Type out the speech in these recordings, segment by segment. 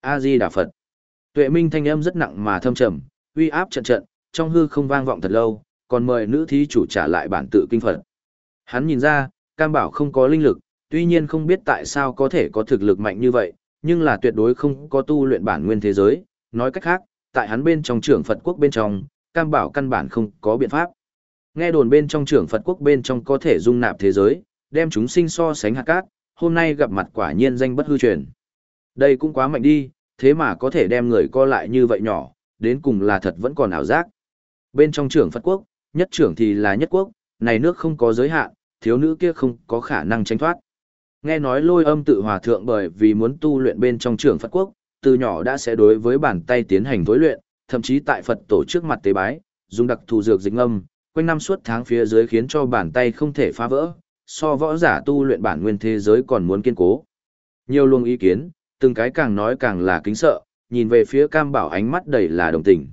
A-di Đà Phật. Tuệ minh thanh âm rất nặng mà thâm trầm, uy áp trận trận, trong hư không vang vọng thật lâu, còn mời nữ thí chủ trả lại bản tự kinh Phật. Hắn nhìn ra, Cam Bảo không có linh lực, tuy nhiên không biết tại sao có thể có thực lực mạnh như vậy, nhưng là tuyệt đối không có tu luyện bản nguyên thế giới, nói cách khác, tại hắn bên trong trưởng Phật quốc bên trong, Cam Bảo căn bản không có biện pháp. Nghe đồn bên trong trưởng Phật quốc bên trong có thể dung nạp thế giới, đem chúng sinh so sánh hạt cát, hôm nay gặp mặt quả nhiên danh bất hư truyền. Đây cũng quá mạnh đi, thế mà có thể đem người co lại như vậy nhỏ, đến cùng là thật vẫn còn ảo giác. Bên trong trưởng Phật quốc, nhất trưởng thì là nhất quốc, này nước không có giới hạn, thiếu nữ kia không có khả năng tránh thoát. Nghe nói lôi âm tự hòa thượng bởi vì muốn tu luyện bên trong trưởng Phật quốc, từ nhỏ đã sẽ đối với bàn tay tiến hành thối luyện, thậm chí tại Phật tổ trước mặt tế bái, dùng đặc thù dược dịch âm, quanh năm suốt tháng phía dưới khiến cho bàn tay không thể phá vỡ, so võ giả tu luyện bản nguyên thế giới còn muốn kiên cố. Nhiều luồng ý kiến, từng cái càng nói càng là kính sợ, nhìn về phía Cam Bảo ánh mắt đầy là đồng tình.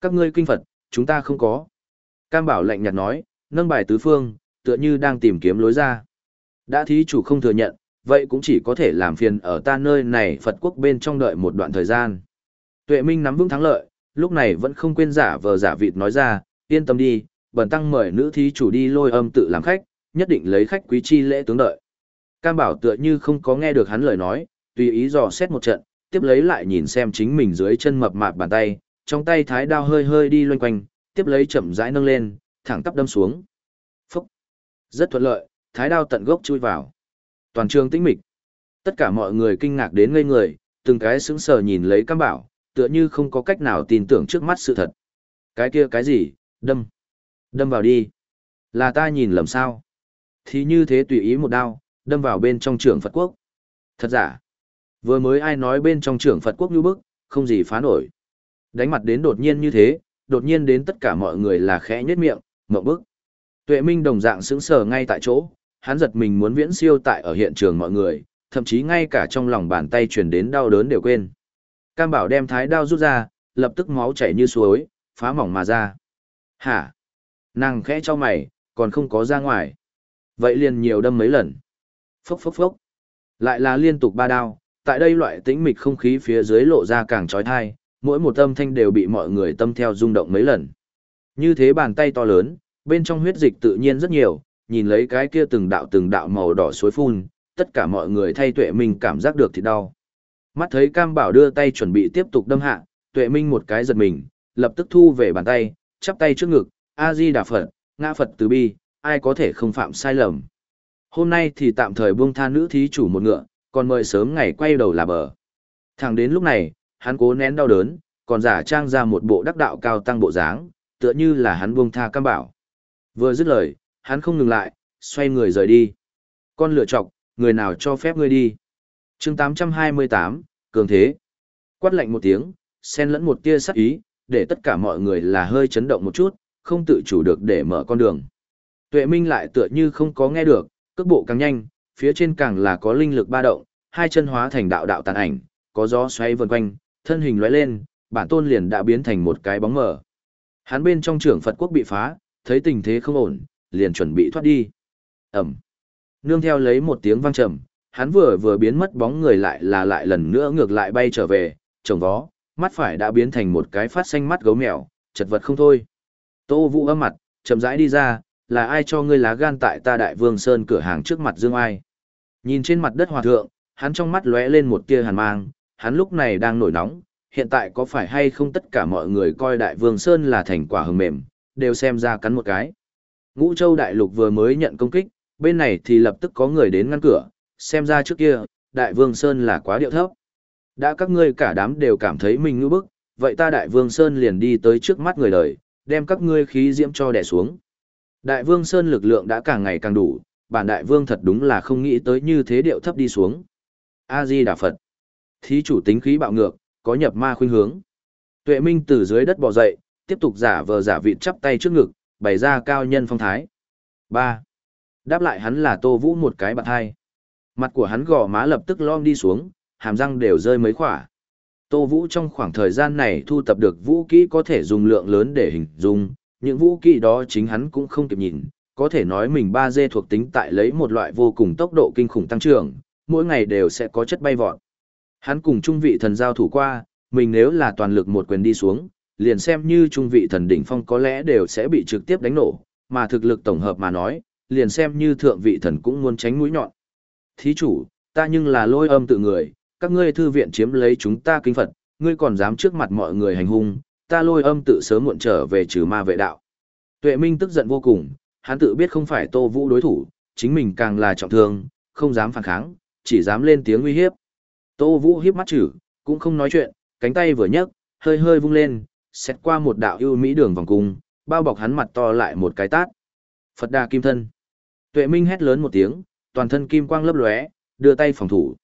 Các ngươi kinh Phật, chúng ta không có. Cam Bảo lạnh nhạt nói, nâng bài tứ phương, tựa như đang tìm kiếm lối ra. Đã thí chủ không thừa nhận, vậy cũng chỉ có thể làm phiền ở ta nơi này Phật quốc bên trong đợi một đoạn thời gian. Tuệ Minh nắm vững thắng lợi, lúc này vẫn không quên giả vờ giả vịt nói ra, yên tâm đi, bần tăng mời nữ thí chủ đi lôi âm tự làm khách, nhất định lấy khách quý chi lễ tướng đợi. Cam Bảo tựa như không có nghe được hắn lời nói, tùy ý dò xét một trận, tiếp lấy lại nhìn xem chính mình dưới chân mập mạp bàn tay, trong tay thái đao hơi hơi đi loanh quanh, tiếp lấy chậm rãi nâng lên, thẳng tắp đâm xuống. Phúc! Rất thuận lợi, thái đao tận gốc chui vào. Toàn trường tĩnh mịch. Tất cả mọi người kinh ngạc đến ngây người, từng cái sững sờ nhìn lấy Cam Bảo, tựa như không có cách nào tin tưởng trước mắt sự thật. Cái kia cái gì, đâm. Đâm vào đi. Là ta nhìn lầm sao. Thì như thế tùy ý một đao, đâm vào bên trong trường Phật quốc. Thật giả. Vừa mới ai nói bên trong trưởng Phật quốc như bức, không gì phá nổi. Đánh mặt đến đột nhiên như thế, đột nhiên đến tất cả mọi người là khẽ nhất miệng, mộng bức. Tuệ Minh đồng dạng sững sờ ngay tại chỗ, hắn giật mình muốn viễn siêu tại ở hiện trường mọi người, thậm chí ngay cả trong lòng bàn tay truyền đến đau đớn đều quên. Cam Bảo đem thái đao rút ra, lập tức máu chảy như suối, phá mỏng mà ra. Hả? Nàng khẽ cho mày, còn không có ra ngoài. Vậy liền nhiều đâm mấy lần. Phốc phốc phốc. Lại là liên tục ba đao, tại đây loại tĩnh mịch không khí phía dưới lộ ra càng trói thai, mỗi một âm thanh đều bị mọi người tâm theo rung động mấy lần. Như thế bàn tay to lớn, bên trong huyết dịch tự nhiên rất nhiều, nhìn lấy cái kia từng đạo từng đạo màu đỏ suối phun, tất cả mọi người thay tuệ minh cảm giác được thì đau. Mắt thấy Cam Bảo đưa tay chuẩn bị tiếp tục đâm hạ, tuệ minh một cái giật mình, lập tức thu về bàn tay, chắp tay trước ngực, A-di Đà Phật, ngã Phật từ bi, ai có thể không phạm sai lầm. Hôm nay thì tạm thời buông tha nữ thí chủ một ngựa, còn mời sớm ngày quay đầu là bờ. Thẳng đến lúc này, hắn cố nén đau đớn, còn giả trang ra một bộ đắc đạo cao tăng bộ dáng, tựa như là hắn buông tha cam bảo. Vừa dứt lời, hắn không ngừng lại, xoay người rời đi. Con lựa chọc, người nào cho phép ngươi đi. chương 828, cường thế. Quát lạnh một tiếng, xen lẫn một tia sắc ý, để tất cả mọi người là hơi chấn động một chút, không tự chủ được để mở con đường. Tuệ Minh lại tựa như không có nghe được, cước bộ càng nhanh, phía trên càng là có linh lực ba động, hai chân hóa thành đạo đạo tàn ảnh, có gió xoay vần quanh, thân hình lóe lên, bản tôn liền đã biến thành một cái bóng mờ. Hắn bên trong trưởng Phật quốc bị phá, thấy tình thế không ổn, liền chuẩn bị thoát đi. Ẩm. Nương theo lấy một tiếng vang trầm, hắn vừa vừa biến mất bóng người lại là lại lần nữa ngược lại bay trở về, trồng vó, mắt phải đã biến thành một cái phát xanh mắt gấu mèo, chật vật không thôi. Tô Vũ âm mặt, chậm rãi đi ra, là ai cho ngươi lá gan tại ta đại vương sơn cửa hàng trước mặt dương ai. Nhìn trên mặt đất hòa thượng, hắn trong mắt lóe lên một tia hàn mang, hắn lúc này đang nổi nóng, hiện tại có phải hay không tất cả mọi người coi đại vương sơn là thành quả hừng mềm, đều xem ra cắn một cái. Ngũ châu đại lục vừa mới nhận công kích, bên này thì lập tức có người đến ngăn cửa, xem ra trước kia, đại vương sơn là quá điệu thấp. Đã các ngươi cả đám đều cảm thấy mình ngưỡng bức, vậy ta đại vương sơn liền đi tới trước mắt người đời, đem các ngươi khí diễm cho đè xuống. Đại vương Sơn lực lượng đã càng ngày càng đủ, bản đại vương thật đúng là không nghĩ tới như thế điệu thấp đi xuống. A-di Đà Phật. Thí chủ tính khí bạo ngược, có nhập ma khuynh hướng. Tuệ Minh từ dưới đất bò dậy, tiếp tục giả vờ giả vịt chắp tay trước ngực, bày ra cao nhân phong thái. 3. Đáp lại hắn là Tô Vũ một cái bạc hai. Mặt của hắn gò má lập tức lom đi xuống, hàm răng đều rơi mấy khỏa. Tô Vũ trong khoảng thời gian này thu tập được vũ kỹ có thể dùng lượng lớn để hình dung, những vũ kỹ đó chính hắn cũng không kịp nhìn, có thể nói mình 3D thuộc tính tại lấy một loại vô cùng tốc độ kinh khủng tăng trưởng, mỗi ngày đều sẽ có chất bay vọt. Hắn cùng trung vị thần giao thủ qua, mình nếu là toàn lực một quyền đi xuống, liền xem như trung vị thần đỉnh phong có lẽ đều sẽ bị trực tiếp đánh nổ, mà thực lực tổng hợp mà nói, liền xem như thượng vị thần cũng muốn tránh mũi nhọn. Thí chủ, ta nhưng là lôi âm tự người, các ngươi thư viện chiếm lấy chúng ta kinh Phật, ngươi còn dám trước mặt mọi người hành hung, ta lôi âm tự sớm muộn trở về trừ ma vệ đạo. Tuệ Minh tức giận vô cùng, hắn tự biết không phải Tô Vũ đối thủ, chính mình càng là trọng thương, không dám phản kháng, chỉ dám lên tiếng uy hiếp. Tô Vũ hiếp mắt chữ, cũng không nói chuyện, cánh tay vừa nhấc, hơi hơi vung lên, xét qua một đạo ưu mỹ đường vòng cung, bao bọc hắn mặt to lại một cái tát. Phật Đà Kim Thân. Tuệ Minh hét lớn một tiếng, toàn thân kim quang lấp lóe, đưa tay phòng thủ.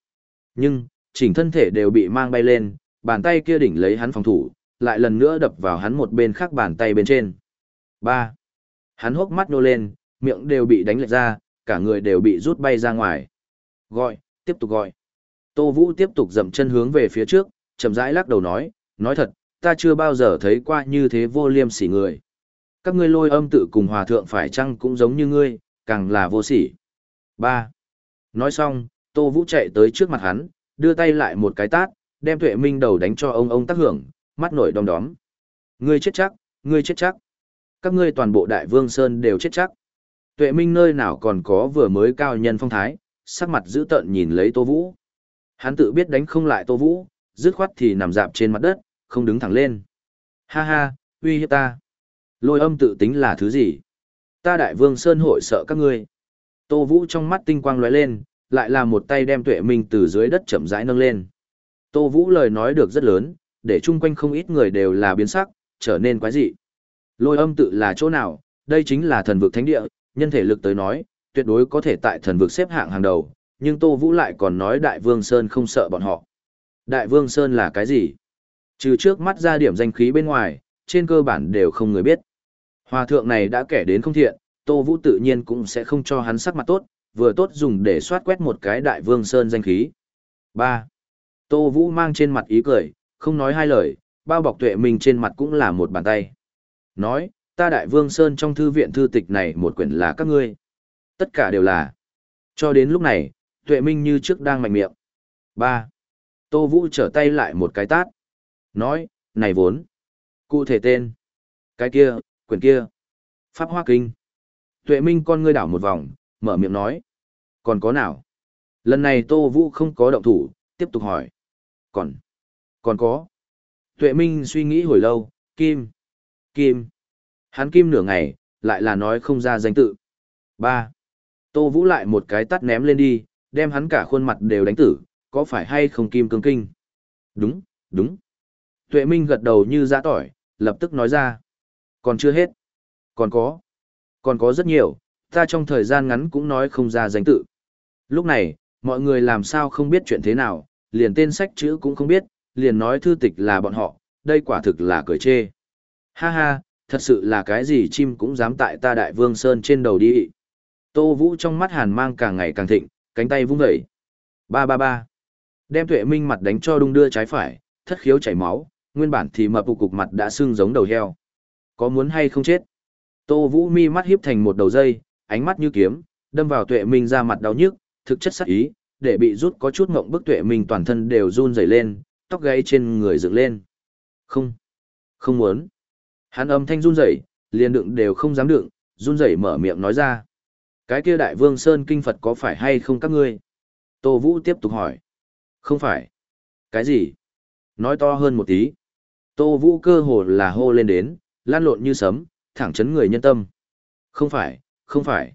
Nhưng, chỉnh thân thể đều bị mang bay lên, bàn tay kia đỉnh lấy hắn phòng thủ, lại lần nữa đập vào hắn một bên khác bàn tay bên trên. 3. Hắn hốc mắt nô lên, miệng đều bị đánh lệch ra, cả người đều bị rút bay ra ngoài. Gọi, tiếp tục gọi. Tô Vũ tiếp tục dậm chân hướng về phía trước, chậm rãi lắc đầu nói, nói thật, ta chưa bao giờ thấy qua như thế vô liêm sỉ người. Các ngươi lôi âm tự cùng hòa thượng phải chăng cũng giống như ngươi, càng là vô sỉ. 3. Nói xong, Tô Vũ chạy tới trước mặt hắn, đưa tay lại một cái tát, đem tuệ minh đầu đánh cho ông ông tác hưởng, mắt nổi đom đóm. Ngươi chết chắc, ngươi chết chắc. Các ngươi toàn bộ đại vương Sơn đều chết chắc. Tuệ minh nơi nào còn có vừa mới cao nhân phong thái, sắc mặt dữ tợn nhìn lấy Tô Vũ. Hắn tự biết đánh không lại Tô Vũ, dứt khoát thì nằm dạp trên mặt đất, không đứng thẳng lên. Ha ha, uy hiếp ta. Lôi âm tự tính là thứ gì? Ta đại vương Sơn hội sợ các ngươi. Tô Vũ trong mắt tinh quang lóe lên, lại là một tay đem tuệ minh từ dưới đất chậm rãi nâng lên. Tô Vũ lời nói được rất lớn, để chung quanh không ít người đều là biến sắc, trở nên quái dị. Lôi âm tự là chỗ nào, đây chính là thần vực thánh địa, nhân thể lực tới nói, tuyệt đối có thể tại thần vực xếp hạng hàng đầu, nhưng Tô Vũ lại còn nói Đại Vương Sơn không sợ bọn họ. Đại Vương Sơn là cái gì? Trừ trước mắt ra điểm danh khí bên ngoài, trên cơ bản đều không người biết. Hòa thượng này đã kể đến không thiện, Tô Vũ tự nhiên cũng sẽ không cho hắn sắc mặt tốt, vừa tốt dùng để soát quét một cái Đại Vương Sơn danh khí. 3. Tô Vũ mang trên mặt ý cười, không nói hai lời, bao bọc tuệ mình trên mặt cũng là một bàn tay. Nói, ta Đại Vương Sơn trong thư viện thư tịch này một quyển là các ngươi. Tất cả đều là. Cho đến lúc này, tuệ minh như trước đang mạnh miệng. 3. Tô Vũ trở tay lại một cái tát. Nói, này vốn. Cụ thể tên. Cái kia, quyển kia. Pháp Hoa Kinh. Tuệ minh con ngươi đảo một vòng, mở miệng nói. Còn có nào? Lần này Tô Vũ không có động thủ, tiếp tục hỏi. Còn, còn có. Tuệ Minh suy nghĩ hồi lâu, Kim, Kim. Hắn Kim nửa ngày, lại là nói không ra danh tự. ba Tô Vũ lại một cái tắt ném lên đi, đem hắn cả khuôn mặt đều đánh tử, có phải hay không Kim cương kinh? Đúng, đúng. Tuệ Minh gật đầu như giã tỏi, lập tức nói ra. Còn chưa hết. Còn có. Còn có rất nhiều, ta trong thời gian ngắn cũng nói không ra danh tự. Lúc này, mọi người làm sao không biết chuyện thế nào, liền tên sách chữ cũng không biết, liền nói thư tịch là bọn họ, đây quả thực là cười chê. Ha ha, thật sự là cái gì chim cũng dám tại ta đại vương sơn trên đầu đi. Tô Vũ trong mắt hàn mang càng ngày càng thịnh, cánh tay vung dậy. Ba ba ba. Đem tuệ minh mặt đánh cho đung đưa trái phải, thất khiếu chảy máu, nguyên bản thì mập cục mặt đã sưng giống đầu heo. Có muốn hay không chết? Tô Vũ mi mắt hiếp thành một đầu dây, ánh mắt như kiếm, đâm vào tuệ minh ra mặt đau nhức, thực chất sắc ý, để bị rút có chút ngộng bức tuệ minh toàn thân đều run rẩy lên, tóc gáy trên người dựng lên. Không, không muốn. Hắn âm thanh run rẩy, liền đựng đều không dám đựng, run rẩy mở miệng nói ra. Cái kia đại vương Sơn kinh Phật có phải hay không các ngươi? Tô Vũ tiếp tục hỏi. Không phải. Cái gì? Nói to hơn một tí. Tô Vũ cơ hồ là hô lên đến, lan lộn như sấm, thẳng chấn người nhân tâm. Không phải, không phải.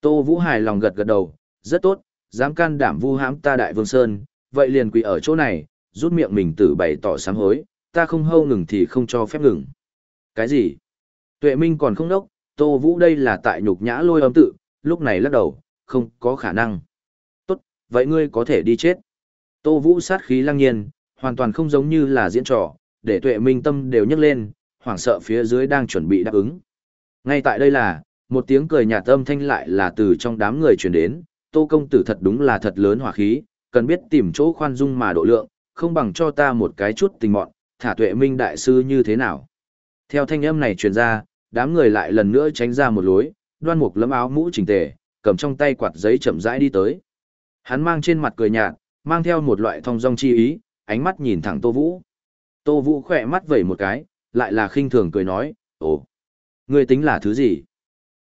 Tô Vũ hài lòng gật gật đầu, rất tốt, dám can đảm vu hãm ta đại vương Sơn, vậy liền quỳ ở chỗ này, rút miệng mình tử bày tỏ sám hối, ta không hâu ngừng thì không cho phép ngừng. Cái gì? Tuệ Minh còn không đốc, Tô Vũ đây là tại nhục nhã lôi âm tự, lúc này lắc đầu, không có khả năng. Tốt, vậy ngươi có thể đi chết. Tô Vũ sát khí lăng nhiên, hoàn toàn không giống như là diễn trò, để Tuệ Minh tâm đều nhấc lên, hoảng sợ phía dưới đang chuẩn bị đáp ứng. Ngay tại đây là, một tiếng cười nhạt âm thanh lại là từ trong đám người truyền đến, Tô công tử thật đúng là thật lớn hỏa khí, cần biết tìm chỗ khoan dung mà độ lượng, không bằng cho ta một cái chút tình mọn, thả tuệ minh đại sư như thế nào. Theo thanh âm này truyền ra, đám người lại lần nữa tránh ra một lối, đoan mục lấm áo mũ chỉnh tề, cầm trong tay quạt giấy chậm rãi đi tới. Hắn mang trên mặt cười nhạt, mang theo một loại thong dong chi ý, ánh mắt nhìn thẳng Tô Vũ. Tô Vũ khỏe mắt vẩy một cái, lại là khinh thường cười nói, ồ, ngươi tính là thứ gì?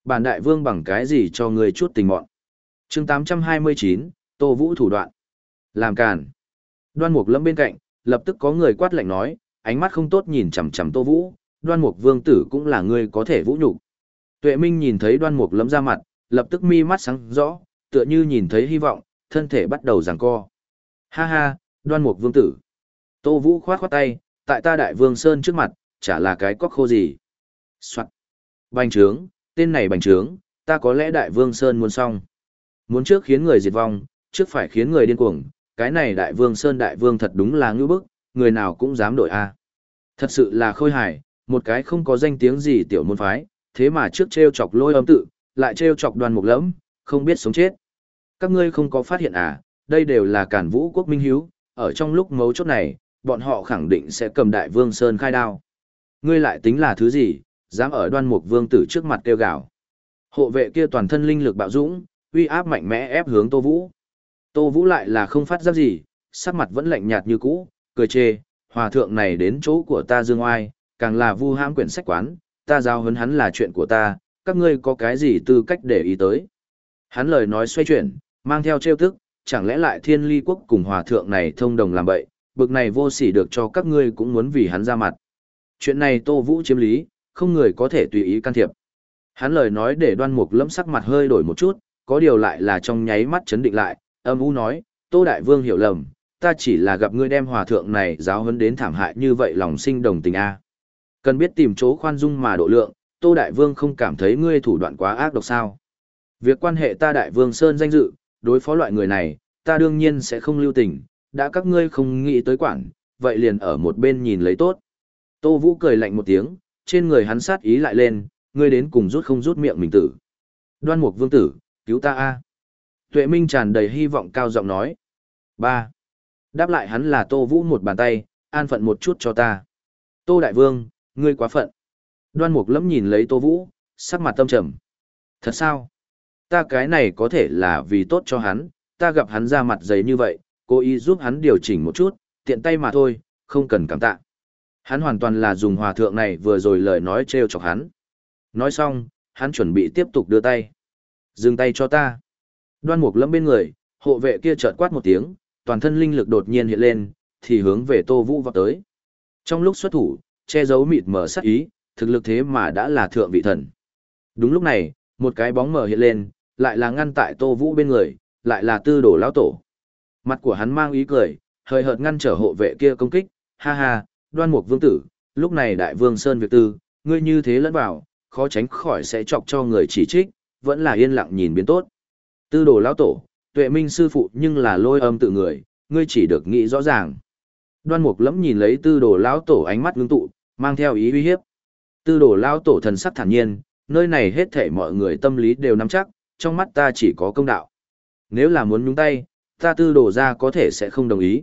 Bản đại vương bằng cái gì cho ngươi chút tình mọn? chương 829, Tô Vũ thủ đoạn. Làm càn. Đoan mục lâm bên cạnh, lập tức có người quát lạnh nói, ánh mắt không tốt nhìn chằm chằm Tô Vũ, đoan mục vương tử cũng là người có thể vũ nhục Tuệ Minh nhìn thấy đoan mục lấm ra mặt, lập tức mi mắt sáng rõ, tựa như nhìn thấy hy vọng, thân thể bắt đầu giằng co. Ha ha, đoan mục vương tử. Tô Vũ khoát khoát tay, tại ta đại vương Sơn trước mặt, chả là cái cóc khô gì. Soạn. Bành trướng, tên này bành trướng, ta có lẽ đại vương Sơn muốn xong. Muốn trước khiến người diệt vong, trước phải khiến người điên cuồng, cái này đại vương Sơn đại vương thật đúng là ngưỡng bức, người nào cũng dám đổi A. Thật sự là khôi hài, một cái không có danh tiếng gì tiểu môn phái, thế mà trước treo chọc lôi âm tự, lại treo chọc đoàn mục lẫm, không biết sống chết. Các ngươi không có phát hiện à, đây đều là cản vũ quốc minh hiếu, ở trong lúc mấu chốt này, bọn họ khẳng định sẽ cầm đại vương Sơn khai đao. Ngươi lại tính là thứ gì, dám ở đoan mục vương tử trước mặt kêu gào. Hộ vệ kia toàn thân linh lực bạo dũng, uy áp mạnh mẽ ép hướng Tô Vũ. Tô Vũ lại là không phát giác gì, sắc mặt vẫn lạnh nhạt như cũ, cười chê, hòa thượng này đến chỗ của ta dương oai, càng là vu hãm quyển sách quán, ta giao hấn hắn là chuyện của ta, các ngươi có cái gì tư cách để ý tới. Hắn lời nói xoay chuyển, mang theo trêu tức, chẳng lẽ lại thiên ly quốc cùng hòa thượng này thông đồng làm bậy, bực này vô sỉ được cho các ngươi cũng muốn vì hắn ra mặt. Chuyện này Tô Vũ chiếm lý, không người có thể tùy ý can thiệp. Hắn lời nói để đoan mục lẫm sắc mặt hơi đổi một chút, có điều lại là trong nháy mắt chấn định lại, âm u nói, Tô Đại Vương hiểu lầm, ta chỉ là gặp ngươi đem hòa thượng này giáo huấn đến thảm hại như vậy lòng sinh đồng tình a. Cần biết tìm chỗ khoan dung mà độ lượng, Tô Đại Vương không cảm thấy ngươi thủ đoạn quá ác độc sao. Việc quan hệ ta Đại Vương Sơn danh dự, đối phó loại người này, ta đương nhiên sẽ không lưu tình, đã các ngươi không nghĩ tới quản, vậy liền ở một bên nhìn lấy tốt. Tô Vũ cười lạnh một tiếng, trên người hắn sát ý lại lên, ngươi đến cùng rút không rút miệng mình tử. Đoan Mục Vương tử, cứu ta a. Tuệ Minh tràn đầy hy vọng cao giọng nói. ba Đáp lại hắn là Tô Vũ một bàn tay, an phận một chút cho ta. Tô Đại Vương, ngươi quá phận. Đoan Mục lẫm nhìn lấy Tô Vũ, sắc mặt tâm trầm. Thật sao? Ta cái này có thể là vì tốt cho hắn, ta gặp hắn ra mặt dày như vậy, cố ý giúp hắn điều chỉnh một chút, tiện tay mà thôi, không cần cảm tạ. Hắn hoàn toàn là dùng hòa thượng này vừa rồi lời nói trêu chọc hắn. Nói xong, hắn chuẩn bị tiếp tục đưa tay. Dừng tay cho ta. Đoan mục lâm bên người, hộ vệ kia chợt quát một tiếng, toàn thân linh lực đột nhiên hiện lên, thì hướng về Tô Vũ vọt tới. Trong lúc xuất thủ, che giấu mịt mờ sát ý, thực lực thế mà đã là thượng vị thần. Đúng lúc này, một cái bóng mờ hiện lên, lại là ngăn tại Tô Vũ bên người, lại là tư đổ lão tổ. Mặt của hắn mang ý cười, hơi hợt ngăn trở hộ vệ kia công kích, ha ha, đoan mục vương tử, lúc này đại vương Sơn Việt Tư, ngươi như thế lẫn vào, khó tránh khỏi sẽ chọc cho người chỉ trích, vẫn là yên lặng nhìn biến tốt. Tư đồ lão tổ, tuệ minh sư phụ nhưng là lôi âm tự người, ngươi chỉ được nghĩ rõ ràng. Đoan mục lẫm nhìn lấy tư đồ lão tổ ánh mắt ngưng tụ, mang theo ý uy hiếp. Tư đồ lão tổ thần sắc thản nhiên, nơi này hết thể mọi người tâm lý đều nắm chắc, trong mắt ta chỉ có công đạo. Nếu là muốn nhúng tay, ta tư đồ ra có thể sẽ không đồng ý.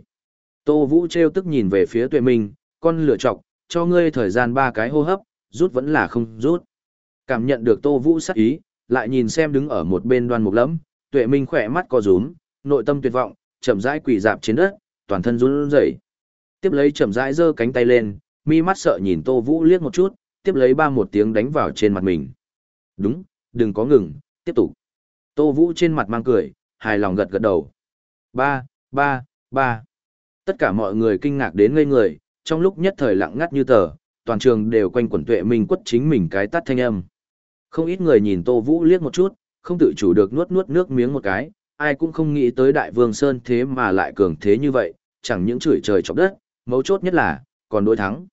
Tô Vũ treo tức nhìn về phía tuệ minh, con lựa chọc, cho ngươi thời gian ba cái hô hấp, rút vẫn là không rút. Cảm nhận được Tô Vũ sắc ý, lại nhìn xem đứng ở một bên đoan mục lẫm, tuệ minh khỏe mắt co rúm, nội tâm tuyệt vọng, chậm rãi quỳ dạp trên đất, toàn thân run rẩy. Tiếp lấy chậm rãi giơ cánh tay lên, mi mắt sợ nhìn Tô Vũ liếc một chút, tiếp lấy ba một tiếng đánh vào trên mặt mình. Đúng, đừng có ngừng, tiếp tục. Tô Vũ trên mặt mang cười, hài lòng gật gật đầu. Ba, ba, ba. Tất cả mọi người kinh ngạc đến ngây người, trong lúc nhất thời lặng ngắt như tờ, toàn trường đều quanh quẩn tuệ minh quất chính mình cái tắt thanh âm. Không ít người nhìn Tô Vũ liếc một chút, không tự chủ được nuốt nuốt nước miếng một cái, ai cũng không nghĩ tới Đại Vương Sơn thế mà lại cường thế như vậy, chẳng những chửi trời chọc đất, mấu chốt nhất là, còn đối thắng.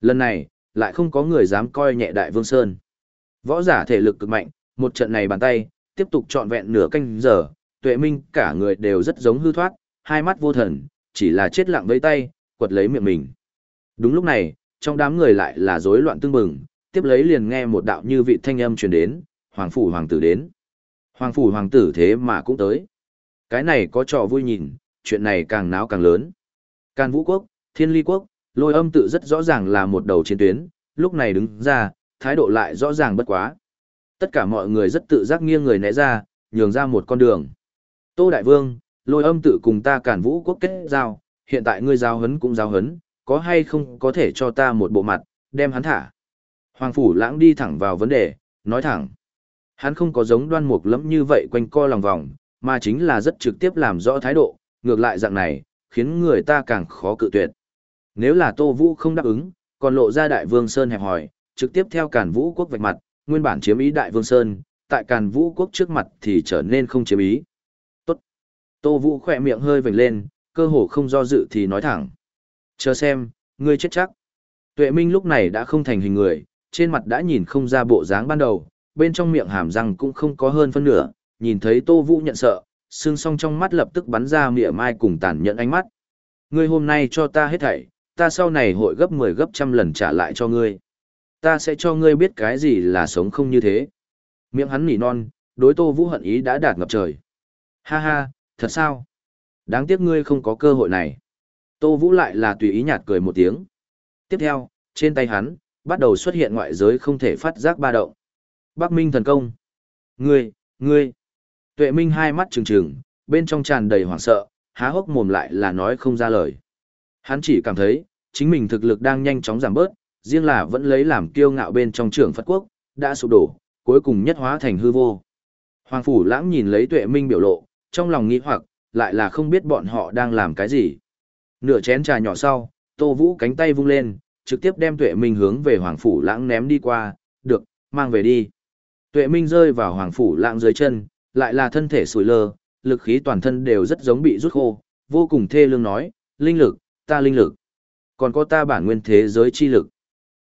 Lần này, lại không có người dám coi nhẹ Đại Vương Sơn. Võ giả thể lực cực mạnh, một trận này bàn tay, tiếp tục trọn vẹn nửa canh giờ, tuệ minh cả người đều rất giống hư thoát, hai mắt vô thần, chỉ là chết lặng với tay, quật lấy miệng mình. Đúng lúc này, trong đám người lại là rối loạn tương bừng, tiếp lấy liền nghe một đạo như vị thanh âm truyền đến, hoàng phủ hoàng tử đến. Hoàng phủ hoàng tử thế mà cũng tới. Cái này có trò vui nhìn, chuyện này càng náo càng lớn. Can vũ quốc, thiên ly quốc, lôi âm tự rất rõ ràng là một đầu chiến tuyến, lúc này đứng ra, thái độ lại rõ ràng bất quá. Tất cả mọi người rất tự giác nghiêng người né ra, nhường ra một con đường. Tô Đại Vương, lôi âm tự cùng ta cản vũ quốc kết giao, hiện tại ngươi giao hấn cũng giao hấn, có hay không có thể cho ta một bộ mặt, đem hắn thả. Hoàng Phủ Lãng đi thẳng vào vấn đề, nói thẳng. Hắn không có giống đoan mục lắm như vậy quanh co lòng vòng, mà chính là rất trực tiếp làm rõ thái độ, ngược lại dạng này, khiến người ta càng khó cự tuyệt. Nếu là Tô Vũ không đáp ứng, còn lộ ra Đại Vương Sơn hẹp hỏi, trực tiếp theo Càn Vũ quốc vạch mặt, nguyên bản chiếm ý Đại Vương Sơn, tại Càn Vũ quốc trước mặt thì trở nên không chiếm ý. Tốt. Tô Vũ khỏe miệng hơi vểnh lên, cơ hồ không do dự thì nói thẳng. Chờ xem, ngươi chết chắc. Tuệ Minh lúc này đã không thành hình người, trên mặt đã nhìn không ra bộ dáng ban đầu, bên trong miệng hàm răng cũng không có hơn phân nửa, nhìn thấy Tô Vũ nhận sợ, xương song trong mắt lập tức bắn ra mỉa mai cùng tàn nhẫn ánh mắt. Ngươi hôm nay cho ta hết thảy, ta sau này hội gấp 10 gấp trăm lần trả lại cho ngươi. Ta sẽ cho ngươi biết cái gì là sống không như thế. Miệng hắn nỉ non, đối Tô Vũ hận ý đã đạt ngập trời. Ha ha, thật sao? Đáng tiếc ngươi không có cơ hội này. Tô Vũ lại là tùy ý nhạt cười một tiếng. Tiếp theo, trên tay hắn, bắt đầu xuất hiện ngoại giới không thể phát giác ba động. Bắc Minh thần công. Ngươi, ngươi. Tuệ Minh hai mắt trừng trừng, bên trong tràn đầy hoảng sợ, há hốc mồm lại là nói không ra lời. Hắn chỉ cảm thấy, chính mình thực lực đang nhanh chóng giảm bớt, riêng là vẫn lấy làm kiêu ngạo bên trong trưởng Phật quốc, đã sụp đổ, cuối cùng nhất hóa thành hư vô. Hoàng Phủ Lãng nhìn lấy Tuệ Minh biểu lộ, trong lòng nghĩ hoặc, lại là không biết bọn họ đang làm cái gì. Nửa chén trà nhỏ sau, Tô Vũ cánh tay vung lên, trực tiếp đem Tuệ Minh hướng về Hoàng Phủ Lãng ném đi qua, được, mang về đi. Tuệ Minh rơi vào Hoàng Phủ Lãng dưới chân, lại là thân thể sủi lơ, lực khí toàn thân đều rất giống bị rút khô, vô cùng thê lương nói, linh lực, ta linh lực. Còn có ta bản nguyên thế giới chi lực.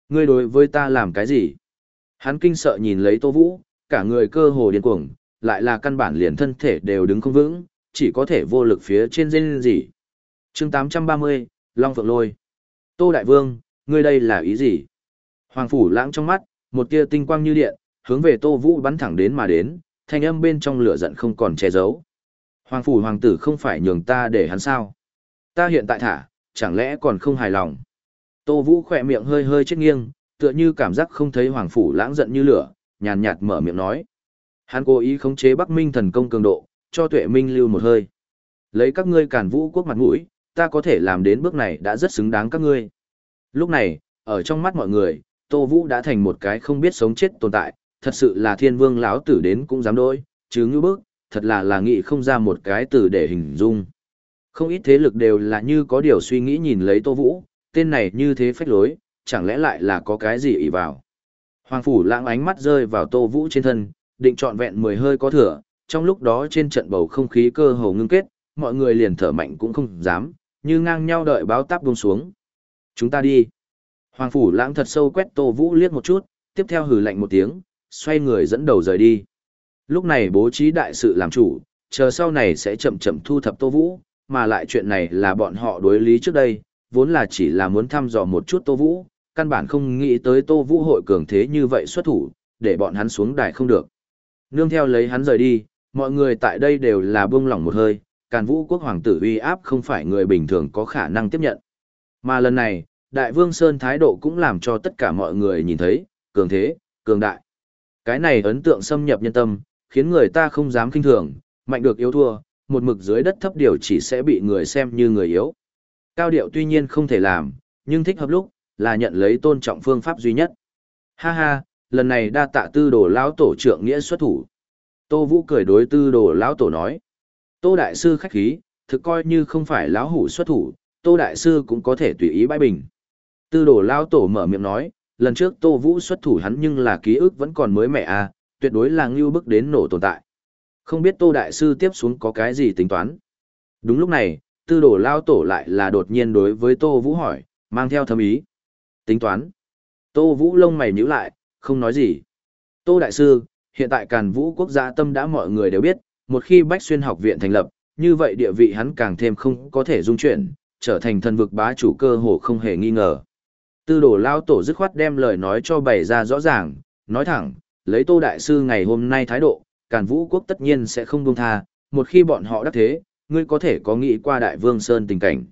Ngươi đối với ta làm cái gì? Hắn kinh sợ nhìn lấy Tô Vũ, cả người cơ hồ điên cuồng, lại là căn bản liền thân thể đều đứng không vững, chỉ có thể vô lực phía trên dên gì. chương 830, Long Phượng Lôi. Tô Đại Vương, ngươi đây là ý gì? Hoàng Phủ lãng trong mắt, một tia tinh quang như điện, hướng về Tô Vũ bắn thẳng đến mà đến, thanh âm bên trong lửa giận không còn che giấu. Hoàng Phủ Hoàng tử không phải nhường ta để hắn sao? Ta hiện tại thả, chẳng lẽ còn không hài lòng? Tô Vũ khỏe miệng hơi hơi chết nghiêng, tựa như cảm giác không thấy Hoàng Phủ lãng giận như lửa, nhàn nhạt mở miệng nói. Hắn cố ý khống chế Bắc Minh thần công cường độ, cho tuệ minh lưu một hơi. Lấy các ngươi cản vũ quốc mặt mũi, ta có thể làm đến bước này đã rất xứng đáng các ngươi. Lúc này, ở trong mắt mọi người, Tô Vũ đã thành một cái không biết sống chết tồn tại, thật sự là thiên vương lão tử đến cũng dám đôi, chứ như bước, thật là là nghị không ra một cái từ để hình dung. Không ít thế lực đều là như có điều suy nghĩ nhìn lấy Tô Vũ, tên này như thế phách lối, chẳng lẽ lại là có cái gì ỷ vào. Hoàng Phủ lãng ánh mắt rơi vào Tô Vũ trên thân, định trọn vẹn mười hơi có thừa, trong lúc đó trên trận bầu không khí cơ hồ ngưng kết, mọi người liền thở mạnh cũng không dám, như ngang nhau đợi báo táp buông xuống. Chúng ta đi. Hoàng Phủ lãng thật sâu quét Tô Vũ liếc một chút, tiếp theo hừ lạnh một tiếng, xoay người dẫn đầu rời đi. Lúc này bố trí đại sự làm chủ, chờ sau này sẽ chậm chậm thu thập Tô Vũ, mà lại chuyện này là bọn họ đối lý trước đây, vốn là chỉ là muốn thăm dò một chút Tô Vũ, căn bản không nghĩ tới Tô Vũ hội cường thế như vậy xuất thủ, để bọn hắn xuống đài không được. Nương theo lấy hắn rời đi, mọi người tại đây đều là buông lỏng một hơi, Càn Vũ quốc hoàng tử uy áp không phải người bình thường có khả năng tiếp nhận. Mà lần này, Đại Vương Sơn thái độ cũng làm cho tất cả mọi người nhìn thấy, cường thế, cường đại. Cái này ấn tượng xâm nhập nhân tâm, khiến người ta không dám kinh thường, mạnh được yếu thua, một mực dưới đất thấp điều chỉ sẽ bị người xem như người yếu. Cao điệu tuy nhiên không thể làm, nhưng thích hợp lúc, là nhận lấy tôn trọng phương pháp duy nhất. Ha ha, lần này đa tạ tư đồ lão tổ trưởng nghĩa xuất thủ. Tô Vũ cười đối tư đồ lão tổ nói. Tô Đại Sư khách khí, thực coi như không phải lão hủ xuất thủ, Tô Đại Sư cũng có thể tùy ý bãi bình. Tư đồ lão tổ mở miệng nói, lần trước Tô Vũ xuất thủ hắn nhưng là ký ức vẫn còn mới mẻ à, tuyệt đối là ngưu bức đến nổ tồn tại. Không biết Tô Đại Sư tiếp xuống có cái gì tính toán. Đúng lúc này, tư đồ lao tổ lại là đột nhiên đối với Tô Vũ hỏi, mang theo thâm ý. Tính toán. Tô Vũ lông mày nhíu lại, không nói gì. Tô Đại Sư, hiện tại Càn Vũ quốc gia tâm đã mọi người đều biết, một khi Bách Xuyên học viện thành lập, như vậy địa vị hắn càng thêm không có thể dung chuyển, trở thành thần vực bá chủ cơ hồ không hề nghi ngờ. Tư đồ lao tổ dứt khoát đem lời nói cho bày ra rõ ràng, nói thẳng, lấy Tô Đại Sư ngày hôm nay thái độ, Càn Vũ quốc tất nhiên sẽ không buông tha, một khi bọn họ đắc thế, ngươi có thể có nghĩ qua Đại Vương Sơn tình cảnh.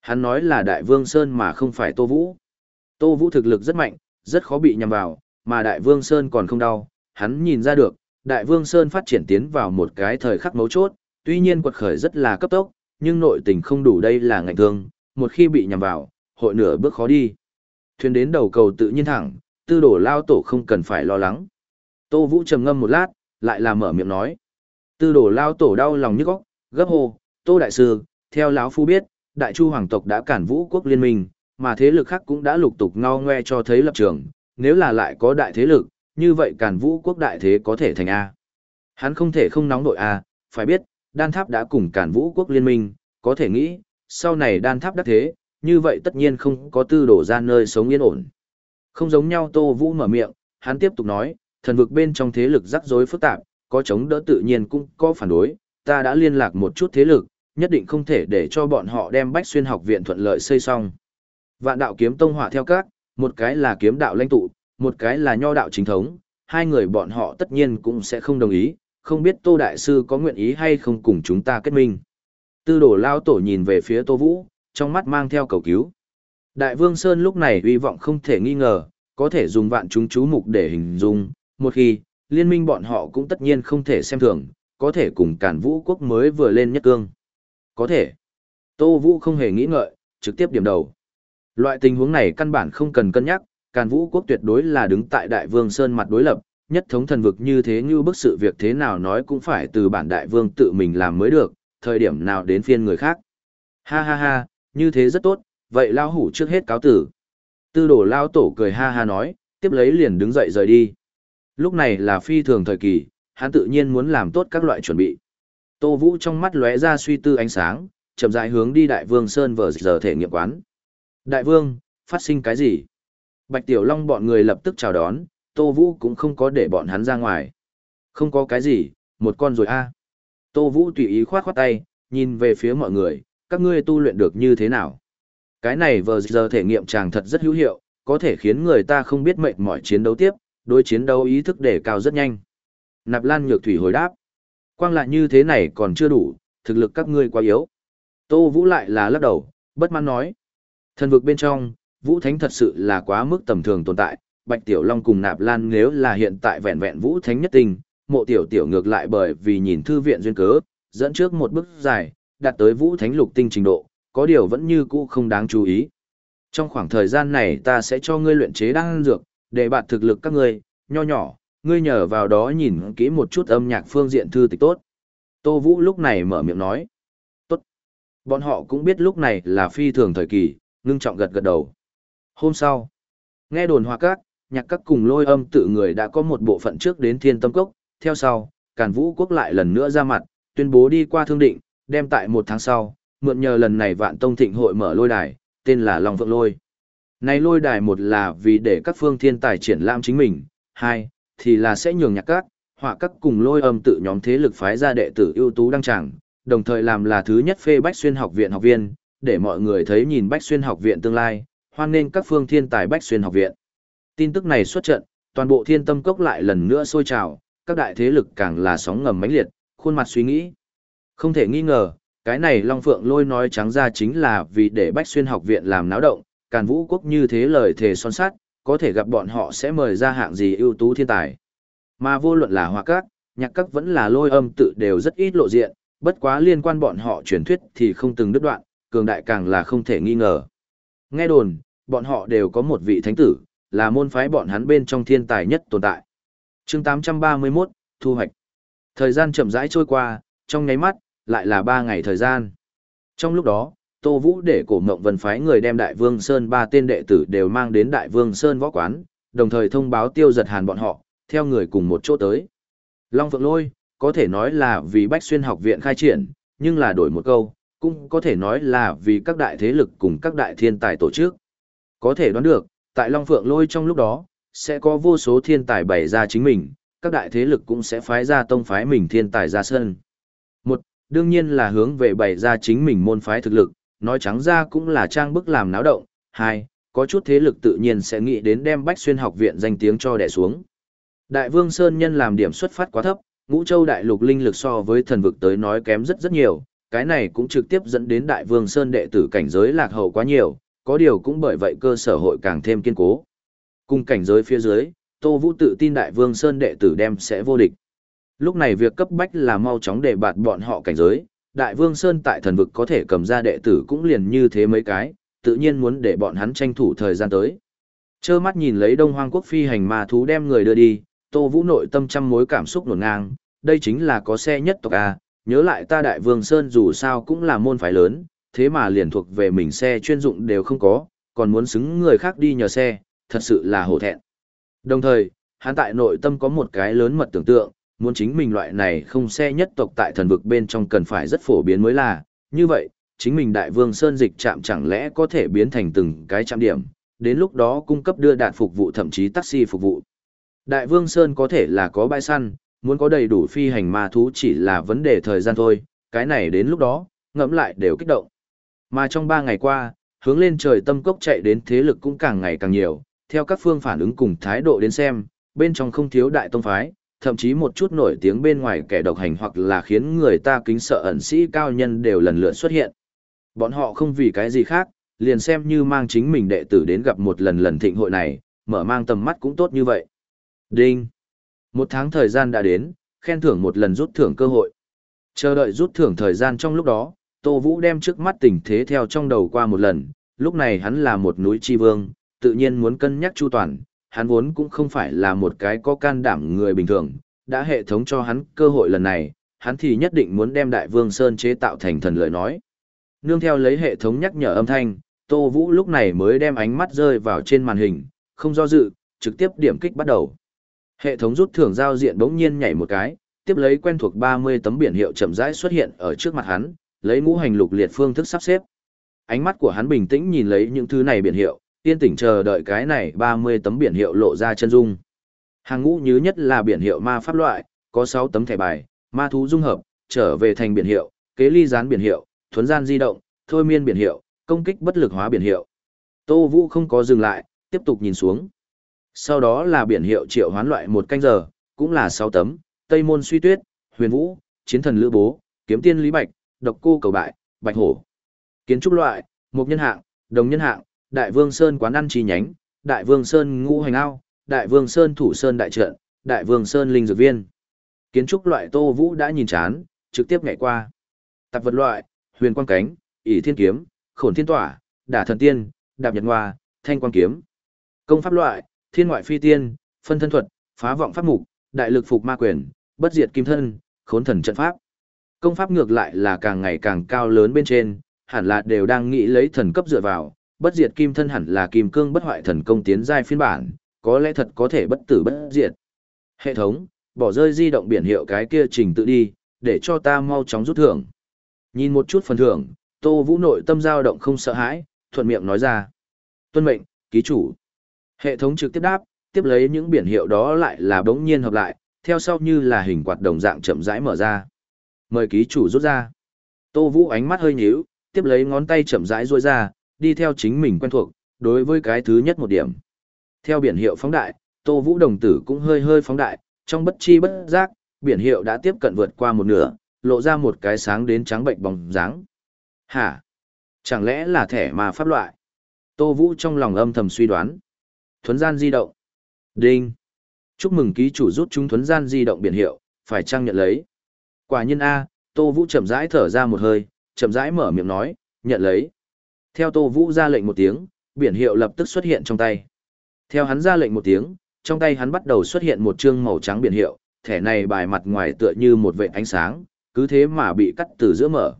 Hắn nói là Đại Vương Sơn mà không phải Tô Vũ. Tô Vũ thực lực rất mạnh, rất khó bị nhằm vào, mà Đại Vương Sơn còn không đau, hắn nhìn ra được, Đại Vương Sơn phát triển tiến vào một cái thời khắc mấu chốt, Tuy nhiên quật khởi rất là cấp tốc, nhưng nội tình không đủ đây là ngạnh thương, một khi bị nhằm vào, hội nửa bước khó đi. Thuyền đến đầu cầu tự nhiên thẳng, tư đổ lao tổ không cần phải lo lắng. Tô Vũ trầm ngâm một lát, lại là mở miệng nói. Tư đổ lao tổ đau lòng nhức óc, gấp hồ, Tô Đại Sư, theo lão Phu biết, Đại Chu Hoàng tộc đã cản vũ quốc liên minh, mà thế lực khác cũng đã lục tục ngao ngoe cho thấy lập trường, nếu là lại có đại thế lực, như vậy cản vũ quốc đại thế có thể thành A. Hắn không thể không nóng đội A, phải biết, đan tháp đã cùng cản vũ quốc liên minh, có thể nghĩ, sau này đan tháp đắc thế, như vậy tất nhiên không có tư đổ ra nơi sống yên ổn. Không giống nhau Tô Vũ mở miệng, hắn tiếp tục nói, thần vực bên trong thế lực rắc rối phức tạp, có chống đỡ tự nhiên cũng có phản đối, ta đã liên lạc một chút thế lực, nhất định không thể để cho bọn họ đem Bách Xuyên học viện thuận lợi xây xong. Vạn đạo kiếm tông hỏa theo các, một cái là kiếm đạo lãnh tụ, một cái là nho đạo chính thống, hai người bọn họ tất nhiên cũng sẽ không đồng ý, không biết Tô Đại Sư có nguyện ý hay không cùng chúng ta kết minh. Tư đổ lao tổ nhìn về phía Tô Vũ, trong mắt mang theo cầu cứu. Đại Vương Sơn lúc này uy vọng không thể nghi ngờ, có thể dùng vạn chúng chú mục để hình dung, một khi, liên minh bọn họ cũng tất nhiên không thể xem thường, có thể cùng cản vũ quốc mới vừa lên nhất cương. Có thể. Tô Vũ không hề nghĩ ngợi, trực tiếp điểm đầu. Loại tình huống này căn bản không cần cân nhắc, càn vũ quốc tuyệt đối là đứng tại đại vương Sơn mặt đối lập, nhất thống thần vực như thế như bức sự việc thế nào nói cũng phải từ bản đại vương tự mình làm mới được, thời điểm nào đến phiên người khác. Ha ha ha, như thế rất tốt, vậy lao hủ trước hết cáo tử. Tư đổ lao tổ cười ha ha nói, tiếp lấy liền đứng dậy rời đi. Lúc này là phi thường thời kỳ, hắn tự nhiên muốn làm tốt các loại chuẩn bị. Tô Vũ trong mắt lóe ra suy tư ánh sáng, chậm rãi hướng đi Đại Vương Sơn vở giờ thể nghiệm quán. Đại Vương, phát sinh cái gì? Bạch Tiểu Long bọn người lập tức chào đón, Tô Vũ cũng không có để bọn hắn ra ngoài. Không có cái gì, một con rồi a Tô Vũ tùy ý khoát khoát tay, nhìn về phía mọi người, các ngươi tu luyện được như thế nào? Cái này vờ giờ thể nghiệm chàng thật rất hữu hiệu, có thể khiến người ta không biết mệnh mọi chiến đấu tiếp, đối chiến đấu ý thức đề cao rất nhanh. Nạp Lan Nhược Thủy hồi đáp. Quang lại như thế này còn chưa đủ, thực lực các ngươi quá yếu. Tô Vũ lại là lắc đầu, bất mãn nói. Thần vực bên trong, Vũ Thánh thật sự là quá mức tầm thường tồn tại, Bạch Tiểu Long cùng Nạp Lan nếu là hiện tại vẹn vẹn Vũ Thánh nhất tình, mộ tiểu tiểu ngược lại bởi vì nhìn thư viện duyên cớ, dẫn trước một bước dài, đạt tới Vũ Thánh lục tinh trình độ, có điều vẫn như cũ không đáng chú ý. Trong khoảng thời gian này ta sẽ cho ngươi luyện chế đan dược, để bạt thực lực các ngươi, nho nhỏ, ngươi nhờ vào đó nhìn kỹ một chút âm nhạc phương diện thư tịch tốt. Tô Vũ lúc này mở miệng nói. Tốt. Bọn họ cũng biết lúc này là phi thường thời kỳ, ngưng trọng gật gật đầu. Hôm sau, nghe đồn hòa các, nhạc các cùng lôi âm tự người đã có một bộ phận trước đến thiên tâm cốc, theo sau, Càn Vũ Quốc lại lần nữa ra mặt, tuyên bố đi qua thương định, đem tại một tháng sau, mượn nhờ lần này vạn tông thịnh hội mở lôi đài, tên là Long Vượng Lôi. Này lôi đài một là vì để các phương thiên tài triển lãm chính mình, hai, thì là sẽ nhường nhạc các, họa các cùng lôi âm tự nhóm thế lực phái ra đệ tử ưu tú đăng tràng, đồng thời làm là thứ nhất phê Bách Xuyên học viện học viên, để mọi người thấy nhìn Bách Xuyên học viện tương lai, hoan nên các phương thiên tài Bách Xuyên học viện. Tin tức này xuất trận, toàn bộ thiên tâm cốc lại lần nữa sôi trào, các đại thế lực càng là sóng ngầm mãnh liệt, khuôn mặt suy nghĩ. Không thể nghi ngờ, cái này Long Phượng lôi nói trắng ra chính là vì để Bách Xuyên học viện làm náo động, càn vũ quốc như thế lời thề son sát, có thể gặp bọn họ sẽ mời ra hạng gì ưu tú thiên tài. Mà vô luận là hòa các, nhạc các vẫn là lôi âm tự đều rất ít lộ diện, bất quá liên quan bọn họ truyền thuyết thì không từng đứt đoạn, cường đại càng là không thể nghi ngờ. Nghe đồn, bọn họ đều có một vị thánh tử, là môn phái bọn hắn bên trong thiên tài nhất tồn tại. chương 831, Thu hoạch. Thời gian chậm rãi trôi qua, trong nháy mắt, lại là ba ngày thời gian. Trong lúc đó, Tô Vũ để cổ mộng vân phái người đem Đại Vương Sơn ba tên đệ tử đều mang đến Đại Vương Sơn võ quán, đồng thời thông báo tiêu giật hàn bọn họ, theo người cùng một chỗ tới. Long Phượng Lôi, có thể nói là vì Bách Xuyên học viện khai triển, nhưng là đổi một câu, cũng có thể nói là vì các đại thế lực cùng các đại thiên tài tổ chức. Có thể đoán được, tại Long Phượng Lôi trong lúc đó, sẽ có vô số thiên tài bày ra chính mình, các đại thế lực cũng sẽ phái ra tông phái mình thiên tài ra sân. Đương nhiên là hướng về bày ra chính mình môn phái thực lực, nói trắng ra cũng là trang bức làm náo động. Hai, có chút thế lực tự nhiên sẽ nghĩ đến đem Bách Xuyên học viện danh tiếng cho đẻ xuống. Đại Vương Sơn Nhân làm điểm xuất phát quá thấp, ngũ châu đại lục linh lực so với thần vực tới nói kém rất rất nhiều, cái này cũng trực tiếp dẫn đến Đại Vương Sơn đệ tử cảnh giới lạc hậu quá nhiều, có điều cũng bởi vậy cơ sở hội càng thêm kiên cố. Cùng cảnh giới phía dưới, Tô Vũ tự tin Đại Vương Sơn đệ tử đem sẽ vô địch. Lúc này việc cấp bách là mau chóng để bạt bọn họ cảnh giới, Đại Vương Sơn tại thần vực có thể cầm ra đệ tử cũng liền như thế mấy cái, tự nhiên muốn để bọn hắn tranh thủ thời gian tới. Chơ mắt nhìn lấy Đông Hoang Quốc phi hành ma thú đem người đưa đi, Tô Vũ nội tâm trăm mối cảm xúc nổn ngang, đây chính là có xe nhất tộc A, nhớ lại ta Đại Vương Sơn dù sao cũng là môn phái lớn, thế mà liền thuộc về mình xe chuyên dụng đều không có, còn muốn xứng người khác đi nhờ xe, thật sự là hổ thẹn. Đồng thời, hắn tại nội tâm có một cái lớn mật tưởng tượng, muốn chính mình loại này không xe nhất tộc tại thần vực bên trong cần phải rất phổ biến mới là, như vậy, chính mình đại vương sơn dịch chạm chẳng lẽ có thể biến thành từng cái trạm điểm, đến lúc đó cung cấp đưa đạn phục vụ thậm chí taxi phục vụ. Đại vương sơn có thể là có bãi săn, muốn có đầy đủ phi hành ma thú chỉ là vấn đề thời gian thôi, cái này đến lúc đó, ngẫm lại đều kích động. Mà trong ba ngày qua, hướng lên trời tâm cốc chạy đến thế lực cũng càng ngày càng nhiều, theo các phương phản ứng cùng thái độ đến xem, bên trong không thiếu đại tông phái, thậm chí một chút nổi tiếng bên ngoài kẻ độc hành hoặc là khiến người ta kính sợ ẩn sĩ cao nhân đều lần lượt xuất hiện. Bọn họ không vì cái gì khác, liền xem như mang chính mình đệ tử đến gặp một lần lần thịnh hội này, mở mang tầm mắt cũng tốt như vậy. Đinh! Một tháng thời gian đã đến, khen thưởng một lần rút thưởng cơ hội. Chờ đợi rút thưởng thời gian trong lúc đó, Tô Vũ đem trước mắt tình thế theo trong đầu qua một lần, lúc này hắn là một núi chi vương, tự nhiên muốn cân nhắc chu toàn, hắn vốn cũng không phải là một cái có can đảm người bình thường, đã hệ thống cho hắn cơ hội lần này, hắn thì nhất định muốn đem Đại Vương Sơn chế tạo thành thần lời nói. Nương theo lấy hệ thống nhắc nhở âm thanh, Tô Vũ lúc này mới đem ánh mắt rơi vào trên màn hình, không do dự, trực tiếp điểm kích bắt đầu. Hệ thống rút thưởng giao diện bỗng nhiên nhảy một cái, tiếp lấy quen thuộc 30 tấm biển hiệu chậm rãi xuất hiện ở trước mặt hắn, lấy ngũ hành lục liệt phương thức sắp xếp. Ánh mắt của hắn bình tĩnh nhìn lấy những thứ này biển hiệu, yên tĩnh chờ đợi cái này 30 tấm biển hiệu lộ ra chân dung. Hàng ngũ nhứ nhất là biển hiệu ma pháp loại, có 6 tấm thẻ bài, ma thú dung hợp, trở về thành biển hiệu, kế ly gián biển hiệu, thuấn gian di động, thôi miên biển hiệu, công kích bất lực hóa biển hiệu. Tô Vũ không có dừng lại, tiếp tục nhìn xuống. Sau đó là biển hiệu triệu hoán loại một canh giờ, cũng là 6 tấm, Tây Môn Suy Tuyết, Huyền Vũ, Chiến Thần Lữ Bố, Kiếm Tiên Lý Bạch, Độc Cô Cầu Bại, Bạch Hổ. Kiến trúc loại, một nhân hạng, đồng nhân hạng, Đại Vương Sơn quán ăn chi nhánh, Đại Vương Sơn ngũ hành ao, Đại Vương Sơn thủ sơn đại trận, Đại Vương Sơn linh dược viên. Kiến trúc loại Tô Vũ đã nhìn chán, trực tiếp nhảy qua. Tạp vật loại, Huyền quang cánh, ỷ thiên kiếm, khổn thiên tỏa, đả thần tiên, đạp nhật Hoa, thanh quang kiếm. Công pháp loại, thiên ngoại phi tiên, phân thân thuật, phá vọng pháp mục, đại lực phục ma quyền, bất diệt kim thân, khốn thần trận pháp. Công pháp ngược lại là càng ngày càng cao lớn bên trên, hẳn là đều đang nghĩ lấy thần cấp dựa vào, bất diệt kim thân hẳn là kim cương bất hoại thần công tiến giai phiên bản, có lẽ thật có thể bất tử bất diệt. Hệ thống, bỏ rơi di động biển hiệu cái kia trình tự đi, để cho ta mau chóng rút thưởng. Nhìn một chút phần thưởng, Tô Vũ nội tâm dao động không sợ hãi, thuận miệng nói ra. Tuân mệnh, ký chủ. Hệ thống trực tiếp đáp, tiếp lấy những biển hiệu đó lại là bỗng nhiên hợp lại, theo sau như là hình quạt đồng dạng chậm rãi mở ra. Mời ký chủ rút ra. Tô Vũ ánh mắt hơi nhíu, tiếp lấy ngón tay chậm rãi duỗi ra, đi theo chính mình quen thuộc, đối với cái thứ nhất một điểm. Theo biển hiệu phóng đại, Tô Vũ đồng tử cũng hơi hơi phóng đại, trong bất chi bất giác, biển hiệu đã tiếp cận vượt qua một nửa, lộ ra một cái sáng đến trắng bệnh bóng dáng. Hả? Chẳng lẽ là thẻ mà pháp loại? Tô Vũ trong lòng âm thầm suy đoán. Thuấn gian di động. Đinh. Chúc mừng ký chủ rút chúng thuấn gian di động biển hiệu, phải trang nhận lấy. Quả nhiên A, Tô Vũ chậm rãi thở ra một hơi, chậm rãi mở miệng nói, nhận lấy. Theo Tô Vũ ra lệnh một tiếng, biển hiệu lập tức xuất hiện trong tay. Theo hắn ra lệnh một tiếng, trong tay hắn bắt đầu xuất hiện một chương màu trắng biển hiệu, thẻ này bài mặt ngoài tựa như một vệt ánh sáng, cứ thế mà bị cắt từ giữa mở.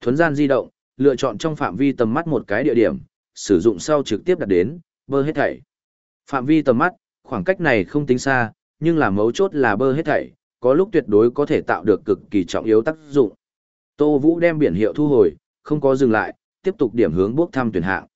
Thuấn gian di động, lựa chọn trong phạm vi tầm mắt một cái địa điểm, sử dụng sau trực tiếp đặt đến, bơ hết thảy. Phạm vi tầm mắt, khoảng cách này không tính xa, nhưng là mấu chốt là bơ hết thảy, có lúc tuyệt đối có thể tạo được cực kỳ trọng yếu tác dụng. Tô Vũ đem biển hiệu thu hồi, không có dừng lại, tiếp tục điểm hướng bước thăm tuyển hạng.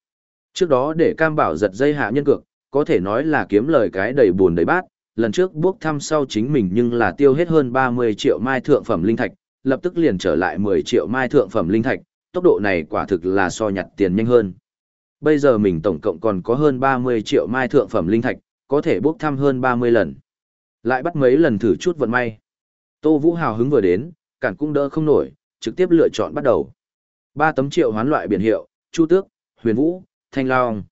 Trước đó để cam bảo giật dây hạ nhân cực, có thể nói là kiếm lời cái đầy buồn đầy bát, lần trước bước thăm sau chính mình nhưng là tiêu hết hơn 30 triệu mai thượng phẩm linh thạch, lập tức liền trở lại 10 triệu mai thượng phẩm linh thạch, tốc độ này quả thực là so nhặt tiền nhanh hơn. Bây giờ mình tổng cộng còn có hơn 30 triệu mai thượng phẩm linh thạch, có thể bước thăm hơn 30 lần. Lại bắt mấy lần thử chút vận may. Tô Vũ hào hứng vừa đến, cản cũng đỡ không nổi, trực tiếp lựa chọn bắt đầu. Ba tấm triệu hoán loại biển hiệu, Chu Tước, Huyền Vũ, Thanh Long.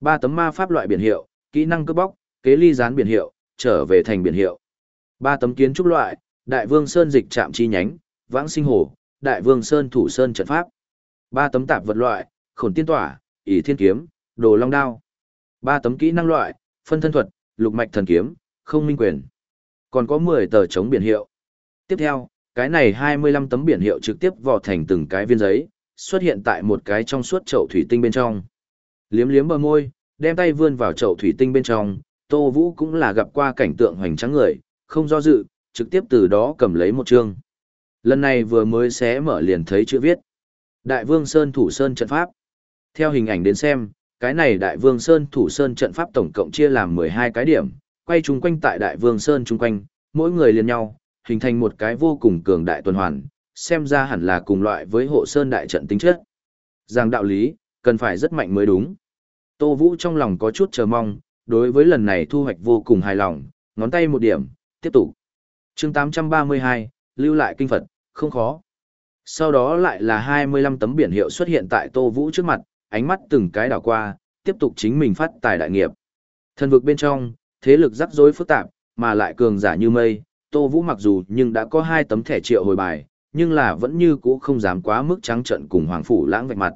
Ba tấm ma pháp loại biển hiệu, kỹ năng cướp bóc, kế ly gián biển hiệu, trở về thành biển hiệu. Ba tấm kiến trúc loại, Đại Vương Sơn dịch trạm chi nhánh, Vãng Sinh Hồ, Đại Vương Sơn thủ sơn trận pháp. Ba tấm tạp vật loại, Khổn Tiên Tỏa, ỷ Thiên Kiếm, Đồ Long Đao. Ba tấm kỹ năng loại, Phân Thân Thuật, Lục Mạch Thần Kiếm, Không Minh Quyền. Còn có 10 tờ chống biển hiệu. Tiếp theo, cái này 25 tấm biển hiệu trực tiếp vò thành từng cái viên giấy, xuất hiện tại một cái trong suốt chậu thủy tinh bên trong. Liếm liếm bờ môi, đem tay vươn vào chậu thủy tinh bên trong, Tô Vũ cũng là gặp qua cảnh tượng hoành tráng người, không do dự, trực tiếp từ đó cầm lấy một chương. Lần này vừa mới xé mở liền thấy chữ viết. Đại Vương Sơn Thủ Sơn Trận Pháp. Theo hình ảnh đến xem, cái này Đại Vương Sơn Thủ Sơn Trận Pháp tổng cộng chia làm 12 cái điểm, quay chung quanh tại Đại Vương Sơn chung quanh, mỗi người liền nhau, hình thành một cái vô cùng cường đại tuần hoàn, xem ra hẳn là cùng loại với hộ sơn đại trận tính chất. Giang đạo lý, cần phải rất mạnh mới đúng. Tô Vũ trong lòng có chút chờ mong, đối với lần này thu hoạch vô cùng hài lòng, ngón tay một điểm, tiếp tục. chương 832, lưu lại kinh Phật, không khó. Sau đó lại là 25 tấm biển hiệu xuất hiện tại Tô Vũ trước mặt, ánh mắt từng cái đảo qua, tiếp tục chính mình phát tài đại nghiệp. Thần vực bên trong, thế lực rắc rối phức tạp, mà lại cường giả như mây, Tô Vũ mặc dù nhưng đã có hai tấm thẻ triệu hồi bài, nhưng là vẫn như cũ không dám quá mức trắng trận cùng Hoàng Phủ lãng vạch mặt.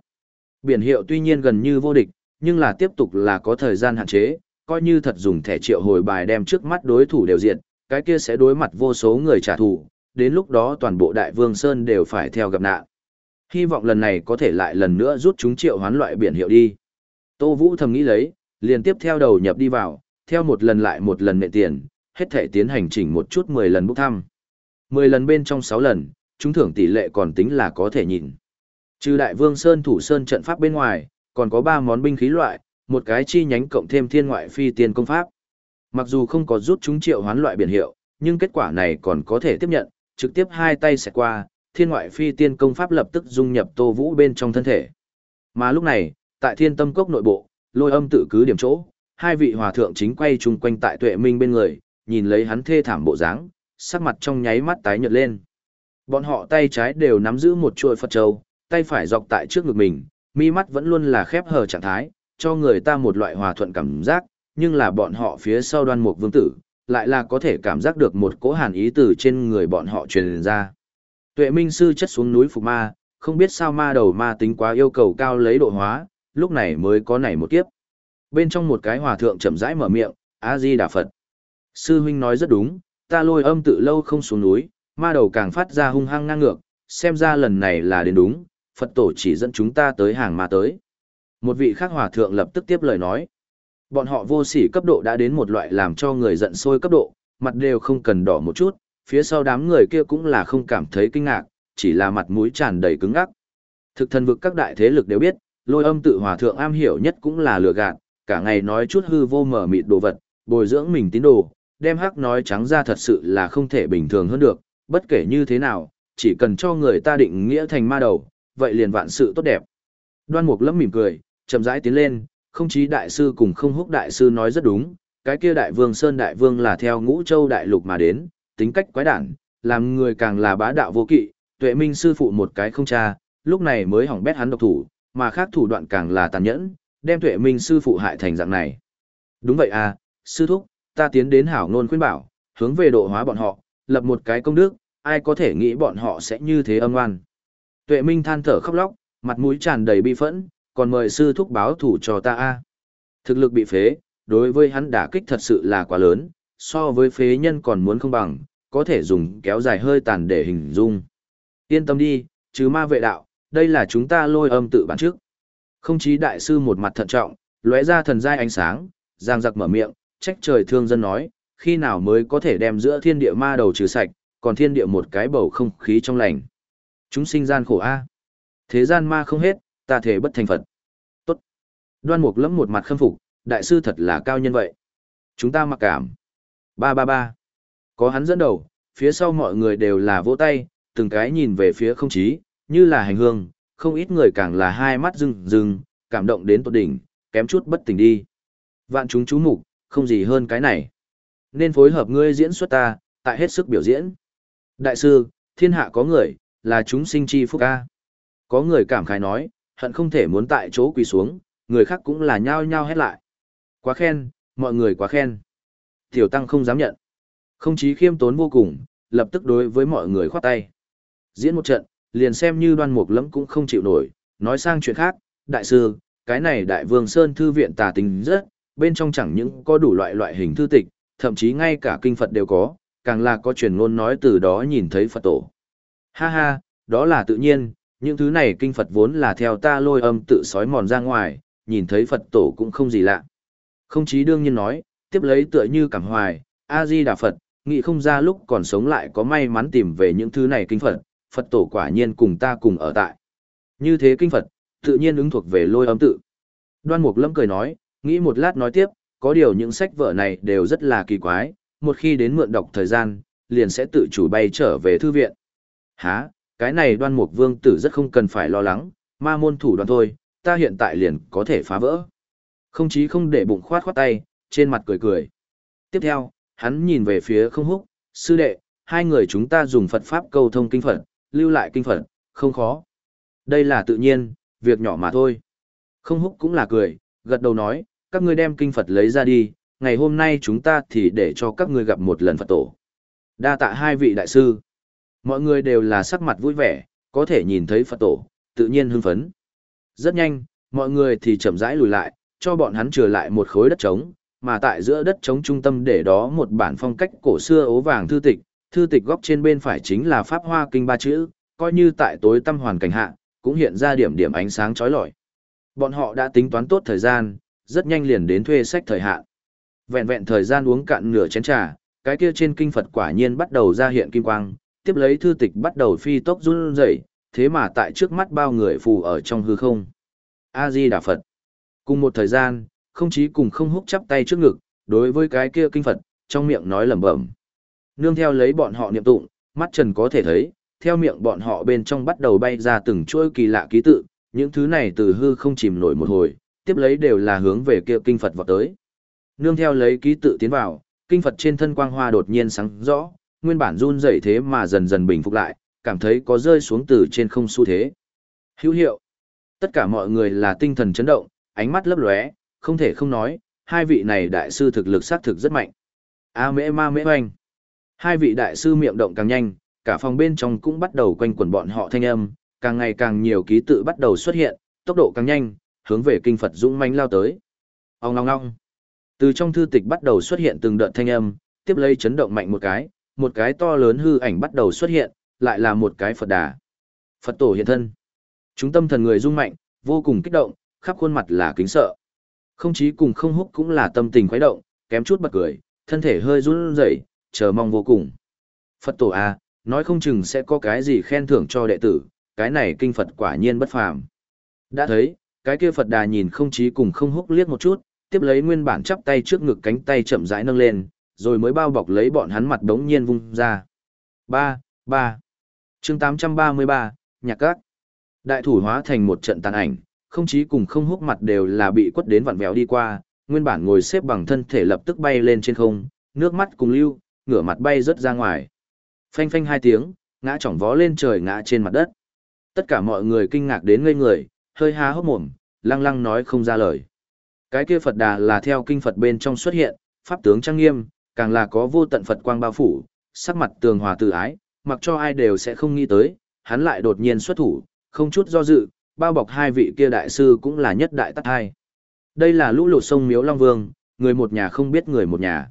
Biển hiệu tuy nhiên gần như vô địch, nhưng là tiếp tục là có thời gian hạn chế, coi như thật dùng thẻ triệu hồi bài đem trước mắt đối thủ đều diện, cái kia sẽ đối mặt vô số người trả thù, đến lúc đó toàn bộ Đại Vương Sơn đều phải theo gặp nạn. Hy vọng lần này có thể lại lần nữa rút chúng triệu hoán loại biển hiệu đi. Tô Vũ thầm nghĩ lấy, liền tiếp theo đầu nhập đi vào, theo một lần lại một lần nệ tiền, hết thể tiến hành chỉnh một chút 10 lần bốc thăm. 10 lần bên trong 6 lần, chúng thưởng tỷ lệ còn tính là có thể nhìn. Trừ Đại Vương Sơn thủ sơn trận pháp bên ngoài, còn có 3 món binh khí loại, một cái chi nhánh cộng thêm thiên ngoại phi tiên công pháp. Mặc dù không có rút chúng triệu hoán loại biển hiệu, nhưng kết quả này còn có thể tiếp nhận, trực tiếp hai tay sẽ qua, thiên ngoại phi tiên công pháp lập tức dung nhập Tô Vũ bên trong thân thể. Mà lúc này, tại thiên tâm cốc nội bộ, lôi âm tự cứ điểm chỗ, hai vị hòa thượng chính quay chung quanh tại tuệ minh bên người, nhìn lấy hắn thê thảm bộ dáng, sắc mặt trong nháy mắt tái nhợt lên. Bọn họ tay trái đều nắm giữ một chuôi Phật châu, tay phải dọc tại trước ngực mình, mi mắt vẫn luôn là khép hờ trạng thái, cho người ta một loại hòa thuận cảm giác, nhưng là bọn họ phía sau đoan mục vương tử, lại là có thể cảm giác được một cỗ hàn ý từ trên người bọn họ truyền ra. Tuệ Minh sư chất xuống núi Phục Ma, không biết sao ma đầu ma tính quá yêu cầu cao lấy độ hóa, lúc này mới có nảy một kiếp. Bên trong một cái hòa thượng chậm rãi mở miệng, A-di Đà Phật. Sư huynh nói rất đúng, ta lôi âm tự lâu không xuống núi, ma đầu càng phát ra hung hăng ngang ngược, xem ra lần này là đến đúng, Phật tổ chỉ dẫn chúng ta tới hàng ma tới. Một vị khác hòa thượng lập tức tiếp lời nói. Bọn họ vô sỉ cấp độ đã đến một loại làm cho người giận sôi cấp độ, mặt đều không cần đỏ một chút, phía sau đám người kia cũng là không cảm thấy kinh ngạc, chỉ là mặt mũi tràn đầy cứng ngắc. Thực thần vực các đại thế lực đều biết, lôi âm tự hòa thượng am hiểu nhất cũng là lừa gạt, cả ngày nói chút hư vô mở mịt đồ vật, bồi dưỡng mình tín đồ, đem hắc nói trắng ra thật sự là không thể bình thường hơn được, bất kể như thế nào, chỉ cần cho người ta định nghĩa thành ma đầu, vậy liền vạn sự tốt đẹp. Đoan Mục lẫm mỉm cười, chậm rãi tiến lên, không chí đại sư cùng không húc đại sư nói rất đúng, cái kia đại vương Sơn đại vương là theo ngũ châu đại lục mà đến, tính cách quái đản, làm người càng là bá đạo vô kỵ, tuệ minh sư phụ một cái không cha, lúc này mới hỏng bét hắn độc thủ, mà khác thủ đoạn càng là tàn nhẫn, đem tuệ minh sư phụ hại thành dạng này. Đúng vậy à, sư thúc, ta tiến đến hảo nôn khuyên bảo, hướng về độ hóa bọn họ, lập một cái công đức, ai có thể nghĩ bọn họ sẽ như thế âm oan. Tuệ Minh than thở khóc lóc, mặt mũi tràn đầy bi phẫn, còn mời sư thúc báo thủ cho ta a. Thực lực bị phế, đối với hắn đả kích thật sự là quá lớn, so với phế nhân còn muốn không bằng, có thể dùng kéo dài hơi tàn để hình dung. Yên tâm đi, chứ ma vệ đạo, đây là chúng ta lôi âm tự bản trước. Không chí đại sư một mặt thận trọng, lóe ra thần giai ánh sáng, giang giặc mở miệng, trách trời thương dân nói, khi nào mới có thể đem giữa thiên địa ma đầu trừ sạch, còn thiên địa một cái bầu không khí trong lành. Chúng sinh gian khổ a. Thế gian ma không hết, ta thể bất thành Phật. Tốt. Đoan mục lẫm một mặt khâm phục, đại sư thật là cao nhân vậy. Chúng ta mặc cảm. Ba ba ba. Có hắn dẫn đầu, phía sau mọi người đều là vỗ tay, từng cái nhìn về phía không chí, như là hành hương, không ít người càng là hai mắt rưng rưng, cảm động đến tột đỉnh, kém chút bất tỉnh đi. Vạn chúng chú mục, không gì hơn cái này. Nên phối hợp ngươi diễn xuất ta, tại hết sức biểu diễn. Đại sư, thiên hạ có người, là chúng sinh chi phúc ca. Có người cảm khái nói, hận không thể muốn tại chỗ quỳ xuống, người khác cũng là nhao nhao hết lại. Quá khen, mọi người quá khen. Tiểu tăng không dám nhận. Không chí khiêm tốn vô cùng, lập tức đối với mọi người khoát tay. Diễn một trận, liền xem như đoan mục lẫm cũng không chịu nổi, nói sang chuyện khác, đại sư, cái này đại vương Sơn Thư viện tà tính rất, bên trong chẳng những có đủ loại loại hình thư tịch, thậm chí ngay cả kinh Phật đều có, càng là có truyền ngôn nói từ đó nhìn thấy Phật tổ. Ha ha, đó là tự nhiên, những thứ này kinh Phật vốn là theo ta lôi âm tự sói mòn ra ngoài, nhìn thấy Phật tổ cũng không gì lạ. Không chí đương nhiên nói, tiếp lấy tựa như cảm hoài, A-di Đà Phật, nghĩ không ra lúc còn sống lại có may mắn tìm về những thứ này kinh Phật, Phật tổ quả nhiên cùng ta cùng ở tại. Như thế kinh Phật, tự nhiên ứng thuộc về lôi âm tự. Đoan Mục Lâm cười nói, nghĩ một lát nói tiếp, có điều những sách vở này đều rất là kỳ quái, một khi đến mượn đọc thời gian, liền sẽ tự chủ bay trở về thư viện. Hả, cái này đoan mục vương tử rất không cần phải lo lắng, ma môn thủ đoàn thôi, ta hiện tại liền có thể phá vỡ. Không chí không để bụng khoát khoát tay, trên mặt cười cười. Tiếp theo, hắn nhìn về phía không húc, sư đệ, hai người chúng ta dùng Phật Pháp câu thông kinh Phật, lưu lại kinh Phật, không khó. Đây là tự nhiên, việc nhỏ mà thôi. Không húc cũng là cười, gật đầu nói, các ngươi đem kinh Phật lấy ra đi, ngày hôm nay chúng ta thì để cho các ngươi gặp một lần Phật tổ. Đa tạ hai vị đại sư. Mọi người đều là sắc mặt vui vẻ, có thể nhìn thấy Phật tổ, tự nhiên hưng phấn. Rất nhanh, mọi người thì chậm rãi lùi lại, cho bọn hắn trở lại một khối đất trống, mà tại giữa đất trống trung tâm để đó một bản phong cách cổ xưa ố vàng thư tịch, thư tịch góc trên bên phải chính là Pháp Hoa Kinh ba chữ, coi như tại tối tâm hoàn cảnh hạ, cũng hiện ra điểm điểm ánh sáng chói lọi. Bọn họ đã tính toán tốt thời gian, rất nhanh liền đến thuê sách thời hạn. Vẹn vẹn thời gian uống cạn nửa chén trà, cái kia trên kinh Phật quả nhiên bắt đầu ra hiện kim quang, tiếp lấy thư tịch bắt đầu phi tốc run rẩy, thế mà tại trước mắt bao người phù ở trong hư không. A Di Đà Phật. Cùng một thời gian, không chí cùng không húc chắp tay trước ngực, đối với cái kia kinh Phật, trong miệng nói lẩm bẩm. Nương theo lấy bọn họ niệm tụng, mắt trần có thể thấy, theo miệng bọn họ bên trong bắt đầu bay ra từng chuỗi kỳ lạ ký tự, những thứ này từ hư không chìm nổi một hồi, tiếp lấy đều là hướng về kia kinh Phật vọt tới. Nương theo lấy ký tự tiến vào, kinh Phật trên thân quang hoa đột nhiên sáng rõ, nguyên bản run rẩy thế mà dần dần bình phục lại, cảm thấy có rơi xuống từ trên không xu thế. Hữu hiệu. Tất cả mọi người là tinh thần chấn động, ánh mắt lấp lóe, không thể không nói, hai vị này đại sư thực lực xác thực rất mạnh. A mễ ma mễ hoành. Hai vị đại sư miệng động càng nhanh, cả phòng bên trong cũng bắt đầu quanh quẩn bọn họ thanh âm, càng ngày càng nhiều ký tự bắt đầu xuất hiện, tốc độ càng nhanh, hướng về kinh Phật dũng mãnh lao tới. Ong ong ong. Từ trong thư tịch bắt đầu xuất hiện từng đợt thanh âm, tiếp lấy chấn động mạnh một cái, một cái to lớn hư ảnh bắt đầu xuất hiện, lại là một cái Phật đà. Phật tổ hiện thân. Chúng tâm thần người rung mạnh, vô cùng kích động, khắp khuôn mặt là kính sợ. Không chí cùng không húc cũng là tâm tình khuấy động, kém chút bật cười, thân thể hơi run rẩy, chờ mong vô cùng. Phật tổ à, nói không chừng sẽ có cái gì khen thưởng cho đệ tử, cái này kinh Phật quả nhiên bất phàm. Đã thấy, cái kia Phật đà nhìn không chí cùng không húc liếc một chút, tiếp lấy nguyên bản chắp tay trước ngực cánh tay chậm rãi nâng lên, rồi mới bao bọc lấy bọn hắn mặt đống nhiên vung ra. Ba, ba. chương 833, nhạc các. Đại thủ hóa thành một trận tàn ảnh, không chí cùng không húc mặt đều là bị quất đến vặn vẹo đi qua, nguyên bản ngồi xếp bằng thân thể lập tức bay lên trên không, nước mắt cùng lưu, ngửa mặt bay rớt ra ngoài. Phanh phanh hai tiếng, ngã chỏng vó lên trời ngã trên mặt đất. Tất cả mọi người kinh ngạc đến ngây người, hơi há hốc mồm, lăng lăng nói không ra lời. Cái kia Phật đà là theo kinh Phật bên trong xuất hiện, pháp tướng trang nghiêm, càng là có vô tận Phật quang bao phủ, sắc mặt tường hòa tự ái, mặc cho ai đều sẽ không nghĩ tới, hắn lại đột nhiên xuất thủ, không chút do dự, bao bọc hai vị kia đại sư cũng là nhất đại tắc hai. Đây là lũ lụt sông Miếu Long Vương, người một nhà không biết người một nhà.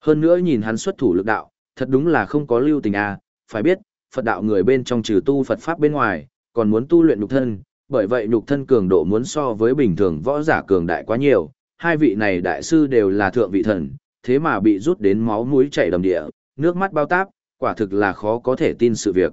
Hơn nữa nhìn hắn xuất thủ lực đạo, thật đúng là không có lưu tình à, phải biết, Phật đạo người bên trong trừ tu Phật Pháp bên ngoài, còn muốn tu luyện nhục thân, bởi vậy nhục thân cường độ muốn so với bình thường võ giả cường đại quá nhiều, hai vị này đại sư đều là thượng vị thần, thế mà bị rút đến máu mũi chảy đầm địa, nước mắt bao táp, quả thực là khó có thể tin sự việc.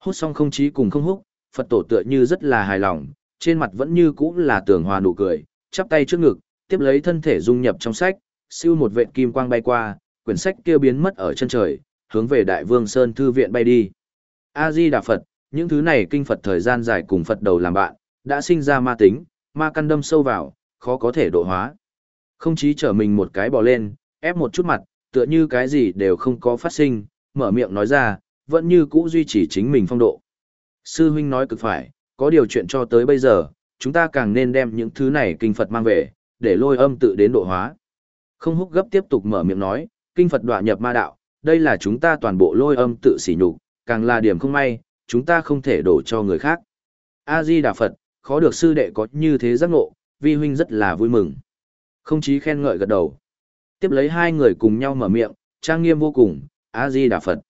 Hút xong không chí cùng không hút, Phật tổ tựa như rất là hài lòng, trên mặt vẫn như cũ là tưởng hòa nụ cười, chắp tay trước ngực, tiếp lấy thân thể dung nhập trong sách, siêu một vệt kim quang bay qua, quyển sách kia biến mất ở chân trời, hướng về Đại Vương Sơn thư viện bay đi. A Di Đà Phật, những thứ này kinh Phật thời gian dài cùng Phật đầu làm bạn, đã sinh ra ma tính, ma căn đâm sâu vào, khó có thể độ hóa. Không chí trở mình một cái bò lên, ép một chút mặt, tựa như cái gì đều không có phát sinh, mở miệng nói ra, vẫn như cũ duy trì chính mình phong độ. Sư huynh nói cực phải, có điều chuyện cho tới bây giờ, chúng ta càng nên đem những thứ này kinh Phật mang về, để lôi âm tự đến độ hóa. Không húc gấp tiếp tục mở miệng nói, kinh Phật đọa nhập ma đạo, đây là chúng ta toàn bộ lôi âm tự sỉ nhục, càng là điểm không may, chúng ta không thể đổ cho người khác. A-di Đà Phật, khó được sư đệ có như thế giác ngộ, vi huynh rất là vui mừng. Không chí khen ngợi gật đầu. Tiếp lấy hai người cùng nhau mở miệng, trang nghiêm vô cùng, A-di Đà Phật.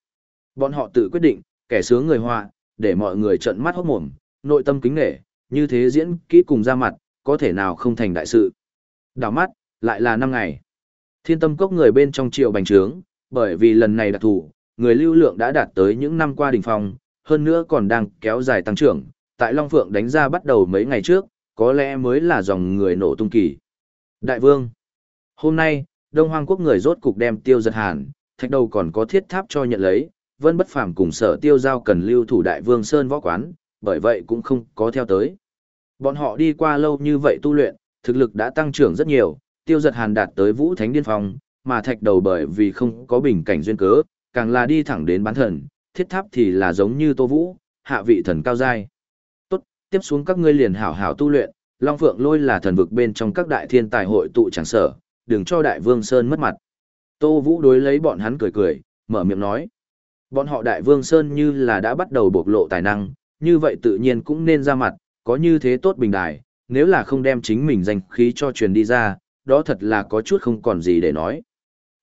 Bọn họ tự quyết định, kẻ sướng người họa, để mọi người trợn mắt hốt mồm, nội tâm kính nghệ, như thế diễn kỹ cùng ra mặt, có thể nào không thành đại sự. Đào mắt, lại là năm ngày. Thiên tâm cốc người bên trong triệu bành trướng, bởi vì lần này đặc thù, người lưu lượng đã đạt tới những năm qua đỉnh phong, hơn nữa còn đang kéo dài tăng trưởng. Tại Long Phượng đánh ra bắt đầu mấy ngày trước, có lẽ mới là dòng người nổ tung kỳ. Đại vương, hôm nay, Đông Hoang quốc người rốt cục đem tiêu giật hàn, thạch đầu còn có thiết tháp cho nhận lấy, vân bất phàm cùng sở tiêu giao cần lưu thủ đại vương Sơn võ quán, bởi vậy cũng không có theo tới. Bọn họ đi qua lâu như vậy tu luyện, thực lực đã tăng trưởng rất nhiều, tiêu giật hàn đạt tới vũ thánh điên phong, mà thạch đầu bởi vì không có bình cảnh duyên cớ, càng là đi thẳng đến bán thần, thiết tháp thì là giống như tô vũ, hạ vị thần cao giai. Tốt, tiếp xuống các ngươi liền hảo hảo tu luyện, Long Phượng lôi là thần vực bên trong các đại thiên tài hội tụ chẳng sở, đừng cho đại vương Sơn mất mặt. Tô Vũ đối lấy bọn hắn cười cười, mở miệng nói. Bọn họ đại vương Sơn như là đã bắt đầu bộc lộ tài năng, như vậy tự nhiên cũng nên ra mặt, có như thế tốt bình đài, nếu là không đem chính mình danh khí cho truyền đi ra, đó thật là có chút không còn gì để nói.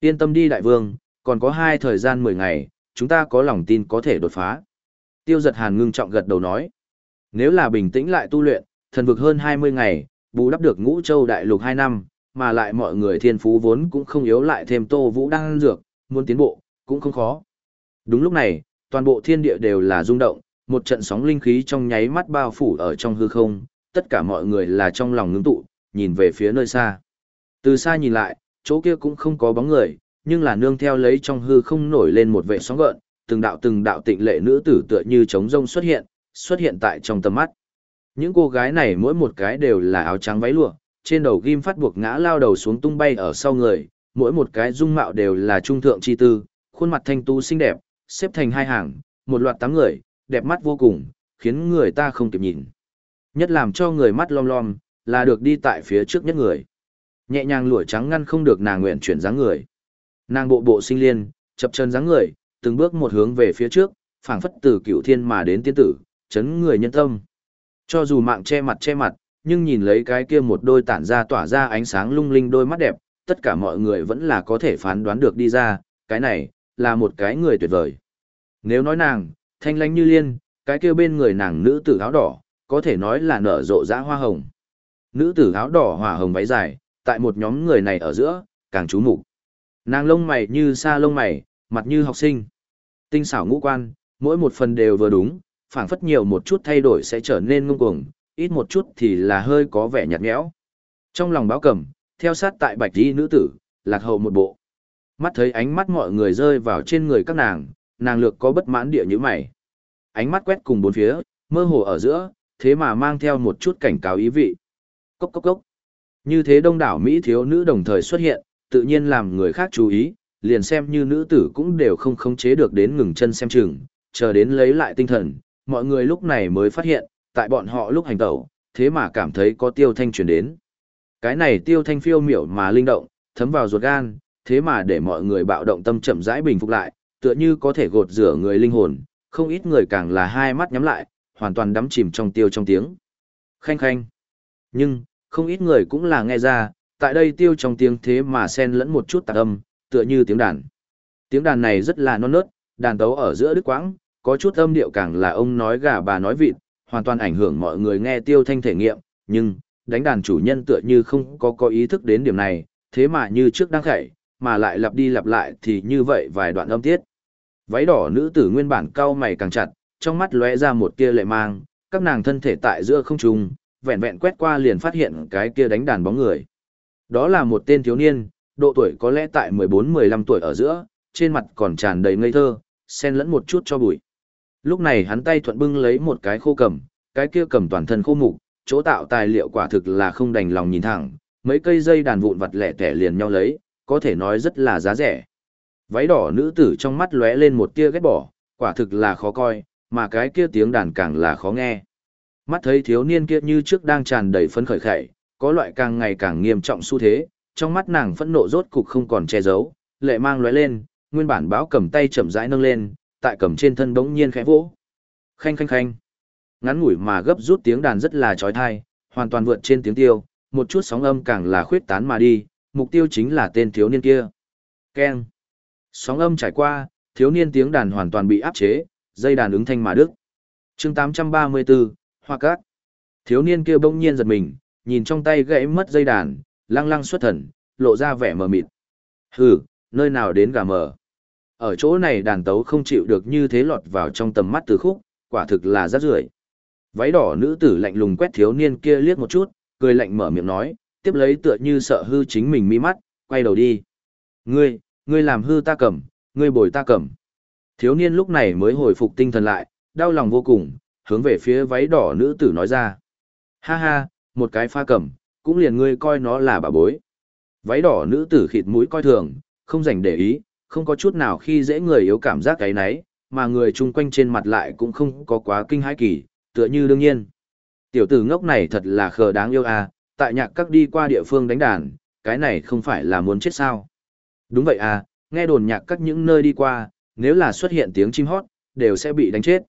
Yên tâm đi đại vương, còn có hai thời gian 10 ngày, chúng ta có lòng tin có thể đột phá. Tiêu giật hàn ngưng trọng gật đầu nói. Nếu là bình tĩnh lại tu luyện, thần vực hơn 20 ngày, bù đắp được ngũ châu đại lục 2 năm, mà lại mọi người thiên phú vốn cũng không yếu lại thêm tô vũ đang dược, muốn tiến bộ, cũng không khó. Đúng lúc này, toàn bộ thiên địa đều là rung động, một trận sóng linh khí trong nháy mắt bao phủ ở trong hư không, tất cả mọi người là trong lòng ngưng tụ, nhìn về phía nơi xa. Từ xa nhìn lại, chỗ kia cũng không có bóng người, nhưng là nương theo lấy trong hư không nổi lên một vệ sóng gợn, từng đạo từng đạo tịnh lệ nữ tử tựa như trống rông xuất hiện, xuất hiện tại trong tầm mắt. Những cô gái này mỗi một cái đều là áo trắng váy lụa, trên đầu ghim phát buộc ngã lao đầu xuống tung bay ở sau người, mỗi một cái dung mạo đều là trung thượng chi tư, khuôn mặt thanh tú xinh đẹp, xếp thành hai hàng, một loạt tám người, đẹp mắt vô cùng, khiến người ta không kịp nhìn. Nhất làm cho người mắt lom lom, là được đi tại phía trước nhất người. Nhẹ nhàng lụa trắng ngăn không được nàng nguyện chuyển dáng người. Nàng bộ bộ sinh liên, chập chân dáng người, từng bước một hướng về phía trước, phảng phất từ cựu thiên mà đến tiên tử, chấn người nhân tâm. Cho dù mạng che mặt che mặt, nhưng nhìn lấy cái kia một đôi tản ra tỏa ra ánh sáng lung linh đôi mắt đẹp, tất cả mọi người vẫn là có thể phán đoán được đi ra, cái này, là một cái người tuyệt vời. Nếu nói nàng, thanh lánh như liên, cái kia bên người nàng nữ tử áo đỏ, có thể nói là nở rộ dã hoa hồng. Nữ tử áo đỏ hỏa hồng váy dài, tại một nhóm người này ở giữa, càng chú mục Nàng lông mày như sa lông mày, mặt như học sinh. Tinh xảo ngũ quan, mỗi một phần đều vừa đúng, phảng phất nhiều một chút thay đổi sẽ trở nên ngông cuồng, ít một chút thì là hơi có vẻ nhạt nhẽo. Trong lòng báo cầm, theo sát tại bạch y nữ tử, lạc hậu một bộ. Mắt thấy ánh mắt mọi người rơi vào trên người các nàng, nàng lược có bất mãn địa như mày. Ánh mắt quét cùng bốn phía, mơ hồ ở giữa, thế mà mang theo một chút cảnh cáo ý vị. Cốc cốc cốc. Như thế đông đảo Mỹ thiếu nữ đồng thời xuất hiện, tự nhiên làm người khác chú ý, liền xem như nữ tử cũng đều không khống chế được đến ngừng chân xem chừng, chờ đến lấy lại tinh thần, mọi người lúc này mới phát hiện, tại bọn họ lúc hành tẩu, thế mà cảm thấy có tiêu thanh truyền đến. Cái này tiêu thanh phiêu miểu mà linh động, thấm vào ruột gan, thế mà để mọi người bạo động tâm chậm rãi bình phục lại, tựa như có thể gột rửa người linh hồn, không ít người càng là hai mắt nhắm lại, hoàn toàn đắm chìm trong tiêu trong tiếng. Khanh khanh. Nhưng, không ít người cũng là nghe ra, tại đây tiêu trong tiếng thế mà xen lẫn một chút tạc âm, tựa như tiếng đàn. Tiếng đàn này rất là non nớt, đàn tấu ở giữa đứt quãng, có chút âm điệu càng là ông nói gà bà nói vịt, hoàn toàn ảnh hưởng mọi người nghe tiêu thanh thể nghiệm, nhưng, đánh đàn chủ nhân tựa như không có có ý thức đến điểm này, thế mà như trước đang khẩy, mà lại lặp đi lặp lại thì như vậy vài đoạn âm tiết. Váy đỏ nữ tử nguyên bản cau mày càng chặt, trong mắt lóe ra một tia lệ mang, các nàng thân thể tại giữa không trung, vẹn vẹn quét qua liền phát hiện cái kia đánh đàn bóng người. Đó là một tên thiếu niên, độ tuổi có lẽ tại 14-15 tuổi ở giữa, trên mặt còn tràn đầy ngây thơ, xen lẫn một chút cho bụi. Lúc này hắn tay thuận bưng lấy một cái khô cầm, cái kia cầm toàn thân khô mục, chỗ tạo tài liệu quả thực là không đành lòng nhìn thẳng, mấy cây dây đàn vụn vặt lẻ tẻ liền nhau lấy, có thể nói rất là giá rẻ. Váy đỏ nữ tử trong mắt lóe lên một tia ghét bỏ, quả thực là khó coi, mà cái kia tiếng đàn càng là khó nghe. Mắt thấy thiếu niên kia như trước đang tràn đầy phấn khởi khẩy, có loại càng ngày càng nghiêm trọng xu thế, trong mắt nàng phẫn nộ rốt cục không còn che giấu, lệ mang lóe lên, nguyên bản báo cầm tay chậm rãi nâng lên, tại cầm trên thân bỗng nhiên khẽ vỗ. Khanh khanh khanh. Ngắn ngủi mà gấp rút tiếng đàn rất là chói tai hoàn toàn vượt trên tiếng tiêu, một chút sóng âm càng là khuyết tán mà đi, mục tiêu chính là tên thiếu niên kia. Keng. Sóng âm trải qua, thiếu niên tiếng đàn hoàn toàn bị áp chế, dây đàn ứng thanh mà đức. chương 834, Hoa Cát. Thiếu niên kia bỗng nhiên giật mình, nhìn trong tay gãy mất dây đàn, lăng lăng xuất thần, lộ ra vẻ mờ mịt. Hừ, nơi nào đến gà mờ. Ở chỗ này đàn tấu không chịu được như thế lọt vào trong tầm mắt từ khúc, quả thực là rác rưởi. Váy đỏ nữ tử lạnh lùng quét thiếu niên kia liếc một chút, cười lạnh mở miệng nói, tiếp lấy tựa như sợ hư chính mình mi mắt, quay đầu đi. Ngươi, ngươi làm hư ta cầm, ngươi bồi ta cầm. Thiếu niên lúc này mới hồi phục tinh thần lại, đau lòng vô cùng, hướng về phía váy đỏ nữ tử nói ra. Ha ha, một cái pha cầm, cũng liền ngươi coi nó là bà bối. Váy đỏ nữ tử khịt mũi coi thường, không dành để ý, không có chút nào khi dễ người yếu cảm giác cái nấy, mà người chung quanh trên mặt lại cũng không có quá kinh hãi kỳ, tựa như đương nhiên. Tiểu tử ngốc này thật là khờ đáng yêu à, tại nhạc các đi qua địa phương đánh đàn, cái này không phải là muốn chết sao. Đúng vậy à, nghe đồn nhạc các những nơi đi qua, nếu là xuất hiện tiếng chim hót, đều sẽ bị đánh chết.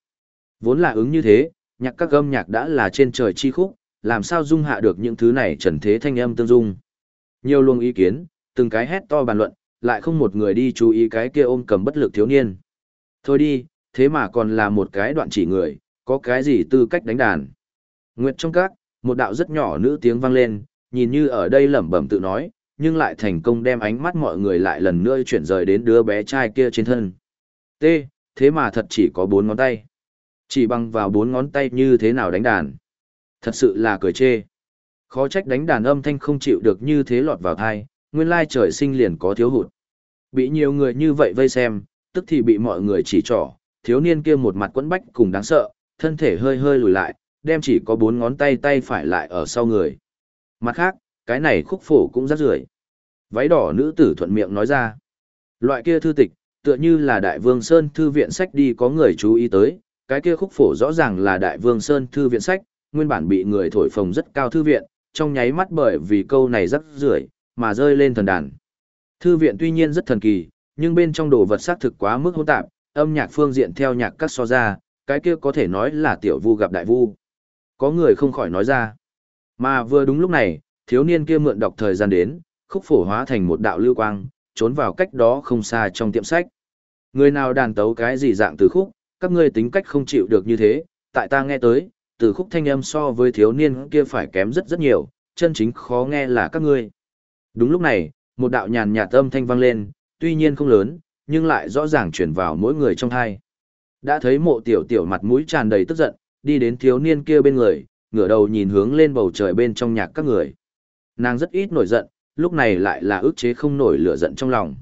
Vốn là ứng như thế, nhạc các âm nhạc đã là trên trời chi khúc, làm sao dung hạ được những thứ này trần thế thanh âm tương dung. Nhiều luồng ý kiến, từng cái hét to bàn luận, lại không một người đi chú ý cái kia ôm cầm bất lực thiếu niên. Thôi đi, thế mà còn là một cái đoạn chỉ người, có cái gì tư cách đánh đàn. Nguyệt trong các, một đạo rất nhỏ nữ tiếng vang lên, nhìn như ở đây lẩm bẩm tự nói, nhưng lại thành công đem ánh mắt mọi người lại lần nữa chuyển rời đến đứa bé trai kia trên thân. T, thế mà thật chỉ có bốn ngón tay. Chỉ bằng vào bốn ngón tay như thế nào đánh đàn. Thật sự là cười chê. Khó trách đánh đàn âm thanh không chịu được như thế lọt vào thai, nguyên lai trời sinh liền có thiếu hụt. Bị nhiều người như vậy vây xem, tức thì bị mọi người chỉ trỏ, thiếu niên kia một mặt quẫn bách cùng đáng sợ, thân thể hơi hơi lùi lại, đem chỉ có bốn ngón tay tay phải lại ở sau người. Mặt khác, cái này khúc phổ cũng rất rưởi. Váy đỏ nữ tử thuận miệng nói ra. Loại kia thư tịch, tựa như là Đại Vương Sơn Thư viện sách đi có người chú ý tới, cái kia khúc phổ rõ ràng là Đại Vương Sơn Thư viện sách, nguyên bản bị người thổi phồng rất cao thư viện, trong nháy mắt bởi vì câu này rất rưởi mà rơi lên thần đàn. Thư viện tuy nhiên rất thần kỳ, nhưng bên trong đồ vật xác thực quá mức hỗn tạp, âm nhạc phương diện theo nhạc các so ra, cái kia có thể nói là tiểu vu gặp đại vu. Có người không khỏi nói ra. Mà vừa đúng lúc này, thiếu niên kia mượn đọc thời gian đến, khúc phổ hóa thành một đạo lưu quang, trốn vào cách đó không xa trong tiệm sách. Người nào đàn tấu cái gì dạng từ khúc, các ngươi tính cách không chịu được như thế, tại ta nghe tới, từ khúc thanh âm so với thiếu niên kia phải kém rất rất nhiều, chân chính khó nghe là các ngươi. Đúng lúc này, một đạo nhàn nhạt âm thanh vang lên, tuy nhiên không lớn, nhưng lại rõ ràng chuyển vào mỗi người trong hai. Đã thấy mộ tiểu tiểu mặt mũi tràn đầy tức giận, đi đến thiếu niên kia bên người, ngửa đầu nhìn hướng lên bầu trời bên trong nhạc các người. Nàng rất ít nổi giận, lúc này lại là ức chế không nổi lửa giận trong lòng.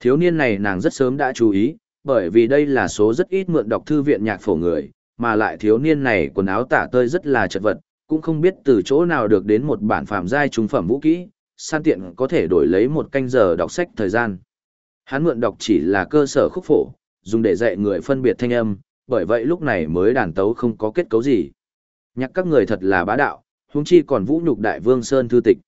Thiếu niên này nàng rất sớm đã chú ý, bởi vì đây là số rất ít mượn đọc thư viện nhạc phổ người, mà lại thiếu niên này quần áo tả tơi rất là chật vật, cũng không biết từ chỗ nào được đến một bản phạm giai trung phẩm vũ kỹ, san tiện có thể đổi lấy một canh giờ đọc sách thời gian. Hắn mượn đọc chỉ là cơ sở khúc phổ, dùng để dạy người phân biệt thanh âm, bởi vậy lúc này mới đàn tấu không có kết cấu gì. Nhắc các người thật là bá đạo, huống chi còn vũ nhục đại vương Sơn thư tịch.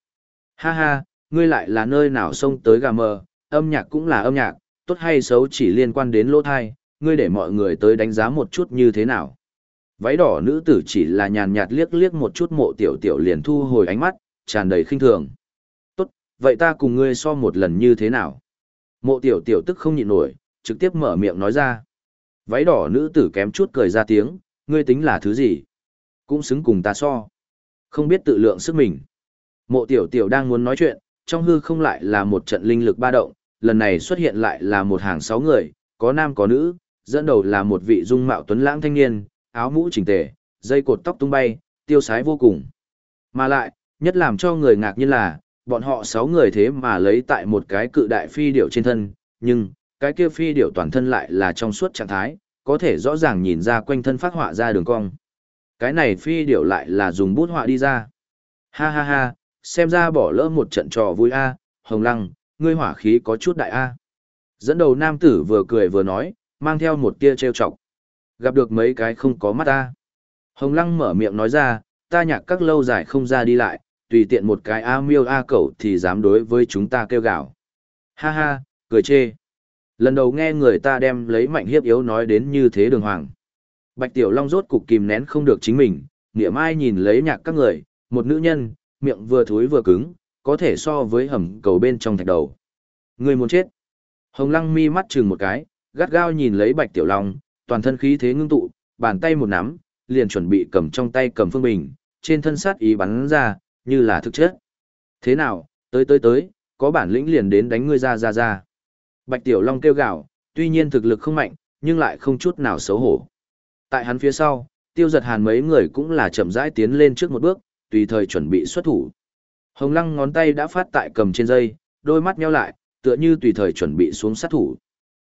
Ha ha, ngươi lại là nơi nào xông tới gà mờ, âm nhạc cũng là âm nhạc, tốt hay xấu chỉ liên quan đến lỗ thai, ngươi để mọi người tới đánh giá một chút như thế nào. Váy đỏ nữ tử chỉ là nhàn nhạt liếc liếc một chút mộ tiểu tiểu liền thu hồi ánh mắt, tràn đầy khinh thường. Tốt, vậy ta cùng ngươi so một lần như thế nào? Mộ tiểu tiểu tức không nhịn nổi, trực tiếp mở miệng nói ra. Váy đỏ nữ tử kém chút cười ra tiếng, ngươi tính là thứ gì? Cũng xứng cùng ta so. Không biết tự lượng sức mình. Mộ tiểu tiểu đang muốn nói chuyện, trong hư không lại là một trận linh lực ba động, lần này xuất hiện lại là một hàng sáu người, có nam có nữ, dẫn đầu là một vị dung mạo tuấn lãng thanh niên, áo mũ chỉnh tề, dây cột tóc tung bay, tiêu sái vô cùng. Mà lại, nhất làm cho người ngạc nhiên là, bọn họ sáu người thế mà lấy tại một cái cự đại phi điểu trên thân, nhưng, cái kia phi điểu toàn thân lại là trong suốt trạng thái, có thể rõ ràng nhìn ra quanh thân phát họa ra đường cong. Cái này phi điểu lại là dùng bút họa đi ra. Ha ha ha, xem ra bỏ lỡ một trận trò vui a, Hồng Lăng, ngươi hỏa khí có chút đại a. Dẫn đầu nam tử vừa cười vừa nói, mang theo một tia trêu chọc. Gặp được mấy cái không có mắt ta. Hồng Lăng mở miệng nói ra, ta nhạc các lâu dài không ra đi lại, tùy tiện một cái A miêu A cẩu thì dám đối với chúng ta kêu gào. Ha ha, cười chê. Lần đầu nghe người ta đem lấy mạnh hiếp yếu nói đến như thế đường hoàng. Bạch Tiểu Long rốt cục kìm nén không được chính mình, niệm ai nhìn lấy nhạc các người, một nữ nhân, miệng vừa thối vừa cứng, có thể so với hầm cầu bên trong thạch đầu. Người muốn chết. Hồng Lăng mi mắt chừng một cái, gắt gao nhìn lấy Bạch Tiểu Long, toàn thân khí thế ngưng tụ, bàn tay một nắm, liền chuẩn bị cầm trong tay cầm phương bình, trên thân sát ý bắn ra, như là thực chất. Thế nào, tới tới tới, có bản lĩnh liền đến đánh ngươi ra ra ra. Bạch Tiểu Long kêu gào, tuy nhiên thực lực không mạnh, nhưng lại không chút nào xấu hổ. Tại hắn phía sau, tiêu giật hàn mấy người cũng là chậm rãi tiến lên trước một bước, tùy thời chuẩn bị xuất thủ. Hồng lăng ngón tay đã phát tại cầm trên dây, đôi mắt nheo lại, tựa như tùy thời chuẩn bị xuống sát thủ.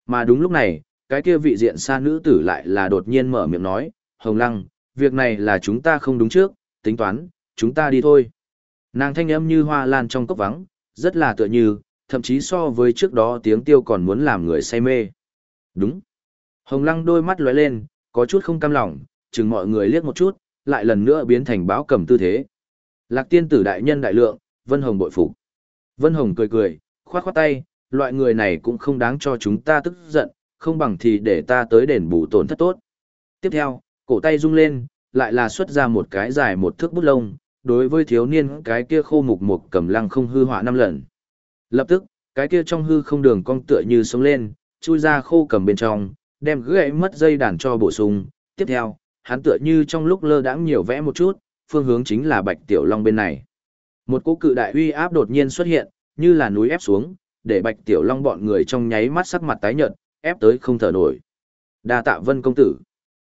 Mà đúng lúc này, cái kia vị diện xa nữ tử lại là đột nhiên mở miệng nói, Hồng lăng, việc này là chúng ta không đúng trước, tính toán, chúng ta đi thôi. Nàng thanh âm như hoa lan trong cốc vắng, rất là tựa như, thậm chí so với trước đó tiếng tiêu còn muốn làm người say mê. Đúng. Hồng lăng đôi mắt lóe lên, có chút không cam lòng, chừng mọi người liếc một chút, lại lần nữa biến thành báo cầm tư thế. Lạc tiên tử đại nhân đại lượng, Vân Hồng bội phục. Vân Hồng cười cười, khoát khoát tay, loại người này cũng không đáng cho chúng ta tức giận, không bằng thì để ta tới đền bù tổn thất tốt. Tiếp theo, cổ tay rung lên, lại là xuất ra một cái dài một thước bút lông, đối với thiếu niên cái kia khô mục mục cầm lăng không hư họa năm lần. Lập tức, cái kia trong hư không đường cong tựa như sống lên, chui ra khô cầm bên trong, đem gãy mất dây đàn cho bổ sung. Tiếp theo, hắn tựa như trong lúc lơ đãng nhiều vẽ một chút, phương hướng chính là Bạch Tiểu Long bên này. Một cỗ cự đại uy áp đột nhiên xuất hiện, như là núi ép xuống, để Bạch Tiểu Long bọn người trong nháy mắt sắc mặt tái nhợt, ép tới không thở nổi. Đa tạ Vân công tử.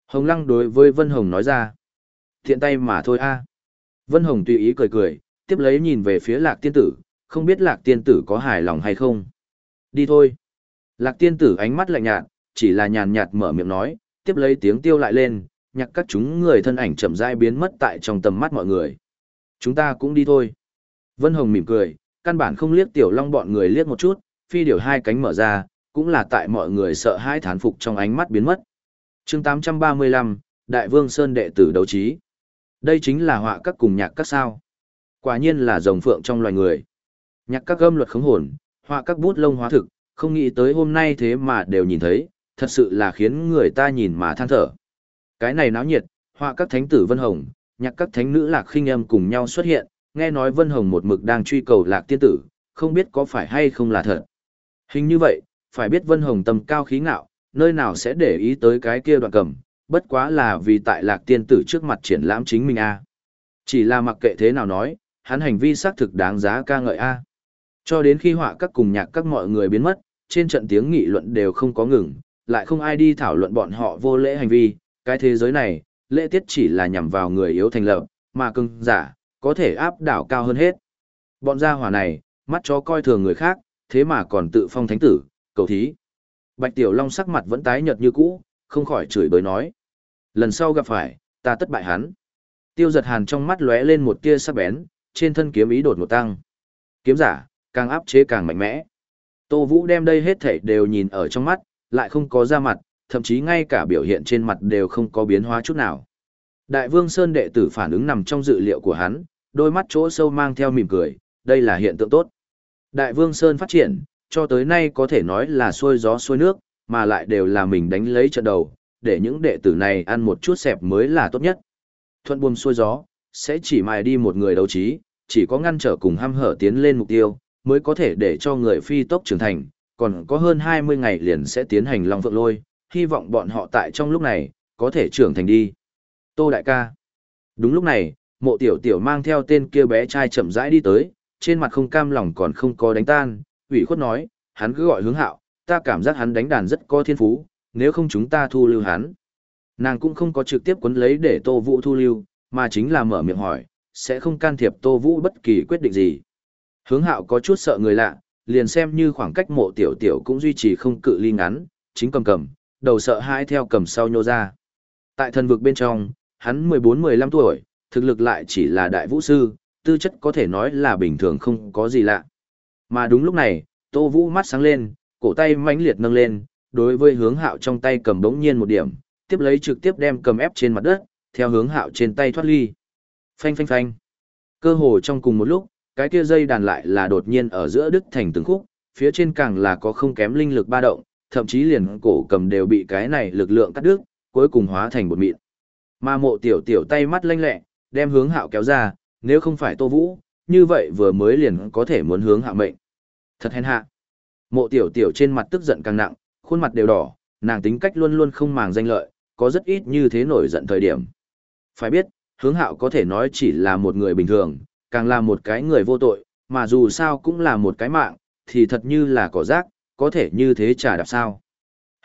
Hồng Lăng đối với Vân Hồng nói ra. Thiện tay mà thôi a. Vân Hồng tùy ý cười cười, tiếp lấy nhìn về phía Lạc Tiên Tử, không biết Lạc Tiên Tử có hài lòng hay không. Đi thôi. Lạc Tiên Tử ánh mắt lạnh nhạt, chỉ là nhàn nhạt mở miệng nói, tiếp lấy tiếng tiêu lại lên, nhạc các chúng người thân ảnh chậm rãi biến mất tại trong tầm mắt mọi người. Chúng ta cũng đi thôi. Vân Hồng mỉm cười, căn bản không liếc Tiểu Long bọn người liếc một chút, phi điều hai cánh mở ra, cũng là tại mọi người sợ hãi thán phục trong ánh mắt biến mất. chương 835, Đại Vương Sơn đệ tử đấu trí. Đây chính là họa các cùng nhạc các sao. Quả nhiên là rồng phượng trong loài người. Nhạc các gâm luật khống hồn, họa các bút lông hóa thực, không nghĩ tới hôm nay thế mà đều nhìn thấy, thật sự là khiến người ta nhìn mà than thở. Cái này náo nhiệt, họa các thánh tử Vân Hồng, nhạc các thánh nữ lạc khinh âm cùng nhau xuất hiện, nghe nói Vân Hồng một mực đang truy cầu lạc tiên tử, không biết có phải hay không là thật. Hình như vậy, phải biết Vân Hồng tâm cao khí ngạo, nơi nào sẽ để ý tới cái kia đoạn cầm, bất quá là vì tại lạc tiên tử trước mặt triển lãm chính mình a Chỉ là mặc kệ thế nào nói, hắn hành vi xác thực đáng giá ca ngợi a Cho đến khi họa các cùng nhạc các mọi người biến mất, trên trận tiếng nghị luận đều không có ngừng, lại không ai đi thảo luận bọn họ vô lễ hành vi, cái thế giới này, lễ tiết chỉ là nhằm vào người yếu thành lập, mà cưng giả, có thể áp đảo cao hơn hết. Bọn gia hỏa này, mắt chó coi thường người khác, thế mà còn tự phong thánh tử, cầu thí. Bạch Tiểu Long sắc mặt vẫn tái nhợt như cũ, không khỏi chửi bới nói. Lần sau gặp phải, ta tất bại hắn. Tiêu giật hàn trong mắt lóe lên một tia sắc bén, trên thân kiếm ý đột một tăng. Kiếm giả, càng áp chế càng mạnh mẽ. Tô Vũ đem đây hết thảy đều nhìn ở trong mắt, lại không có ra mặt, thậm chí ngay cả biểu hiện trên mặt đều không có biến hóa chút nào. Đại Vương Sơn đệ tử phản ứng nằm trong dự liệu của hắn, đôi mắt chỗ sâu mang theo mỉm cười, đây là hiện tượng tốt. Đại Vương Sơn phát triển, cho tới nay có thể nói là xuôi gió xuôi nước, mà lại đều là mình đánh lấy trận đầu, để những đệ tử này ăn một chút xẹp mới là tốt nhất. Thuận buồm xuôi gió, sẽ chỉ mài đi một người đấu trí, chỉ có ngăn trở cùng ham hở tiến lên mục tiêu, mới có thể để cho người phi tốc trưởng thành, còn có hơn 20 ngày liền sẽ tiến hành Long Phượng Lôi, hy vọng bọn họ tại trong lúc này, có thể trưởng thành đi. Tô Đại ca. Đúng lúc này, mộ tiểu tiểu mang theo tên kia bé trai chậm rãi đi tới, trên mặt không cam lòng còn không có đánh tan, ủy khuất nói, hắn cứ gọi hướng hạo, ta cảm giác hắn đánh đàn rất có thiên phú, nếu không chúng ta thu lưu hắn. Nàng cũng không có trực tiếp quấn lấy để Tô Vũ thu lưu, mà chính là mở miệng hỏi, sẽ không can thiệp Tô Vũ bất kỳ quyết định gì. Hướng hạo có chút sợ người lạ, liền xem như khoảng cách mộ tiểu tiểu cũng duy trì không cự ly ngắn, chính cầm cầm, đầu sợ hãi theo cầm sau nhô ra. Tại thần vực bên trong, hắn 14-15 tuổi, thực lực lại chỉ là đại vũ sư, tư chất có thể nói là bình thường không có gì lạ. Mà đúng lúc này, Tô Vũ mắt sáng lên, cổ tay mãnh liệt nâng lên, đối với hướng hạo trong tay cầm bỗng nhiên một điểm, tiếp lấy trực tiếp đem cầm ép trên mặt đất, theo hướng hạo trên tay thoát ly. Phanh phanh phanh. Cơ hồ trong cùng một lúc, cái kia dây đàn lại là đột nhiên ở giữa đứt thành từng khúc, phía trên càng là có không kém linh lực ba động, thậm chí liền cổ cầm đều bị cái này lực lượng cắt đứt, cuối cùng hóa thành bột mịn. Mà mộ tiểu tiểu tay mắt lanh lẹ, đem hướng hạo kéo ra, nếu không phải Tô Vũ, như vậy vừa mới liền có thể muốn hướng hạ mệnh. Thật hèn hạ. Mộ tiểu tiểu trên mặt tức giận càng nặng, khuôn mặt đều đỏ, nàng tính cách luôn luôn không màng danh lợi, có rất ít như thế nổi giận thời điểm. Phải biết, hướng hạo có thể nói chỉ là một người bình thường, càng là một cái người vô tội, mà dù sao cũng là một cái mạng, thì thật như là cỏ rác, có thể như thế trả đạp sao.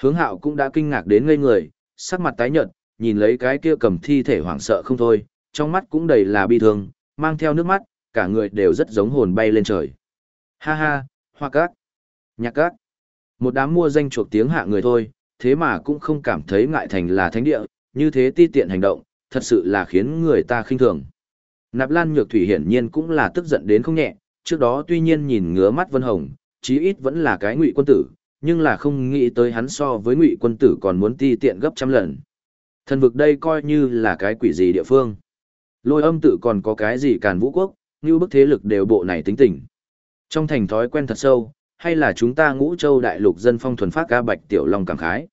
Hướng hạo cũng đã kinh ngạc đến ngây người, sắc mặt tái nhợt, nhìn lấy cái kia cầm thi thể hoảng sợ không thôi, trong mắt cũng đầy là bi thương, mang theo nước mắt, cả người đều rất giống hồn bay lên trời. Ha ha, hoa cát, nhạc cát. Một đám mua danh chuộc tiếng hạ người thôi, thế mà cũng không cảm thấy ngại thành là thánh địa, như thế ti tiện hành động, thật sự là khiến người ta khinh thường. Nạp Lan Nhược Thủy hiển nhiên cũng là tức giận đến không nhẹ, trước đó tuy nhiên nhìn ngứa mắt Vân Hồng, chí ít vẫn là cái ngụy quân tử, nhưng là không nghĩ tới hắn so với ngụy quân tử còn muốn ti tiện gấp trăm lần. Thần vực đây coi như là cái quỷ gì địa phương. Lôi âm tự còn có cái gì càn vũ quốc, như bức thế lực đều bộ này tính tình. Trong thành thói quen thật sâu, hay là chúng ta ngũ châu đại lục dân phong thuần phát ca bạch tiểu long cảm khái.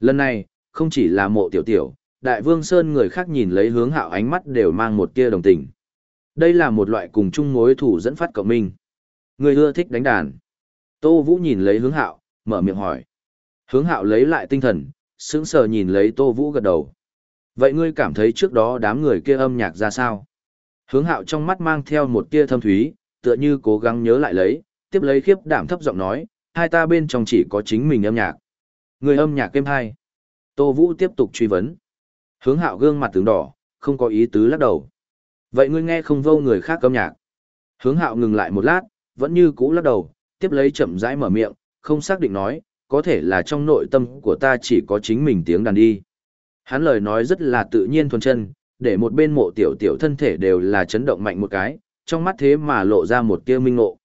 Lần này, không chỉ là mộ tiểu tiểu, đại vương sơn người khác nhìn lấy hướng hạo ánh mắt đều mang một tia đồng tình. Đây là một loại cùng chung mối thủ dẫn phát cộng minh. Người ưa thích đánh đàn. Tô Vũ nhìn lấy hướng hạo, mở miệng hỏi. Hướng hạo lấy lại tinh thần, sững sờ nhìn lấy Tô Vũ gật đầu. Vậy ngươi cảm thấy trước đó đám người kia âm nhạc ra sao? Hướng hạo trong mắt mang theo một tia thâm thúy, tựa như cố gắng nhớ lại lấy, tiếp lấy khiếp đảm thấp giọng nói, hai ta bên trong chỉ có chính mình âm nhạc. Người âm nhạc kêm hai. Tô Vũ tiếp tục truy vấn. Hướng hạo gương mặt tướng đỏ, không có ý tứ lắc đầu. Vậy ngươi nghe không vô người khác âm nhạc. Hướng hạo ngừng lại một lát, vẫn như cũ lắc đầu, tiếp lấy chậm rãi mở miệng, không xác định nói, có thể là trong nội tâm của ta chỉ có chính mình tiếng đàn đi. Hắn lời nói rất là tự nhiên thuần chân, để một bên mộ tiểu tiểu thân thể đều là chấn động mạnh một cái, trong mắt thế mà lộ ra một tia minh ngộ.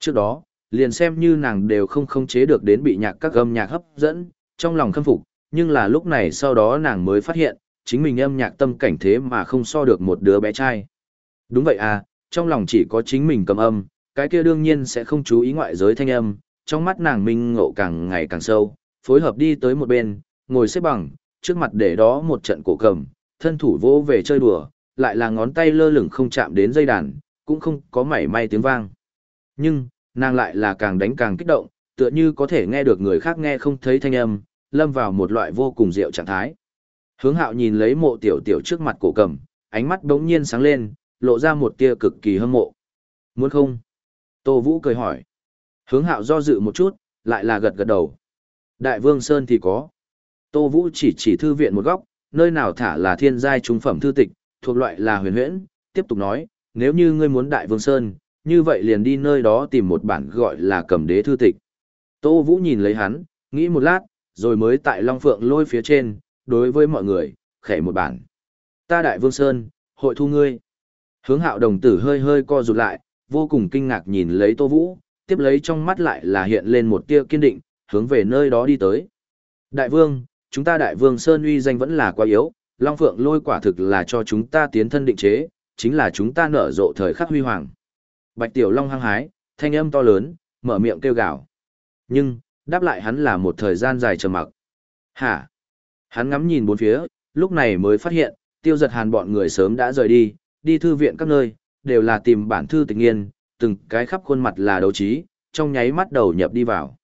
Trước đó, liền xem như nàng đều không khống chế được đến bị nhạc các âm nhạc hấp dẫn, trong lòng khâm phục, nhưng là lúc này sau đó nàng mới phát hiện, chính mình âm nhạc tâm cảnh thế mà không so được một đứa bé trai. Đúng vậy à, trong lòng chỉ có chính mình cầm âm, cái kia đương nhiên sẽ không chú ý ngoại giới thanh âm, trong mắt nàng minh ngộ càng ngày càng sâu, phối hợp đi tới một bên, ngồi xếp bằng, trước mặt để đó một trận cổ cầm, thân thủ vỗ về chơi đùa, lại là ngón tay lơ lửng không chạm đến dây đàn, cũng không có mảy may tiếng vang. Nhưng, nàng lại là càng đánh càng kích động, tựa như có thể nghe được người khác nghe không thấy thanh âm, lâm vào một loại vô cùng diệu trạng thái. Hướng hạo nhìn lấy mộ tiểu tiểu trước mặt cổ cầm, ánh mắt đống nhiên sáng lên, lộ ra một tia cực kỳ hâm mộ. Muốn không? Tô Vũ cười hỏi. Hướng hạo do dự một chút, lại là gật gật đầu. Đại vương Sơn thì có. Tô Vũ chỉ chỉ thư viện một góc, nơi nào thả là thiên giai trung phẩm thư tịch, thuộc loại là huyền huyễn, tiếp tục nói, nếu như ngươi muốn Đại Vương Sơn, như vậy liền đi nơi đó tìm một bản gọi là cầm đế thư tịch. Tô Vũ nhìn lấy hắn, nghĩ một lát, rồi mới tại Long Phượng lôi phía trên, đối với mọi người, khẽ một bản. Ta Đại Vương Sơn, hội thu ngươi. Hướng hạo đồng tử hơi hơi co rụt lại, vô cùng kinh ngạc nhìn lấy Tô Vũ, tiếp lấy trong mắt lại là hiện lên một tia kiên định, hướng về nơi đó đi tới. Đại Vương, chúng ta Đại Vương Sơn uy danh vẫn là quá yếu, Long Phượng lôi quả thực là cho chúng ta tiến thân định chế, chính là chúng ta nở rộ thời khắc huy hoàng. Bạch Tiểu Long hăng hái, thanh âm to lớn, mở miệng kêu gào. Nhưng, đáp lại hắn là một thời gian dài trầm mặc. Hả? Hắn ngắm nhìn bốn phía, lúc này mới phát hiện, tiêu giật hàn bọn người sớm đã rời đi, đi thư viện các nơi, đều là tìm bản thư tình nghiên, từng cái khắp khuôn mặt là đấu trí, trong nháy mắt đầu nhập đi vào.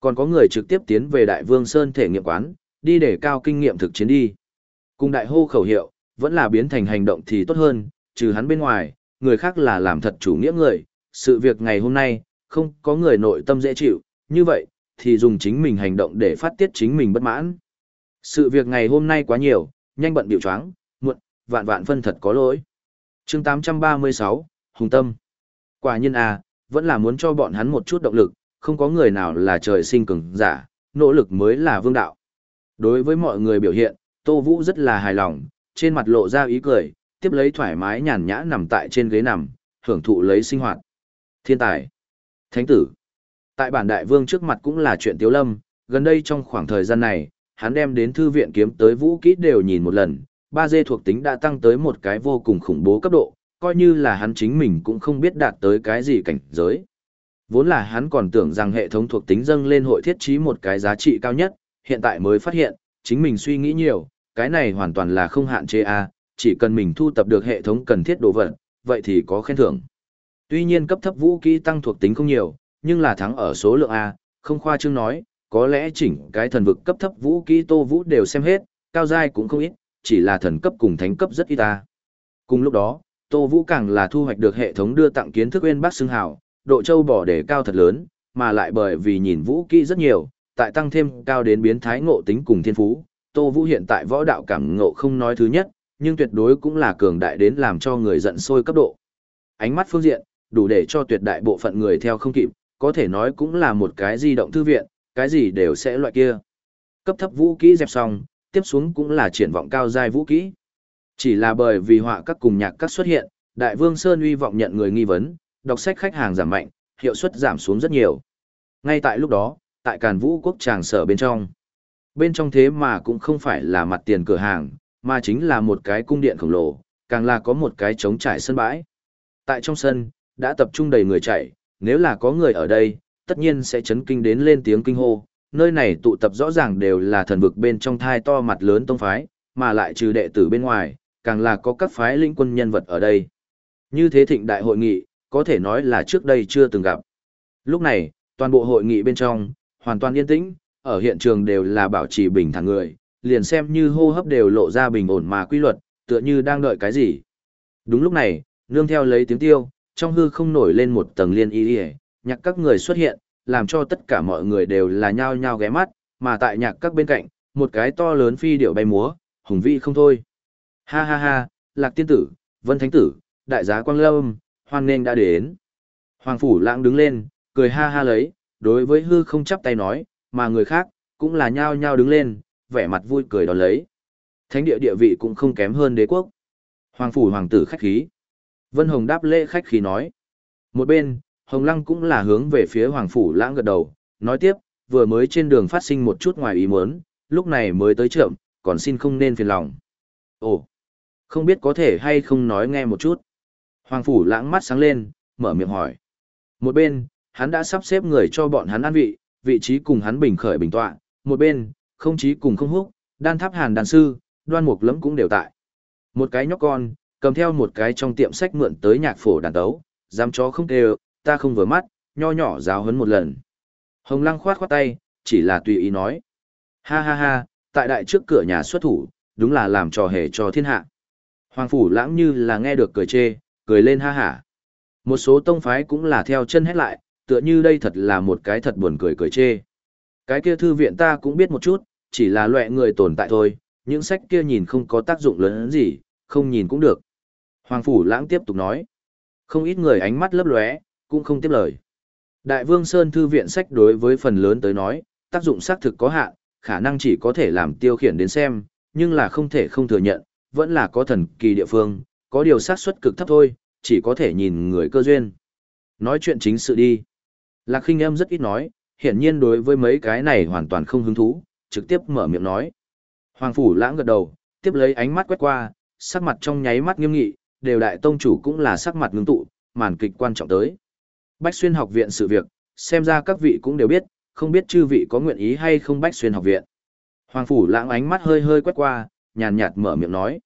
Còn có người trực tiếp tiến về Đại Vương Sơn thể nghiệm quán, đi để cao kinh nghiệm thực chiến đi. Cùng đại hô khẩu hiệu, vẫn là biến thành hành động thì tốt hơn, trừ hắn bên ngoài, người khác là làm thật chủ nghĩa người, sự việc ngày hôm nay, không có người nội tâm dễ chịu, như vậy, thì dùng chính mình hành động để phát tiết chính mình bất mãn. Sự việc ngày hôm nay quá nhiều, nhanh bận biểu choáng, muộn, vạn vạn phân thật có lỗi. chương 836, Hùng Tâm. Quả nhiên à, vẫn là muốn cho bọn hắn một chút động lực, không có người nào là trời sinh cường giả, nỗ lực mới là vương đạo. Đối với mọi người biểu hiện, Tô Vũ rất là hài lòng, trên mặt lộ ra ý cười, tiếp lấy thoải mái nhàn nhã nằm tại trên ghế nằm, hưởng thụ lấy sinh hoạt. Thiên tài, thánh tử. Tại bản đại vương trước mặt cũng là chuyện tiếu lâm, gần đây trong khoảng thời gian này, hắn đem đến thư viện kiếm tới vũ kỹ đều nhìn một lần, ba dê thuộc tính đã tăng tới một cái vô cùng khủng bố cấp độ, coi như là hắn chính mình cũng không biết đạt tới cái gì cảnh giới. Vốn là hắn còn tưởng rằng hệ thống thuộc tính dâng lên hội thiết trí một cái giá trị cao nhất, hiện tại mới phát hiện, chính mình suy nghĩ nhiều, cái này hoàn toàn là không hạn chế a, chỉ cần mình thu tập được hệ thống cần thiết đồ vật, vậy thì có khen thưởng. Tuy nhiên cấp thấp vũ kỹ tăng thuộc tính không nhiều, nhưng là thắng ở số lượng a, không khoa trương nói, có lẽ chỉnh cái thần vực cấp thấp vũ kỹ Tô Vũ đều xem hết, cao giai cũng không ít, chỉ là thần cấp cùng thánh cấp rất ít ta. Cùng lúc đó, Tô Vũ càng là thu hoạch được hệ thống đưa tặng kiến thức uyên bác xưng hào, độ châu bỏ để cao thật lớn, mà lại bởi vì nhìn vũ kỹ rất nhiều, tại tăng thêm cao đến biến thái ngộ tính cùng thiên phú, Tô Vũ hiện tại võ đạo cảm ngộ không nói thứ nhất, nhưng tuyệt đối cũng là cường đại đến làm cho người giận sôi cấp độ. Ánh mắt phương diện, đủ để cho tuyệt đại bộ phận người theo không kịp, có thể nói cũng là một cái di động thư viện, cái gì đều sẽ loại kia. Cấp thấp vũ kỹ dẹp xong, tiếp xuống cũng là triển vọng cao giai vũ kỹ. Chỉ là bởi vì họa các cùng nhạc các xuất hiện, Đại Vương Sơn uy vọng nhận người nghi vấn, đọc sách khách hàng giảm mạnh, hiệu suất giảm xuống rất nhiều. Ngay tại lúc đó, tại Càn Vũ quốc tràng sở bên trong. Bên trong thế mà cũng không phải là mặt tiền cửa hàng, mà chính là một cái cung điện khổng lồ, càng là có một cái trống trải sân bãi. Tại trong sân, đã tập trung đầy người chạy, nếu là có người ở đây, tất nhiên sẽ chấn kinh đến lên tiếng kinh hô. Nơi này tụ tập rõ ràng đều là thần vực bên trong thai to mặt lớn tông phái, mà lại trừ đệ tử bên ngoài, càng là có các phái lĩnh quân nhân vật ở đây. Như thế thịnh đại hội nghị, có thể nói là trước đây chưa từng gặp. Lúc này, toàn bộ hội nghị bên trong, hoàn toàn yên tĩnh, ở hiện trường đều là bảo trì bình thản người, liền xem như hô hấp đều lộ ra bình ổn mà quy luật, tựa như đang đợi cái gì. Đúng lúc này, nương theo lấy tiếng tiêu, trong hư không nổi lên một tầng liên y y, nhạc các người xuất hiện, làm cho tất cả mọi người đều là nhao nhao ghé mắt, mà tại nhạc các bên cạnh, một cái to lớn phi điệu bay múa, hùng vĩ không thôi. Ha ha ha, Lạc Tiên Tử, Vân Thánh Tử, Đại giá Quang Lâm, hoan nên đã đến. Hoàng Phủ Lãng đứng lên, cười ha ha lấy, đối với hư không chắp tay nói, mà người khác, cũng là nhao nhao đứng lên, vẻ mặt vui cười đón lấy. Thánh địa địa vị cũng không kém hơn đế quốc. Hoàng Phủ Hoàng tử khách khí. Vân Hồng đáp lễ khách khí nói. Một bên, Hồng Lăng cũng là hướng về phía Hoàng Phủ Lãng gật đầu, nói tiếp, vừa mới trên đường phát sinh một chút ngoài ý muốn, lúc này mới tới chậm, còn xin không nên phiền lòng. Ồ, không biết có thể hay không nói nghe một chút. Hoàng Phủ Lãng mắt sáng lên, mở miệng hỏi. Một bên, hắn đã sắp xếp người cho bọn hắn ăn vị, vị trí cùng hắn bình khởi bình tọa. Một bên, không chí cùng không húc, đan tháp hàn đàn sư, đoan mục lẫm cũng đều tại. Một cái nhóc con, cầm theo một cái trong tiệm sách mượn tới nhạc phổ đàn tấu, dám chó không kêu, ta không vừa mắt, nho nhỏ giáo hấn một lần. Hồng lăng khoát khoát tay, chỉ là tùy ý nói. Ha ha ha, tại đại trước cửa nhà xuất thủ, đúng là làm trò hề cho thiên hạ. Hoàng phủ lãng như là nghe được cười chê, cười lên ha hả. Một số tông phái cũng là theo chân hết lại, tựa như đây thật là một cái thật buồn cười cười chê. Cái kia thư viện ta cũng biết một chút, chỉ là loại người tồn tại thôi, những sách kia nhìn không có tác dụng lớn gì, không nhìn cũng được. Hoàng Phủ Lãng tiếp tục nói. Không ít người ánh mắt lấp lóe, cũng không tiếp lời. Đại Vương Sơn Thư viện sách đối với phần lớn tới nói, tác dụng xác thực có hạn, khả năng chỉ có thể làm tiêu khiển đến xem, nhưng là không thể không thừa nhận, vẫn là có thần kỳ địa phương, có điều xác suất cực thấp thôi, chỉ có thể nhìn người cơ duyên. Nói chuyện chính sự đi. Lạc khinh em rất ít nói, hiển nhiên đối với mấy cái này hoàn toàn không hứng thú, trực tiếp mở miệng nói. Hoàng Phủ lãng gật đầu, tiếp lấy ánh mắt quét qua, sắc mặt trong nháy mắt nghiêm nghị, đều đại tông chủ cũng là sắc mặt ngưng tụ, màn kịch quan trọng tới. Bách xuyên học viện sự việc, xem ra các vị cũng đều biết, không biết chư vị có nguyện ý hay không bách xuyên học viện. Hoàng Phủ lãng ánh mắt hơi hơi quét qua, nhàn nhạt mở miệng nói.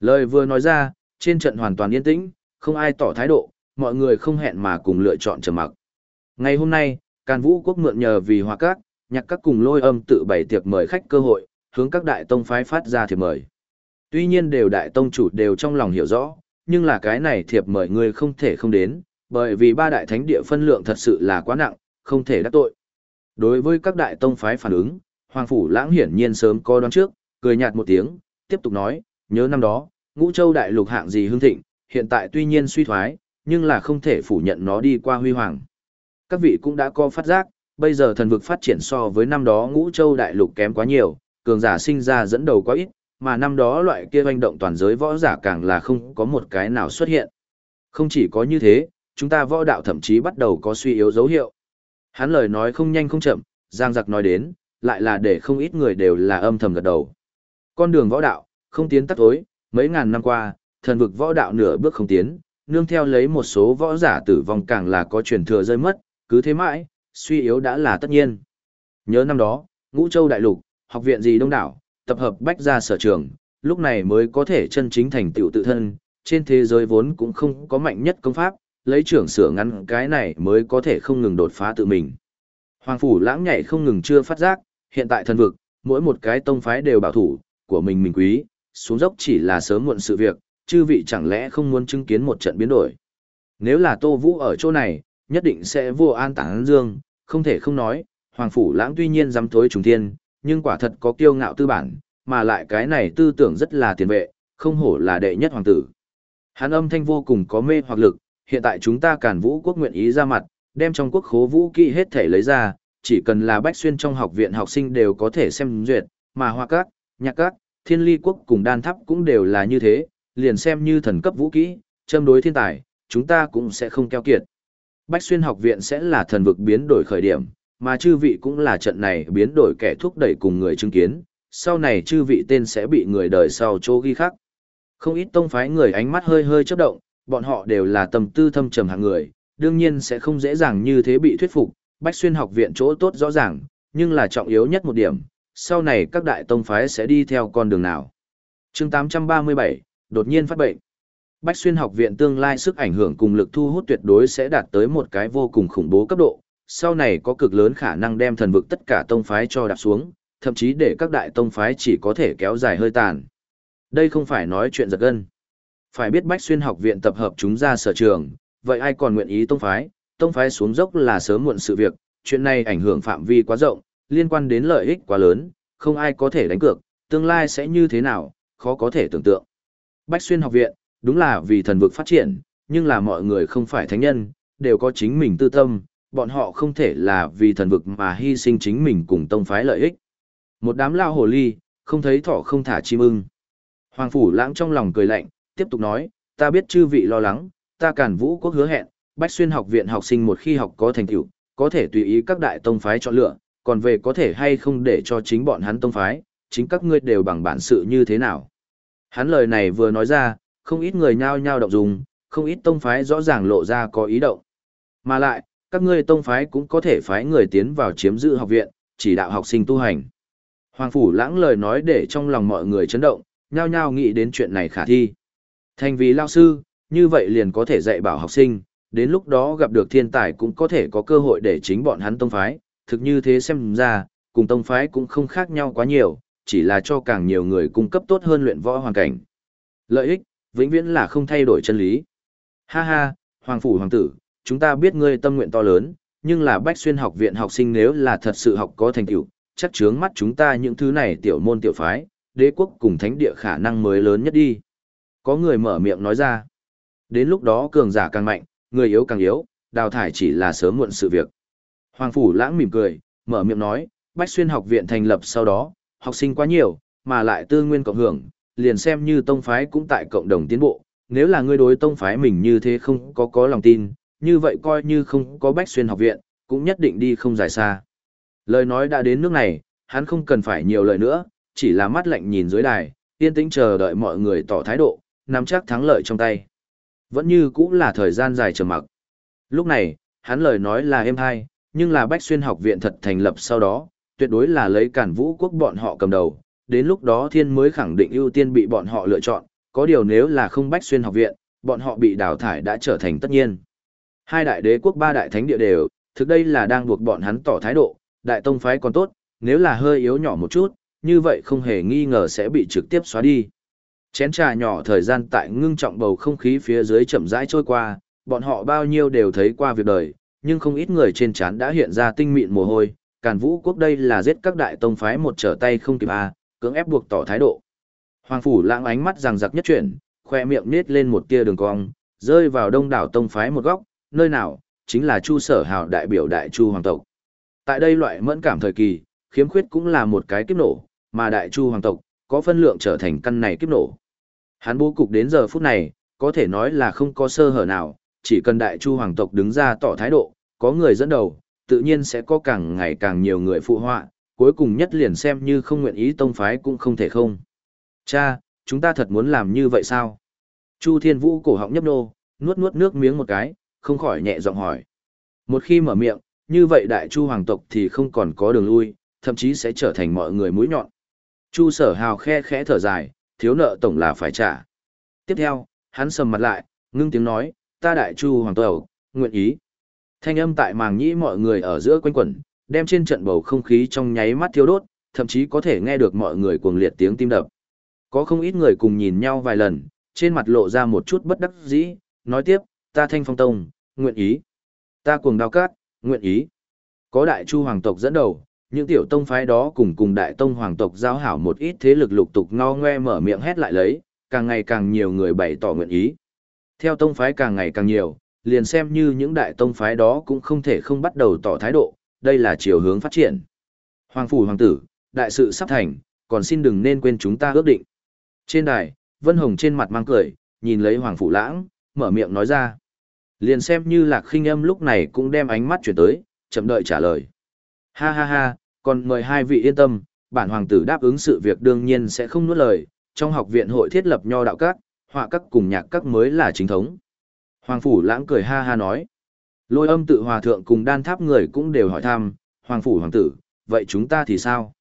Lời vừa nói ra, trên trận hoàn toàn yên tĩnh, không ai tỏ thái độ, mọi người không hẹn mà cùng lựa chọn trầm mặc. Ngày hôm nay, Càn Vũ quốc mượn nhờ vì hòa các, nhạc các cùng lôi âm tự bày tiệc mời khách cơ hội, hướng các đại tông phái phát ra thiệp mời. Tuy nhiên đều đại tông chủ đều trong lòng hiểu rõ, nhưng là cái này thiệp mời người không thể không đến, bởi vì ba đại thánh địa phân lượng thật sự là quá nặng, không thể đắc tội. Đối với các đại tông phái phản ứng, Hoàng Phủ Lãng hiển nhiên sớm có đoán trước, cười nhạt một tiếng, tiếp tục nói, nhớ năm đó, ngũ châu đại lục hạng gì hương thịnh, hiện tại tuy nhiên suy thoái, nhưng là không thể phủ nhận nó đi qua huy hoàng. Các vị cũng đã có phát giác, bây giờ thần vực phát triển so với năm đó ngũ châu đại lục kém quá nhiều, cường giả sinh ra dẫn đầu quá ít, mà năm đó loại kia hoành động toàn giới võ giả càng là không có một cái nào xuất hiện. Không chỉ có như thế, chúng ta võ đạo thậm chí bắt đầu có suy yếu dấu hiệu. Hắn lời nói không nhanh không chậm, Giang Giặc nói đến, lại là để không ít người đều là âm thầm gật đầu. Con đường võ đạo, không tiến tắt tối, mấy ngàn năm qua, thần vực võ đạo nửa bước không tiến, nương theo lấy một số võ giả tử vong càng là có truyền thừa rơi mất, cứ thế mãi, suy yếu đã là tất nhiên. Nhớ năm đó, Ngũ Châu Đại Lục, học viện gì đông đảo, tập hợp bách gia sở trường, lúc này mới có thể chân chính thành tựu tự thân, trên thế giới vốn cũng không có mạnh nhất công pháp, lấy trưởng sửa ngắn cái này mới có thể không ngừng đột phá tự mình. Hoàng phủ lãng nhảy không ngừng chưa phát giác, hiện tại thần vực, mỗi một cái tông phái đều bảo thủ, của mình mình quý, xuống dốc chỉ là sớm muộn sự việc, chư vị chẳng lẽ không muốn chứng kiến một trận biến đổi. Nếu là Tô Vũ ở chỗ này, nhất định sẽ vô an tảng dương, không thể không nói, Hoàng Phủ Lãng tuy nhiên dám thối trùng thiên, nhưng quả thật có kiêu ngạo tư bản, mà lại cái này tư tưởng rất là tiền vệ, không hổ là đệ nhất hoàng tử. Hắn âm thanh vô cùng có mê hoặc lực, hiện tại chúng ta cản vũ quốc nguyện ý ra mặt, đem trong quốc khố vũ kỹ hết thể lấy ra, chỉ cần là bách xuyên trong học viện học sinh đều có thể xem duyệt, mà hoa các, nhạc các, thiên ly quốc cùng đan tháp cũng đều là như thế, liền xem như thần cấp vũ kỹ, châm đối thiên tài, chúng ta cũng sẽ không keo kiệt. Bách xuyên học viện sẽ là thần vực biến đổi khởi điểm, mà chư vị cũng là trận này biến đổi kẻ thúc đẩy cùng người chứng kiến, sau này chư vị tên sẽ bị người đời sau chỗ ghi khắc. Không ít tông phái người ánh mắt hơi hơi chớp động, bọn họ đều là tầm tư thâm trầm hạng người, đương nhiên sẽ không dễ dàng như thế bị thuyết phục, Bách Xuyên học viện chỗ tốt rõ ràng, nhưng là trọng yếu nhất một điểm, sau này các đại tông phái sẽ đi theo con đường nào. chương 837, đột nhiên phát bệnh. Bách Xuyên học viện tương lai sức ảnh hưởng cùng lực thu hút tuyệt đối sẽ đạt tới một cái vô cùng khủng bố cấp độ, sau này có cực lớn khả năng đem thần vực tất cả tông phái cho đạp xuống, thậm chí để các đại tông phái chỉ có thể kéo dài hơi tàn. Đây không phải nói chuyện giật gân. Phải biết Bách Xuyên học viện tập hợp chúng ra sở trường, vậy ai còn nguyện ý tông phái, tông phái xuống dốc là sớm muộn sự việc, chuyện này ảnh hưởng phạm vi quá rộng, liên quan đến lợi ích quá lớn, không ai có thể đánh cược, tương lai sẽ như thế nào, khó có thể tưởng tượng. Bách Xuyên học viện, đúng là vì thần vực phát triển, nhưng là mọi người không phải thánh nhân, đều có chính mình tư tâm, bọn họ không thể là vì thần vực mà hy sinh chính mình cùng tông phái lợi ích. Một đám lao hồ ly, không thấy thỏ không thả chim ưng. Hoàng Phủ Lãng trong lòng cười lạnh, tiếp tục nói, ta biết chư vị lo lắng, ta cản vũ quốc hứa hẹn, Bách Xuyên học viện học sinh một khi học có thành tựu, có thể tùy ý các đại tông phái chọn lựa, còn về có thể hay không để cho chính bọn hắn tông phái, chính các ngươi đều bằng bản sự như thế nào. Hắn lời này vừa nói ra, không ít người nhao nhao động dùng, không ít tông phái rõ ràng lộ ra có ý động. Mà lại, các ngươi tông phái cũng có thể phái người tiến vào chiếm giữ học viện, chỉ đạo học sinh tu hành. Hoàng Phủ lãng lời nói để trong lòng mọi người chấn động, nhao nhao nghĩ đến chuyện này khả thi. Thành vì lao sư, như vậy liền có thể dạy bảo học sinh, đến lúc đó gặp được thiên tài cũng có thể có cơ hội để chính bọn hắn tông phái, thực như thế xem ra, cùng tông phái cũng không khác nhau quá nhiều, chỉ là cho càng nhiều người cung cấp tốt hơn luyện võ hoàn cảnh. Lợi ích, vĩnh viễn là không thay đổi chân lý. Ha ha, Hoàng Phủ Hoàng tử, chúng ta biết ngươi tâm nguyện to lớn, nhưng là Bách Xuyên học viện học sinh nếu là thật sự học có thành tựu, chắc chướng mắt chúng ta những thứ này tiểu môn tiểu phái, đế quốc cùng thánh địa khả năng mới lớn nhất đi. Có người mở miệng nói ra. Đến lúc đó cường giả càng mạnh, người yếu càng yếu, đào thải chỉ là sớm muộn sự việc. Hoàng Phủ lãng mỉm cười, mở miệng nói, Bách Xuyên học viện thành lập sau đó, học sinh quá nhiều, mà lại tư nguyên cộng hưởng, liền xem như tông phái cũng tại cộng đồng tiến bộ. Nếu là ngươi đối tông phái mình như thế không có có lòng tin, như vậy coi như không có Bách Xuyên học viện, cũng nhất định đi không dài xa. Lời nói đã đến nước này, hắn không cần phải nhiều lời nữa, chỉ là mắt lạnh nhìn dưới đài, yên tĩnh chờ đợi mọi người tỏ thái độ, nắm chắc thắng lợi trong tay. Vẫn như cũng là thời gian dài chờ mặc. Lúc này, hắn lời nói là êm hay, nhưng là Bách Xuyên học viện thật thành lập sau đó, tuyệt đối là lấy cản vũ quốc bọn họ cầm đầu, đến lúc đó thiên mới khẳng định ưu tiên bị bọn họ lựa chọn, có điều nếu là không Bách Xuyên học viện, bọn họ bị đào thải đã trở thành tất nhiên. Hai đại đế quốc ba đại thánh địa đều, thực đây là đang buộc bọn hắn tỏ thái độ, đại tông phái còn tốt, nếu là hơi yếu nhỏ một chút, như vậy không hề nghi ngờ sẽ bị trực tiếp xóa đi. Chén trà nhỏ thời gian tại ngưng trọng bầu không khí phía dưới chậm rãi trôi qua, bọn họ bao nhiêu đều thấy qua việc đời, nhưng không ít người trên trán đã hiện ra tinh mịn mồ hôi, Càn Vũ quốc đây là giết các đại tông phái một trở tay không kịp a, cưỡng ép buộc tỏ thái độ. Hoàng phủ lãng ánh mắt rằng giặc nhất chuyển, khoe miệng nết lên một tia đường cong, rơi vào đông đảo tông phái một góc, nơi nào, chính là Chu Sở Hào đại biểu đại Chu hoàng tộc. Tại đây loại mẫn cảm thời kỳ, khiếm khuyết cũng là một cái kiếp nổ, mà đại Chu hoàng tộc có phân lượng trở thành căn này kiếp nổ. Hắn bố cục đến giờ phút này, có thể nói là không có sơ hở nào, chỉ cần đại chu hoàng tộc đứng ra tỏ thái độ, có người dẫn đầu, tự nhiên sẽ có càng ngày càng nhiều người phụ họa, cuối cùng nhất liền xem như không nguyện ý tông phái cũng không thể không. Cha, chúng ta thật muốn làm như vậy sao? Chu Thiên Vũ cổ họng nhấp nô, nuốt nuốt nước miếng một cái, không khỏi nhẹ giọng hỏi. Một khi mở miệng, như vậy đại chu hoàng tộc thì không còn có đường lui, thậm chí sẽ trở thành mọi người mũi nhọn. Chu sở hào khe khẽ thở dài, thiếu nợ tổng là phải trả. Tiếp theo, hắn sầm mặt lại, ngưng tiếng nói, ta đại chu hoàng tộc, nguyện ý. Thanh âm tại màng nhĩ mọi người ở giữa quanh quẩn, đem trên trận bầu không khí trong nháy mắt thiêu đốt, thậm chí có thể nghe được mọi người cuồng liệt tiếng tim đập. Có không ít người cùng nhìn nhau vài lần, trên mặt lộ ra một chút bất đắc dĩ, nói tiếp, ta thanh phong tông, nguyện ý. Ta cuồng đao cát, nguyện ý. Có đại chu hoàng tộc dẫn đầu, những tiểu tông phái đó cùng cùng đại tông hoàng tộc giao hảo một ít thế lực lục tục ngo ngoe mở miệng hét lại lấy, càng ngày càng nhiều người bày tỏ nguyện ý. Theo tông phái càng ngày càng nhiều, liền xem như những đại tông phái đó cũng không thể không bắt đầu tỏ thái độ, đây là chiều hướng phát triển. Hoàng phủ hoàng tử, đại sự sắp thành, còn xin đừng nên quên chúng ta ước định. Trên đài, Vân Hồng trên mặt mang cười, nhìn lấy Hoàng phủ lãng, mở miệng nói ra. Liền xem như lạc khinh âm lúc này cũng đem ánh mắt chuyển tới, chậm đợi trả lời. Ha ha ha, còn mời hai vị yên tâm, bản hoàng tử đáp ứng sự việc đương nhiên sẽ không nuốt lời, trong học viện hội thiết lập nho đạo các, họa các cùng nhạc các mới là chính thống. Hoàng phủ lãng cười ha ha nói. Lôi âm tự hòa thượng cùng đan tháp người cũng đều hỏi thăm, hoàng phủ hoàng tử, vậy chúng ta thì sao?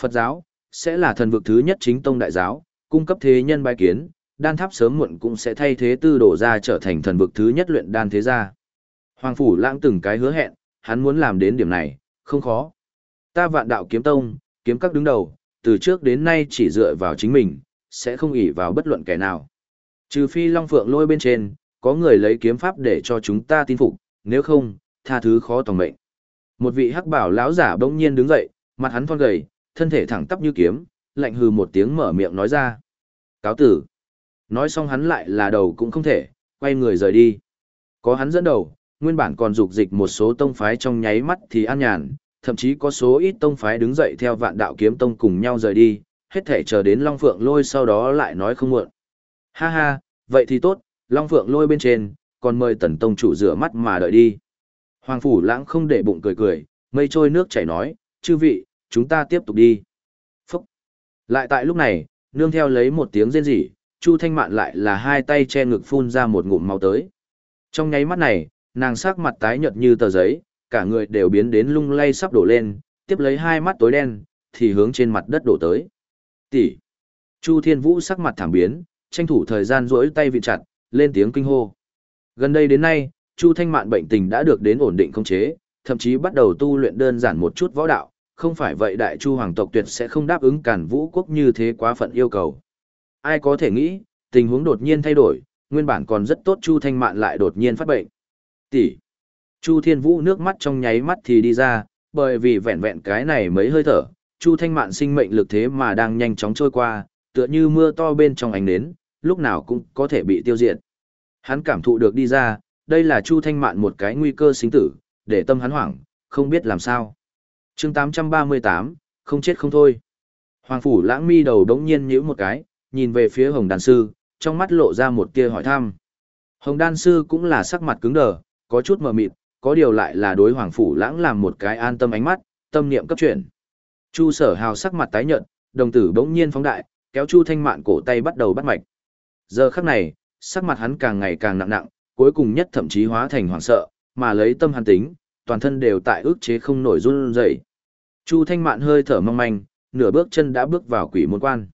Phật giáo, sẽ là thần vực thứ nhất chính tông đại giáo, cung cấp thế nhân bài kiến, đan tháp sớm muộn cũng sẽ thay thế tư đổ ra trở thành thần vực thứ nhất luyện đan thế gia. Hoàng phủ lãng từng cái hứa hẹn, hắn muốn làm đến điểm này, không khó. Ta vạn đạo kiếm tông, kiếm các đứng đầu, từ trước đến nay chỉ dựa vào chính mình, sẽ không ỷ vào bất luận kẻ nào. Trừ phi Long Phượng lôi bên trên, có người lấy kiếm pháp để cho chúng ta tin phục, nếu không, tha thứ khó tòng mệnh. Một vị hắc bảo lão giả bỗng nhiên đứng dậy, mặt hắn thon gầy, thân thể thẳng tắp như kiếm, lạnh hừ một tiếng mở miệng nói ra. Cáo tử. Nói xong hắn lại là đầu cũng không thể, quay người rời đi. Có hắn dẫn đầu, nguyên bản còn dục dịch một số tông phái trong nháy mắt thì an nhàn, thậm chí có số ít tông phái đứng dậy theo vạn đạo kiếm tông cùng nhau rời đi, hết thể chờ đến Long Phượng lôi sau đó lại nói không muộn. Ha ha, vậy thì tốt, Long Phượng lôi bên trên, còn mời tần tông chủ rửa mắt mà đợi đi. Hoàng Phủ lãng không để bụng cười cười, mây trôi nước chảy nói, chư vị, chúng ta tiếp tục đi. Phúc! Lại tại lúc này, nương theo lấy một tiếng rên rỉ, Chu Thanh Mạn lại là hai tay che ngực phun ra một ngụm máu tới. Trong nháy mắt này, nàng sắc mặt tái nhợt như tờ giấy, cả người đều biến đến lung lay sắp đổ lên, tiếp lấy hai mắt tối đen, thì hướng trên mặt đất đổ tới. Tỷ! Chu Thiên Vũ sắc mặt thảm biến, tranh thủ thời gian rỗi tay vị chặt, lên tiếng kinh hô. Gần đây đến nay, Chu Thanh Mạn bệnh tình đã được đến ổn định không chế, thậm chí bắt đầu tu luyện đơn giản một chút võ đạo, không phải vậy đại chu hoàng tộc tuyệt sẽ không đáp ứng cản vũ quốc như thế quá phận yêu cầu. Ai có thể nghĩ, tình huống đột nhiên thay đổi, nguyên bản còn rất tốt Chu Thanh Mạn lại đột nhiên phát bệnh. Tỷ. Chu Thiên Vũ nước mắt trong nháy mắt thì đi ra, bởi vì vẹn vẹn cái này mấy hơi thở, Chu Thanh Mạn sinh mệnh lực thế mà đang nhanh chóng trôi qua, tựa như mưa to bên trong ánh nến, lúc nào cũng có thể bị tiêu diệt. Hắn cảm thụ được đi ra, đây là Chu Thanh Mạn một cái nguy cơ sinh tử, để tâm hắn hoảng, không biết làm sao. chương 838, không chết không thôi. Hoàng Phủ lãng mi đầu đống nhiên nhíu một cái, nhìn về phía Hồng Đan Sư, trong mắt lộ ra một tia hỏi thăm. Hồng Đan Sư cũng là sắc mặt cứng đờ, có chút mờ mịt, có điều lại là đối Hoàng Phủ lãng làm một cái an tâm ánh mắt, tâm niệm cấp chuyển. Chu sở hào sắc mặt tái nhợt, đồng tử bỗng nhiên phóng đại, kéo Chu Thanh Mạn cổ tay bắt đầu bắt mạch. Giờ khắc này, sắc mặt hắn càng ngày càng nặng nặng, cuối cùng nhất thậm chí hóa thành hoảng sợ, mà lấy tâm hắn tính, toàn thân đều tại ức chế không nổi run rẩy. Chu Thanh Mạn hơi thở mong manh, nửa bước chân đã bước vào quỷ môn quan.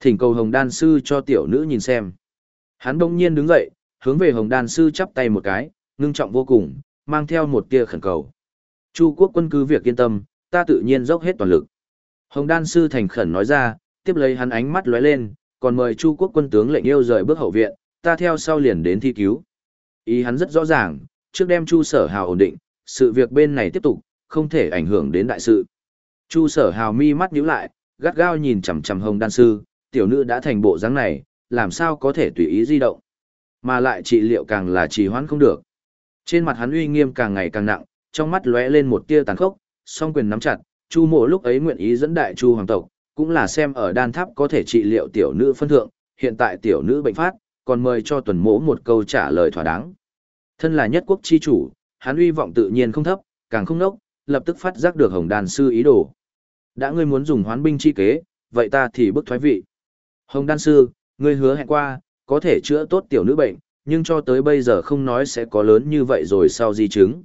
Thỉnh cầu Hồng Đan sư cho tiểu nữ nhìn xem. Hắn bỗng nhiên đứng dậy, hướng về Hồng Đan sư chắp tay một cái, ngưng trọng vô cùng, mang theo một tia khẩn cầu. Chu quốc quân cứ việc yên tâm, ta tự nhiên dốc hết toàn lực. Hồng Đan sư thành khẩn nói ra, tiếp lấy hắn ánh mắt lóe lên, còn mời Chu quốc quân tướng lệnh yêu rời bước hậu viện, ta theo sau liền đến thi cứu. Ý hắn rất rõ ràng, trước đem Chu Sở Hào ổn định, sự việc bên này tiếp tục, không thể ảnh hưởng đến đại sự. Chu Sở Hào mi mắt nhíu lại, gắt gao nhìn chằm chằm Hồng Đan sư, tiểu nữ đã thành bộ dáng này, làm sao có thể tùy ý di động. Mà lại trị liệu càng là trì hoãn không được. Trên mặt hắn uy nghiêm càng ngày càng nặng, trong mắt lóe lên một tia tàn khốc, song quyền nắm chặt, Chu Mộ lúc ấy nguyện ý dẫn đại Chu hoàng tộc, cũng là xem ở đan tháp có thể trị liệu tiểu nữ phân thượng, hiện tại tiểu nữ bệnh phát, còn mời cho tuần mỗ một câu trả lời thỏa đáng. Thân là nhất quốc chi chủ, hắn uy vọng tự nhiên không thấp, càng không nốc, lập tức phát giác được hồng đan sư ý đồ. Đã ngươi muốn dùng hoán binh chi kế, vậy ta thì bức thoái vị. Hồng đan sư, ngươi hứa hẹn qua, có thể chữa tốt tiểu nữ bệnh, nhưng cho tới bây giờ không nói sẽ có lớn như vậy rồi sau di chứng.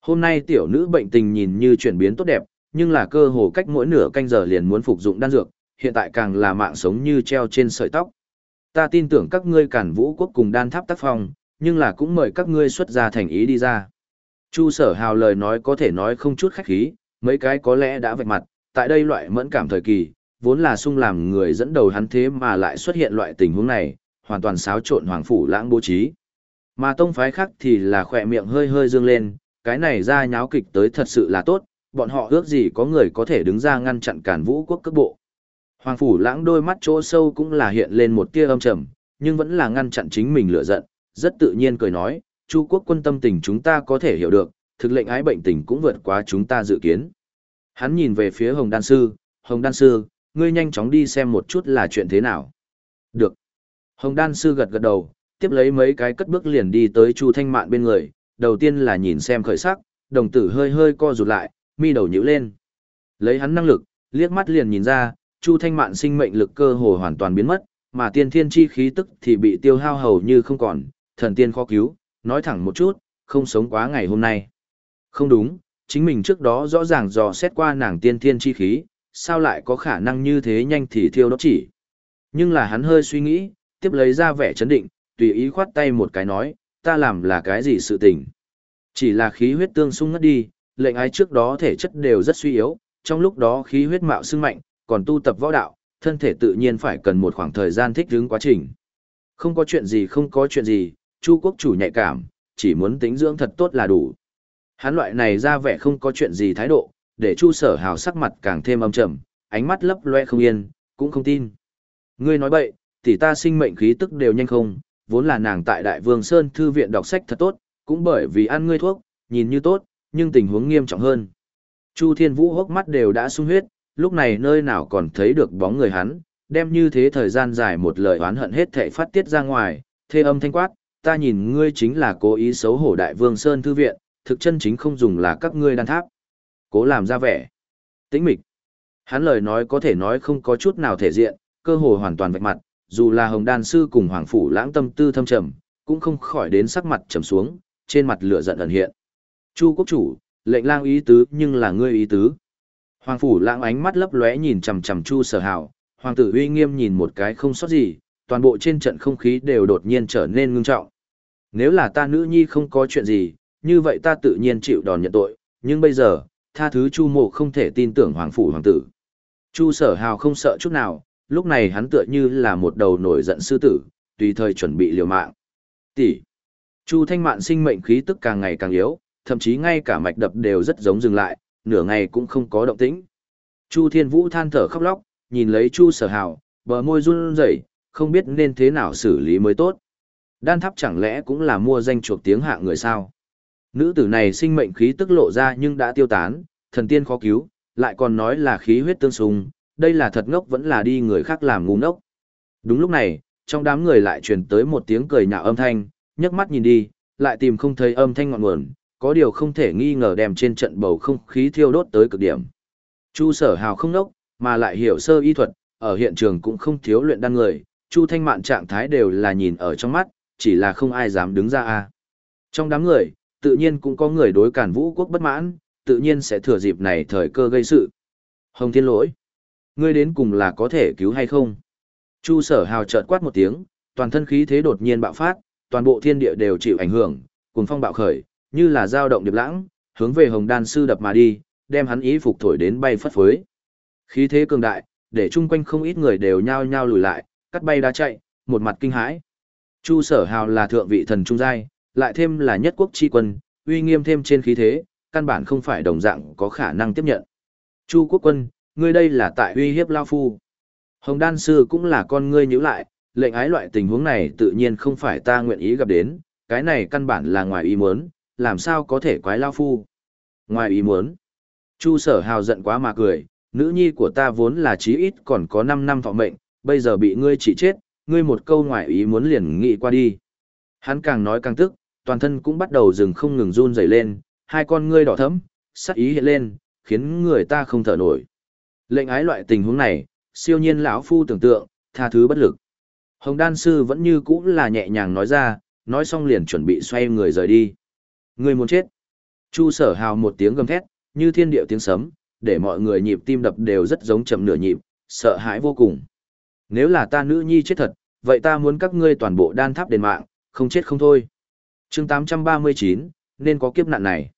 Hôm nay tiểu nữ bệnh tình nhìn như chuyển biến tốt đẹp, nhưng là cơ hồ cách mỗi nửa canh giờ liền muốn phục dụng đan dược, hiện tại càng là mạng sống như treo trên sợi tóc. Ta tin tưởng các ngươi cản vũ quốc cùng đan tháp tác phong, nhưng là cũng mời các ngươi xuất ra thành ý đi ra. Chu sở hào lời nói có thể nói không chút khách khí, mấy cái có lẽ đã vạch mặt, tại đây loại mẫn cảm thời kỳ, vốn là sung làm người dẫn đầu hắn thế mà lại xuất hiện loại tình huống này, hoàn toàn xáo trộn hoàng phủ lãng bố trí. Mà tông phái khác thì là khỏe miệng hơi hơi dương lên, cái này ra nháo kịch tới thật sự là tốt, bọn họ ước gì có người có thể đứng ra ngăn chặn cản vũ quốc cước bộ. Hoàng phủ lãng đôi mắt chỗ sâu cũng là hiện lên một tia âm trầm, nhưng vẫn là ngăn chặn chính mình lửa giận, rất tự nhiên cười nói, Chu quốc quân tâm tình chúng ta có thể hiểu được, thực lệnh ái bệnh tình cũng vượt quá chúng ta dự kiến. Hắn nhìn về phía Hồng Đan Sư, Hồng Đan Sư, ngươi nhanh chóng đi xem một chút là chuyện thế nào. Được. Hồng Đan Sư gật gật đầu, tiếp lấy mấy cái cất bước liền đi tới Chu Thanh Mạn bên người, đầu tiên là nhìn xem khởi sắc, đồng tử hơi hơi co rụt lại, mi đầu nhíu lên. Lấy hắn năng lực, liếc mắt liền nhìn ra, Chu Thanh Mạn sinh mệnh lực cơ hồ hoàn toàn biến mất, mà tiên thiên chi khí tức thì bị tiêu hao hầu như không còn, thần tiên khó cứu, nói thẳng một chút, không sống quá ngày hôm nay. Không đúng, chính mình trước đó rõ ràng dò xét qua nàng tiên thiên chi khí, sao lại có khả năng như thế nhanh thì thiêu đốt chỉ. Nhưng là hắn hơi suy nghĩ, tiếp lấy ra vẻ chấn định, tùy ý khoát tay một cái nói, ta làm là cái gì sự tình. Chỉ là khí huyết tương xung ngất đi, lệnh ái trước đó thể chất đều rất suy yếu, trong lúc đó khí huyết mạo sưng mạnh, còn tu tập võ đạo, thân thể tự nhiên phải cần một khoảng thời gian thích ứng quá trình. Không có chuyện gì không có chuyện gì, Chu quốc chủ nhạy cảm, chỉ muốn tính dưỡng thật tốt là đủ. Hắn loại này ra vẻ không có chuyện gì thái độ, để Chu sở hào sắc mặt càng thêm âm trầm, ánh mắt lấp loe không yên, cũng không tin. Ngươi nói bậy, tỷ ta sinh mệnh khí tức đều nhanh không, vốn là nàng tại Đại Vương Sơn Thư viện đọc sách thật tốt, cũng bởi vì ăn ngươi thuốc, nhìn như tốt, nhưng tình huống nghiêm trọng hơn. Chu Thiên Vũ hốc mắt đều đã sung huyết, lúc này nơi nào còn thấy được bóng người hắn, đem như thế thời gian dài một lời oán hận hết thệ phát tiết ra ngoài, thê âm thanh quát, ta nhìn ngươi chính là cố ý xấu hổ Đại Vương Sơn Thư viện, thực chân chính không dùng là các ngươi đan tháp. Cố làm ra vẻ. Tĩnh mịch. Hắn lời nói có thể nói không có chút nào thể diện, cơ hồ hoàn toàn vạch mặt, dù là Hồng Đan Sư cùng Hoàng Phủ lãng tâm tư thâm trầm, cũng không khỏi đến sắc mặt trầm xuống, trên mặt lửa giận ẩn hiện. Chu quốc chủ, lệnh lang ý tứ nhưng là ngươi ý tứ. Hoàng Phủ lãng ánh mắt lấp lóe nhìn chằm chằm Chu sở hào, Hoàng tử uy nghiêm nhìn một cái không sót gì, toàn bộ trên trận không khí đều đột nhiên trở nên ngưng trọng. Nếu là ta nữ nhi không có chuyện gì, như vậy ta tự nhiên chịu đòn nhận tội, nhưng bây giờ, tha thứ Chu mộ không thể tin tưởng Hoàng Phủ Hoàng tử. Chu sở hào không sợ chút nào, lúc này hắn tựa như là một đầu nổi giận sư tử, tùy thời chuẩn bị liều mạng. Tỷ. Chu Thanh Mạn sinh mệnh khí tức càng ngày càng yếu, thậm chí ngay cả mạch đập đều rất giống dừng lại, nửa ngày cũng không có động tĩnh. Chu Thiên Vũ than thở khóc lóc, nhìn lấy Chu Sở Hào, bờ môi run rẩy, không biết nên thế nào xử lý mới tốt. Đan tháp chẳng lẽ cũng là mua danh chuộc tiếng hạ người sao? Nữ tử này sinh mệnh khí tức lộ ra nhưng đã tiêu tán, thần tiên khó cứu, lại còn nói là khí huyết tương xung, đây là thật ngốc vẫn là đi người khác làm ngu ngốc. Đúng lúc này, trong đám người lại truyền tới một tiếng cười nhạo âm thanh, nhấc mắt nhìn đi, lại tìm không thấy âm thanh ngọn nguồn, có điều không thể nghi ngờ đem trên trận bầu không khí thiêu đốt tới cực điểm. Chu sở hào không nốc mà lại hiểu sơ y thuật, ở hiện trường cũng không thiếu luyện đan người, Chu Thanh Mạn trạng thái đều là nhìn ở trong mắt, chỉ là không ai dám đứng ra a. Trong đám người, tự nhiên cũng có người đối cản vũ quốc bất mãn, tự nhiên sẽ thừa dịp này thời cơ gây sự. Hồng Thiên Lỗi, ngươi đến cùng là có thể cứu hay không? Chu Sở Hào chợt quát một tiếng, toàn thân khí thế đột nhiên bạo phát, toàn bộ thiên địa đều chịu ảnh hưởng, cuồng phong bạo khởi, như là dao động điệp lãng, hướng về Hồng Đan sư đập mà đi, đem hắn ý phục thổi đến bay phất phới. Khí thế cường đại, để chung quanh không ít người đều nhao nhao lùi lại, cắt bay đá chạy, một mặt kinh hãi. Chu Sở Hào là thượng vị thần trung giai, lại thêm là nhất quốc chi quân, uy nghiêm thêm trên khí thế, căn bản không phải đồng dạng có khả năng tiếp nhận. Chu quốc quân, ngươi đây là tại uy hiếp Lao Phu. Hồng đan sư cũng là con ngươi nhíu lại, lệnh ái loại tình huống này tự nhiên không phải ta nguyện ý gặp đến, cái này căn bản là ngoài ý muốn, làm sao có thể quái Lao Phu. Ngoài ý muốn. Chu sở hào giận quá mà cười, nữ nhi của ta vốn là chí ít còn có 5 năm thọ mệnh, bây giờ bị ngươi chỉ chết, ngươi một câu ngoài ý muốn liền nghĩ qua đi. Hắn càng nói càng tức, toàn thân cũng bắt đầu dừng không ngừng run rẩy lên, hai con ngươi đỏ thẫm, sắc ý hiện lên, khiến người ta không thở nổi. Lệnh ái loại tình huống này, siêu nhiên lão phu tưởng tượng, tha thứ bất lực. Hồng đan sư vẫn như cũ là nhẹ nhàng nói ra, nói xong liền chuẩn bị xoay người rời đi. Ngươi muốn chết. Chu sở hào một tiếng gầm thét, như thiên điệu tiếng sấm, để mọi người nhịp tim đập đều rất giống chậm nửa nhịp, sợ hãi vô cùng. Nếu là ta nữ nhi chết thật, vậy ta muốn các ngươi toàn bộ đan tháp đền mạng, không chết không thôi. chương 839, nên có kiếp nạn này.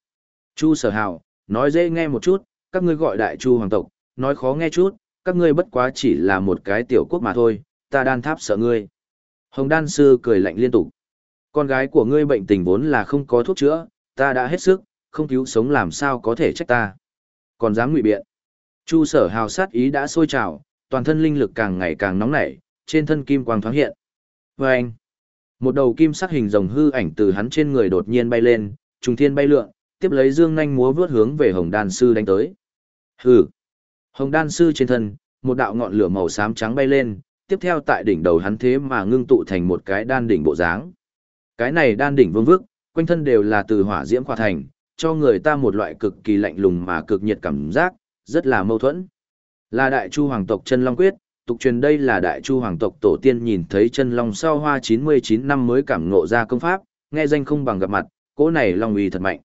Chu sở hào, nói dễ nghe một chút, các ngươi gọi đại chu hoàng tộc, nói khó nghe chút, các ngươi bất quá chỉ là một cái tiểu quốc mà thôi, ta đan tháp sợ ngươi. Hồng đan sư cười lạnh liên tục. Con gái của ngươi bệnh tình vốn là không có thuốc chữa, ta đã hết sức, không cứu sống làm sao có thể trách ta. Còn dám ngụy biện. Chu sở hào sát ý đã sôi trào, toàn thân linh lực càng ngày càng nóng nảy, trên thân kim quang thoáng hiện. Và anh, một đầu kim sắc hình rồng hư ảnh từ hắn trên người đột nhiên bay lên, trùng thiên bay lượn, tiếp lấy dương nhanh múa vướt hướng về hồng đan sư đánh tới. Hừ. Hồng đan sư trên thân, một đạo ngọn lửa màu xám trắng bay lên, tiếp theo tại đỉnh đầu hắn thế mà ngưng tụ thành một cái đan đỉnh bộ dáng. Cái này đan đỉnh vương vức, quanh thân đều là từ hỏa diễm hòa thành, cho người ta một loại cực kỳ lạnh lùng mà cực nhiệt cảm giác, rất là mâu thuẫn. Là đại chu hoàng tộc chân long quyết, tục truyền đây là đại chu hoàng tộc tổ tiên nhìn thấy chân long sau hoa 99 năm mới cảm ngộ ra công pháp, nghe danh không bằng gặp mặt, cỗ này long uy thật mạnh.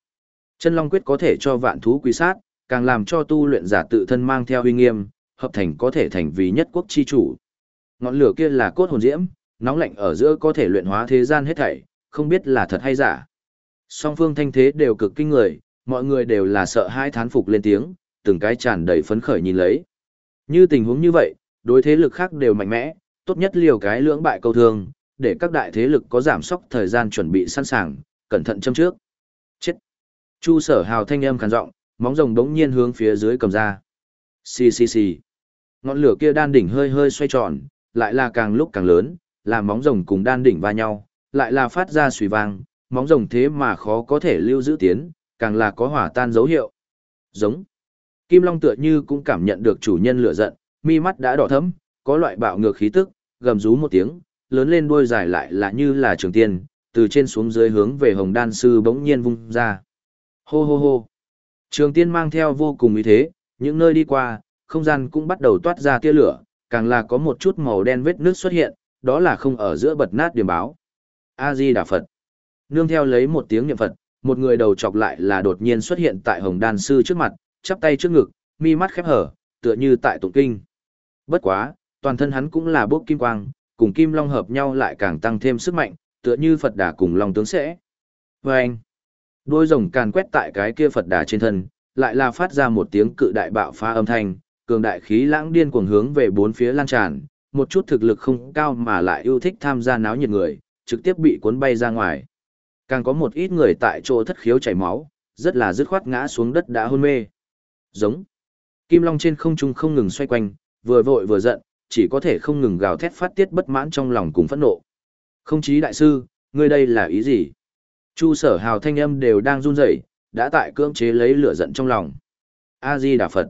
Chân long quyết có thể cho vạn thú quý sát, càng làm cho tu luyện giả tự thân mang theo uy nghiêm, hợp thành có thể thành vì nhất quốc chi chủ. Ngọn lửa kia là cốt hồn diễm, nóng lạnh ở giữa có thể luyện hóa thế gian hết thảy, không biết là thật hay giả. Song phương thanh thế đều cực kinh người, mọi người đều là sợ hai thán phục lên tiếng, từng cái tràn đầy phấn khởi nhìn lấy. Như tình huống như vậy, đối thế lực khác đều mạnh mẽ, tốt nhất liều cái lưỡng bại câu thương, để các đại thế lực có giảm sóc thời gian chuẩn bị sẵn sàng, cẩn thận châm trước. Chết! Chu sở hào thanh âm khàn giọng, móng rồng đống nhiên hướng phía dưới cầm ra. Xì xì xì. Ngọn lửa kia đan đỉnh hơi hơi xoay tròn, lại là càng lúc càng lớn, làm móng rồng cùng đan đỉnh va nhau, lại là phát ra sùi vang, móng rồng thế mà khó có thể lưu giữ tiến, càng là có hỏa tan dấu hiệu. Giống. Kim Long tựa như cũng cảm nhận được chủ nhân lửa giận, mi mắt đã đỏ thẫm, có loại bạo ngược khí tức, gầm rú một tiếng, lớn lên đuôi dài lại là như là trường tiên, từ trên xuống dưới hướng về Hồng Đan sư bỗng nhiên vung ra. Hô hô hô. Trường tiên mang theo vô cùng ý thế, những nơi đi qua, không gian cũng bắt đầu toát ra tia lửa, càng là có một chút màu đen vết nước xuất hiện, đó là không ở giữa bật nát điểm báo. A-di Đà Phật. Nương theo lấy một tiếng niệm Phật, một người đầu chọc lại là đột nhiên xuất hiện tại Hồng Đan Sư trước mặt, chắp tay trước ngực, mi mắt khép hở, tựa như tại tụng kinh. Bất quá, toàn thân hắn cũng là bốc kim quang, cùng kim long hợp nhau lại càng tăng thêm sức mạnh, tựa như Phật đà cùng long tướng sẽ. vê anh, đôi rồng càn quét tại cái kia Phật đà trên thân, lại là phát ra một tiếng cự đại bạo phá âm thanh, cường đại khí lãng điên cuồng hướng về bốn phía lan tràn, một chút thực lực không cao mà lại yêu thích tham gia náo nhiệt người, trực tiếp bị cuốn bay ra ngoài. Càng có một ít người tại chỗ thất khiếu chảy máu, rất là dứt khoát ngã xuống đất đã hôn mê. Giống. Kim Long trên không trung không ngừng xoay quanh, vừa vội vừa giận, chỉ có thể không ngừng gào thét phát tiết bất mãn trong lòng cùng phẫn nộ. Không chí đại sư, ngươi đây là ý gì? Chu sở hào thanh âm đều đang run rẩy, đã tại cưỡng chế lấy lửa giận trong lòng. A-di Đà Phật.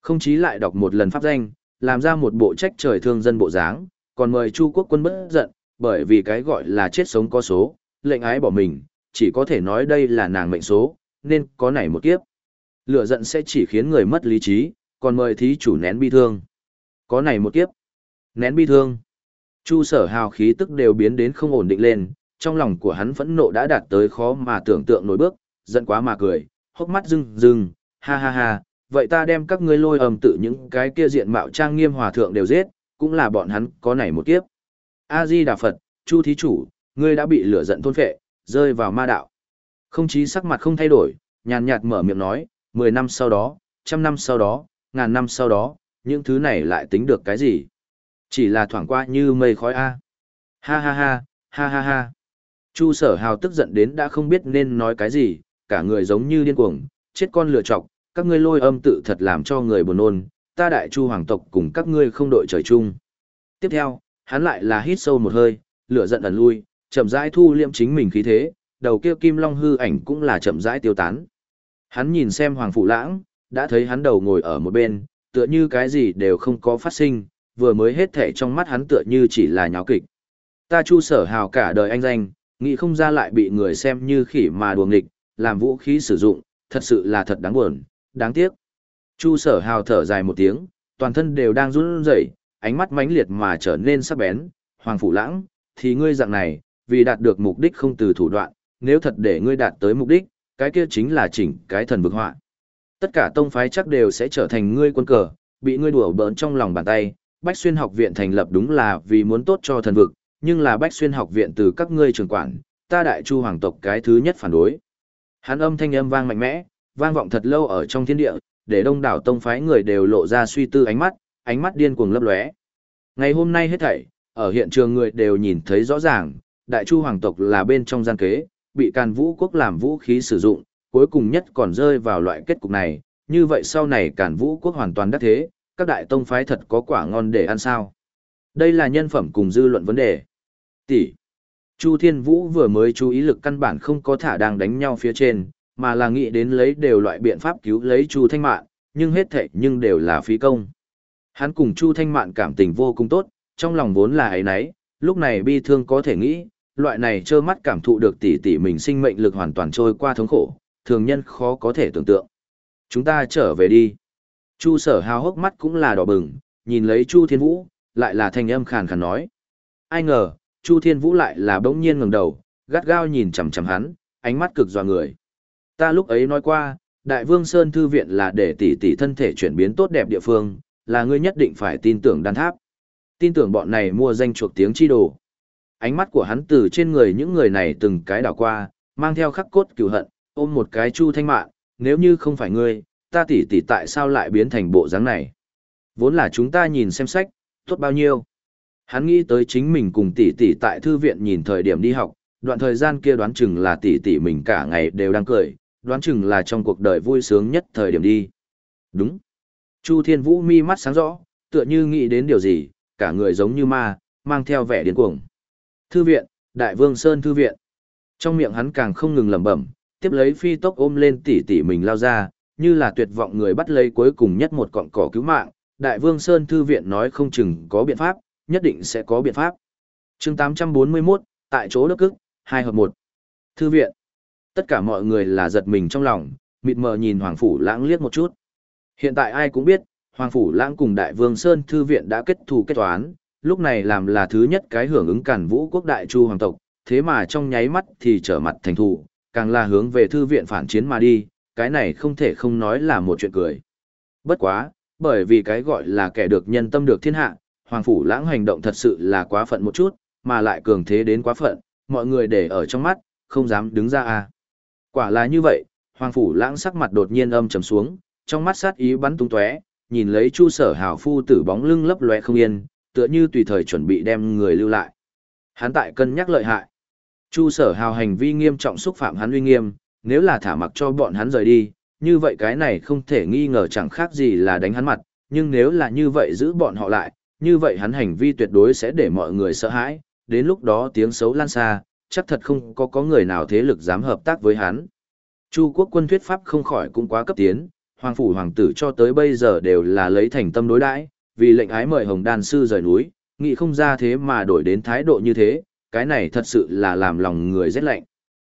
Không chí lại đọc một lần pháp danh, làm ra một bộ trách trời thương dân bộ dáng, còn mời Chu quốc quân bất giận, bởi vì cái gọi là chết sống có số, lệnh ái bỏ mình, chỉ có thể nói đây là nàng mệnh số, nên có nảy một kiếp. Lửa giận sẽ chỉ khiến người mất lý trí, còn mời thí chủ nén bi thương. Có này một kiếp. Nén bi thương. Chu sở hào khí tức đều biến đến không ổn định lên, trong lòng của hắn phẫn nộ đã đạt tới khó mà tưởng tượng nổi bước, giận quá mà cười, hốc mắt rưng rưng, ha ha ha, vậy ta đem các ngươi lôi ầm tự những cái kia diện mạo trang nghiêm hòa thượng đều giết, cũng là bọn hắn có nảy một kiếp. A-di Đà Phật, Chu Thí Chủ, ngươi đã bị lửa giận thôn phệ, rơi vào ma đạo. Không chí sắc mặt không thay đổi, nhàn nhạt mở miệng nói, 10 năm sau đó, trăm năm sau đó, ngàn năm sau đó, những thứ này lại tính được cái gì? Chỉ là thoảng qua như mây khói A. Ha ha ha, ha ha ha. Chu sở hào tức giận đến đã không biết nên nói cái gì, cả người giống như điên cuồng, chết con lựa chọc, các ngươi lôi âm tự thật làm cho người buồn nôn, ta đại chu hoàng tộc cùng các ngươi không đội trời chung. Tiếp theo, hắn lại là hít sâu một hơi, lửa giận ẩn lui, chậm rãi thu liễm chính mình khí thế, đầu kia kim long hư ảnh cũng là chậm rãi tiêu tán. Hắn nhìn xem hoàng phụ lãng, đã thấy hắn đầu ngồi ở một bên, tựa như cái gì đều không có phát sinh, vừa mới hết thể trong mắt hắn tựa như chỉ là nháo kịch. Ta chu sở hào cả đời anh danh, nghĩ không ra lại bị người xem như khỉ mà đùa nghịch, làm vũ khí sử dụng, thật sự là thật đáng buồn, đáng tiếc. Chu sở hào thở dài một tiếng, toàn thân đều đang run rẩy, ánh mắt mãnh liệt mà trở nên sắc bén, hoàng phủ lãng, thì ngươi dạng này, vì đạt được mục đích không từ thủ đoạn, nếu thật để ngươi đạt tới mục đích, cái kia chính là chỉnh cái thần vực họa. Tất cả tông phái chắc đều sẽ trở thành ngươi quân cờ, bị ngươi đùa bỡn trong lòng bàn tay. Bách xuyên học viện thành lập đúng là vì muốn tốt cho thần vực, nhưng là bách xuyên học viện từ các ngươi trường quản, ta đại chu hoàng tộc cái thứ nhất phản đối. Hắn âm thanh âm vang mạnh mẽ, vang vọng thật lâu ở trong thiên địa, để đông đảo tông phái người đều lộ ra suy tư ánh mắt, ánh mắt điên cuồng lấp lóe. Ngày hôm nay hết thảy, ở hiện trường người đều nhìn thấy rõ ràng, đại chu hoàng tộc là bên trong gian kế, bị càn vũ quốc làm vũ khí sử dụng, cuối cùng nhất còn rơi vào loại kết cục này, như vậy sau này càn vũ quốc hoàn toàn đắc thế, các đại tông phái thật có quả ngon để ăn sao. Đây là nhân phẩm cùng dư luận vấn đề. Tỷ. Chu Thiên Vũ vừa mới chú ý lực căn bản không có thả đang đánh nhau phía trên, mà là nghĩ đến lấy đều loại biện pháp cứu lấy Chu Thanh Mạn, nhưng hết thệ nhưng đều là phí công. Hắn cùng Chu Thanh Mạn cảm tình vô cùng tốt, trong lòng vốn là ấy nấy, lúc này bi thương có thể nghĩ, loại này trơ mắt cảm thụ được tỷ tỷ mình sinh mệnh lực hoàn toàn trôi qua thống khổ, thường nhân khó có thể tưởng tượng. Chúng ta trở về đi. Chu sở hào hốc mắt cũng là đỏ bừng, nhìn lấy Chu Thiên Vũ, lại là thanh âm khàn khàn nói. Ai ngờ, Chu Thiên Vũ lại là bỗng nhiên ngẩng đầu, gắt gao nhìn chằm chằm hắn, ánh mắt cực dò người. Ta lúc ấy nói qua, Đại Vương Sơn Thư Viện là để tỷ tỷ thân thể chuyển biến tốt đẹp địa phương, là ngươi nhất định phải tin tưởng đan tháp. Tin tưởng bọn này mua danh chuộc tiếng chi đồ. Ánh mắt của hắn từ trên người những người này từng cái đảo qua, mang theo khắc cốt cửu hận, ôm một cái chu thanh mạn, nếu như không phải ngươi, ta tỷ tỷ tại sao lại biến thành bộ dáng này? Vốn là chúng ta nhìn xem sách, tốt bao nhiêu. Hắn nghĩ tới chính mình cùng tỷ tỷ tại thư viện nhìn thời điểm đi học, đoạn thời gian kia đoán chừng là tỷ tỷ mình cả ngày đều đang cười, đoán chừng là trong cuộc đời vui sướng nhất thời điểm đi. Đúng. Chu Thiên Vũ mi mắt sáng rõ, tựa như nghĩ đến điều gì, cả người giống như ma, mang theo vẻ điên cuồng. Thư viện, Đại Vương Sơn Thư viện. Trong miệng hắn càng không ngừng lẩm bẩm, tiếp lấy phi tốc ôm lên tỷ tỷ mình lao ra, như là tuyệt vọng người bắt lấy cuối cùng nhất một cọng cỏ cứu mạng. Đại Vương Sơn Thư viện nói không chừng có biện pháp, nhất định sẽ có biện pháp. chương 841, tại chỗ đất cức, 2 hợp 1. Thư viện. Tất cả mọi người là giật mình trong lòng, mịt mờ nhìn Hoàng Phủ Lãng liếc một chút. Hiện tại ai cũng biết, Hoàng Phủ Lãng cùng Đại Vương Sơn Thư viện đã kết thù kết toán, lúc này làm là thứ nhất cái hưởng ứng cản vũ quốc đại chu hoàng tộc, thế mà trong nháy mắt thì trở mặt thành thù, càng là hướng về thư viện phản chiến mà đi, cái này không thể không nói là một chuyện cười. Bất quá, bởi vì cái gọi là kẻ được nhân tâm được thiên hạ, Hoàng Phủ Lãng hành động thật sự là quá phận một chút, mà lại cường thế đến quá phận, mọi người để ở trong mắt, không dám đứng ra à. Quả là như vậy, Hoàng Phủ Lãng sắc mặt đột nhiên âm trầm xuống, trong mắt sát ý bắn tung tóe, nhìn lấy Chu Sở Hào phu tử bóng lưng lấp lóe không yên, tựa như tùy thời chuẩn bị đem người lưu lại. Hắn tại cân nhắc lợi hại. Chu Sở Hào hành vi nghiêm trọng xúc phạm hắn uy nghiêm, nếu là thả mặc cho bọn hắn rời đi, như vậy cái này không thể nghi ngờ chẳng khác gì là đánh hắn mặt, nhưng nếu là như vậy giữ bọn họ lại, như vậy hắn hành vi tuyệt đối sẽ để mọi người sợ hãi, đến lúc đó tiếng xấu lan xa, chắc thật không có có người nào thế lực dám hợp tác với hắn. Chu quốc quân thuyết pháp không khỏi cũng quá cấp tiến, hoàng phủ hoàng tử cho tới bây giờ đều là lấy thành tâm đối đãi, vì lệnh ái mời hồng đan sư rời núi, nghĩ không ra thế mà đổi đến thái độ như thế, cái này thật sự là làm lòng người rét lạnh.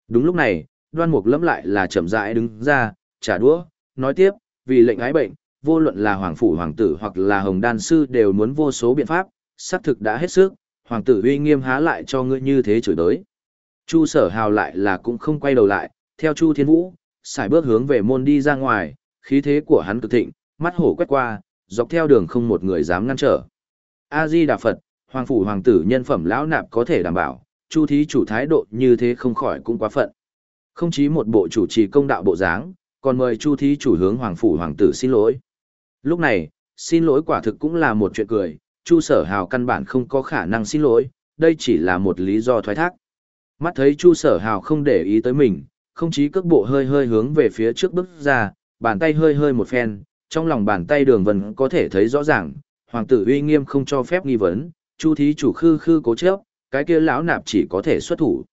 Đúng lúc này, đoan mục lẫm lại là chậm rãi đứng ra, trả đũa, nói tiếp, vì lệnh ái bệnh, vô luận là hoàng phủ hoàng tử hoặc là hồng đan sư đều muốn vô số biện pháp, xác thực đã hết sức, hoàng tử uy nghiêm há lại cho ngươi như thế chửi đới. Chu sở hào lại là cũng không quay đầu lại, theo Chu Thiên Vũ, xài bước hướng về môn đi ra ngoài, khí thế của hắn cực thịnh, mắt hổ quét qua, dọc theo đường không một người dám ngăn trở. A-di Đà Phật, hoàng phủ hoàng tử nhân phẩm lão nạp có thể đảm bảo, Chu thí chủ thái độ như thế không khỏi cũng quá phận. Không chí một bộ chủ trì công đạo bộ dáng, còn mời Chu thí chủ hướng hoàng phủ hoàng tử xin lỗi. Lúc này, xin lỗi quả thực cũng là một chuyện cười, Chu Sở Hào căn bản không có khả năng xin lỗi, đây chỉ là một lý do thoái thác. Mắt thấy Chu Sở Hào không để ý tới mình, không chí cước bộ hơi hơi hướng về phía trước bước ra, bàn tay hơi hơi một phen, trong lòng bàn tay đường vân có thể thấy rõ ràng, hoàng tử uy nghiêm không cho phép nghi vấn, Chu thí chủ khư khư cố chấp, cái kia lão nạp chỉ có thể xuất thủ.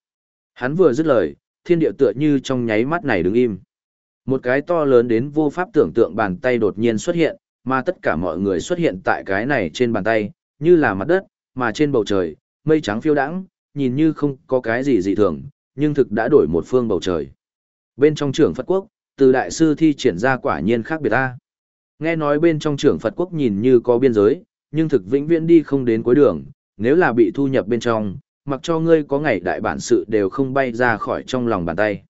Hắn vừa dứt lời, thiên địa tựa như trong nháy mắt này đứng im. Một cái to lớn đến vô pháp tưởng tượng bàn tay đột nhiên xuất hiện, mà tất cả mọi người xuất hiện tại cái này trên bàn tay, như là mặt đất, mà trên bầu trời, mây trắng phiêu đãng, nhìn như không có cái gì dị thường, nhưng thực đã đổi một phương bầu trời. Bên trong trưởng Phật quốc, từ đại sư thi triển ra quả nhiên khác biệt ta. Nghe nói bên trong trưởng Phật quốc nhìn như có biên giới, nhưng thực vĩnh viễn đi không đến cuối đường, nếu là bị thu nhập bên trong, mặc cho ngươi có ngày đại bản sự đều không bay ra khỏi trong lòng bàn tay.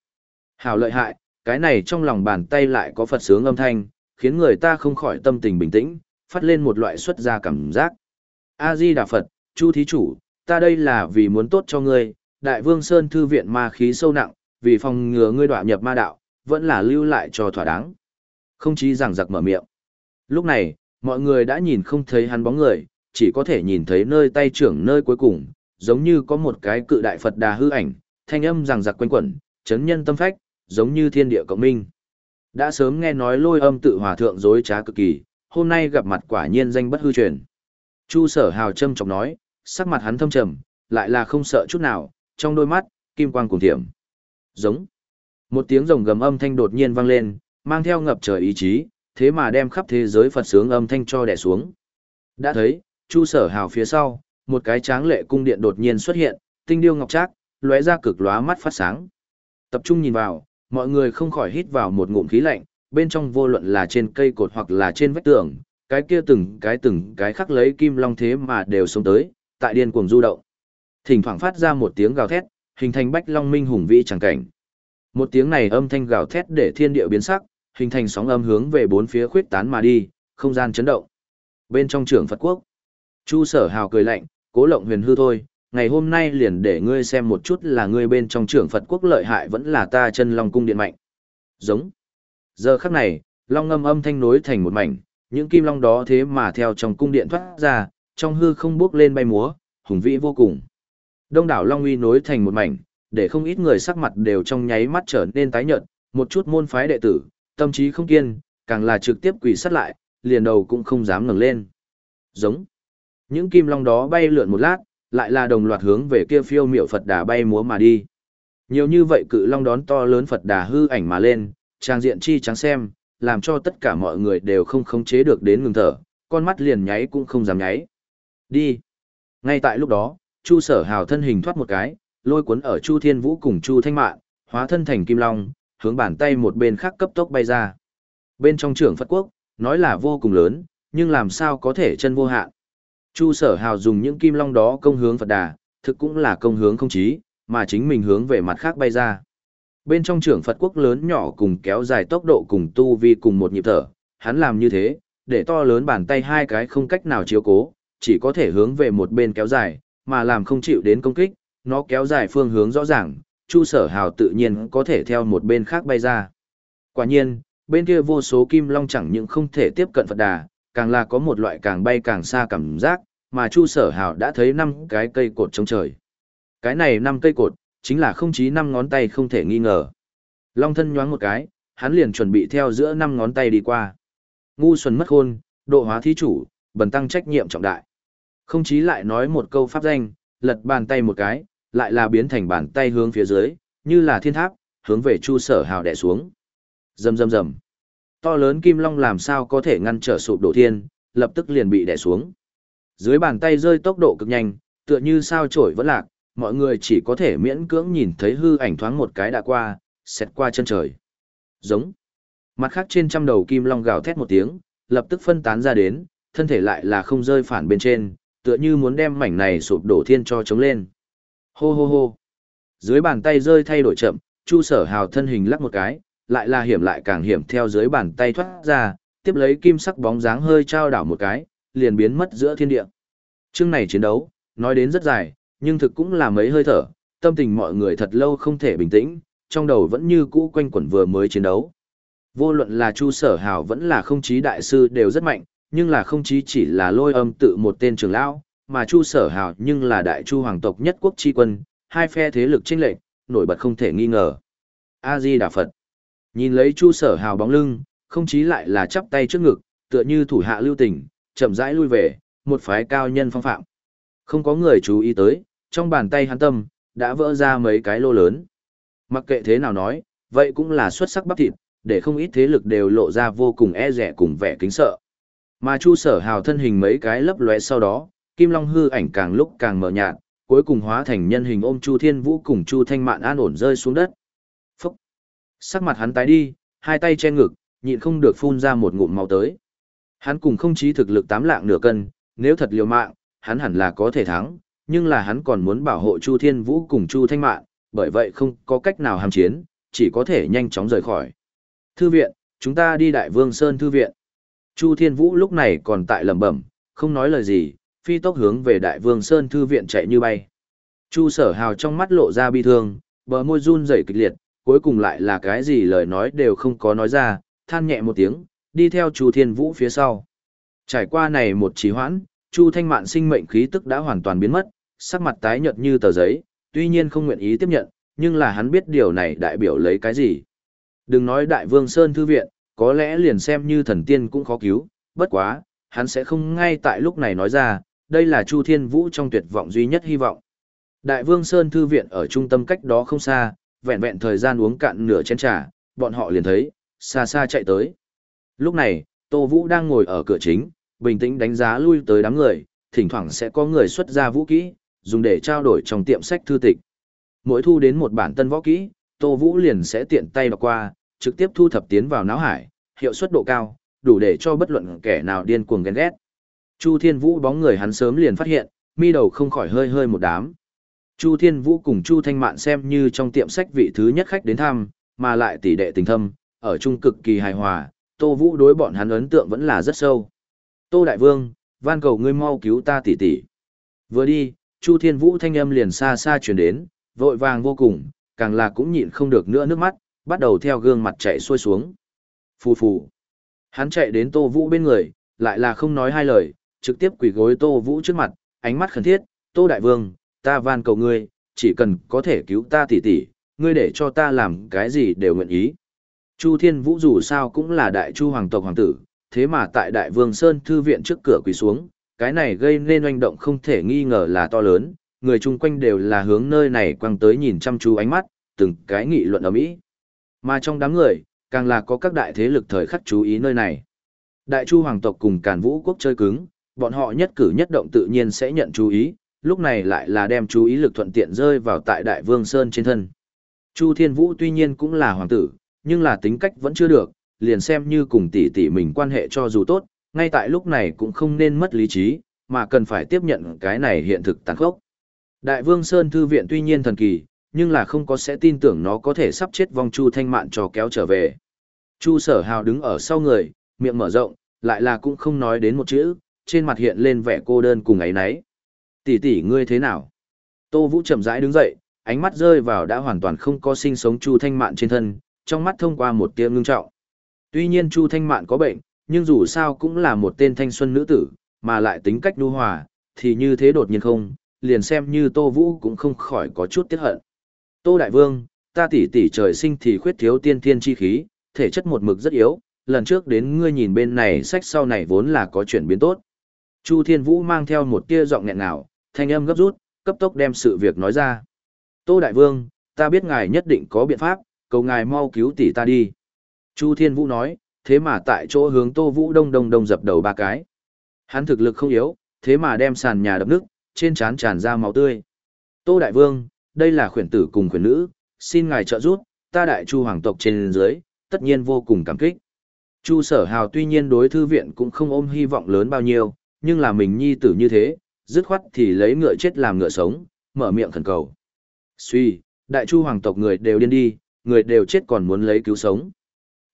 Hảo lợi hại, Cái này trong lòng bàn tay lại có Phật sướng âm thanh, khiến người ta không khỏi tâm tình bình tĩnh, phát lên một loại xuất ra cảm giác. A-di Đà Phật, Chu Thí Chủ, ta đây là vì muốn tốt cho ngươi, Đại Vương Sơn Thư Viện ma khí sâu nặng, vì phòng ngừa ngươi đọa nhập ma đạo, vẫn là lưu lại cho thỏa đáng. Không chí rằng giặc mở miệng. Lúc này, mọi người đã nhìn không thấy hắn bóng người, chỉ có thể nhìn thấy nơi tay trưởng nơi cuối cùng, giống như có một cái cự đại Phật đà hư ảnh, thanh âm rằng giặc quanh quẩn, chấn nhân tâm phách, giống như thiên địa cộng minh. Đã sớm nghe nói lôi âm tự hòa thượng dối trá cực kỳ, hôm nay gặp mặt quả nhiên danh bất hư truyền. Chu sở hào châm trọng nói, sắc mặt hắn thâm trầm, lại là không sợ chút nào, trong đôi mắt, kim quang cùng thiểm. Giống. Một tiếng rồng gầm âm thanh đột nhiên vang lên, mang theo ngập trời ý chí, thế mà đem khắp thế giới Phật sướng âm thanh cho đè xuống. Đã thấy, Chu Sở Hào phía sau, một cái tráng lệ cung điện đột nhiên xuất hiện, tinh điêu ngọc trác, lóe ra cực lóa mắt phát sáng. Tập trung nhìn vào, mọi người không khỏi hít vào một ngụm khí lạnh, bên trong vô luận là trên cây cột hoặc là trên vách tường, cái kia từng cái từng cái khắc lấy kim long thế mà đều sống tới, tại điên cuồng du động. Thỉnh thoảng phát ra một tiếng gào thét, hình thành bách long minh hùng vĩ chẳng cảnh. Một tiếng này âm thanh gào thét để thiên địa biến sắc, hình thành sóng âm hướng về bốn phía khuyết tán mà đi, không gian chấn động. Bên trong trưởng Phật quốc, Chu Sở Hào cười lạnh, cố lộng huyền hư thôi, ngày hôm nay liền để ngươi xem một chút là ngươi bên trong trưởng Phật quốc lợi hại vẫn là ta chân Long cung điện mạnh. Giống. Giờ khắc này, long ngâm âm thanh nối thành một mảnh, những kim long đó thế mà theo trong cung điện thoát ra, trong hư không bước lên bay múa, hùng vĩ vô cùng. Đông đảo long uy nối thành một mảnh, để không ít người sắc mặt đều trong nháy mắt trở nên tái nhợt, một chút môn phái đệ tử, tâm trí không kiên, càng là trực tiếp quỳ sát lại, liền đầu cũng không dám ngẩng lên. Giống. Những kim long đó bay lượn một lát, lại là đồng loạt hướng về kia phiêu miểu Phật đà bay múa mà đi. Nhiều như vậy cự long đón to lớn Phật đà hư ảnh mà lên, trang diện chi trắng xem, làm cho tất cả mọi người đều không khống chế được đến ngừng thở, con mắt liền nháy cũng không dám nháy. Đi. Ngay tại lúc đó, Chu Sở Hào thân hình thoát một cái, lôi cuốn ở Chu Thiên Vũ cùng Chu Thanh Mạn, hóa thân thành kim long, hướng bàn tay một bên khác cấp tốc bay ra. Bên trong trưởng Phật Quốc, nói là vô cùng lớn, nhưng làm sao có thể chân vô hạn. Chu Sở Hào dùng những kim long đó công hướng Phật Đà, thực cũng là công hướng không chí, mà chính mình hướng về mặt khác bay ra. Bên trong trưởng Phật Quốc lớn nhỏ cùng kéo dài tốc độ cùng tu vi cùng một nhịp thở, hắn làm như thế, để to lớn bàn tay hai cái không cách nào chiếu cố, chỉ có thể hướng về một bên kéo dài, mà làm không chịu đến công kích, nó kéo dài phương hướng rõ ràng, Chu Sở Hào tự nhiên có thể theo một bên khác bay ra. Quả nhiên, bên kia vô số kim long chẳng những không thể tiếp cận Phật Đà, càng là có một loại càng bay càng xa cảm giác, mà Chu Sở Hào đã thấy năm cái cây cột trong trời. Cái này năm cây cột, chính là không chí năm ngón tay không thể nghi ngờ. Long thân nhoáng một cái, hắn liền chuẩn bị theo giữa năm ngón tay đi qua. Ngu xuân mất khôn, độ hóa thí chủ, bần tăng trách nhiệm trọng đại. Không chí lại nói một câu pháp danh, lật bàn tay một cái, lại là biến thành bàn tay hướng phía dưới, như là thiên tháp, hướng về Chu Sở Hào đè xuống. Rầm rầm rầm. To lớn kim long làm sao có thể ngăn trở sụp đổ thiên, lập tức liền bị đè xuống. Dưới bàn tay rơi tốc độ cực nhanh, tựa như sao chổi vẫn lạc, mọi người chỉ có thể miễn cưỡng nhìn thấy hư ảnh thoáng một cái đã qua, xẹt qua chân trời. Giống. Mặt khác trên trăm đầu kim long gào thét một tiếng, lập tức phân tán ra đến, thân thể lại là không rơi phản bên trên, tựa như muốn đem mảnh này sụp đổ thiên cho chống lên. Hô hô hô. Dưới bàn tay rơi thay đổi chậm, Chu Sở Hào thân hình lắc một cái, lại là hiểm lại càng hiểm theo dưới bàn tay thoát ra, tiếp lấy kim sắc bóng dáng hơi trao đảo một cái, liền biến mất giữa thiên địa. Chương này chiến đấu, nói đến rất dài, nhưng thực cũng là mấy hơi thở, tâm tình mọi người thật lâu không thể bình tĩnh, trong đầu vẫn như cũ quanh quẩn vừa mới chiến đấu. Vô luận là Chu Sở Hào vẫn là không chí đại sư đều rất mạnh, nhưng là không chí chỉ là lôi âm tự một tên trưởng lão, mà Chu Sở Hào nhưng là đại chu hoàng tộc nhất quốc chi quân, hai phe thế lực chênh lệch, nổi bật không thể nghi ngờ. A Di Đà Phật. Nhìn lấy Chu Sở Hào bóng lưng, không chí lại là chắp tay trước ngực, tựa như thủ hạ lưu tình, chậm rãi lui về, một phái cao nhân phong phạm. Không có người chú ý tới, trong bàn tay hắn tâm, đã vỡ ra mấy cái lô lớn. Mặc kệ thế nào nói, vậy cũng là xuất sắc bắp thịt, để không ít thế lực đều lộ ra vô cùng e rẻ cùng vẻ kính sợ. Mà Chu Sở Hào thân hình mấy cái lấp lóe sau đó, Kim Long hư ảnh càng lúc càng mờ nhạt, cuối cùng hóa thành nhân hình ôm Chu Thiên Vũ cùng Chu Thanh Mạn an ổn rơi xuống đất. Phúc! Sắc mặt hắn tái đi, hai tay che ngực, nhịn không được phun ra một ngụm máu tới. Hắn cùng không chí thực lực tám lạng nửa cân, nếu thật liều mạng, hắn hẳn là có thể thắng, nhưng là hắn còn muốn bảo hộ Chu Thiên Vũ cùng Chu Thanh Mạn, bởi vậy không có cách nào hàm chiến, chỉ có thể nhanh chóng rời khỏi. Thư viện, chúng ta đi Đại Vương Sơn Thư viện. Chu Thiên Vũ lúc này còn tại lẩm bẩm, không nói lời gì, phi tốc hướng về Đại Vương Sơn Thư viện chạy như bay. Chu sở hào trong mắt lộ ra bi thương, bờ môi run rẩy kịch liệt, cuối cùng lại là cái gì lời nói đều không có nói ra, than nhẹ một tiếng, đi theo Chu Thiên Vũ phía sau. Trải qua này một trì hoãn, Chu Thanh Mạn sinh mệnh khí tức đã hoàn toàn biến mất, sắc mặt tái nhợt như tờ giấy, tuy nhiên không nguyện ý tiếp nhận, nhưng là hắn biết điều này đại biểu lấy cái gì. Đừng nói Đại Vương Sơn Thư Viện, có lẽ liền xem như thần tiên cũng khó cứu, bất quá, hắn sẽ không ngay tại lúc này nói ra, đây là Chu Thiên Vũ trong tuyệt vọng duy nhất hy vọng. Đại Vương Sơn Thư Viện ở trung tâm cách đó không xa, vẹn vẹn thời gian uống cạn nửa chén trà, bọn họ liền thấy, xa xa chạy tới. Lúc này, Tô Vũ đang ngồi ở cửa chính, bình tĩnh đánh giá lui tới đám người, thỉnh thoảng sẽ có người xuất ra vũ kỹ, dùng để trao đổi trong tiệm sách thư tịch. Mỗi thu đến một bản tân võ kỹ, Tô Vũ liền sẽ tiện tay đọc qua, trực tiếp thu thập tiến vào não hải, hiệu suất độ cao, đủ để cho bất luận kẻ nào điên cuồng ghen ghét. Chu Thiên Vũ bóng người hắn sớm liền phát hiện, mi đầu không khỏi hơi hơi một đám. Chu Thiên Vũ cùng Chu Thanh Mạn xem như trong tiệm sách vị thứ nhất khách đến thăm, mà lại tỷ đệ tình thâm, ở chung cực kỳ hài hòa, Tô Vũ đối bọn hắn ấn tượng vẫn là rất sâu. Tô Đại Vương, van cầu ngươi mau cứu ta tỷ tỷ. Vừa đi, Chu Thiên Vũ thanh âm liền xa xa truyền đến, vội vàng vô cùng, càng là cũng nhịn không được nữa nước mắt, bắt đầu theo gương mặt chạy xuôi xuống. Phù phù. Hắn chạy đến Tô Vũ bên người, lại là không nói hai lời, trực tiếp quỳ gối Tô Vũ trước mặt, ánh mắt khẩn thiết, Tô Đại Vương, ta van cầu ngươi, chỉ cần có thể cứu ta tỷ tỷ, ngươi để cho ta làm cái gì đều nguyện ý. Chu Thiên Vũ dù sao cũng là đại chu hoàng tộc hoàng tử, thế mà tại Đại Vương Sơn Thư viện trước cửa quỳ xuống, cái này gây nên oanh động không thể nghi ngờ là to lớn, người chung quanh đều là hướng nơi này quăng tới nhìn chăm chú ánh mắt, từng cái nghị luận ầm ĩ. Mà trong đám người, càng là có các đại thế lực thời khắc chú ý nơi này. Đại chu hoàng tộc cùng càn vũ quốc chơi cứng, bọn họ nhất cử nhất động tự nhiên sẽ nhận chú ý, lúc này lại là đem chú ý lực thuận tiện rơi vào tại đại vương Sơn trên thân. Chu Thiên Vũ tuy nhiên cũng là hoàng tử, nhưng là tính cách vẫn chưa được, liền xem như cùng tỷ tỷ mình quan hệ cho dù tốt, ngay tại lúc này cũng không nên mất lý trí, mà cần phải tiếp nhận cái này hiện thực tàn khốc. Đại Vương Sơn Thư Viện tuy nhiên thần kỳ, nhưng là không có sẽ tin tưởng nó có thể sắp chết vong Chu Thanh Mạn cho kéo trở về. Chu Sở Hào đứng ở sau người, miệng mở rộng, lại là cũng không nói đến một chữ, trên mặt hiện lên vẻ cô đơn cùng ấy nấy. Tỷ tỷ ngươi thế nào? Tô Vũ chậm rãi đứng dậy, ánh mắt rơi vào đã hoàn toàn không có sinh sống Chu Thanh Mạn trên thân, trong mắt thông qua một tia ngưng trọng. Tuy nhiên Chu Thanh Mạn có bệnh, nhưng dù sao cũng là một tên thanh xuân nữ tử, mà lại tính cách nhu hòa, thì như thế đột nhiên không, liền xem như Tô Vũ cũng không khỏi có chút tiếc hận. Tô Đại Vương, ta tỷ tỷ trời sinh thì khuyết thiếu tiên thiên chi khí, thể chất một mực rất yếu, lần trước đến ngươi nhìn bên này sách sau này vốn là có chuyển biến tốt. Chu Thiên Vũ mang theo một tia giọng nghẹn ngào, thanh âm gấp rút, cấp tốc đem sự việc nói ra. Tô Đại Vương, ta biết ngài nhất định có biện pháp, cầu ngài mau cứu tỷ ta đi. Chu Thiên Vũ nói, thế mà tại chỗ hướng Tô Vũ đông đông đông dập đầu ba cái. Hắn thực lực không yếu, thế mà đem sàn nhà đập nước, trên trán tràn ra máu tươi. Tô Đại Vương, đây là khuyển tử cùng khuyển nữ, xin ngài trợ giúp, ta đại chu hoàng tộc trên dưới, tất nhiên vô cùng cảm kích. Chu sở hào tuy nhiên đối thư viện cũng không ôm hy vọng lớn bao nhiêu, nhưng là mình nhi tử như thế, dứt khoát thì lấy ngựa chết làm ngựa sống, mở miệng khẩn cầu. Suy, đại chu hoàng tộc người đều điên đi, người đều chết còn muốn lấy cứu sống.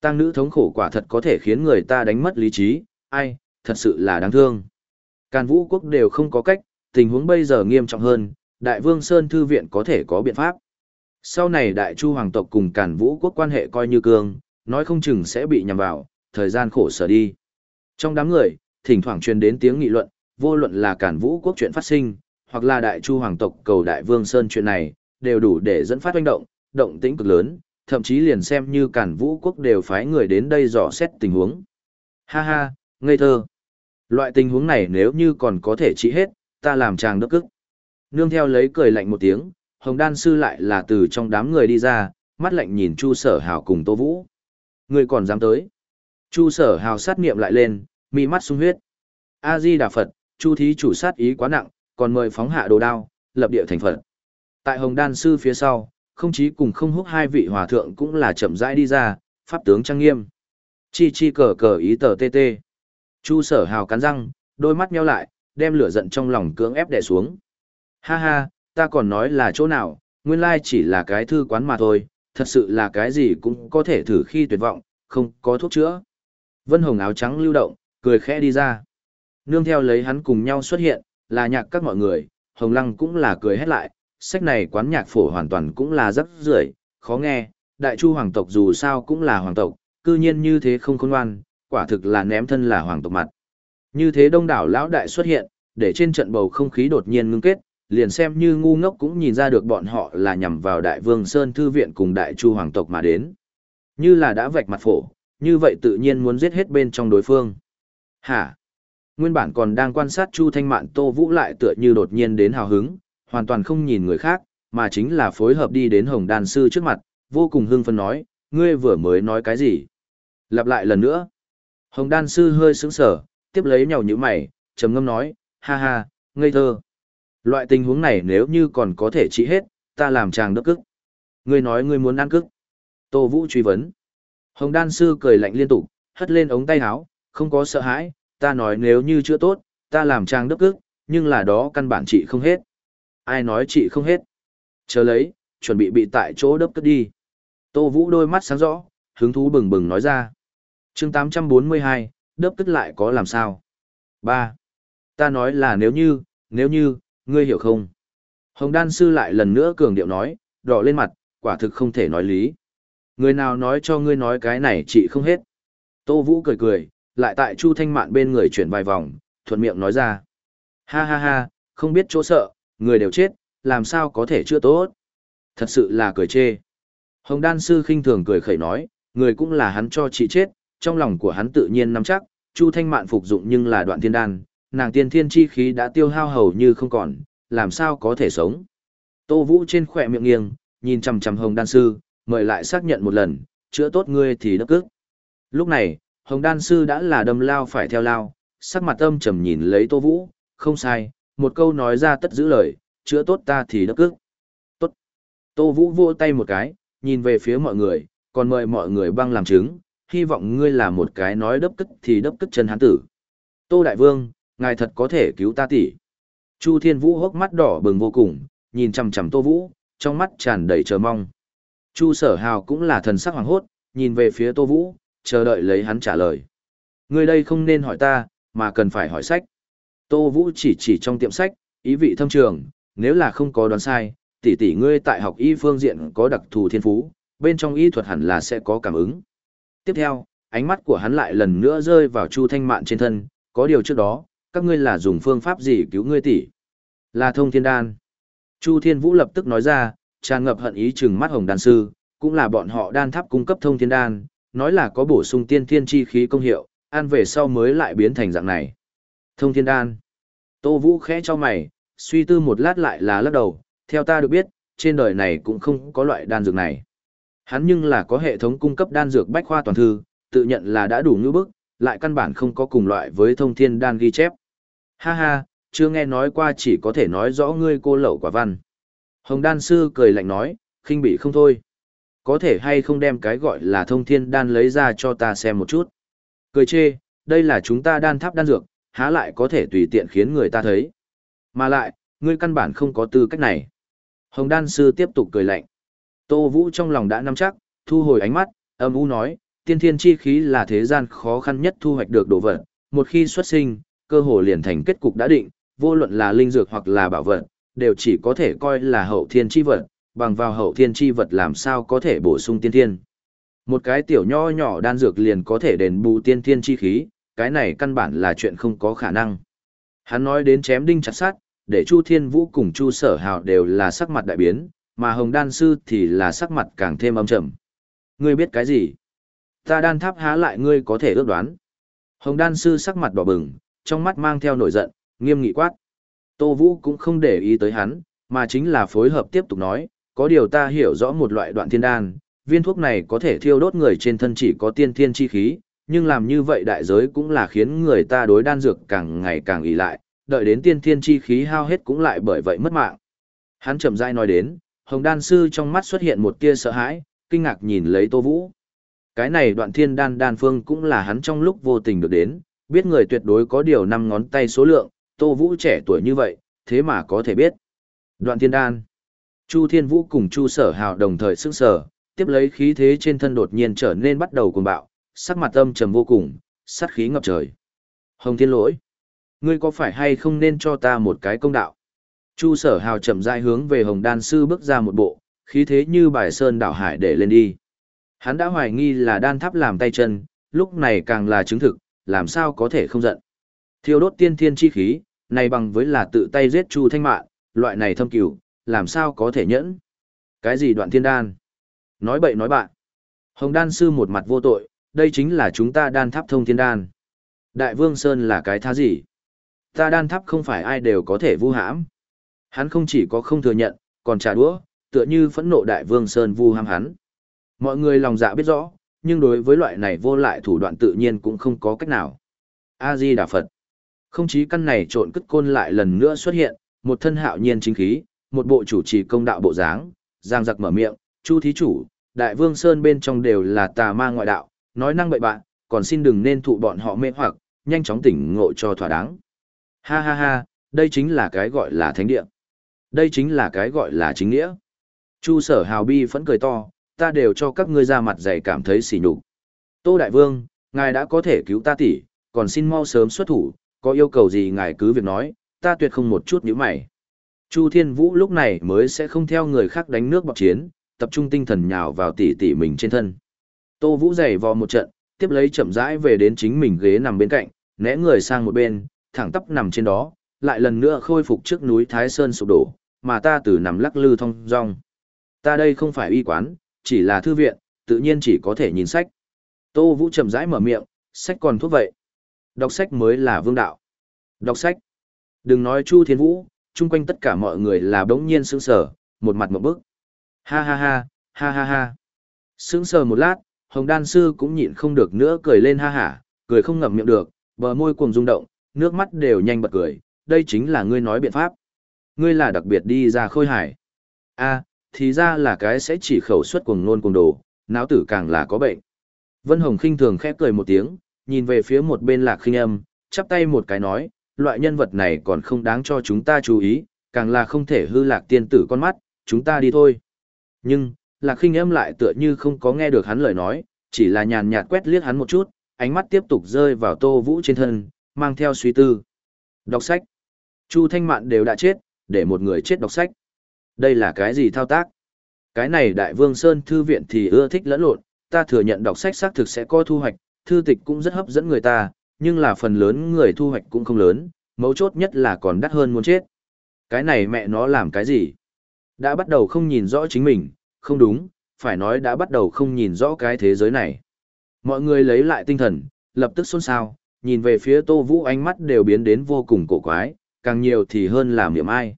Tăng nữ thống khổ quả thật có thể khiến người ta đánh mất lý trí, ai, thật sự là đáng thương. Càn vũ quốc đều không có cách, tình huống bây giờ nghiêm trọng hơn, đại vương Sơn Thư Viện có thể có biện pháp. Sau này đại chu hoàng tộc cùng càn vũ quốc quan hệ coi như cương, nói không chừng sẽ bị nhầm vào, thời gian khổ sở đi. Trong đám người, thỉnh thoảng truyền đến tiếng nghị luận, vô luận là cản vũ quốc chuyện phát sinh, hoặc là đại chu hoàng tộc cầu đại vương Sơn chuyện này, đều đủ để dẫn phát hoành động, động tĩnh cực lớn, thậm chí liền xem như cản vũ quốc đều phái người đến đây dò xét tình huống. Ha ha, ngây thơ. Loại tình huống này nếu như còn có thể trị hết, ta làm chàng đức cức. Nương theo lấy cười lạnh một tiếng, Hồng Đan Sư lại là từ trong đám người đi ra, mắt lạnh nhìn Chu Sở Hào cùng Tô Vũ. Người còn dám tới. Chu Sở Hào sát nghiệm lại lên, mi mắt sung huyết. A-di Đà Phật, Chu Thí chủ sát ý quá nặng, còn mời phóng hạ đồ đao, lập địa thành Phật. Tại Hồng Đan Sư phía sau, không chí cùng không húc hai vị hòa thượng cũng là chậm rãi đi ra, pháp tướng trang nghiêm. Chi chi cờ cờ ý tờ tê tê. Chu sở hào cắn răng, đôi mắt nheo lại, đem lửa giận trong lòng cưỡng ép đè xuống. Ha ha, ta còn nói là chỗ nào, nguyên lai chỉ là cái thư quán mà thôi, thật sự là cái gì cũng có thể thử khi tuyệt vọng, không có thuốc chữa. Vân Hồng áo trắng lưu động, cười khẽ đi ra. Nương theo lấy hắn cùng nhau xuất hiện, là nhạc các mọi người, Hồng Lăng cũng là cười hết lại, sách này quán nhạc phổ hoàn toàn cũng là rất rưởi, khó nghe, đại chu hoàng tộc dù sao cũng là hoàng tộc, cư nhiên như thế không khôn ngoan, quả thực là ném thân là hoàng tộc mặt. Như thế đông đảo lão đại xuất hiện, để trên trận bầu không khí đột nhiên ngưng kết, liền xem như ngu ngốc cũng nhìn ra được bọn họ là nhằm vào đại vương Sơn Thư Viện cùng đại chu hoàng tộc mà đến. Như là đã vạch mặt phổ, như vậy tự nhiên muốn giết hết bên trong đối phương. Hả? Nguyên bản còn đang quan sát Chu Thanh Mạn Tô Vũ lại tựa như đột nhiên đến hào hứng, hoàn toàn không nhìn người khác, mà chính là phối hợp đi đến Hồng Đan Sư trước mặt, vô cùng hưng phấn nói, ngươi vừa mới nói cái gì? Lặp lại lần nữa. Hồng Đan Sư hơi sững sở, tiếp lấy nhàu như mày, trầm ngâm nói, ha ha, ngây thơ. Loại tình huống này nếu như còn có thể trị hết, ta làm chàng đốc cức. Ngươi nói ngươi muốn ăn cức. Tô Vũ truy vấn. Hồng Đan Sư cười lạnh liên tục, hất lên ống tay áo, không có sợ hãi, ta nói nếu như chưa tốt, ta làm trang đốc ức, nhưng là đó căn bản trị không hết. Ai nói trị không hết? Chờ lấy, chuẩn bị bị tại chỗ đốc cất đi. Tô Vũ đôi mắt sáng rõ, hứng thú bừng bừng nói ra. chương 842, đớp cất lại có làm sao? 3. Ta nói là nếu như, nếu như, ngươi hiểu không? Hồng đan sư lại lần nữa cường điệu nói, đỏ lên mặt, quả thực không thể nói lý. Người nào nói cho ngươi nói cái này chị không hết. Tô Vũ cười cười, lại tại Chu Thanh Mạn bên người chuyển vài vòng, thuận miệng nói ra. Ha ha ha, không biết chỗ sợ, người đều chết, làm sao có thể chưa tốt. Thật sự là cười chê. Hồng đan sư khinh thường cười khẩy nói, người cũng là hắn cho chị chết, trong lòng của hắn tự nhiên nắm chắc, Chu Thanh Mạn phục dụng nhưng là đoạn thiên đan, nàng tiên thiên chi khí đã tiêu hao hầu như không còn, làm sao có thể sống. Tô Vũ trên khỏe miệng nghiêng, nhìn chằm chằm Hồng Đan Sư, mời lại xác nhận một lần, chữa tốt ngươi thì đắc cức. Lúc này, Hồng Đan Sư đã là đâm lao phải theo lao, sắc mặt âm trầm nhìn lấy Tô Vũ, không sai, một câu nói ra tất giữ lời, chữa tốt ta thì đất cức. Tốt. Tô Vũ vô tay một cái, nhìn về phía mọi người, còn mời mọi người băng làm chứng, hy vọng ngươi là một cái nói đấp cức thì đấp cức chân hán tử. Tô Đại Vương, ngài thật có thể cứu ta tỷ. Chu Thiên Vũ hốc mắt đỏ bừng vô cùng, nhìn chằm chằm Tô Vũ, trong mắt tràn đầy chờ mong. Chu Sở Hào cũng là thần sắc hoàng hốt, nhìn về phía Tô Vũ, chờ đợi lấy hắn trả lời. Ngươi đây không nên hỏi ta, mà cần phải hỏi sách. Tô Vũ chỉ chỉ trong tiệm sách, ý vị thâm trường, nếu là không có đoán sai, tỷ tỷ ngươi tại học y phương diện có đặc thù thiên phú, bên trong y thuật hẳn là sẽ có cảm ứng. Tiếp theo, ánh mắt của hắn lại lần nữa rơi vào Chu Thanh Mạn trên thân, có điều trước đó, các ngươi là dùng phương pháp gì cứu ngươi tỷ? Là thông thiên đan. Chu Thiên Vũ lập tức nói ra, tràn ngập hận ý chừng mắt hồng đan sư, cũng là bọn họ đan tháp cung cấp thông thiên đan, nói là có bổ sung tiên thiên chi khí công hiệu, ăn về sau mới lại biến thành dạng này. Thông thiên đan. Tô Vũ khẽ cho mày, suy tư một lát lại là lắc đầu, theo ta được biết, trên đời này cũng không có loại đan dược này. Hắn nhưng là có hệ thống cung cấp đan dược bách khoa toàn thư, tự nhận là đã đủ ngữ bức, lại căn bản không có cùng loại với thông thiên đan ghi chép. Ha ha, chưa nghe nói qua chỉ có thể nói rõ ngươi cô lậu quả văn. Hồng đan sư cười lạnh nói, khinh bị không thôi. Có thể hay không đem cái gọi là thông thiên đan lấy ra cho ta xem một chút. Cười chê, đây là chúng ta đan tháp đan dược, há lại có thể tùy tiện khiến người ta thấy. Mà lại, ngươi căn bản không có tư cách này. Hồng đan sư tiếp tục cười lạnh. Tô Vũ trong lòng đã nắm chắc, thu hồi ánh mắt, âm u nói, tiên thiên chi khí là thế gian khó khăn nhất thu hoạch được đồ vật, một khi xuất sinh, cơ hồ liền thành kết cục đã định, vô luận là linh dược hoặc là bảo vật, đều chỉ có thể coi là hậu thiên chi vật, bằng vào hậu thiên chi vật làm sao có thể bổ sung tiên thiên. Một cái tiểu nho nhỏ đan dược liền có thể đền bù tiên thiên chi khí, cái này căn bản là chuyện không có khả năng. Hắn nói đến chém đinh chặt sát, để Chu Thiên Vũ cùng Chu Sở Hào đều là sắc mặt đại biến, mà Hồng Đan Sư thì là sắc mặt càng thêm âm trầm. Ngươi biết cái gì? Ta đan tháp há lại ngươi có thể ước đoán. Hồng Đan Sư sắc mặt đỏ bừng, trong mắt mang theo nổi giận, nghiêm nghị quát. Tô Vũ cũng không để ý tới hắn, mà chính là phối hợp tiếp tục nói, có điều ta hiểu rõ một loại đoạn thiên đan, viên thuốc này có thể thiêu đốt người trên thân chỉ có tiên thiên chi khí, nhưng làm như vậy đại giới cũng là khiến người ta đối đan dược càng ngày càng ỷ lại, đợi đến tiên thiên chi khí hao hết cũng lại bởi vậy mất mạng. Hắn chậm rãi nói đến, Hồng đan sư trong mắt xuất hiện một tia sợ hãi, kinh ngạc nhìn lấy Tô Vũ. Cái này đoạn thiên đan đan phương cũng là hắn trong lúc vô tình được đến, biết người tuyệt đối có điều năm ngón tay số lượng, Tô Vũ trẻ tuổi như vậy, thế mà có thể biết. Đoạn thiên đan. Chu Thiên Vũ cùng Chu Sở Hào đồng thời sức sở, tiếp lấy khí thế trên thân đột nhiên trở nên bắt đầu cuồng bạo, sắc mặt âm trầm vô cùng, sát khí ngập trời. Hồng Thiên Lỗi, ngươi có phải hay không nên cho ta một cái công đạo? Chu Sở Hào chậm rãi hướng về Hồng Đan sư bước ra một bộ, khí thế như bài sơn đảo hải để lên đi. Hắn đã hoài nghi là đan tháp làm tay chân, lúc này càng là chứng thực, làm sao có thể không giận. Thiêu đốt tiên thiên chi khí, này bằng với là tự tay giết Chu Thanh Mạn, loại này thâm cửu, làm sao có thể nhẫn. Cái gì đoạn thiên đan? Nói bậy nói bạn. Hồng đan sư một mặt vô tội, đây chính là chúng ta đan tháp thông thiên đan. Đại vương Sơn là cái thá gì? Ta đan tháp không phải ai đều có thể vu hãm. Hắn không chỉ có không thừa nhận, còn trả đũa, tựa như phẫn nộ đại vương Sơn vu hãm hắn. Mọi người lòng dạ biết rõ, nhưng đối với loại này vô lại thủ đoạn tự nhiên cũng không có cách nào. A-di Đà Phật. Không chí căn này trộn cất côn lại lần nữa xuất hiện, một thân hạo nhiên chính khí, một bộ chủ trì công đạo bộ dáng, giang giặc mở miệng, chu thí chủ, đại vương Sơn bên trong đều là tà ma ngoại đạo, nói năng bậy bạn, còn xin đừng nên thụ bọn họ mê hoặc, nhanh chóng tỉnh ngộ cho thỏa đáng. Ha ha ha, đây chính là cái gọi là thánh địa. Đây chính là cái gọi là chính nghĩa. Chu sở hào bi phẫn cười to, ta đều cho các ngươi ra mặt dày cảm thấy sỉ nhục. Tô Đại Vương, ngài đã có thể cứu ta tỷ, còn xin mau sớm xuất thủ, có yêu cầu gì ngài cứ việc nói, ta tuyệt không một chút nhíu mày. Chu Thiên Vũ lúc này mới sẽ không theo người khác đánh nước bọc chiến, tập trung tinh thần nhào vào tỷ tỷ mình trên thân. Tô Vũ giày vò một trận, tiếp lấy chậm rãi về đến chính mình ghế nằm bên cạnh, né người sang một bên, thẳng tắp nằm trên đó, lại lần nữa khôi phục trước núi Thái Sơn sụp đổ, mà ta từ nằm lắc lư thong dong. Ta đây không phải y quán, chỉ là thư viện, tự nhiên chỉ có thể nhìn sách. Tô Vũ chậm rãi mở miệng, sách còn thuốc vậy. Đọc sách mới là vương đạo. Đọc sách. Đừng nói Chu Thiên Vũ, chung quanh tất cả mọi người là đống nhiên sững sờ, một mặt một bức. Ha ha ha, ha ha ha. Sững sờ một lát, Hồng Đan Sư cũng nhịn không được nữa cười lên ha hả, cười không ngậm miệng được, bờ môi cuồng rung động, nước mắt đều nhanh bật cười, đây chính là ngươi nói biện pháp. Ngươi là đặc biệt đi ra khôi hải. a thì ra là cái sẽ chỉ khẩu suất cuồng nôn cuồng đồ, náo tử càng là có bệnh. Vân Hồng khinh thường khép cười một tiếng, nhìn về phía một bên lạc khinh âm, chắp tay một cái nói, loại nhân vật này còn không đáng cho chúng ta chú ý, càng là không thể hư lạc tiên tử con mắt, chúng ta đi thôi. Nhưng, lạc khinh âm lại tựa như không có nghe được hắn lời nói, chỉ là nhàn nhạt quét liếc hắn một chút, ánh mắt tiếp tục rơi vào tô vũ trên thân, mang theo suy tư. Đọc sách. Chu Thanh Mạn đều đã chết, để một người chết đọc sách. Đây là cái gì thao tác? Cái này Đại Vương Sơn Thư Viện thì ưa thích lẫn lộn, ta thừa nhận đọc sách xác thực sẽ có thu hoạch, thư tịch cũng rất hấp dẫn người ta, nhưng là phần lớn người thu hoạch cũng không lớn, mấu chốt nhất là còn đắt hơn muốn chết. Cái này mẹ nó làm cái gì? Đã bắt đầu không nhìn rõ chính mình, không đúng, phải nói đã bắt đầu không nhìn rõ cái thế giới này. Mọi người lấy lại tinh thần, lập tức xôn xao, nhìn về phía Tô Vũ ánh mắt đều biến đến vô cùng cổ quái, càng nhiều thì hơn là miệng ai.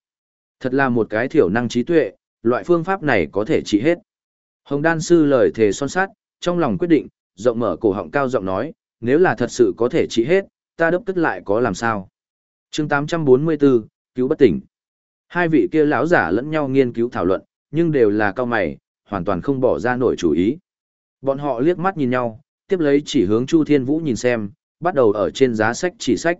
Thật là một cái thiểu năng trí tuệ, loại phương pháp này có thể trị hết. Hồng đan sư lời thề son sát, trong lòng quyết định, rộng mở cổ họng cao giọng nói, nếu là thật sự có thể trị hết, ta đốc tức lại có làm sao. chương 844, cứu bất tỉnh. Hai vị kia lão giả lẫn nhau nghiên cứu thảo luận, nhưng đều là cao mày, hoàn toàn không bỏ ra nổi chủ ý. Bọn họ liếc mắt nhìn nhau, tiếp lấy chỉ hướng Chu Thiên Vũ nhìn xem, bắt đầu ở trên giá sách chỉ sách.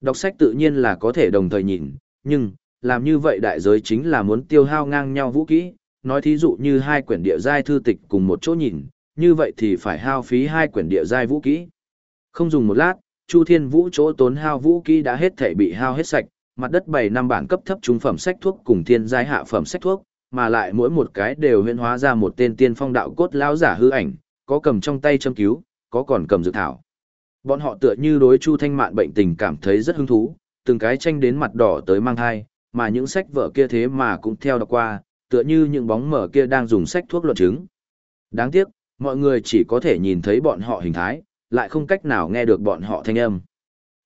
Đọc sách tự nhiên là có thể đồng thời nhìn, nhưng, làm như vậy đại giới chính là muốn tiêu hao ngang nhau vũ kỹ, nói thí dụ như hai quyển địa giai thư tịch cùng một chỗ nhìn, như vậy thì phải hao phí hai quyển địa giai vũ kỹ. Không dùng một lát, Chu Thiên Vũ chỗ tốn hao vũ kỹ đã hết thể bị hao hết sạch, mặt đất bày năm bản cấp thấp trung phẩm sách thuốc cùng thiên giai hạ phẩm sách thuốc, mà lại mỗi một cái đều huyễn hóa ra một tên tiên phong đạo cốt lão giả hư ảnh, có cầm trong tay châm cứu, có còn cầm dược thảo. Bọn họ tựa như đối Chu Thanh Mạn bệnh tình cảm thấy rất hứng thú, từng cái tranh đến mặt đỏ tới mang thai, mà những sách vở kia thế mà cũng theo đọc qua, tựa như những bóng mở kia đang dùng sách thuốc luận chứng. Đáng tiếc, mọi người chỉ có thể nhìn thấy bọn họ hình thái, lại không cách nào nghe được bọn họ thanh âm.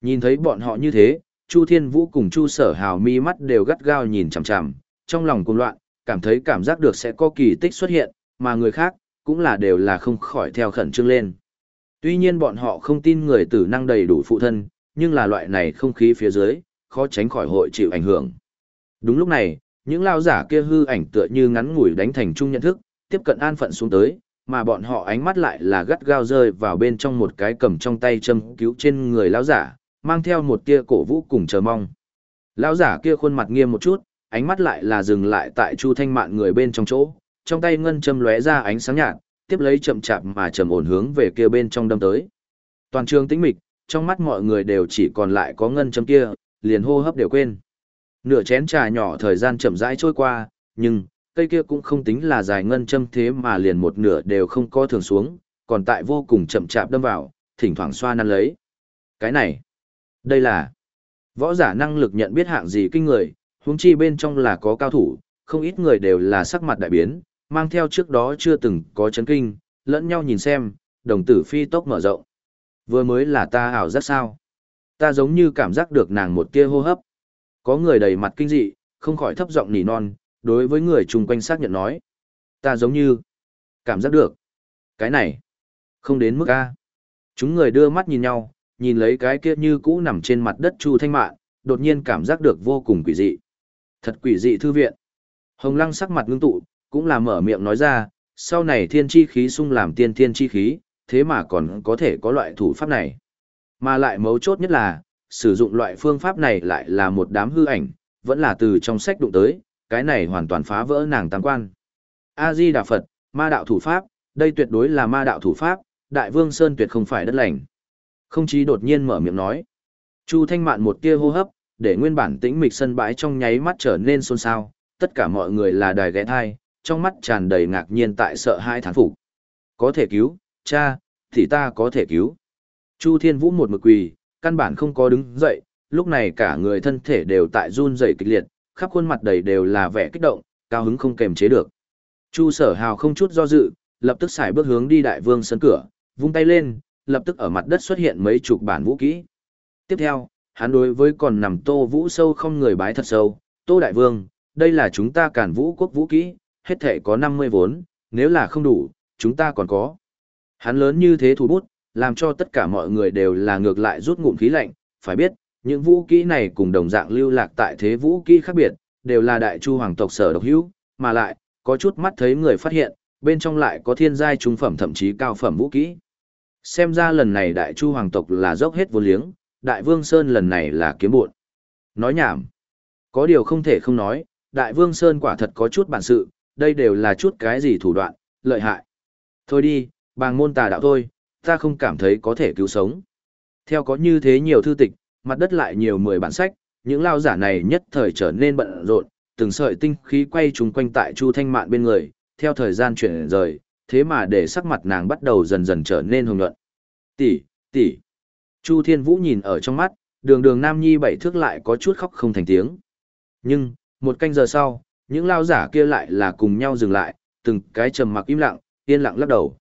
Nhìn thấy bọn họ như thế, Chu Thiên Vũ cùng Chu Sở Hào mi mắt đều gắt gao nhìn chằm chằm, trong lòng cuồng loạn, cảm thấy cảm giác được sẽ có kỳ tích xuất hiện, mà người khác cũng là đều là không khỏi theo khẩn trương lên. Tuy nhiên bọn họ không tin người tử năng đầy đủ phụ thân, nhưng là loại này không khí phía dưới, khó tránh khỏi hội chịu ảnh hưởng. Đúng lúc này, những lao giả kia hư ảnh tựa như ngắn ngủi đánh thành chung nhận thức, tiếp cận an phận xuống tới, mà bọn họ ánh mắt lại là gắt gao rơi vào bên trong một cái cầm trong tay châm cứu trên người lão giả, mang theo một tia cổ vũ cùng chờ mong. Lão giả kia khuôn mặt nghiêm một chút, ánh mắt lại là dừng lại tại Chu Thanh Mạn người bên trong chỗ, trong tay ngân châm lóe ra ánh sáng nhạt, tiếp lấy chậm chạp mà trầm ổn hướng về kia bên trong đâm tới. Toàn trường tĩnh mịch, trong mắt mọi người đều chỉ còn lại có ngân châm kia, liền hô hấp đều quên. Nửa chén trà nhỏ thời gian chậm rãi trôi qua, nhưng cây kia cũng không tính là dài ngân châm thế mà liền một nửa đều không có thường xuống, còn tại vô cùng chậm chạp đâm vào, thỉnh thoảng xoa năn lấy. Cái này, đây là võ giả năng lực nhận biết hạng gì kinh người, huống chi bên trong là có cao thủ, không ít người đều là sắc mặt đại biến, mang theo trước đó chưa từng có chấn kinh, lẫn nhau nhìn xem, đồng tử phi tốc mở rộng. Vừa mới là ta ảo rất sao. Ta giống như cảm giác được nàng một tia hô hấp. Có người đầy mặt kinh dị, không khỏi thấp giọng nỉ non, đối với người chung quanh xác nhận nói. Ta giống như cảm giác được. Cái này, không đến mức A. Chúng người đưa mắt nhìn nhau, nhìn lấy cái kia như cũ nằm trên mặt đất Chu Thanh Mạn, đột nhiên cảm giác được vô cùng quỷ dị. Thật quỷ dị thư viện. Hồng Lăng sắc mặt ngưng tụ, cũng là mở miệng nói ra, sau này thiên chi khí sung làm tiên thiên chi khí, thế mà còn có thể có loại thủ pháp này. Mà lại mấu chốt nhất là, sử dụng loại phương pháp này lại là một đám hư ảnh, vẫn là từ trong sách đụng tới, cái này hoàn toàn phá vỡ nàng tam quan. A-di Đà Phật, ma đạo thủ pháp, đây tuyệt đối là ma đạo thủ pháp, Đại Vương Sơn tuyệt không phải đất lành. Không chí đột nhiên mở miệng nói. Chu Thanh Mạn một tia hô hấp, để nguyên bản tĩnh mịch sân bãi trong nháy mắt trở nên xôn xao, tất cả mọi người là đài ghé thai, trong mắt tràn đầy ngạc nhiên tại sợ hai thán phục. Có thể cứu, cha, thì ta có thể cứu. Chu Thiên Vũ một mực quỳ, căn bản không có đứng dậy, lúc này cả người thân thể đều tại run rẩy kịch liệt, khắp khuôn mặt đầy đều là vẻ kích động, cao hứng không kềm chế được. Chu Sở Hào không chút do dự, lập tức xài bước hướng đi đại vương sân cửa, vung tay lên, lập tức ở mặt đất xuất hiện mấy chục bản vũ kỹ. Tiếp theo, hắn đối với còn nằm Tô Vũ sâu không người bái thật sâu, Tô Đại Vương, đây là chúng ta cản vũ quốc vũ kỹ, hết thể có 50 vốn, nếu là không đủ, chúng ta còn có. Hắn lớn như thế thủ bút, làm cho tất cả mọi người đều là ngược lại rút ngụm khí lạnh, phải biết, những vũ kỹ này cùng đồng dạng lưu lạc tại thế vũ kỹ khác biệt, đều là đại chu hoàng tộc sở độc hữu, mà lại, có chút mắt thấy người phát hiện, bên trong lại có thiên giai trung phẩm thậm chí cao phẩm vũ kỹ. Xem ra lần này đại chu hoàng tộc là dốc hết vô liếng, đại vương Sơn lần này là kiếm buộn. Nói nhảm. Có điều không thể không nói, đại vương Sơn quả thật có chút bản sự, đây đều là chút cái gì thủ đoạn, lợi hại. Thôi đi, bàng môn tà đạo thôi, ta không cảm thấy có thể cứu sống. Theo có như thế nhiều thư tịch, mặt đất lại nhiều mười bản sách, những lao giả này nhất thời trở nên bận rộn, từng sợi tinh khí quay trùng quanh tại Chu Thanh Mạn bên người, theo thời gian chuyển rời, thế mà để sắc mặt nàng bắt đầu dần dần trở nên hồng nhuận. Tỷ, tỷ. Chu Thiên Vũ nhìn ở trong mắt, đường đường Nam Nhi bảy thước lại có chút khóc không thành tiếng. Nhưng, một canh giờ sau, những lao giả kia lại là cùng nhau dừng lại, từng cái trầm mặc im lặng, yên lặng lắc đầu.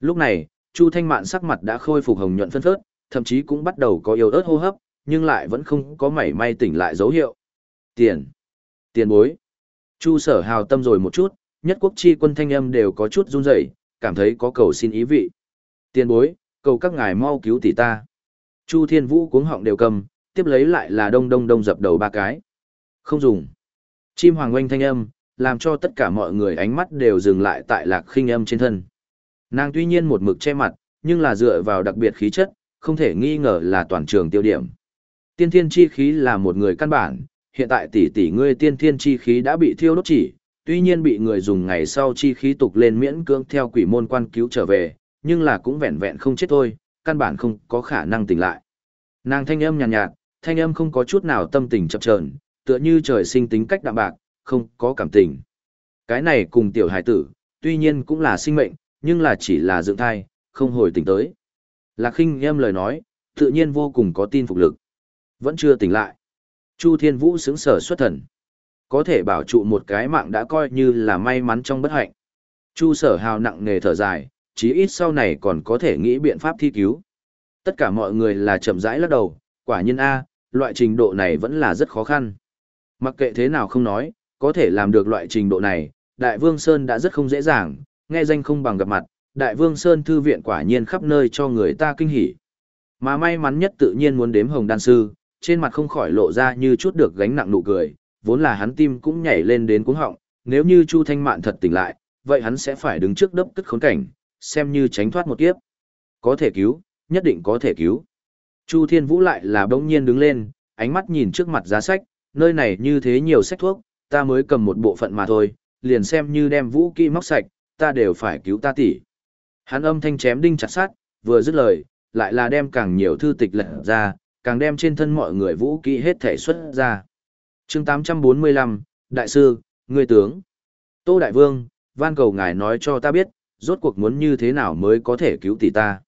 Lúc này, Chu Thanh Mạn sắc mặt đã khôi phục hồng nhuận phân phớt, thậm chí cũng bắt đầu có yếu ớt hô hấp, nhưng lại vẫn không có mảy may tỉnh lại dấu hiệu. Tiền. Tiền bối. Chu sở hào tâm rồi một chút, nhất quốc chi quân thanh âm đều có chút run rẩy, cảm thấy có cầu xin ý vị. Tiền bối, cầu các ngài mau cứu tỷ ta. Chu thiên vũ cuống họng đều cầm, tiếp lấy lại là đông đông đông dập đầu ba cái. Không dùng. Chim hoàng oanh thanh âm, làm cho tất cả mọi người ánh mắt đều dừng lại tại lạc khinh âm trên thân. Nàng tuy nhiên một mực che mặt, nhưng là dựa vào đặc biệt khí chất, không thể nghi ngờ là toàn trường tiêu điểm. Tiên thiên chi khí là một người căn bản, hiện tại tỷ tỷ ngươi tiên thiên chi khí đã bị thiêu đốt chỉ, tuy nhiên bị người dùng ngày sau chi khí tục lên miễn cưỡng theo quỷ môn quan cứu trở về, nhưng là cũng vẹn vẹn không chết thôi, căn bản không có khả năng tỉnh lại. Nàng thanh âm nhàn nhạt, nhạt, thanh âm không có chút nào tâm tình chập chờn, tựa như trời sinh tính cách đạm bạc, không có cảm tình. Cái này cùng tiểu hải tử, tuy nhiên cũng là sinh mệnh, nhưng là chỉ là dưỡng thai, không hồi tỉnh tới. Lạc khinh em lời nói, tự nhiên vô cùng có tin phục lực. Vẫn chưa tỉnh lại. Chu Thiên Vũ sững sở xuất thần. Có thể bảo trụ một cái mạng đã coi như là may mắn trong bất hạnh. Chu sở hào nặng nề thở dài, chí ít sau này còn có thể nghĩ biện pháp thi cứu. Tất cả mọi người là chậm rãi lắc đầu, quả nhiên A, loại trình độ này vẫn là rất khó khăn. Mặc kệ thế nào không nói, có thể làm được loại trình độ này, Đại Vương Sơn đã rất không dễ dàng, nghe danh không bằng gặp mặt, Đại Vương Sơn Thư viện quả nhiên khắp nơi cho người ta kinh hỉ. Mà may mắn nhất tự nhiên muốn đếm hồng đan sư, trên mặt không khỏi lộ ra như chút được gánh nặng nụ cười, vốn là hắn tim cũng nhảy lên đến cuống họng, nếu như Chu Thanh Mạn thật tỉnh lại, vậy hắn sẽ phải đứng trước đốc tức khốn cảnh, xem như tránh thoát một kiếp. Có thể cứu, nhất định có thể cứu. Chu Thiên Vũ lại là bỗng nhiên đứng lên, ánh mắt nhìn trước mặt giá sách, nơi này như thế nhiều sách thuốc, ta mới cầm một bộ phận mà thôi, liền xem như đem vũ kỹ móc sạch, ta đều phải cứu ta tỷ. Hắn âm thanh chém đinh chặt sát, vừa dứt lời, lại là đem càng nhiều thư tịch lật ra, càng đem trên thân mọi người vũ kỹ hết thể xuất ra. chương 845, Đại sư, Người tướng, Tô Đại Vương, van cầu ngài nói cho ta biết, rốt cuộc muốn như thế nào mới có thể cứu tỷ ta.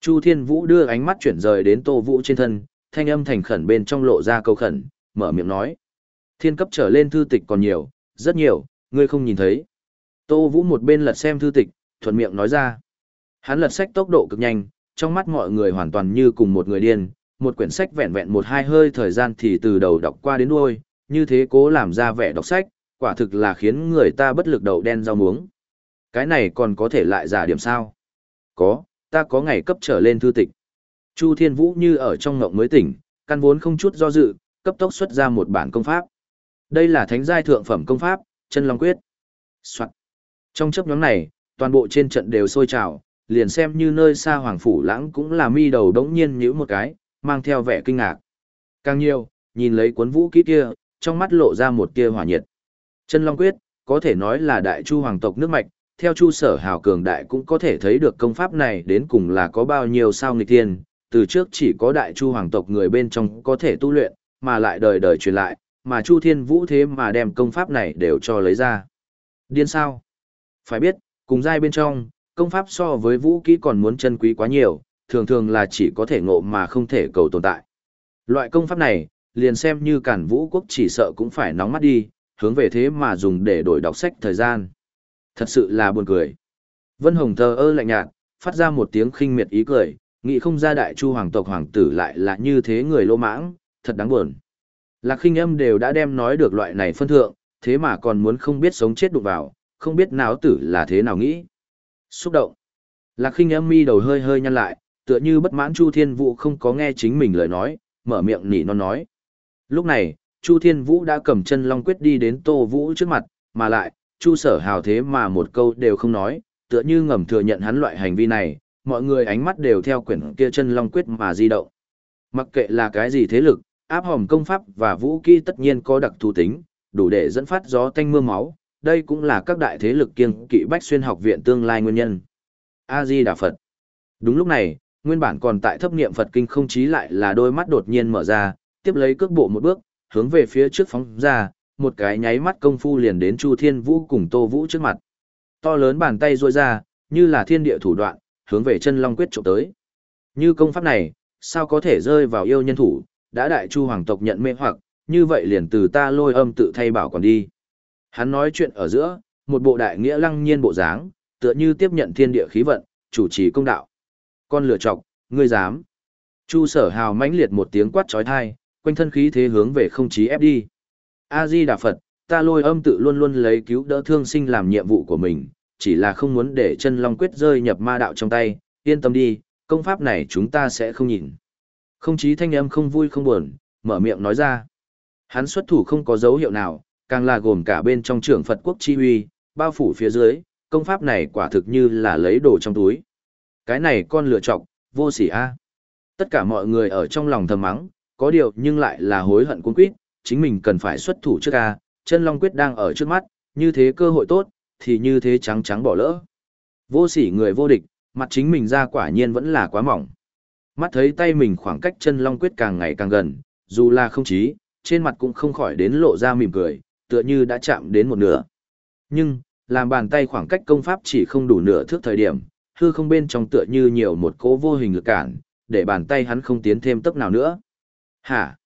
Chu Thiên Vũ đưa ánh mắt chuyển rời đến Tô Vũ trên thân, thanh âm thành khẩn bên trong lộ ra câu khẩn, mở miệng nói. Thiên cấp trở lên thư tịch còn nhiều, rất nhiều, ngươi không nhìn thấy. Tô Vũ một bên lật xem thư tịch, thuận miệng nói ra. Hắn lật sách tốc độ cực nhanh, trong mắt mọi người hoàn toàn như cùng một người điên, một quyển sách vẹn vẹn một hai hơi thời gian thì từ đầu đọc qua đến đuôi, như thế cố làm ra vẻ đọc sách, quả thực là khiến người ta bất lực đầu đen rau muống. Cái này còn có thể lại giả điểm sao? Có, ta có ngày cấp trở lên thư tịch. Chu Thiên Vũ như ở trong ngộng mới tỉnh, căn vốn không chút do dự, cấp tốc xuất ra một bản công pháp. Đây là thánh giai thượng phẩm công pháp, chân long quyết. Soạn. Trong chấp nhóm này, toàn bộ trên trận đều sôi trào, liền xem như nơi xa hoàng phủ lãng cũng là mi đầu đống nhiên nhíu một cái, mang theo vẻ kinh ngạc. Càng nhiều, nhìn lấy cuốn vũ kỹ kia, trong mắt lộ ra một tia hỏa nhiệt. Chân long quyết, có thể nói là đại chu hoàng tộc nước mạch, theo chu sở hào cường đại cũng có thể thấy được công pháp này đến cùng là có bao nhiêu sao nghịch tiên, từ trước chỉ có đại chu hoàng tộc người bên trong có thể tu luyện, mà lại đời đời truyền lại, mà chu thiên vũ thế mà đem công pháp này đều cho lấy ra. Điên sao? Phải biết, cùng giai bên trong, công pháp so với vũ kỹ còn muốn chân quý quá nhiều, thường thường là chỉ có thể ngộ mà không thể cầu tồn tại. Loại công pháp này, liền xem như cản vũ quốc chỉ sợ cũng phải nóng mắt đi, hướng về thế mà dùng để đổi đọc sách thời gian. Thật sự là buồn cười. Vân Hồng thờ ơ lạnh nhạt, phát ra một tiếng khinh miệt ý cười, nghĩ không ra đại chu hoàng tộc hoàng tử lại là như thế người lô mãng, thật đáng buồn. Lạc khinh âm đều đã đem nói được loại này phân thượng, thế mà còn muốn không biết sống chết đụng vào, không biết náo tử là thế nào nghĩ. Xúc động. Lạc khinh âm mi đầu hơi hơi nhăn lại, tựa như bất mãn Chu Thiên Vũ không có nghe chính mình lời nói, mở miệng nỉ non nói. Lúc này, Chu Thiên Vũ đã cầm chân long quyết đi đến Tô Vũ trước mặt, mà lại, Chu sở hào thế mà một câu đều không nói, tựa như ngầm thừa nhận hắn loại hành vi này, mọi người ánh mắt đều theo quyển kia chân long quyết mà di động. Mặc kệ là cái gì thế lực, áp hòm công pháp và vũ kỹ tất nhiên có đặc thù tính, đủ để dẫn phát gió tanh mưa máu, đây cũng là các đại thế lực kiêng kỵ bách xuyên học viện tương lai nguyên nhân. A-di Đà Phật. Đúng lúc này, nguyên bản còn tại thấp niệm Phật kinh không chí lại là đôi mắt đột nhiên mở ra, tiếp lấy cước bộ một bước, hướng về phía trước phóng ra, một cái nháy mắt công phu liền đến Chu Thiên Vũ cùng Tô Vũ trước mặt. To lớn bàn tay duỗi ra, như là thiên địa thủ đoạn, hướng về chân long quyết trộm tới. Như công pháp này, sao có thể rơi vào yêu nhân thủ, đã đại chu hoàng tộc nhận mê hoặc, như vậy liền từ ta lôi âm tự thay bảo còn đi. Hắn nói chuyện ở giữa, một bộ đại nghĩa lăng nhiên bộ dáng, tựa như tiếp nhận thiên địa khí vận, chủ trì công đạo. Con lửa chọc, ngươi dám. Chu sở hào mãnh liệt một tiếng quát trói thai, quanh thân khí thế hướng về không chí ép đi. A-di Đà Phật, ta lôi âm tự luôn luôn lấy cứu đỡ thương sinh làm nhiệm vụ của mình, chỉ là không muốn để chân long quyết rơi nhập ma đạo trong tay, yên tâm đi, công pháp này chúng ta sẽ không nhìn. Không chí thanh âm không vui không buồn, mở miệng nói ra. Hắn xuất thủ không có dấu hiệu nào, càng là gồm cả bên trong trưởng Phật quốc chi huy, bao phủ phía dưới, công pháp này quả thực như là lấy đồ trong túi. Cái này con lựa chọc, vô sỉ a. Tất cả mọi người ở trong lòng thầm mắng, có điều nhưng lại là hối hận cuốn quýt, chính mình cần phải xuất thủ trước a, chân long quyết đang ở trước mắt, như thế cơ hội tốt, thì như thế trắng trắng bỏ lỡ. Vô sỉ người vô địch, mặt chính mình ra quả nhiên vẫn là quá mỏng. Mắt thấy tay mình khoảng cách chân long quyết càng ngày càng gần, dù là không chí, trên mặt cũng không khỏi đến lộ ra mỉm cười, tựa như đã chạm đến một nửa. Nhưng, làm bàn tay khoảng cách công pháp chỉ không đủ nửa thước thời điểm, hư không bên trong tựa như nhiều một cỗ vô hình lực cản, để bàn tay hắn không tiến thêm tốc nào nữa. Hả?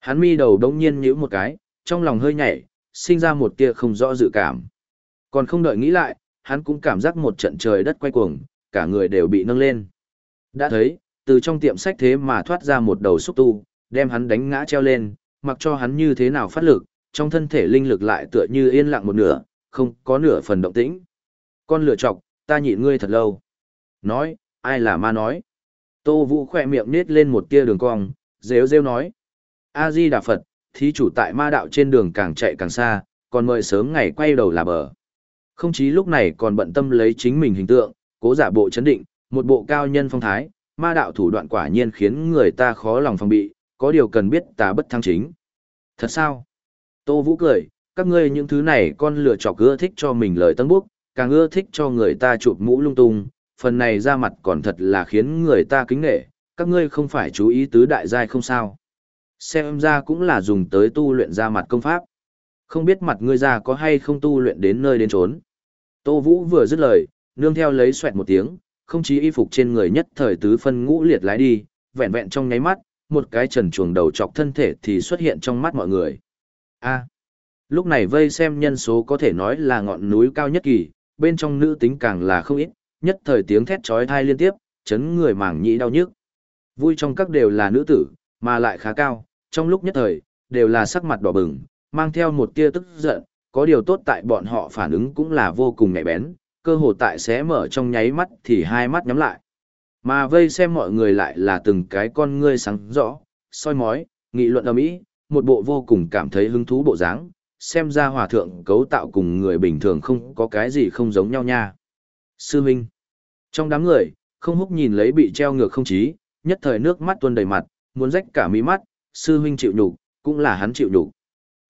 Hắn mi đầu đông nhiên nhíu một cái, trong lòng hơi nhảy, sinh ra một tia không rõ dự cảm. Còn không đợi nghĩ lại, hắn cũng cảm giác một trận trời đất quay cuồng, cả người đều bị nâng lên. Đã thấy, từ trong tiệm sách thế mà thoát ra một đầu xúc tu, đem hắn đánh ngã treo lên, mặc cho hắn như thế nào phát lực, trong thân thể linh lực lại tựa như yên lặng một nửa, không có nửa phần động tĩnh. Con lửa chọc, ta nhịn ngươi thật lâu. Nói, ai là ma nói. Tô Vũ khỏe miệng nết lên một tia đường cong, rêu rêu nói. A-di Đà Phật, thí chủ tại ma đạo trên đường càng chạy càng xa, còn mời sớm ngày quay đầu là bờ. Không chí lúc này còn bận tâm lấy chính mình hình tượng, cố giả bộ chấn định, một bộ cao nhân phong thái, ma đạo thủ đoạn quả nhiên khiến người ta khó lòng phòng bị, có điều cần biết ta bất thăng chính. Thật sao? Tô Vũ cười, các ngươi những thứ này con lựa chọc ưa thích cho mình lời tân búc, càng ưa thích cho người ta chụp mũ lung tung, phần này ra mặt còn thật là khiến người ta kính nghệ, các ngươi không phải chú ý tứ đại giai không sao. Xem ra cũng là dùng tới tu luyện ra mặt công pháp. Không biết mặt ngươi ra có hay không tu luyện đến nơi đến trốn. Tô Vũ vừa dứt lời, nương theo lấy xoẹt một tiếng, không chí y phục trên người nhất thời tứ phân ngũ liệt lái đi, vẹn vẹn trong nháy mắt, một cái trần chuồng đầu chọc thân thể thì xuất hiện trong mắt mọi người. A. À, lúc này vây xem nhân số có thể nói là ngọn núi cao nhất kỳ, bên trong nữ tính càng là không ít, nhất thời tiếng thét chói tai liên tiếp, chấn người mảng nhĩ đau nhức. Vui trong các đều là nữ tử, mà lại khá cao, trong lúc nhất thời, đều là sắc mặt đỏ bừng, mang theo một tia tức giận, có điều tốt tại bọn họ phản ứng cũng là vô cùng nhạy bén, cơ hồ tại xé mở trong nháy mắt thì hai mắt nhắm lại. Mà vây xem mọi người lại là từng cái con ngươi sáng rõ, soi mói, nghị luận ầm ĩ, một bộ vô cùng cảm thấy hứng thú bộ dáng, xem ra hòa thượng cấu tạo cùng người bình thường không có cái gì không giống nhau nha. Sư Minh. Trong đám người, không húc nhìn lấy bị treo ngược không chí, nhất thời nước mắt tuôn đầy mặt, muốn rách cả mí mắt, sư huynh chịu nhục, cũng là hắn chịu nhục.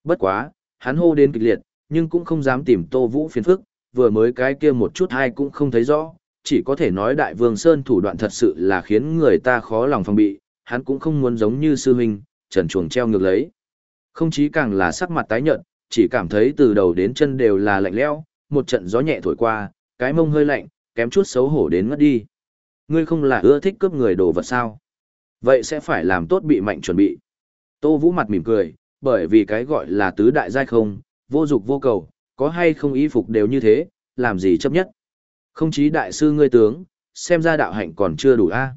Bất quá, hắn hô đến kịch liệt, nhưng cũng không dám tìm Tô Vũ phiền phức, vừa mới cái kia một chút hay cũng không thấy rõ, chỉ có thể nói Đại Vương Sơn thủ đoạn thật sự là khiến người ta khó lòng phòng bị, hắn cũng không muốn giống như sư huynh, trần chuồng treo ngược lấy. Không chí càng là sắc mặt tái nhợt, chỉ cảm thấy từ đầu đến chân đều là lạnh lẽo, một trận gió nhẹ thổi qua, cái mông hơi lạnh, kém chút xấu hổ đến ngất đi. Ngươi không là ưa thích cướp người đồ vật sao? Vậy sẽ phải làm tốt bị mạnh chuẩn bị. Tô Vũ mặt mỉm cười, bởi vì cái gọi là tứ đại giai không, vô dục vô cầu, có hay không ý phục đều như thế, làm gì chấp nhất. Không chí đại sư ngươi tướng, xem ra đạo hạnh còn chưa đủ a.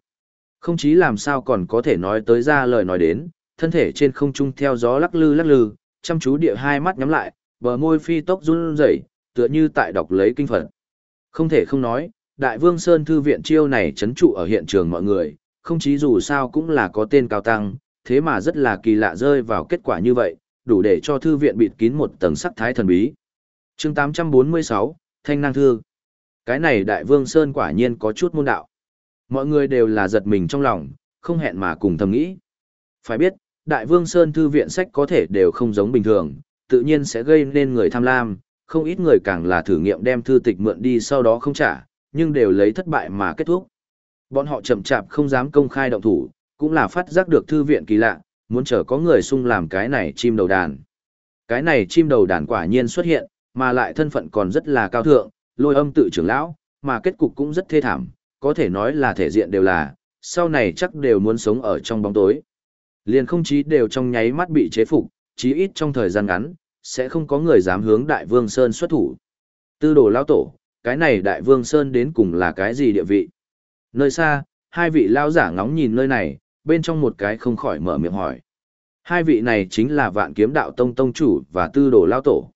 Không chí làm sao còn có thể nói tới ra lời nói đến, thân thể trên không trung theo gió lắc lư lắc lư, chăm chú địa hai mắt nhắm lại, bờ môi phi tốc run rẩy, tựa như tại đọc lấy kinh Phật. Không thể không nói, Đại Vương Sơn Thư viện chiêu này chấn trụ ở hiện trường mọi người, không chí dù sao cũng là có tên cao tăng, thế mà rất là kỳ lạ rơi vào kết quả như vậy, đủ để cho thư viện bịt kín một tầng sắc thái thần bí. chương 846, Thanh Năng Thư. Cái này Đại Vương Sơn quả nhiên có chút môn đạo. Mọi người đều là giật mình trong lòng, không hẹn mà cùng thầm nghĩ. Phải biết, Đại Vương Sơn thư viện sách có thể đều không giống bình thường, tự nhiên sẽ gây nên người tham lam, không ít người càng là thử nghiệm đem thư tịch mượn đi sau đó không trả, nhưng đều lấy thất bại mà kết thúc. Bọn họ chậm chạp không dám công khai động thủ, cũng là phát giác được thư viện kỳ lạ, muốn chờ có người sung làm cái này chim đầu đàn. Cái này chim đầu đàn quả nhiên xuất hiện, mà lại thân phận còn rất là cao thượng, lôi âm tự trưởng lão, mà kết cục cũng rất thê thảm, có thể nói là thể diện đều là, sau này chắc đều muốn sống ở trong bóng tối. Liền không chí đều trong nháy mắt bị chế phục, chí ít trong thời gian ngắn, sẽ không có người dám hướng Đại Vương Sơn xuất thủ. Tư đồ lao tổ, cái này Đại Vương Sơn đến cùng là cái gì địa vị? Nơi xa, hai vị lao giả ngóng nhìn nơi này, bên trong một cái không khỏi mở miệng hỏi. Hai vị này chính là vạn kiếm đạo tông tông chủ và tư đồ lao tổ.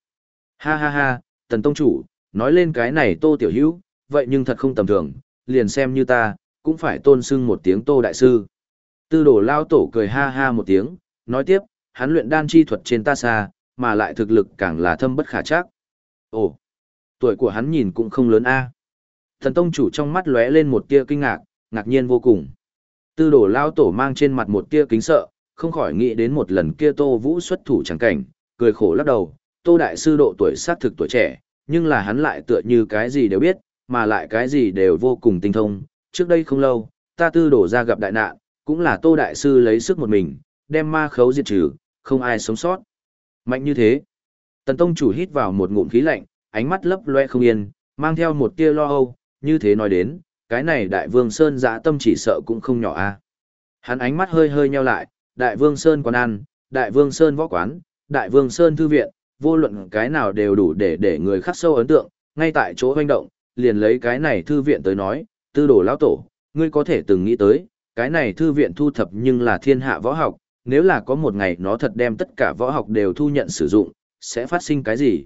Ha ha ha, tần tông chủ, nói lên cái này tô tiểu hữu, vậy nhưng thật không tầm thường, liền xem như ta, cũng phải tôn sưng một tiếng tô đại sư. Tư đồ lao tổ cười ha ha một tiếng, nói tiếp, hắn luyện đan chi thuật trên ta xa, mà lại thực lực càng là thâm bất khả chắc. Ồ, tuổi của hắn nhìn cũng không lớn a. Thần tông chủ trong mắt lóe lên một tia kinh ngạc, ngạc nhiên vô cùng. Tư đồ lao tổ mang trên mặt một tia kính sợ, không khỏi nghĩ đến một lần kia tô vũ xuất thủ chẳng cảnh, cười khổ lắc đầu, tô đại sư độ tuổi sát thực tuổi trẻ, nhưng là hắn lại tựa như cái gì đều biết, mà lại cái gì đều vô cùng tinh thông. Trước đây không lâu, ta tư đổ ra gặp đại nạn, cũng là Tô Đại Sư lấy sức một mình, đem ma khấu diệt trừ, không ai sống sót. Mạnh như thế. Tần Tông chủ hít vào một ngụm khí lạnh, ánh mắt lấp loe không yên, mang theo một tia lo âu, như thế nói đến, cái này Đại Vương Sơn dã tâm chỉ sợ cũng không nhỏ a. Hắn ánh mắt hơi hơi nheo lại, Đại Vương Sơn quán ăn, Đại Vương Sơn võ quán, Đại Vương Sơn thư viện, vô luận cái nào đều đủ để để người khắc sâu ấn tượng, ngay tại chỗ hoành động, liền lấy cái này thư viện tới nói, tư đồ lão tổ, ngươi có thể từng nghĩ tới, cái này thư viện thu thập nhưng là thiên hạ võ học, nếu là có một ngày nó thật đem tất cả võ học đều thu nhận sử dụng, sẽ phát sinh cái gì?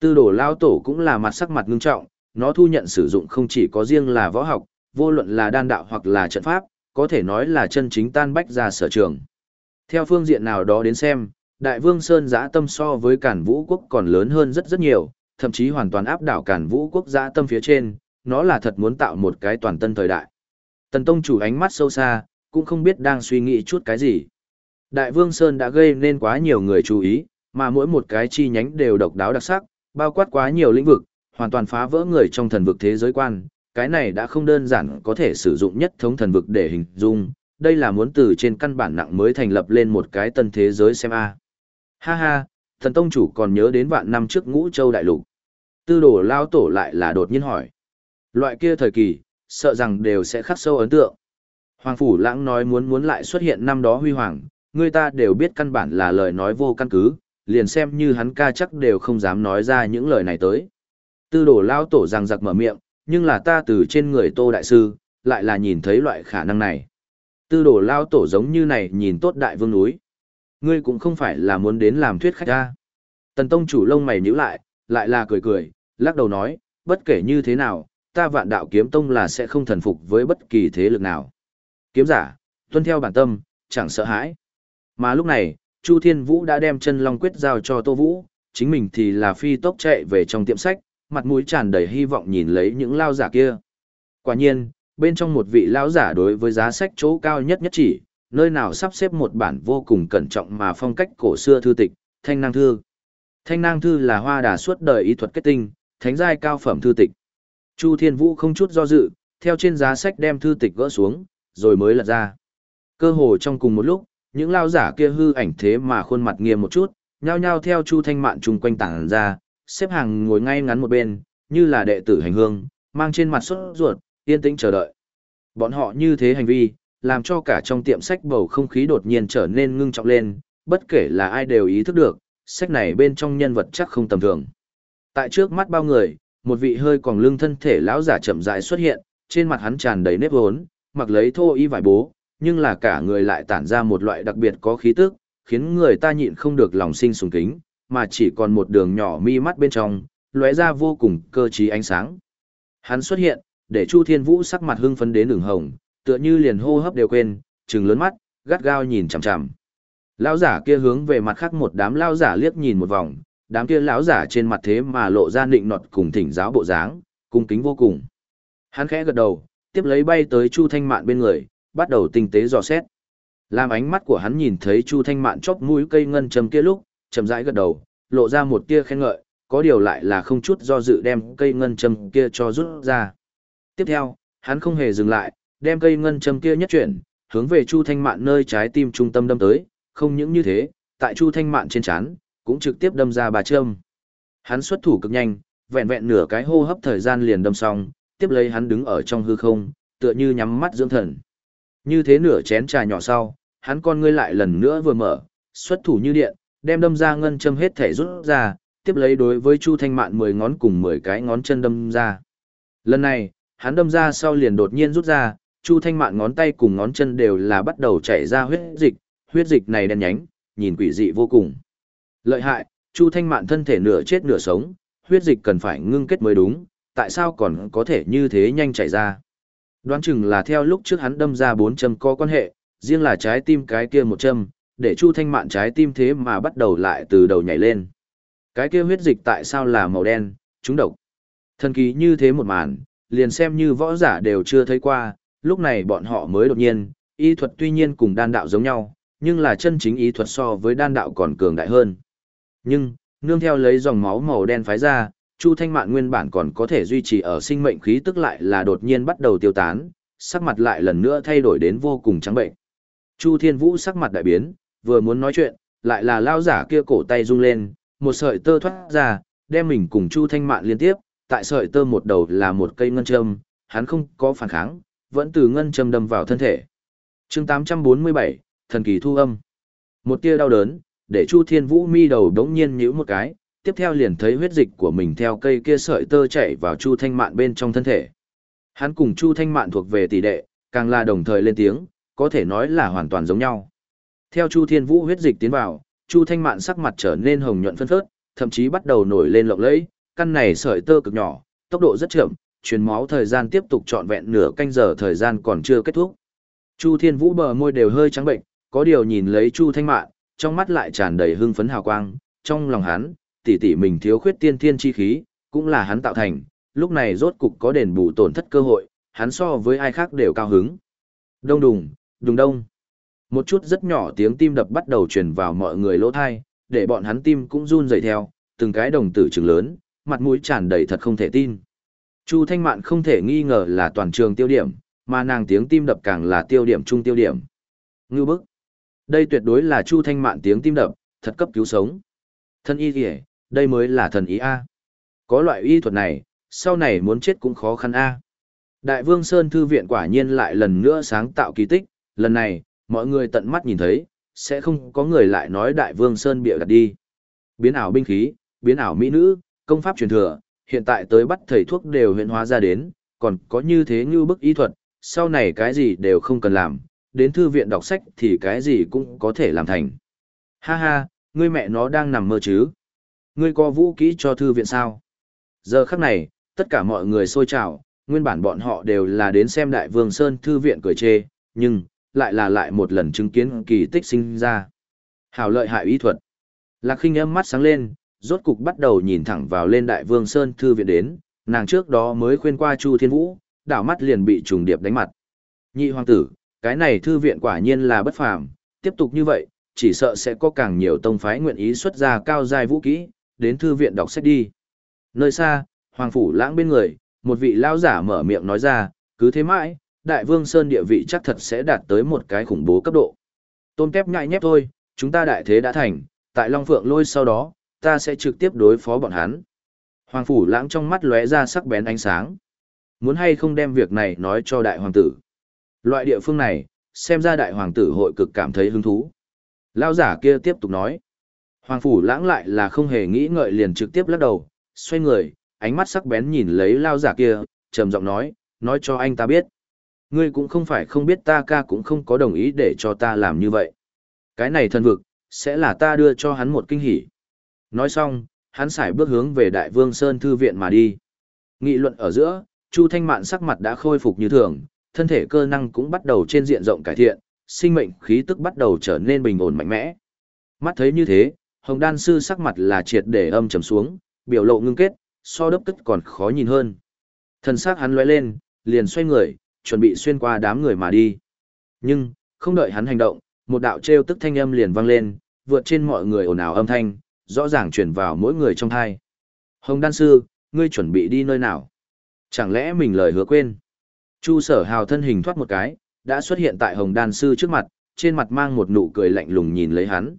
Tư đồ lao tổ cũng là mặt sắc mặt ngưng trọng, nó thu nhận sử dụng không chỉ có riêng là võ học, vô luận là đan đạo hoặc là trận pháp, có thể nói là chân chính tan bách ra sở trường. Theo phương diện nào đó đến xem, Đại Vương Sơn giã tâm so với Cản Vũ Quốc còn lớn hơn rất rất nhiều, thậm chí hoàn toàn áp đảo Cản Vũ Quốc giã tâm phía trên, nó là thật muốn tạo một cái toàn tân thời đại. Tần Tông chủ ánh mắt sâu xa, cũng không biết đang suy nghĩ chút cái gì. Đại Vương Sơn đã gây nên quá nhiều người chú ý, Mà mỗi một cái chi nhánh đều độc đáo đặc sắc, bao quát quá nhiều lĩnh vực, hoàn toàn phá vỡ người trong thần vực thế giới quan, cái này đã không đơn giản có thể sử dụng nhất thống thần vực để hình dung, đây là muốn từ trên căn bản nặng mới thành lập lên một cái tân thế giới xem a. Ha ha, thần tông chủ còn nhớ đến vạn năm trước ngũ châu đại lục. Tư đồ lao tổ lại là đột nhiên hỏi. Loại kia thời kỳ, sợ rằng đều sẽ khắc sâu ấn tượng. Hoàng Phủ Lãng nói muốn muốn lại xuất hiện năm đó huy hoàng, người ta đều biết căn bản là lời nói vô căn cứ, liền xem như hắn ca chắc đều không dám nói ra những lời này tới. Tư đổ lao tổ rằng giặc mở miệng, nhưng là ta từ trên người Tô Đại Sư, lại là nhìn thấy loại khả năng này. Tư đổ lao tổ giống như này nhìn tốt đại vương núi. Ngươi cũng không phải là muốn đến làm thuyết khách ra. Tần Tông chủ lông mày nhíu lại, lại là cười cười, lắc đầu nói, bất kể như thế nào, ta vạn đạo kiếm tông là sẽ không thần phục với bất kỳ thế lực nào. Kiếm giả, tuân theo bản tâm, chẳng sợ hãi. Mà lúc này, Chu Thiên Vũ đã đem chân long quyết giao cho Tô Vũ, chính mình thì là phi tốc chạy về trong tiệm sách, mặt mũi tràn đầy hy vọng nhìn lấy những lao giả kia. Quả nhiên, bên trong một vị lão giả đối với giá sách chỗ cao nhất nhất chỉ, nơi nào sắp xếp một bản vô cùng cẩn trọng mà phong cách cổ xưa thư tịch, Thanh Năng Thư. Thanh Năng Thư là hoa đà suốt đời ý thuật kết tinh, thánh giai cao phẩm thư tịch. Chu Thiên Vũ không chút do dự, theo trên giá sách đem thư tịch gỡ xuống, rồi mới lật ra. Cơ hồ trong cùng một lúc, những lao giả kia hư ảnh thế mà khuôn mặt nghiêm một chút, nhao nhao theo Chu Thanh Mạn chung quanh tảng ra, xếp hàng ngồi ngay ngắn một bên, như là đệ tử hành hương, mang trên mặt sốt ruột, yên tĩnh chờ đợi. Bọn họ như thế hành vi, làm cho cả trong tiệm sách bầu không khí đột nhiên trở nên ngưng trọng lên, bất kể là ai đều ý thức được, sách này bên trong nhân vật chắc không tầm thường. Tại trước mắt bao người, một vị hơi còn lưng thân thể lão giả chậm rãi xuất hiện, trên mặt hắn tràn đầy nếp hốn, mặc lấy thô y vải bố, nhưng là cả người lại tản ra một loại đặc biệt có khí tức, khiến người ta nhịn không được lòng sinh sùng kính, mà chỉ còn một đường nhỏ mi mắt bên trong, lóe ra vô cùng cơ trí ánh sáng. Hắn xuất hiện, để Chu Thiên Vũ sắc mặt hưng phấn đến đường hồng, tựa như liền hô hấp đều quên, trừng lớn mắt, gắt gao nhìn chằm chằm. Lão giả kia hướng về mặt khác một đám lão giả liếc nhìn một vòng, đám kia lão giả trên mặt thế mà lộ ra nịnh nọt cùng thỉnh giáo bộ dáng, cung kính vô cùng. Hắn khẽ gật đầu, tiếp lấy bay tới Chu Thanh Mạn bên người, bắt đầu tinh tế dò xét. Làm ánh mắt của hắn nhìn thấy Chu Thanh Mạn chóp mũi cây ngân châm kia lúc, chậm rãi gật đầu, lộ ra một tia khen ngợi, có điều lại là không chút do dự đem cây ngân châm kia cho rút ra. Tiếp theo, hắn không hề dừng lại, đem cây ngân châm kia nhất chuyển, hướng về Chu Thanh Mạn nơi trái tim trung tâm đâm tới, không những như thế, tại Chu Thanh Mạn trên trán cũng trực tiếp đâm ra bà châm. Hắn xuất thủ cực nhanh, vẹn vẹn nửa cái hô hấp thời gian liền đâm xong, tiếp lấy hắn đứng ở trong hư không, tựa như nhắm mắt dưỡng thần. Như thế nửa chén trà nhỏ sau, hắn con ngươi lại lần nữa vừa mở, xuất thủ như điện, đem đâm ra ngân châm hết thể rút ra, tiếp lấy đối với Chu Thanh Mạn 10 ngón cùng 10 cái ngón chân đâm ra. Lần này, hắn đâm ra sau liền đột nhiên rút ra, Chu Thanh Mạn ngón tay cùng ngón chân đều là bắt đầu chảy ra huyết dịch, huyết dịch này đen nhánh, nhìn quỷ dị vô cùng. Lợi hại, Chu Thanh Mạn thân thể nửa chết nửa sống, huyết dịch cần phải ngưng kết mới đúng, tại sao còn có thể như thế nhanh chảy ra. Đoán chừng là theo lúc trước hắn đâm ra bốn châm có quan hệ, riêng là trái tim cái kia một châm, để Chu Thanh Mạn trái tim thế mà bắt đầu lại từ đầu nhảy lên. Cái kia huyết dịch tại sao là màu đen, trúng độc. Thần kỳ như thế một màn, liền xem như võ giả đều chưa thấy qua, lúc này bọn họ mới đột nhiên, y thuật tuy nhiên cùng đan đạo giống nhau, nhưng là chân chính y thuật so với đan đạo còn cường đại hơn. Nhưng, nương theo lấy dòng máu màu đen phái ra, Chu Thanh Mạn nguyên bản còn có thể duy trì ở sinh mệnh khí tức lại là đột nhiên bắt đầu tiêu tán, sắc mặt lại lần nữa thay đổi đến vô cùng trắng bệnh. Chu Thiên Vũ sắc mặt đại biến, vừa muốn nói chuyện, lại là lao giả kia cổ tay rung lên, một sợi tơ thoát ra, đem mình cùng Chu Thanh Mạn liên tiếp, tại sợi tơ một đầu là một cây ngân châm, hắn không có phản kháng, vẫn từ ngân châm đâm vào thân thể. chương 847, thần kỳ thu âm. Một tia đau đớn, để Chu Thiên Vũ mi đầu đống nhiên nhíu một cái, tiếp theo liền thấy huyết dịch của mình theo cây kia sợi tơ chảy vào Chu Thanh Mạn bên trong thân thể. Hắn cùng Chu Thanh Mạn thuộc về tỷ đệ, càng là đồng thời lên tiếng, có thể nói là hoàn toàn giống nhau. Theo Chu Thiên Vũ huyết dịch tiến vào, Chu Thanh Mạn sắc mặt trở nên hồng nhuận phân phớt, thậm chí bắt đầu nổi lên lộng lẫy, căn này sợi tơ cực nhỏ, tốc độ rất chậm, truyền máu thời gian tiếp tục trọn vẹn nửa canh giờ thời gian còn chưa kết thúc. Chu Thiên Vũ bờ môi đều hơi trắng bệnh, có điều nhìn lấy Chu Thanh Mạn, trong mắt lại tràn đầy hưng phấn hào quang, trong lòng hắn, tỷ tỷ mình thiếu khuyết tiên thiên chi khí, cũng là hắn tạo thành, lúc này rốt cục có đền bù tổn thất cơ hội, hắn so với ai khác đều cao hứng. Đông đùng, đùng đông. Một chút rất nhỏ tiếng tim đập bắt đầu truyền vào mọi người lỗ thai, để bọn hắn tim cũng run rẩy theo, từng cái đồng tử trừng lớn, mặt mũi tràn đầy thật không thể tin. Chu Thanh Mạn không thể nghi ngờ là toàn trường tiêu điểm, mà nàng tiếng tim đập càng là tiêu điểm trung tiêu điểm. Ngưu bức. Đây tuyệt đối là Chu Thanh Mạn tiếng tim đập, thật cấp cứu sống. Thân y kìa, đây mới là thần ý A. Có loại y thuật này, sau này muốn chết cũng khó khăn A. Đại Vương Sơn Thư Viện quả nhiên lại lần nữa sáng tạo kỳ tích, lần này, mọi người tận mắt nhìn thấy, sẽ không có người lại nói Đại Vương Sơn bịa đặt đi. Biến ảo binh khí, biến ảo mỹ nữ, công pháp truyền thừa, hiện tại tới bắt thầy thuốc đều huyện hóa ra đến, còn có như thế như bức y thuật, sau này cái gì đều không cần làm, đến thư viện đọc sách thì cái gì cũng có thể làm thành. Ha ha, ngươi mẹ nó đang nằm mơ chứ? Ngươi có vũ kỹ cho thư viện sao? Giờ khắc này, tất cả mọi người xôi trào, nguyên bản bọn họ đều là đến xem Đại Vương Sơn thư viện cười chê, nhưng, lại là lại một lần chứng kiến kỳ tích sinh ra. Hảo lợi hại ý thuật. Lạc khinh âm mắt sáng lên, rốt cục bắt đầu nhìn thẳng vào lên Đại Vương Sơn thư viện đến, nàng trước đó mới khuyên qua Chu Thiên Vũ, đảo mắt liền bị trùng điệp đánh mặt. Nhị hoàng tử, cái này thư viện quả nhiên là bất phàm, tiếp tục như vậy, chỉ sợ sẽ có càng nhiều tông phái nguyện ý xuất ra cao giai vũ kỹ, đến thư viện đọc sách đi. Nơi xa, hoàng phủ lãng bên người, một vị lão giả mở miệng nói ra, cứ thế mãi, đại vương sơn địa vị chắc thật sẽ đạt tới một cái khủng bố cấp độ. Tôn kép nhại nhép thôi, chúng ta đại thế đã thành, tại Long Phượng lôi sau đó, ta sẽ trực tiếp đối phó bọn hắn. Hoàng phủ lãng trong mắt lóe ra sắc bén ánh sáng. Muốn hay không đem việc này nói cho đại hoàng tử. Loại địa phương này, xem ra đại hoàng tử hội cực cảm thấy hứng thú. Lao giả kia tiếp tục nói. Hoàng phủ lãng lại là không hề nghĩ ngợi liền trực tiếp lắc đầu, xoay người, ánh mắt sắc bén nhìn lấy lao giả kia, trầm giọng nói, nói cho anh ta biết. Ngươi cũng không phải không biết ta ca cũng không có đồng ý để cho ta làm như vậy. Cái này thân vực, sẽ là ta đưa cho hắn một kinh hỉ. Nói xong, hắn xài bước hướng về Đại Vương Sơn Thư Viện mà đi. Nghị luận ở giữa, Chu Thanh Mạn sắc mặt đã khôi phục như thường, thân thể cơ năng cũng bắt đầu trên diện rộng cải thiện, sinh mệnh khí tức bắt đầu trở nên bình ổn mạnh mẽ. Mắt thấy như thế, Hồng Đan Sư sắc mặt là triệt để âm trầm xuống, biểu lộ ngưng kết, so đớp tức còn khó nhìn hơn. Thần sắc hắn lóe lên, liền xoay người, chuẩn bị xuyên qua đám người mà đi. Nhưng, không đợi hắn hành động, một đạo trêu tức thanh âm liền vang lên, vượt trên mọi người ồn ào âm thanh, rõ ràng truyền vào mỗi người trong thai. Hồng Đan Sư, ngươi chuẩn bị đi nơi nào? Chẳng lẽ mình lời hứa quên? Chu sở hào thân hình thoát một cái, đã xuất hiện tại Hồng Đan Sư trước mặt, trên mặt mang một nụ cười lạnh lùng nhìn lấy hắn.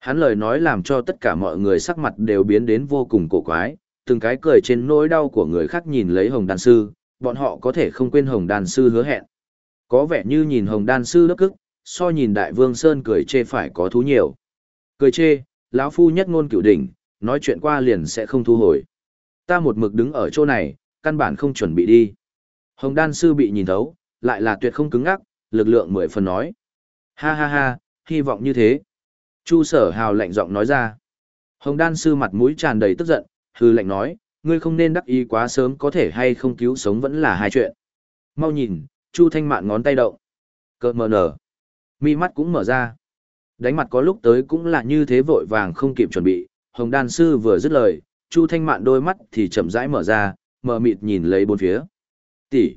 Hắn lời nói làm cho tất cả mọi người sắc mặt đều biến đến vô cùng cổ quái, từng cái cười trên nỗi đau của người khác nhìn lấy Hồng Đan Sư, bọn họ có thể không quên Hồng Đan Sư hứa hẹn. Có vẻ như nhìn Hồng Đan Sư đắc cức, so nhìn Đại Vương Sơn cười chê phải có thú nhiều. Cười chê, lão phu nhất ngôn cửu đỉnh, nói chuyện qua liền sẽ không thu hồi. Ta một mực đứng ở chỗ này, căn bản không chuẩn bị đi. Hồng đan sư bị nhìn thấu, lại là tuyệt không cứng ngắc, lực lượng mười phần nói. Ha ha ha, hy vọng như thế. Chu sở hào lạnh giọng nói ra. Hồng đan sư mặt mũi tràn đầy tức giận, hư lạnh nói, ngươi không nên đắc ý quá sớm có thể hay không cứu sống vẫn là hai chuyện. Mau nhìn, Chu thanh mạn ngón tay động. Cợt mờ nở. Mi mắt cũng mở ra. Đánh mặt có lúc tới cũng là như thế vội vàng không kịp chuẩn bị, Hồng đan sư vừa dứt lời, Chu thanh mạn đôi mắt thì chậm rãi mở ra, mờ mịt nhìn lấy bốn phía. Tỷ.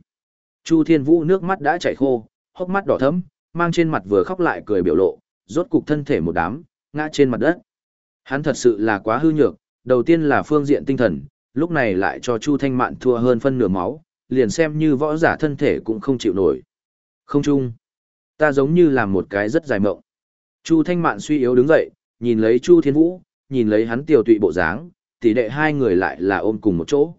Chu Thiên Vũ nước mắt đã chảy khô, hốc mắt đỏ thẫm, mang trên mặt vừa khóc lại cười biểu lộ, rốt cục thân thể một đám, ngã trên mặt đất. Hắn thật sự là quá hư nhược, đầu tiên là phương diện tinh thần, lúc này lại cho Chu Thanh Mạn thua hơn phân nửa máu, liền xem như võ giả thân thể cũng không chịu nổi. Không chung. Ta giống như là một cái rất dài mộng. Chu Thanh Mạn suy yếu đứng dậy, nhìn lấy Chu Thiên Vũ, nhìn lấy hắn tiểu tụy bộ dáng, tỷ đệ hai người lại là ôm cùng một chỗ.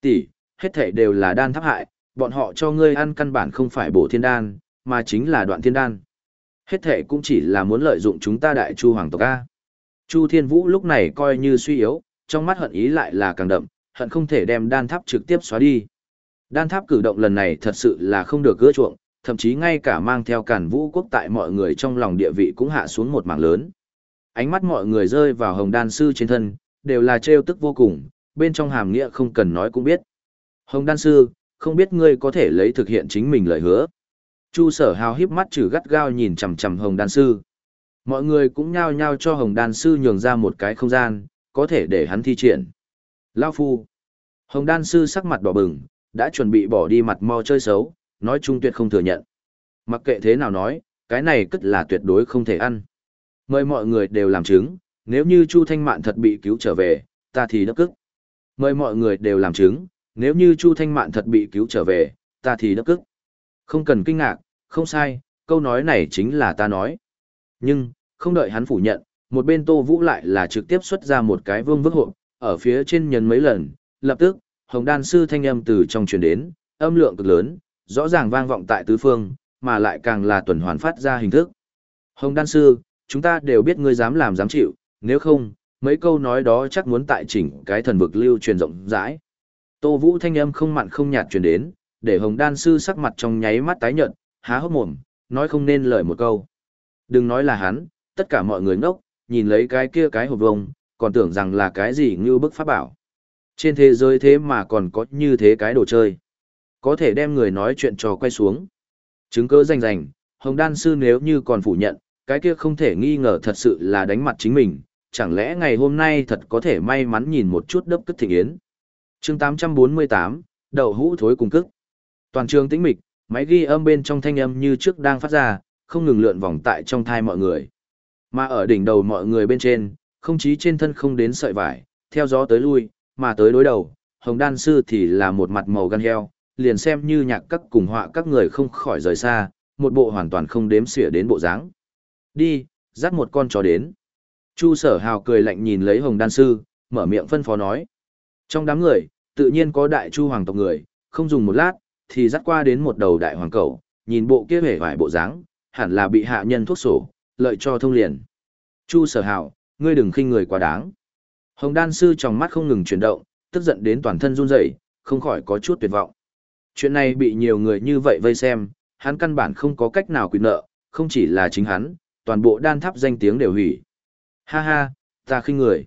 Tỷ, hết thể đều là đan tháp hại, bọn họ cho ngươi ăn căn bản không phải bổ thiên đan, mà chính là đoạn thiên đan. Hết thể cũng chỉ là muốn lợi dụng chúng ta đại chu hoàng tộc A. Chu Thiên Vũ lúc này coi như suy yếu, trong mắt hận ý lại là càng đậm, hận không thể đem đan tháp trực tiếp xóa đi. Đan tháp cử động lần này thật sự là không được gỡ chuộng, thậm chí ngay cả mang theo cản vũ quốc tại mọi người trong lòng địa vị cũng hạ xuống một mảng lớn. Ánh mắt mọi người rơi vào hồng đan sư trên thân, đều là trêu tức vô cùng, bên trong hàm nghĩa không cần nói cũng biết. Hồng đan sư, không biết ngươi có thể lấy thực hiện chính mình lời hứa. Chu sở hào híp mắt trừ gắt gao nhìn chằm chằm hồng đan sư. Mọi người cũng nhao nhao cho hồng đan sư nhường ra một cái không gian, có thể để hắn thi triển. Lao phu. Hồng đan sư sắc mặt đỏ bừng, đã chuẩn bị bỏ đi mặt mò chơi xấu, nói chung tuyệt không thừa nhận. Mặc kệ thế nào nói, cái này cất là tuyệt đối không thể ăn. Mời mọi người đều làm chứng, nếu như Chu Thanh Mạn thật bị cứu trở về, ta thì đắc cức. Mời mọi người đều làm chứng, nếu như Chu Thanh Mạn thật bị cứu trở về, ta thì đắc cức. Không cần kinh ngạc, không sai, câu nói này chính là ta nói. Nhưng, không đợi hắn phủ nhận, một bên Tô Vũ lại là trực tiếp xuất ra một cái vương vức hộp, ở phía trên nhấn mấy lần, lập tức, hồng đan sư thanh âm từ trong truyền đến, âm lượng cực lớn, rõ ràng vang vọng tại tứ phương, mà lại càng là tuần hoàn phát ra hình thức. Hồng đan sư, chúng ta đều biết ngươi dám làm dám chịu, nếu không, mấy câu nói đó chắc muốn tại chỉnh cái thần vực lưu truyền rộng rãi. Tô Vũ thanh âm không mặn không nhạt truyền đến, để Hồng đan sư sắc mặt trong nháy mắt tái nhợt, há hốc mồm, nói không nên lời một câu. Đừng nói là hắn, tất cả mọi người ngốc, nhìn lấy cái kia cái hộp vông, còn tưởng rằng là cái gì như bức pháp bảo. Trên thế giới thế mà còn có như thế cái đồ chơi. Có thể đem người nói chuyện trò quay xuống. Chứng cứ rành rành, Hồng Đan Sư nếu như còn phủ nhận, cái kia không thể nghi ngờ thật sự là đánh mặt chính mình. Chẳng lẽ ngày hôm nay thật có thể may mắn nhìn một chút đớp cất thịnh yến. chương 848, đầu hũ thối cùng cức. Toàn trường tĩnh mịch, máy ghi âm bên trong thanh âm như trước đang phát ra, không ngừng lượn vòng tại trong thai mọi người. Mà ở đỉnh đầu mọi người bên trên, không chí trên thân không đến sợi vải, theo gió tới lui, mà tới đối đầu, hồng đan sư thì là một mặt màu gan heo, liền xem như nhạc các cùng họa các người không khỏi rời xa, một bộ hoàn toàn không đếm xỉa đến bộ dáng. Đi, dắt một con chó đến. Chu sở hào cười lạnh nhìn lấy hồng đan sư, mở miệng phân phó nói. Trong đám người, tự nhiên có đại chu hoàng tộc người, không dùng một lát, thì dắt qua đến một đầu đại hoàng cầu nhìn bộ kia vẻ vải bộ dáng, hẳn là bị hạ nhân thuốc sổ, lợi cho thông liền. Chu sở Hạo ngươi đừng khinh người quá đáng. Hồng đan sư trong mắt không ngừng chuyển động, tức giận đến toàn thân run rẩy, không khỏi có chút tuyệt vọng. Chuyện này bị nhiều người như vậy vây xem, hắn căn bản không có cách nào quy nợ, không chỉ là chính hắn, toàn bộ đan tháp danh tiếng đều hủy. Ha ha, ta khinh người.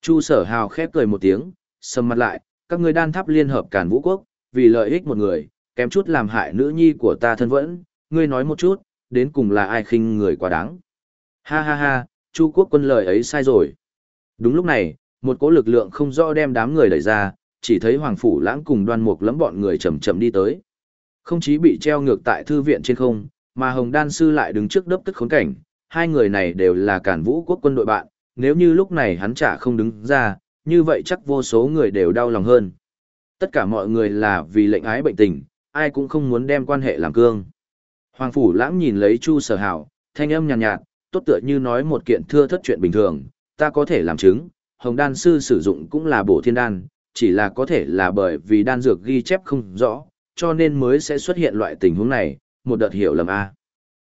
Chu sở hào khép cười một tiếng, sầm mặt lại, các ngươi đan tháp liên hợp cản vũ quốc, vì lợi ích một người, kém chút làm hại nữ nhi của ta thân vẫn, ngươi nói một chút, đến cùng là ai khinh người quá đáng. Ha ha ha, Chu quốc quân lời ấy sai rồi. Đúng lúc này, một cỗ lực lượng không rõ đem đám người đẩy ra, chỉ thấy Hoàng Phủ Lãng cùng đoan mục lẫm bọn người chậm chậm đi tới. Không chí bị treo ngược tại thư viện trên không, mà Hồng Đan Sư lại đứng trước đớp tức khốn cảnh, hai người này đều là cản vũ quốc quân đội bạn, nếu như lúc này hắn chả không đứng ra, như vậy chắc vô số người đều đau lòng hơn. Tất cả mọi người là vì lệnh ái bệnh tình, ai cũng không muốn đem quan hệ làm cương. Hoàng Phủ Lãng nhìn lấy Chu Sở Hảo, thanh âm nhàn nhạt, nhạt, tốt tựa như nói một kiện thưa thất chuyện bình thường, ta có thể làm chứng, Hồng Đan Sư sử dụng cũng là bổ thiên đan, chỉ là có thể là bởi vì đan dược ghi chép không rõ, cho nên mới sẽ xuất hiện loại tình huống này, một đợt hiểu lầm A.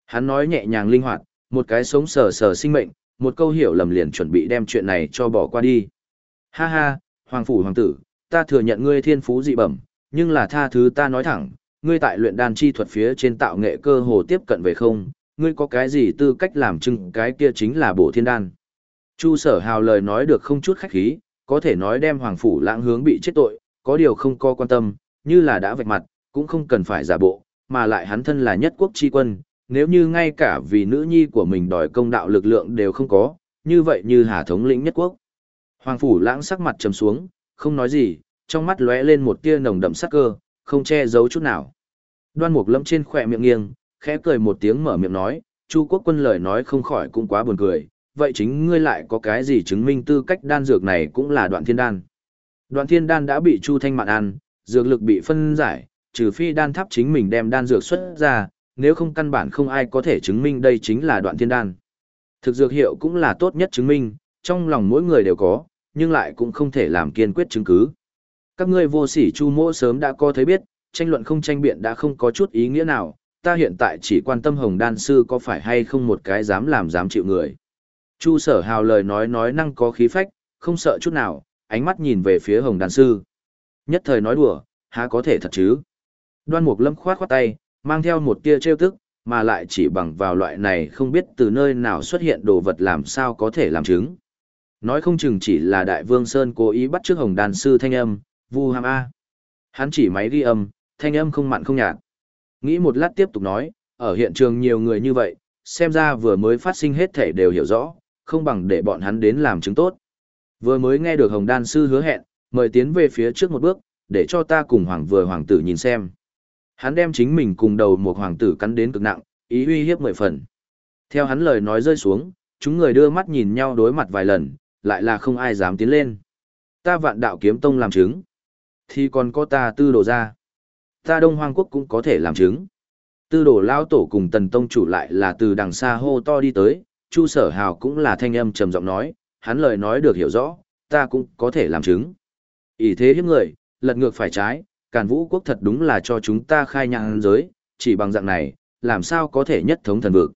Hắn nói nhẹ nhàng linh hoạt, một cái sống sờ sờ sinh mệnh, một câu hiểu lầm liền chuẩn bị đem chuyện này cho bỏ qua đi. Ha ha, Hoàng Phủ Hoàng tử, ta thừa nhận ngươi thiên phú dị bẩm, nhưng là tha thứ ta nói thẳng, ngươi tại luyện đan chi thuật phía trên tạo nghệ cơ hồ tiếp cận về không, ngươi có cái gì tư cách làm chứng cái kia chính là bổ thiên đan. Chu sở hào lời nói được không chút khách khí, có thể nói đem hoàng phủ lãng hướng bị chết tội, có điều không co quan tâm, như là đã vạch mặt, cũng không cần phải giả bộ, mà lại hắn thân là nhất quốc chi quân, nếu như ngay cả vì nữ nhi của mình đòi công đạo lực lượng đều không có, như vậy như hà thống lĩnh nhất quốc. Hoàng phủ lãng sắc mặt trầm xuống, không nói gì, trong mắt lóe lên một tia nồng đậm sắc cơ, không che giấu chút nào. Đoan mục lâm trên khóe miệng nghiêng, khẽ cười một tiếng mở miệng nói, Chu quốc quân lời nói không khỏi cũng quá buồn cười, vậy chính ngươi lại có cái gì chứng minh tư cách đan dược này cũng là đoạn thiên đan. Đoạn thiên đan đã bị Chu Thanh Mạn ăn, dược lực bị phân giải, trừ phi đan tháp chính mình đem đan dược xuất ra, nếu không căn bản không ai có thể chứng minh đây chính là đoạn thiên đan. Thực dược hiệu cũng là tốt nhất chứng minh, trong lòng mỗi người đều có, nhưng lại cũng không thể làm kiên quyết chứng cứ. Các ngươi vô sỉ chu mỗ sớm đã có thấy biết, tranh luận không tranh biện đã không có chút ý nghĩa nào, ta hiện tại chỉ quan tâm hồng đan sư có phải hay không một cái dám làm dám chịu người. Chu sở hào lời nói nói năng có khí phách, không sợ chút nào, ánh mắt nhìn về phía hồng Đan sư. Nhất thời nói đùa, há có thể thật chứ? Đoan mục lâm khoát khoát tay, mang theo một tia trêu tức, mà lại chỉ bằng vào loại này không biết từ nơi nào xuất hiện đồ vật làm sao có thể làm chứng. Nói không chừng chỉ là đại vương Sơn cố ý bắt trước hồng đan sư thanh âm, vu ham A. Hắn chỉ máy ghi âm, thanh âm không mặn không nhạt. Nghĩ một lát tiếp tục nói, ở hiện trường nhiều người như vậy, xem ra vừa mới phát sinh hết thể đều hiểu rõ, không bằng để bọn hắn đến làm chứng tốt. Vừa mới nghe được Hồng Đan Sư hứa hẹn, mời tiến về phía trước một bước, để cho ta cùng Hoàng vừa Hoàng tử nhìn xem. Hắn đem chính mình cùng đầu một Hoàng tử cắn đến cực nặng, ý uy hiếp mười phần. Theo hắn lời nói rơi xuống, chúng người đưa mắt nhìn nhau đối mặt vài lần, lại là không ai dám tiến lên. Ta vạn đạo kiếm tông làm chứng. Thì còn có ta tư đồ ra. Ta đông hoang quốc cũng có thể làm chứng. Tư đồ lao tổ cùng tần tông chủ lại là từ đằng xa hô to đi tới, chu sở hào cũng là thanh âm trầm giọng nói, hắn lời nói được hiểu rõ, ta cũng có thể làm chứng. ỷ thế hiếp người, lật ngược phải trái, càn vũ quốc thật đúng là cho chúng ta khai nhãn giới, chỉ bằng dạng này, làm sao có thể nhất thống thần vực.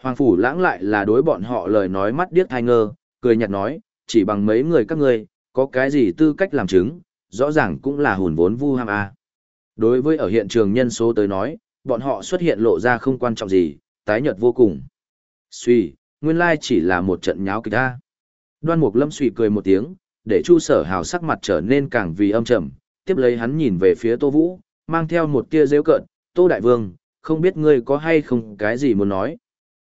Hoàng phủ lãng lại là đối bọn họ lời nói mắt điếc thai ngơ, cười nhạt nói, chỉ bằng mấy người các ngươi, có cái gì tư cách làm chứng, rõ ràng cũng là hùn vốn vu ham a. Đối với ở hiện trường nhân số tới nói, bọn họ xuất hiện lộ ra không quan trọng gì, tái nhợt vô cùng. Suy, nguyên lai chỉ là một trận nháo kịch a. Đoan Mục Lâm suy cười một tiếng, để Chu Sở Hào sắc mặt trở nên càng vì âm trầm, tiếp lấy hắn nhìn về phía Tô Vũ, mang theo một tia giễu cợt, "Tô đại vương, không biết ngươi có hay không cái gì muốn nói?"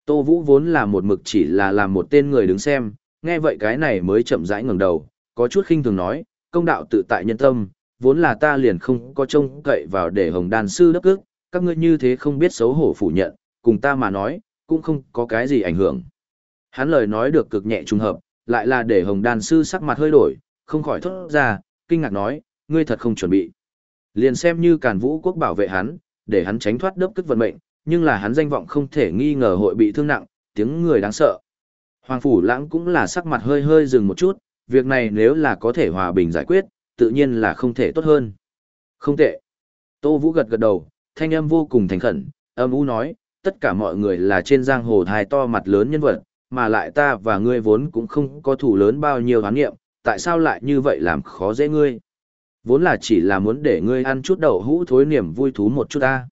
Tô Vũ vốn là một mực chỉ là làm một tên người đứng xem, nghe vậy cái này mới chậm rãi ngẩng đầu, có chút khinh thường nói, "Công đạo tự tại nhân tâm, vốn là ta liền không có trông cậy vào để Hồng Đan sư đắc ức, các ngươi như thế không biết xấu hổ phủ nhận, cùng ta mà nói, cũng không có cái gì ảnh hưởng." Hắn lời nói được cực nhẹ trùng hợp, lại là để hồng đan sư sắc mặt hơi đổi, không khỏi thốt ra, kinh ngạc nói, ngươi thật không chuẩn bị. Liền xem như càn vũ quốc bảo vệ hắn, để hắn tránh thoát đớp cức vận mệnh, nhưng là hắn danh vọng không thể nghi ngờ hội bị thương nặng, tiếng người đáng sợ. Hoàng Phủ Lãng cũng là sắc mặt hơi hơi dừng một chút, việc này nếu là có thể hòa bình giải quyết, tự nhiên là không thể tốt hơn. Không tệ. Tô Vũ gật gật đầu, thanh âm vô cùng thành khẩn, âm u nói, tất cả mọi người là trên giang hồ thai to mặt lớn nhân vật, mà lại ta và ngươi vốn cũng không có thủ lớn bao nhiêu hoán nghiệm, tại sao lại như vậy làm khó dễ ngươi? Vốn là chỉ là muốn để ngươi ăn chút đậu hũ thối niềm vui thú một chút ta.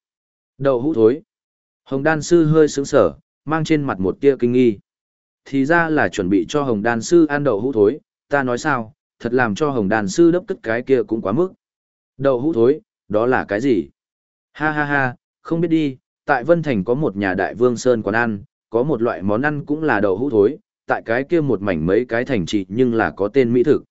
Đậu hũ thối. Hồng đan sư hơi sướng sở, mang trên mặt một tia kinh nghi. Thì ra là chuẩn bị cho hồng đan sư ăn đậu hũ thối, ta nói sao, thật làm cho hồng đan sư đấp cất cái kia cũng quá mức. Đậu hũ thối, đó là cái gì? Ha ha ha, không biết đi, tại Vân Thành có một nhà đại vương sơn quán ăn, có một loại món ăn cũng là đậu hũ thối, tại cái kia một mảnh mấy cái thành trị nhưng là có tên mỹ thực.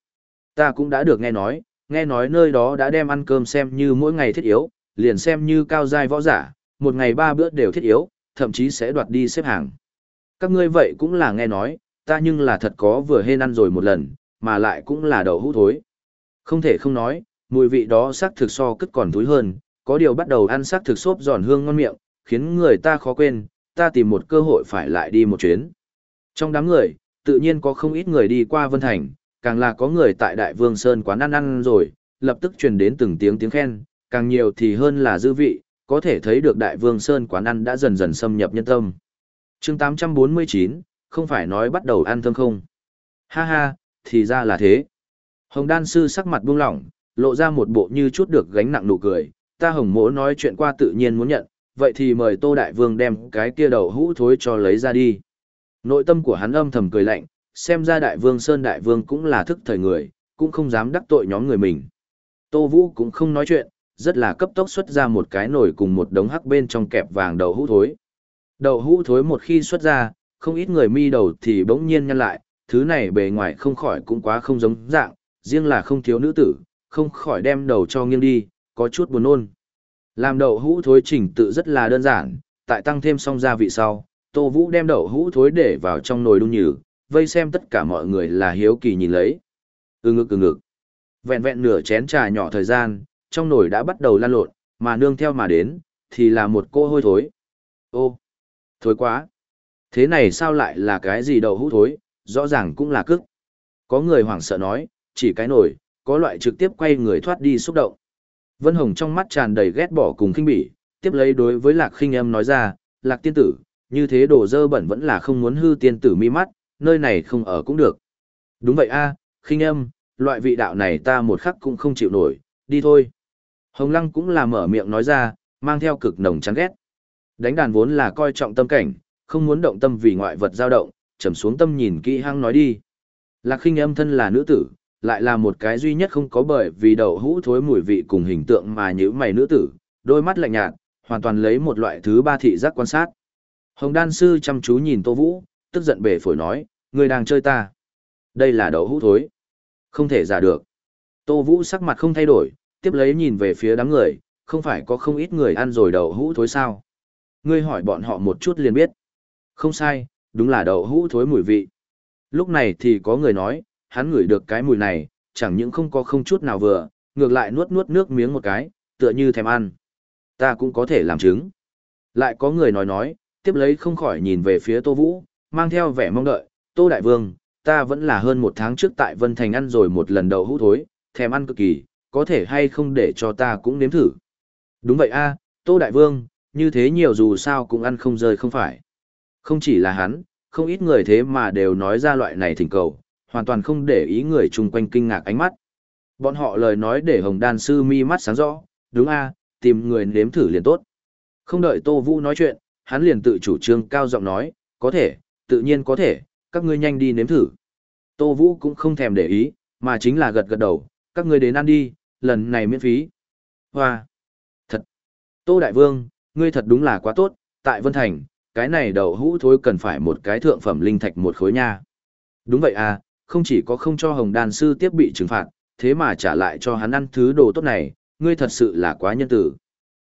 Ta cũng đã được nghe nói, nghe nói nơi đó đã đem ăn cơm xem như mỗi ngày thiết yếu, liền xem như cao giai võ giả, một ngày ba bữa đều thiết yếu, thậm chí sẽ đoạt đi xếp hàng. Các ngươi vậy cũng là nghe nói, ta nhưng là thật có vừa hên ăn rồi một lần, mà lại cũng là đậu hũ thối. Không thể không nói, mùi vị đó sắc thực so cất còn thúi hơn, có điều bắt đầu ăn sắc thực xốp giòn hương ngon miệng, khiến người ta khó quên, ta tìm một cơ hội phải lại đi một chuyến. Trong đám người, tự nhiên có không ít người đi qua Vân Thành, càng là có người tại Đại Vương Sơn quán ăn ăn rồi, lập tức truyền đến từng tiếng tiếng khen, càng nhiều thì hơn là dư vị, có thể thấy được Đại Vương Sơn quán ăn đã dần dần xâm nhập nhân tâm chương 849, không phải nói bắt đầu ăn thơm không? Ha ha, thì ra là thế. Hồng Đan Sư sắc mặt buông lỏng, lộ ra một bộ như chút được gánh nặng nụ cười, ta hồng mỗ nói chuyện qua tự nhiên muốn nhận, vậy thì mời Tô Đại Vương đem cái kia đầu hũ thối cho lấy ra đi. Nội tâm của hắn âm thầm cười lạnh, xem ra Đại Vương Sơn Đại Vương cũng là thức thời người, cũng không dám đắc tội nhóm người mình. Tô Vũ cũng không nói chuyện, rất là cấp tốc xuất ra một cái nồi cùng một đống hắc bên trong kẹp vàng đầu hũ thối đậu hũ thối một khi xuất ra, không ít người mi đầu thì bỗng nhiên nhăn lại, thứ này bề ngoài không khỏi cũng quá không giống dạng, riêng là không thiếu nữ tử, không khỏi đem đầu cho nghiêng đi, có chút buồn nôn. Làm đậu hũ thối trình tự rất là đơn giản, tại tăng thêm xong gia vị sau, Tô Vũ đem đậu hũ thối để vào trong nồi đun nhừ, vây xem tất cả mọi người là hiếu kỳ nhìn lấy. Ừ ngực ừ ngực. Vẹn vẹn nửa chén trà nhỏ thời gian, trong nồi đã bắt đầu lan lộn, mà nương theo mà đến, thì là một cô hôi thối. Ô, thối quá. Thế này sao lại là cái gì đậu hũ thối, rõ ràng cũng là cức. Có người hoảng sợ nói, chỉ cái nổi có loại trực tiếp quay người thoát đi xúc động. Vân Hồng trong mắt tràn đầy ghét bỏ cùng khinh bỉ, tiếp lấy đối với Lạc Khinh Âm nói ra, Lạc tiên tử, như thế đồ dơ bẩn vẫn là không muốn hư tiên tử mi mắt, nơi này không ở cũng được. Đúng vậy a, Khinh Âm, loại vị đạo này ta một khắc cũng không chịu nổi, đi thôi. Hồng Lăng cũng là mở miệng nói ra, mang theo cực nồng chán ghét. Đánh đàn vốn là coi trọng tâm cảnh, không muốn động tâm vì ngoại vật dao động, trầm xuống tâm nhìn kỹ hăng nói đi. Lạc Khinh Âm thân là nữ tử, lại là một cái duy nhất không có bởi vì đầu hũ thối mùi vị cùng hình tượng mà nhữ mày nữ tử, đôi mắt lạnh nhạt, hoàn toàn lấy một loại thứ ba thị giác quan sát. Hồng đan sư chăm chú nhìn Tô Vũ, tức giận bể phổi nói, người đang chơi ta. Đây là đầu hũ thối. Không thể giả được. Tô Vũ sắc mặt không thay đổi, tiếp lấy nhìn về phía đám người, không phải có không ít người ăn rồi đầu hũ thối sao. Ngươi hỏi bọn họ một chút liền biết. Không sai, đúng là đậu hũ thối mùi vị. Lúc này thì có người nói, hắn ngửi được cái mùi này, chẳng những không có không chút nào vừa, ngược lại nuốt nuốt nước miếng một cái, tựa như thèm ăn. Ta cũng có thể làm chứng. Lại có người nói nói, tiếp lấy không khỏi nhìn về phía Tô Vũ, mang theo vẻ mong đợi, Tô Đại Vương, ta vẫn là hơn một tháng trước tại Vân Thành ăn rồi một lần đậu hũ thối, thèm ăn cực kỳ, có thể hay không để cho ta cũng nếm thử. Đúng vậy a Tô Đại Vương, như thế nhiều dù sao cũng ăn không rơi không phải. Không chỉ là hắn, không ít người thế mà đều nói ra loại này thỉnh cầu, hoàn toàn không để ý người chung quanh kinh ngạc ánh mắt. Bọn họ lời nói để Hồng Đan Sư mi mắt sáng rõ, đúng a tìm người nếm thử liền tốt. Không đợi Tô Vũ nói chuyện, hắn liền tự chủ trương cao giọng nói, có thể, tự nhiên có thể, các ngươi nhanh đi nếm thử. Tô Vũ cũng không thèm để ý, mà chính là gật gật đầu, các ngươi đến ăn đi, lần này miễn phí. Hoa! Thật! Tô Đại Vương, ngươi thật đúng là quá tốt, tại Vân Thành, cái này đậu hũ thối cần phải một cái thượng phẩm linh thạch một khối nha. Đúng vậy à, không chỉ có không cho Hồng Đàn Sư tiếp bị trừng phạt, thế mà trả lại cho hắn ăn thứ đồ tốt này, ngươi thật sự là quá nhân tử.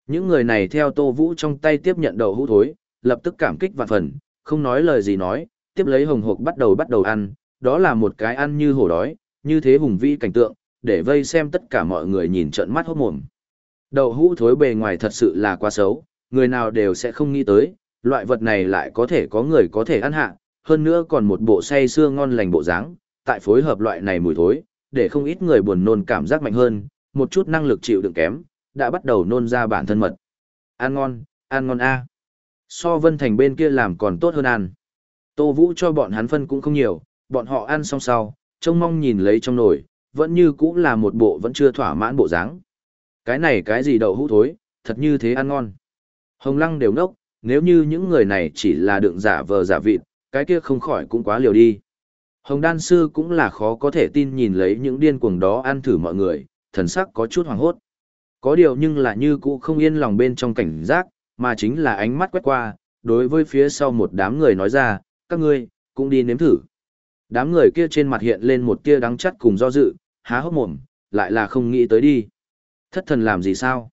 Những người này theo Tô Vũ trong tay tiếp nhận đậu hũ thối, lập tức cảm kích vạn phần, không nói lời gì nói, tiếp lấy hồng hộc bắt đầu bắt đầu ăn, đó là một cái ăn như hổ đói, như thế hùng vĩ cảnh tượng, để vây xem tất cả mọi người nhìn trận mắt hốt mồm. Đậu hũ thối bề ngoài thật sự là quá xấu, người nào đều sẽ không nghĩ tới, loại vật này lại có thể có người có thể ăn hạ, hơn nữa còn một bộ say xương ngon lành bộ dáng, tại phối hợp loại này mùi thối, để không ít người buồn nôn cảm giác mạnh hơn, một chút năng lực chịu đựng kém, đã bắt đầu nôn ra bản thân mật. Ăn ngon, ăn ngon a. So Vân Thành bên kia làm còn tốt hơn ăn. Tô Vũ cho bọn hắn phân cũng không nhiều, bọn họ ăn xong sau, trông mong nhìn lấy trong nồi, vẫn như cũng là một bộ vẫn chưa thỏa mãn bộ dáng. Cái này cái gì đậu hũ thối, thật như thế ăn ngon. Hồng Lăng đều nốc, nếu như những người này chỉ là đựng giả vờ giả vịt, cái kia không khỏi cũng quá liều đi. Hồng Đan Sư cũng là khó có thể tin nhìn lấy những điên cuồng đó ăn thử mọi người, thần sắc có chút hoàng hốt. Có điều nhưng là như cũ không yên lòng bên trong cảnh giác, mà chính là ánh mắt quét qua, đối với phía sau một đám người nói ra, các ngươi, cũng đi nếm thử. Đám người kia trên mặt hiện lên một tia đắng chắt cùng do dự, há hốc mồm, lại là không nghĩ tới đi. Thất thần làm gì sao?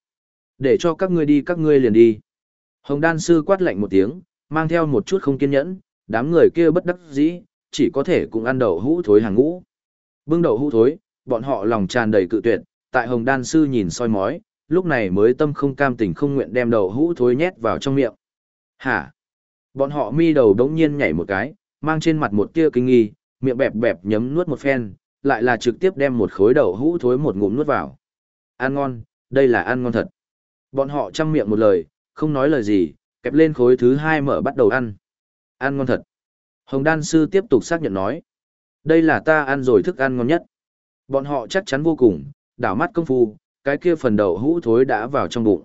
Để cho các ngươi đi các ngươi liền đi. Hồng đan sư quát lạnh một tiếng, mang theo một chút không kiên nhẫn, đám người kia bất đắc dĩ, chỉ có thể cùng ăn đậu hũ thối hàng ngũ. Bưng đậu hũ thối, bọn họ lòng tràn đầy cự tuyệt, tại hồng đan sư nhìn soi mói, lúc này mới tâm không cam tình không nguyện đem đậu hũ thối nhét vào trong miệng. Hả? Bọn họ mi đầu đống nhiên nhảy một cái, mang trên mặt một tia kinh nghi, miệng bẹp bẹp nhấm nuốt một phen, lại là trực tiếp đem một khối đậu hũ thối một ngụm nuốt vào. Ăn ngon, đây là ăn ngon thật. Bọn họ chăm miệng một lời, không nói lời gì, kẹp lên khối thứ hai mở bắt đầu ăn. Ăn ngon thật. Hồng đan sư tiếp tục xác nhận nói. Đây là ta ăn rồi thức ăn ngon nhất. Bọn họ chắc chắn vô cùng, đảo mắt công phu, cái kia phần đầu hũ thối đã vào trong bụng.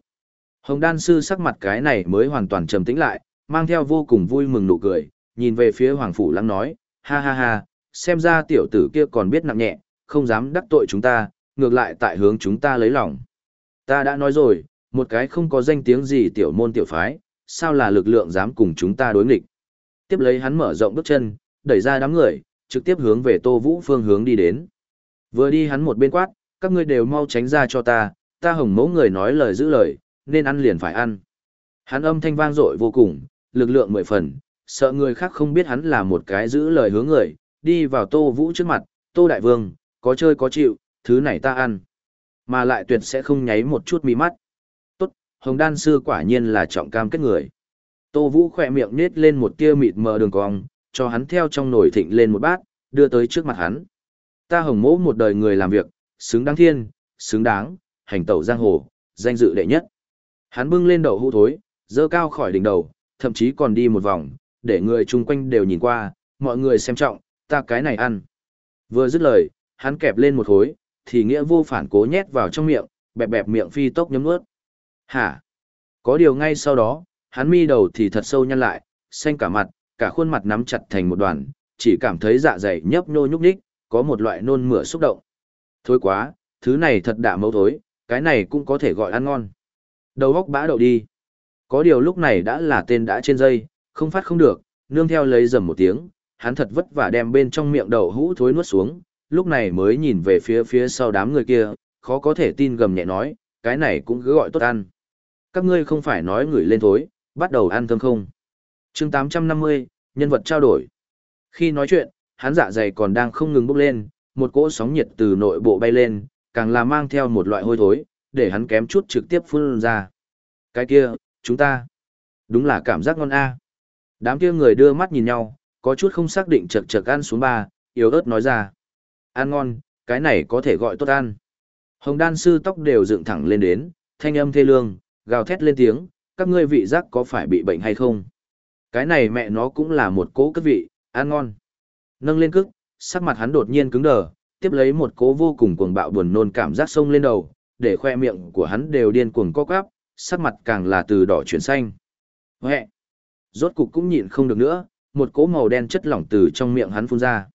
Hồng đan sư sắc mặt cái này mới hoàn toàn trầm tĩnh lại, mang theo vô cùng vui mừng nụ cười, nhìn về phía Hoàng Phủ Lăng nói, ha ha ha, xem ra tiểu tử kia còn biết nặng nhẹ, không dám đắc tội chúng ta, ngược lại tại hướng chúng ta lấy lòng. Ta đã nói rồi, một cái không có danh tiếng gì tiểu môn tiểu phái, sao là lực lượng dám cùng chúng ta đối nghịch. Tiếp lấy hắn mở rộng bước chân, đẩy ra đám người, trực tiếp hướng về Tô Vũ phương hướng đi đến. Vừa đi hắn một bên quát, các ngươi đều mau tránh ra cho ta, ta hồng mẫu người nói lời giữ lời, nên ăn liền phải ăn. Hắn âm thanh vang dội vô cùng, lực lượng mười phần, sợ người khác không biết hắn là một cái giữ lời hướng người, đi vào Tô Vũ trước mặt, Tô Đại Vương, có chơi có chịu, thứ này ta ăn. Mà lại tuyệt sẽ không nháy một chút mi mắt. Hồng Đan Sư quả nhiên là trọng cam kết người. Tô Vũ khỏe miệng nết lên một tia mịt mờ đường cong, cho hắn theo trong nồi thịnh lên một bát, đưa tới trước mặt hắn. Ta hồng mỗ một đời người làm việc, xứng đáng thiên, xứng đáng, hành tẩu giang hồ, danh dự đệ nhất. Hắn bưng lên đầu hũ thối, dơ cao khỏi đỉnh đầu, thậm chí còn đi một vòng, để người chung quanh đều nhìn qua, mọi người xem trọng, ta cái này ăn. Vừa dứt lời, hắn kẹp lên một khối, thì nghĩa vô phản cố nhét vào trong miệng, bẹp bẹp miệng phi tốc nhấm nuốt. Hả? Có điều ngay sau đó, hắn mi đầu thì thật sâu nhăn lại, xanh cả mặt, cả khuôn mặt nắm chặt thành một đoàn, chỉ cảm thấy dạ dày nhấp nhô nhúc nhích, có một loại nôn mửa xúc động. Thôi quá, thứ này thật đạ mấu thối, cái này cũng có thể gọi ăn ngon. Đầu góc bã đậu đi. Có điều lúc này đã là tên đã trên dây, không phát không được, nương theo lấy dầm một tiếng, hắn thật vất vả đem bên trong miệng đậu hũ thối nuốt xuống, lúc này mới nhìn về phía phía sau đám người kia, khó có thể tin gầm nhẹ nói, cái này cũng cứ gọi tốt ăn. Các ngươi không phải nói người lên thối, bắt đầu ăn thơm không. chương 850, nhân vật trao đổi. Khi nói chuyện, hắn dạ dày còn đang không ngừng bốc lên, một cỗ sóng nhiệt từ nội bộ bay lên, càng là mang theo một loại hôi thối, để hắn kém chút trực tiếp phun ra. Cái kia, chúng ta, đúng là cảm giác ngon a. Đám kia người đưa mắt nhìn nhau, có chút không xác định chật chật ăn xuống ba, yếu ớt nói ra. Ăn ngon, cái này có thể gọi tốt ăn. Hồng đan sư tóc đều dựng thẳng lên đến, thanh âm thê lương, gào thét lên tiếng, các ngươi vị giác có phải bị bệnh hay không? Cái này mẹ nó cũng là một cố cất vị, ăn ngon. Nâng lên cức, sắc mặt hắn đột nhiên cứng đờ, tiếp lấy một cố vô cùng cuồng bạo buồn nôn cảm giác sông lên đầu, để khoe miệng của hắn đều điên cuồng co quắp, sắc mặt càng là từ đỏ chuyển xanh. Huệ! Rốt cục cũng nhịn không được nữa, một cỗ màu đen chất lỏng từ trong miệng hắn phun ra.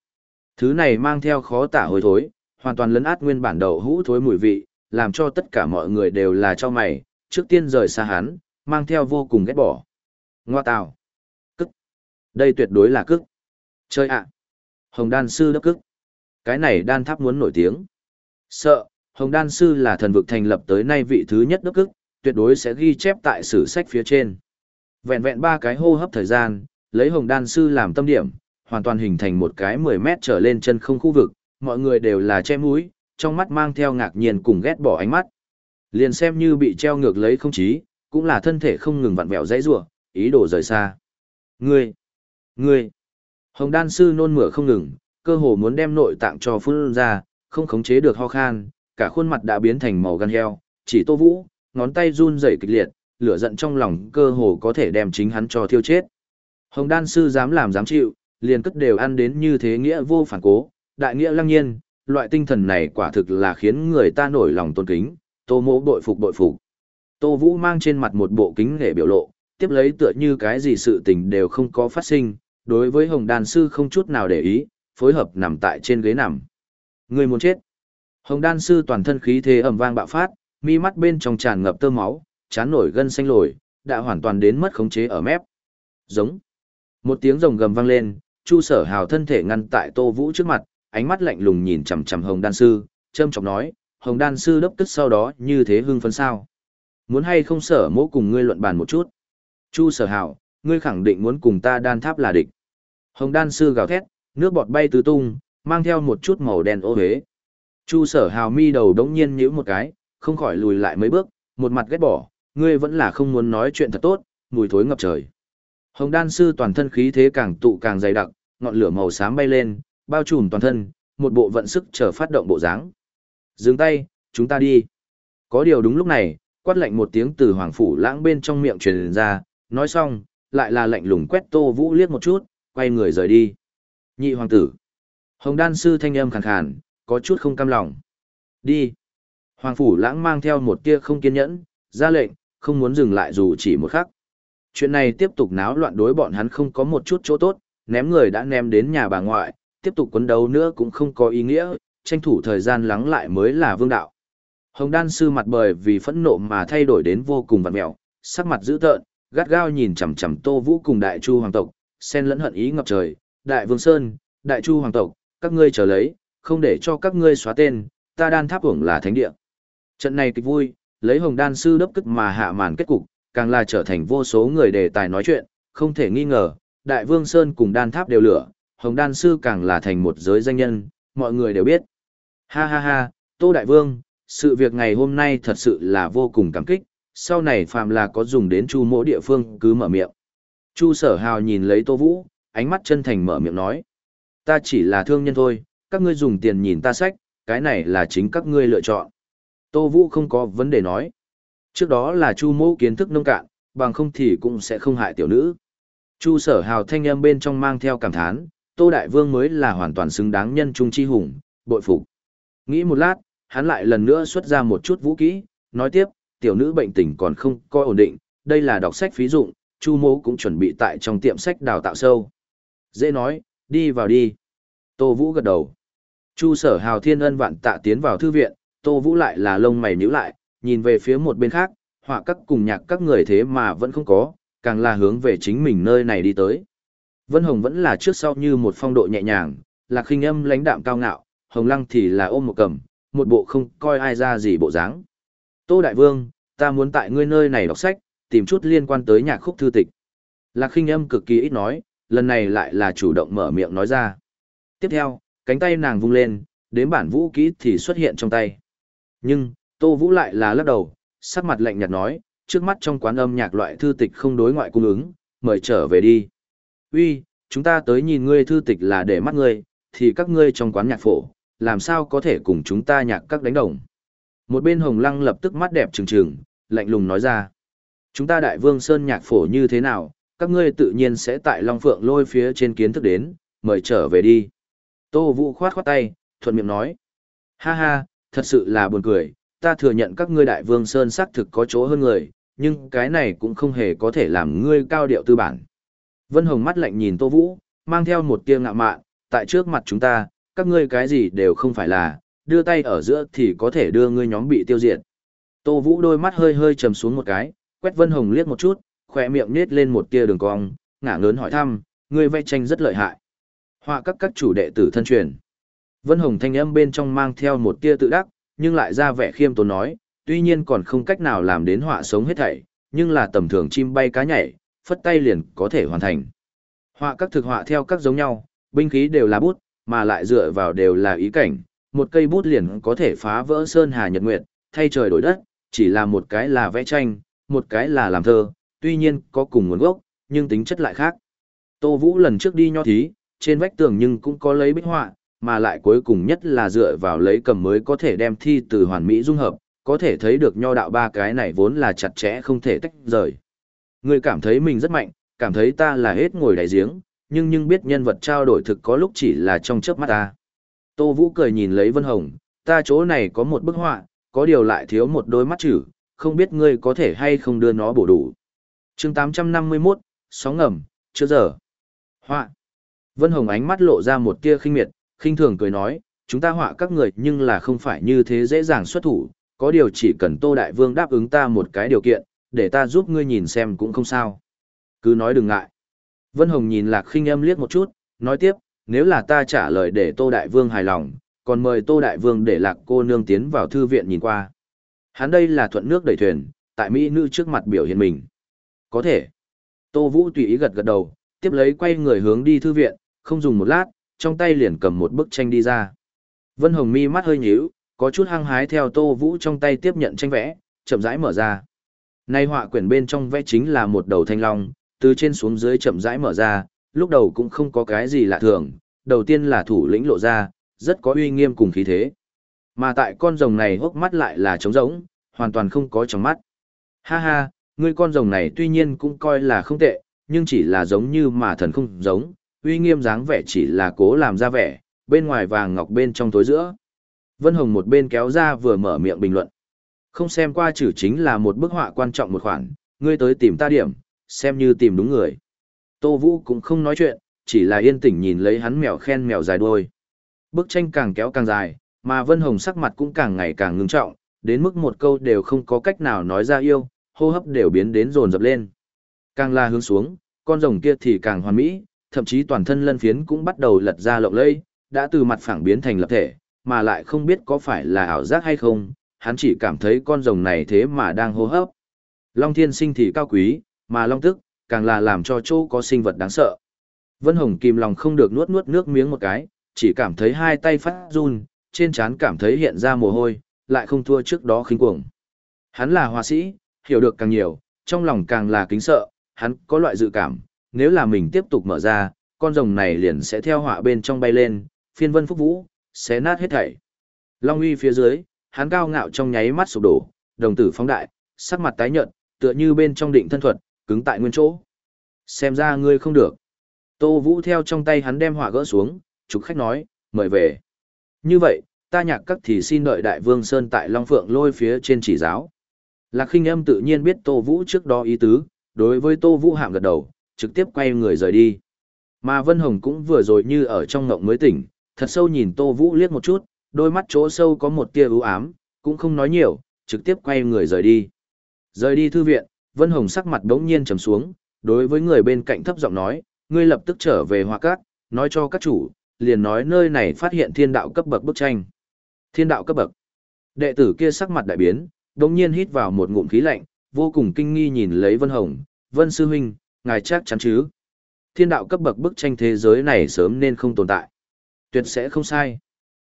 Thứ này mang theo khó tả hôi thối, hoàn toàn lấn át nguyên bản đậu hũ thối mùi vị, làm cho tất cả mọi người đều là cho mày, trước tiên rời xa hắn, mang theo vô cùng ghét bỏ. Ngoa tào. Cức. Đây tuyệt đối là cức. Chơi ạ. Hồng đan sư đốc cức. Cái này đan tháp muốn nổi tiếng. Sợ, Hồng đan sư là thần vực thành lập tới nay vị thứ nhất đốc cức, tuyệt đối sẽ ghi chép tại sử sách phía trên. Vẹn vẹn ba cái hô hấp thời gian, lấy hồng đan sư làm tâm điểm, hoàn toàn hình thành một cái 10 mét trở lên chân không khu vực, mọi người đều là che mũi, trong mắt mang theo ngạc nhiên cùng ghét bỏ ánh mắt. Liền xem như bị treo ngược lấy không chí, cũng là thân thể không ngừng vặn vẹo dãy rủa, ý đồ rời xa. Ngươi, ngươi. Hồng đan sư nôn mửa không ngừng, cơ hồ muốn đem nội tạng cho phun ra, không khống chế được ho khan, cả khuôn mặt đã biến thành màu gan heo, chỉ Tô Vũ, ngón tay run rẩy kịch liệt, lửa giận trong lòng cơ hồ có thể đem chính hắn cho thiêu chết. Hồng đan sư dám làm dám chịu, liền cất đều ăn đến như thế nghĩa vô phản cố, đại nghĩa lăng nhiên, loại tinh thần này quả thực là khiến người ta nổi lòng tôn kính, tô mỗ bội phục bội phục. Tô Vũ mang trên mặt một bộ kính nghệ biểu lộ, tiếp lấy tựa như cái gì sự tình đều không có phát sinh, đối với hồng đan sư không chút nào để ý, phối hợp nằm tại trên ghế nằm. Người muốn chết. Hồng đan sư toàn thân khí thế ầm vang bạo phát, mi mắt bên trong tràn ngập tơ máu, chán nổi gân xanh lồi, đã hoàn toàn đến mất khống chế ở mép. Giống. Một tiếng rồng gầm vang lên, Chu Sở Hào thân thể ngăn tại Tô Vũ trước mặt, ánh mắt lạnh lùng nhìn chằm chằm Hồng Đan sư, trâm trọng nói, Hồng Đan sư đốc tức sau đó như thế hưng phấn sao? Muốn hay không sở mỗ cùng ngươi luận bàn một chút? Chu Sở Hào, ngươi khẳng định muốn cùng ta đan tháp là địch. Hồng Đan sư gào thét, nước bọt bay tứ tung, mang theo một chút màu đen ô huế. Chu Sở Hào mi đầu đống nhiên nhíu một cái, không khỏi lùi lại mấy bước, một mặt ghét bỏ, ngươi vẫn là không muốn nói chuyện thật tốt, mùi thối ngập trời. Hồng đan sư toàn thân khí thế càng tụ càng dày đặc, ngọn lửa màu xám bay lên, bao trùm toàn thân, một bộ vận sức chờ phát động bộ dáng. Dừng tay, chúng ta đi. Có điều đúng lúc này, quát lạnh một tiếng từ hoàng phủ lãng bên trong miệng truyền ra, nói xong, lại là lạnh lùng quét Tô Vũ liếc một chút, quay người rời đi. Nhị hoàng tử. Hồng đan sư thanh âm khàn khàn, có chút không cam lòng. Đi. Hoàng phủ lãng mang theo một tia không kiên nhẫn, ra lệnh, không muốn dừng lại dù chỉ một khắc. Chuyện này tiếp tục náo loạn đối bọn hắn không có một chút chỗ tốt, ném người đã ném đến nhà bà ngoại, tiếp tục quấn đấu nữa cũng không có ý nghĩa, tranh thủ thời gian lắng lại mới là vương đạo. Hồng đan sư mặt bởi vì phẫn nộ mà thay đổi đến vô cùng vặn mẹo, sắc mặt dữ tợn, gắt gao nhìn chằm chằm Tô Vũ cùng Đại Chu hoàng tộc, xen lẫn hận ý ngập trời, Đại Vương Sơn, Đại Chu hoàng tộc, các ngươi chờ lấy, không để cho các ngươi xóa tên, ta đan tháp hưởng là thánh địa. Trận này kịch vui, lấy Hồng đan sư đốc cức mà hạ màn kết cục, càng là trở thành vô số người đề tài nói chuyện, không thể nghi ngờ, Đại Vương Sơn cùng đan tháp đều lửa, Hồng Đan Sư càng là thành một giới danh nhân, mọi người đều biết. Ha ha ha, Tô Đại Vương, sự việc ngày hôm nay thật sự là vô cùng cảm kích, sau này phàm là có dùng đến chu mỗi địa phương cứ mở miệng. Chu sở hào nhìn lấy Tô Vũ, ánh mắt chân thành mở miệng nói. Ta chỉ là thương nhân thôi, các ngươi dùng tiền nhìn ta sách, cái này là chính các ngươi lựa chọn. Tô Vũ không có vấn đề nói. Trước đó là Chu mô kiến thức nông cạn, bằng không thì cũng sẽ không hại tiểu nữ. Chu Sở Hào thanh âm bên trong mang theo cảm thán, Tô Đại Vương mới là hoàn toàn xứng đáng nhân trung chi hùng, bội phục. Nghĩ một lát, hắn lại lần nữa xuất ra một chút vũ kỹ, nói tiếp, tiểu nữ bệnh tình còn không coi ổn định, đây là đọc sách phí dụng, Chu mô cũng chuẩn bị tại trong tiệm sách đào tạo sâu. Dễ nói, đi vào đi. Tô Vũ gật đầu. Chu Sở Hào thiên ân vạn tạ tiến vào thư viện, Tô Vũ lại là lông mày nhíu lại, nhìn về phía một bên khác, họa các cùng nhạc các người thế mà vẫn không có, càng là hướng về chính mình nơi này đi tới. Vân Hồng vẫn là trước sau như một phong độ nhẹ nhàng, là khinh âm lãnh đạm cao ngạo, Hồng Lăng thì là ôm một cầm, một bộ không coi ai ra gì bộ dáng. Tô Đại Vương, ta muốn tại ngươi nơi này đọc sách, tìm chút liên quan tới nhạc khúc thư tịch. Lạc khinh âm cực kỳ ít nói, lần này lại là chủ động mở miệng nói ra. Tiếp theo, cánh tay nàng vung lên, đến bản vũ kỹ thì xuất hiện trong tay. Nhưng, Tô Vũ lại là lắc đầu, sắc mặt lạnh nhạt nói, trước mắt trong quán âm nhạc loại thư tịch không đối ngoại cung ứng, mời trở về đi. Uy, chúng ta tới nhìn ngươi thư tịch là để mắt ngươi, thì các ngươi trong quán nhạc phổ, làm sao có thể cùng chúng ta nhạc các đánh đồng. Một bên hồng lăng lập tức mắt đẹp trừng trừng, lạnh lùng nói ra. Chúng ta đại vương sơn nhạc phổ như thế nào, các ngươi tự nhiên sẽ tại Long Phượng lôi phía trên kiến thức đến, mời trở về đi. Tô Vũ khoát khoát tay, thuận miệng nói. Ha ha, thật sự là buồn cười, ta thừa nhận các ngươi đại vương sơn xác thực có chỗ hơn người, nhưng cái này cũng không hề có thể làm ngươi cao điệu tư bản. Vân Hồng mắt lạnh nhìn Tô Vũ, mang theo một tia ngạo mạn, tại trước mặt chúng ta, các ngươi cái gì đều không phải là, đưa tay ở giữa thì có thể đưa ngươi nhóm bị tiêu diệt. Tô Vũ đôi mắt hơi hơi trầm xuống một cái, quét Vân Hồng liếc một chút, khỏe miệng nết lên một tia đường cong, ngả ngớn hỏi thăm, ngươi vẽ tranh rất lợi hại. Họa các các chủ đệ tử thân truyền. Vân Hồng thanh âm bên trong mang theo một tia tự đắc, nhưng lại ra vẻ khiêm tốn nói, tuy nhiên còn không cách nào làm đến họa sống hết thảy, nhưng là tầm thường chim bay cá nhảy, phất tay liền có thể hoàn thành. Họa các thực họa theo các giống nhau, binh khí đều là bút, mà lại dựa vào đều là ý cảnh, một cây bút liền có thể phá vỡ sơn hà nhật nguyệt, thay trời đổi đất, chỉ là một cái là vẽ tranh, một cái là làm thơ, tuy nhiên có cùng nguồn gốc, nhưng tính chất lại khác. Tô Vũ lần trước đi nho thí, trên vách tường nhưng cũng có lấy bích họa, mà lại cuối cùng nhất là dựa vào lấy cầm mới có thể đem thi từ hoàn mỹ dung hợp, có thể thấy được nho đạo ba cái này vốn là chặt chẽ không thể tách rời. Người cảm thấy mình rất mạnh, cảm thấy ta là hết ngồi đáy giếng, nhưng nhưng biết nhân vật trao đổi thực có lúc chỉ là trong chớp mắt ta. Tô Vũ cười nhìn lấy Vân Hồng, ta chỗ này có một bức họa, có điều lại thiếu một đôi mắt chữ, không biết ngươi có thể hay không đưa nó bổ đủ. chương 851, sóng ngầm, chưa giờ. Họa. Vân Hồng ánh mắt lộ ra một tia khinh miệt, khinh thường cười nói, chúng ta họa các người nhưng là không phải như thế dễ dàng xuất thủ, có điều chỉ cần Tô Đại Vương đáp ứng ta một cái điều kiện, để ta giúp ngươi nhìn xem cũng không sao. Cứ nói đừng ngại. Vân Hồng nhìn Lạc khinh âm liếc một chút, nói tiếp, nếu là ta trả lời để Tô Đại Vương hài lòng, còn mời Tô Đại Vương để Lạc cô nương tiến vào thư viện nhìn qua. Hắn đây là thuận nước đẩy thuyền, tại Mỹ nữ trước mặt biểu hiện mình. Có thể. Tô Vũ tùy ý gật gật đầu, tiếp lấy quay người hướng đi thư viện, không dùng một lát, trong tay liền cầm một bức tranh đi ra. Vân Hồng mi mắt hơi nhíu, có chút hăng hái theo Tô Vũ trong tay tiếp nhận tranh vẽ, chậm rãi mở ra. Nay họa quyển bên trong vẽ chính là một đầu thanh long, từ trên xuống dưới chậm rãi mở ra, lúc đầu cũng không có cái gì lạ thường, đầu tiên là thủ lĩnh lộ ra, rất có uy nghiêm cùng khí thế. Mà tại con rồng này hốc mắt lại là trống rỗng, hoàn toàn không có trong mắt. Ha ha, ngươi con rồng này tuy nhiên cũng coi là không tệ, nhưng chỉ là giống như mà thần không giống, uy nghiêm dáng vẻ chỉ là cố làm ra vẻ, bên ngoài vàng ngọc bên trong tối giữa. Vân Hồng một bên kéo ra vừa mở miệng bình luận. Không xem qua chữ chính là một bức họa quan trọng một khoản, ngươi tới tìm ta điểm, xem như tìm đúng người. Tô Vũ cũng không nói chuyện, chỉ là yên tĩnh nhìn lấy hắn mèo khen mèo dài đuôi. Bức tranh càng kéo càng dài, mà Vân Hồng sắc mặt cũng càng ngày càng ngưng trọng, đến mức một câu đều không có cách nào nói ra yêu, hô hấp đều biến đến rồn rập lên. Càng la hướng xuống, con rồng kia thì càng hoàn mỹ, thậm chí toàn thân lân phiến cũng bắt đầu lật ra lộng lẫy, đã từ mặt phẳng biến thành lập thể, mà lại không biết có phải là ảo giác hay không, hắn chỉ cảm thấy con rồng này thế mà đang hô hấp. Long thiên sinh thì cao quý, mà long tức, càng là làm cho chỗ có sinh vật đáng sợ. Vân Hồng kìm lòng không được nuốt nuốt nước miếng một cái, chỉ cảm thấy hai tay phát run, trên trán cảm thấy hiện ra mồ hôi, lại không thua trước đó khinh cuồng. Hắn là họa sĩ, hiểu được càng nhiều, trong lòng càng là kính sợ, hắn có loại dự cảm, nếu là mình tiếp tục mở ra, con rồng này liền sẽ theo họa bên trong bay lên, phiên vân phúc vũ, xé nát hết thảy. Long uy phía dưới, hắn cao ngạo trong nháy mắt sụp đổ, đồng tử phóng đại, sắc mặt tái nhợt, tựa như bên trong định thân thuật, cứng tại nguyên chỗ. Xem ra ngươi không được. Tô Vũ theo trong tay hắn đem họa gỡ xuống, trục khách nói, mời về. Như vậy, ta nhạc các thì xin đợi Đại Vương Sơn tại Long Phượng lôi phía trên chỉ giáo. Lạc khinh âm tự nhiên biết Tô Vũ trước đó ý tứ, đối với Tô Vũ hạm gật đầu, trực tiếp quay người rời đi. Mà Vân Hồng cũng vừa rồi như ở trong ngộng mới tỉnh, thật sâu nhìn Tô Vũ liếc một chút, đôi mắt chỗ sâu có một tia ưu ám, cũng không nói nhiều, trực tiếp quay người rời đi. Rời đi thư viện, Vân Hồng sắc mặt đống nhiên trầm xuống, đối với người bên cạnh thấp giọng nói, ngươi lập tức trở về Hoa Cát, nói cho các chủ, liền nói nơi này phát hiện thiên đạo cấp bậc bức tranh. Thiên đạo cấp bậc. Đệ tử kia sắc mặt đại biến, đống nhiên hít vào một ngụm khí lạnh, vô cùng kinh nghi nhìn lấy Vân Hồng, Vân Sư Huynh, ngài chắc chắn chứ. thiên đạo cấp bậc bức tranh thế giới này sớm nên không tồn tại. Tuyệt sẽ không sai.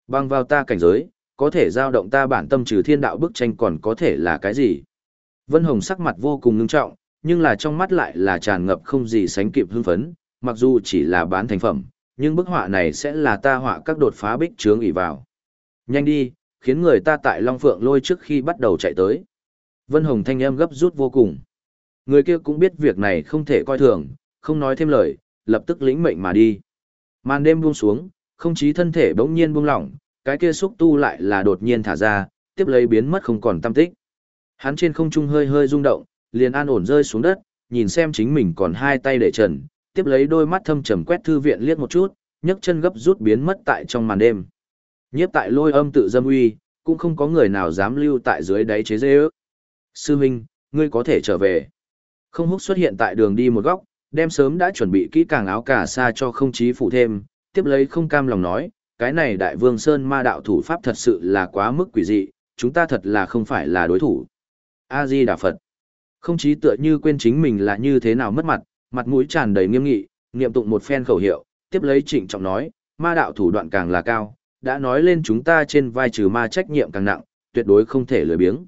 Bằng vào ta cảnh giới, có thể giao động ta bản tâm trừ thiên đạo bức tranh còn có thể là cái gì? Vân Hồng sắc mặt vô cùng ngưng trọng, nhưng là trong mắt lại là tràn ngập không gì sánh kịp hưng phấn, mặc dù chỉ là bán thành phẩm, nhưng bức họa này sẽ là ta họa các đột phá bích chướng ỉ vào. Nhanh đi, khiến người ta tại Long Phượng lôi trước khi bắt đầu chạy tới. Vân Hồng thanh âm gấp rút vô cùng. Người kia cũng biết việc này không thể coi thường, không nói thêm lời, lập tức lĩnh mệnh mà đi. Màn đêm buông xuống, không chí thân thể bỗng nhiên buông lỏng, cái kia xúc tu lại là đột nhiên thả ra, tiếp lấy biến mất không còn tâm tích. Hắn trên không trung hơi hơi rung động, liền an ổn rơi xuống đất, nhìn xem chính mình còn hai tay để trần, tiếp lấy đôi mắt thâm trầm quét thư viện liếc một chút, nhấc chân gấp rút biến mất tại trong màn đêm. Nhiếp tại lôi âm tự dâm uy, cũng không có người nào dám lưu tại dưới đáy chế dê ước. Sư Minh, ngươi có thể trở về. Không húc xuất hiện tại đường đi một góc, đem sớm đã chuẩn bị kỹ càng áo cà sa cho không chí phụ thêm, tiếp lấy không cam lòng nói, cái này đại vương Sơn ma đạo thủ pháp thật sự là quá mức quỷ dị, chúng ta thật là không phải là đối thủ. A-di Đà Phật. Không chí tựa như quên chính mình là như thế nào mất mặt, mặt mũi tràn đầy nghiêm nghị, niệm tụng một phen khẩu hiệu, tiếp lấy trịnh trọng nói, ma đạo thủ đoạn càng là cao, đã nói lên chúng ta trên vai trừ ma trách nhiệm càng nặng, tuyệt đối không thể lười biếng.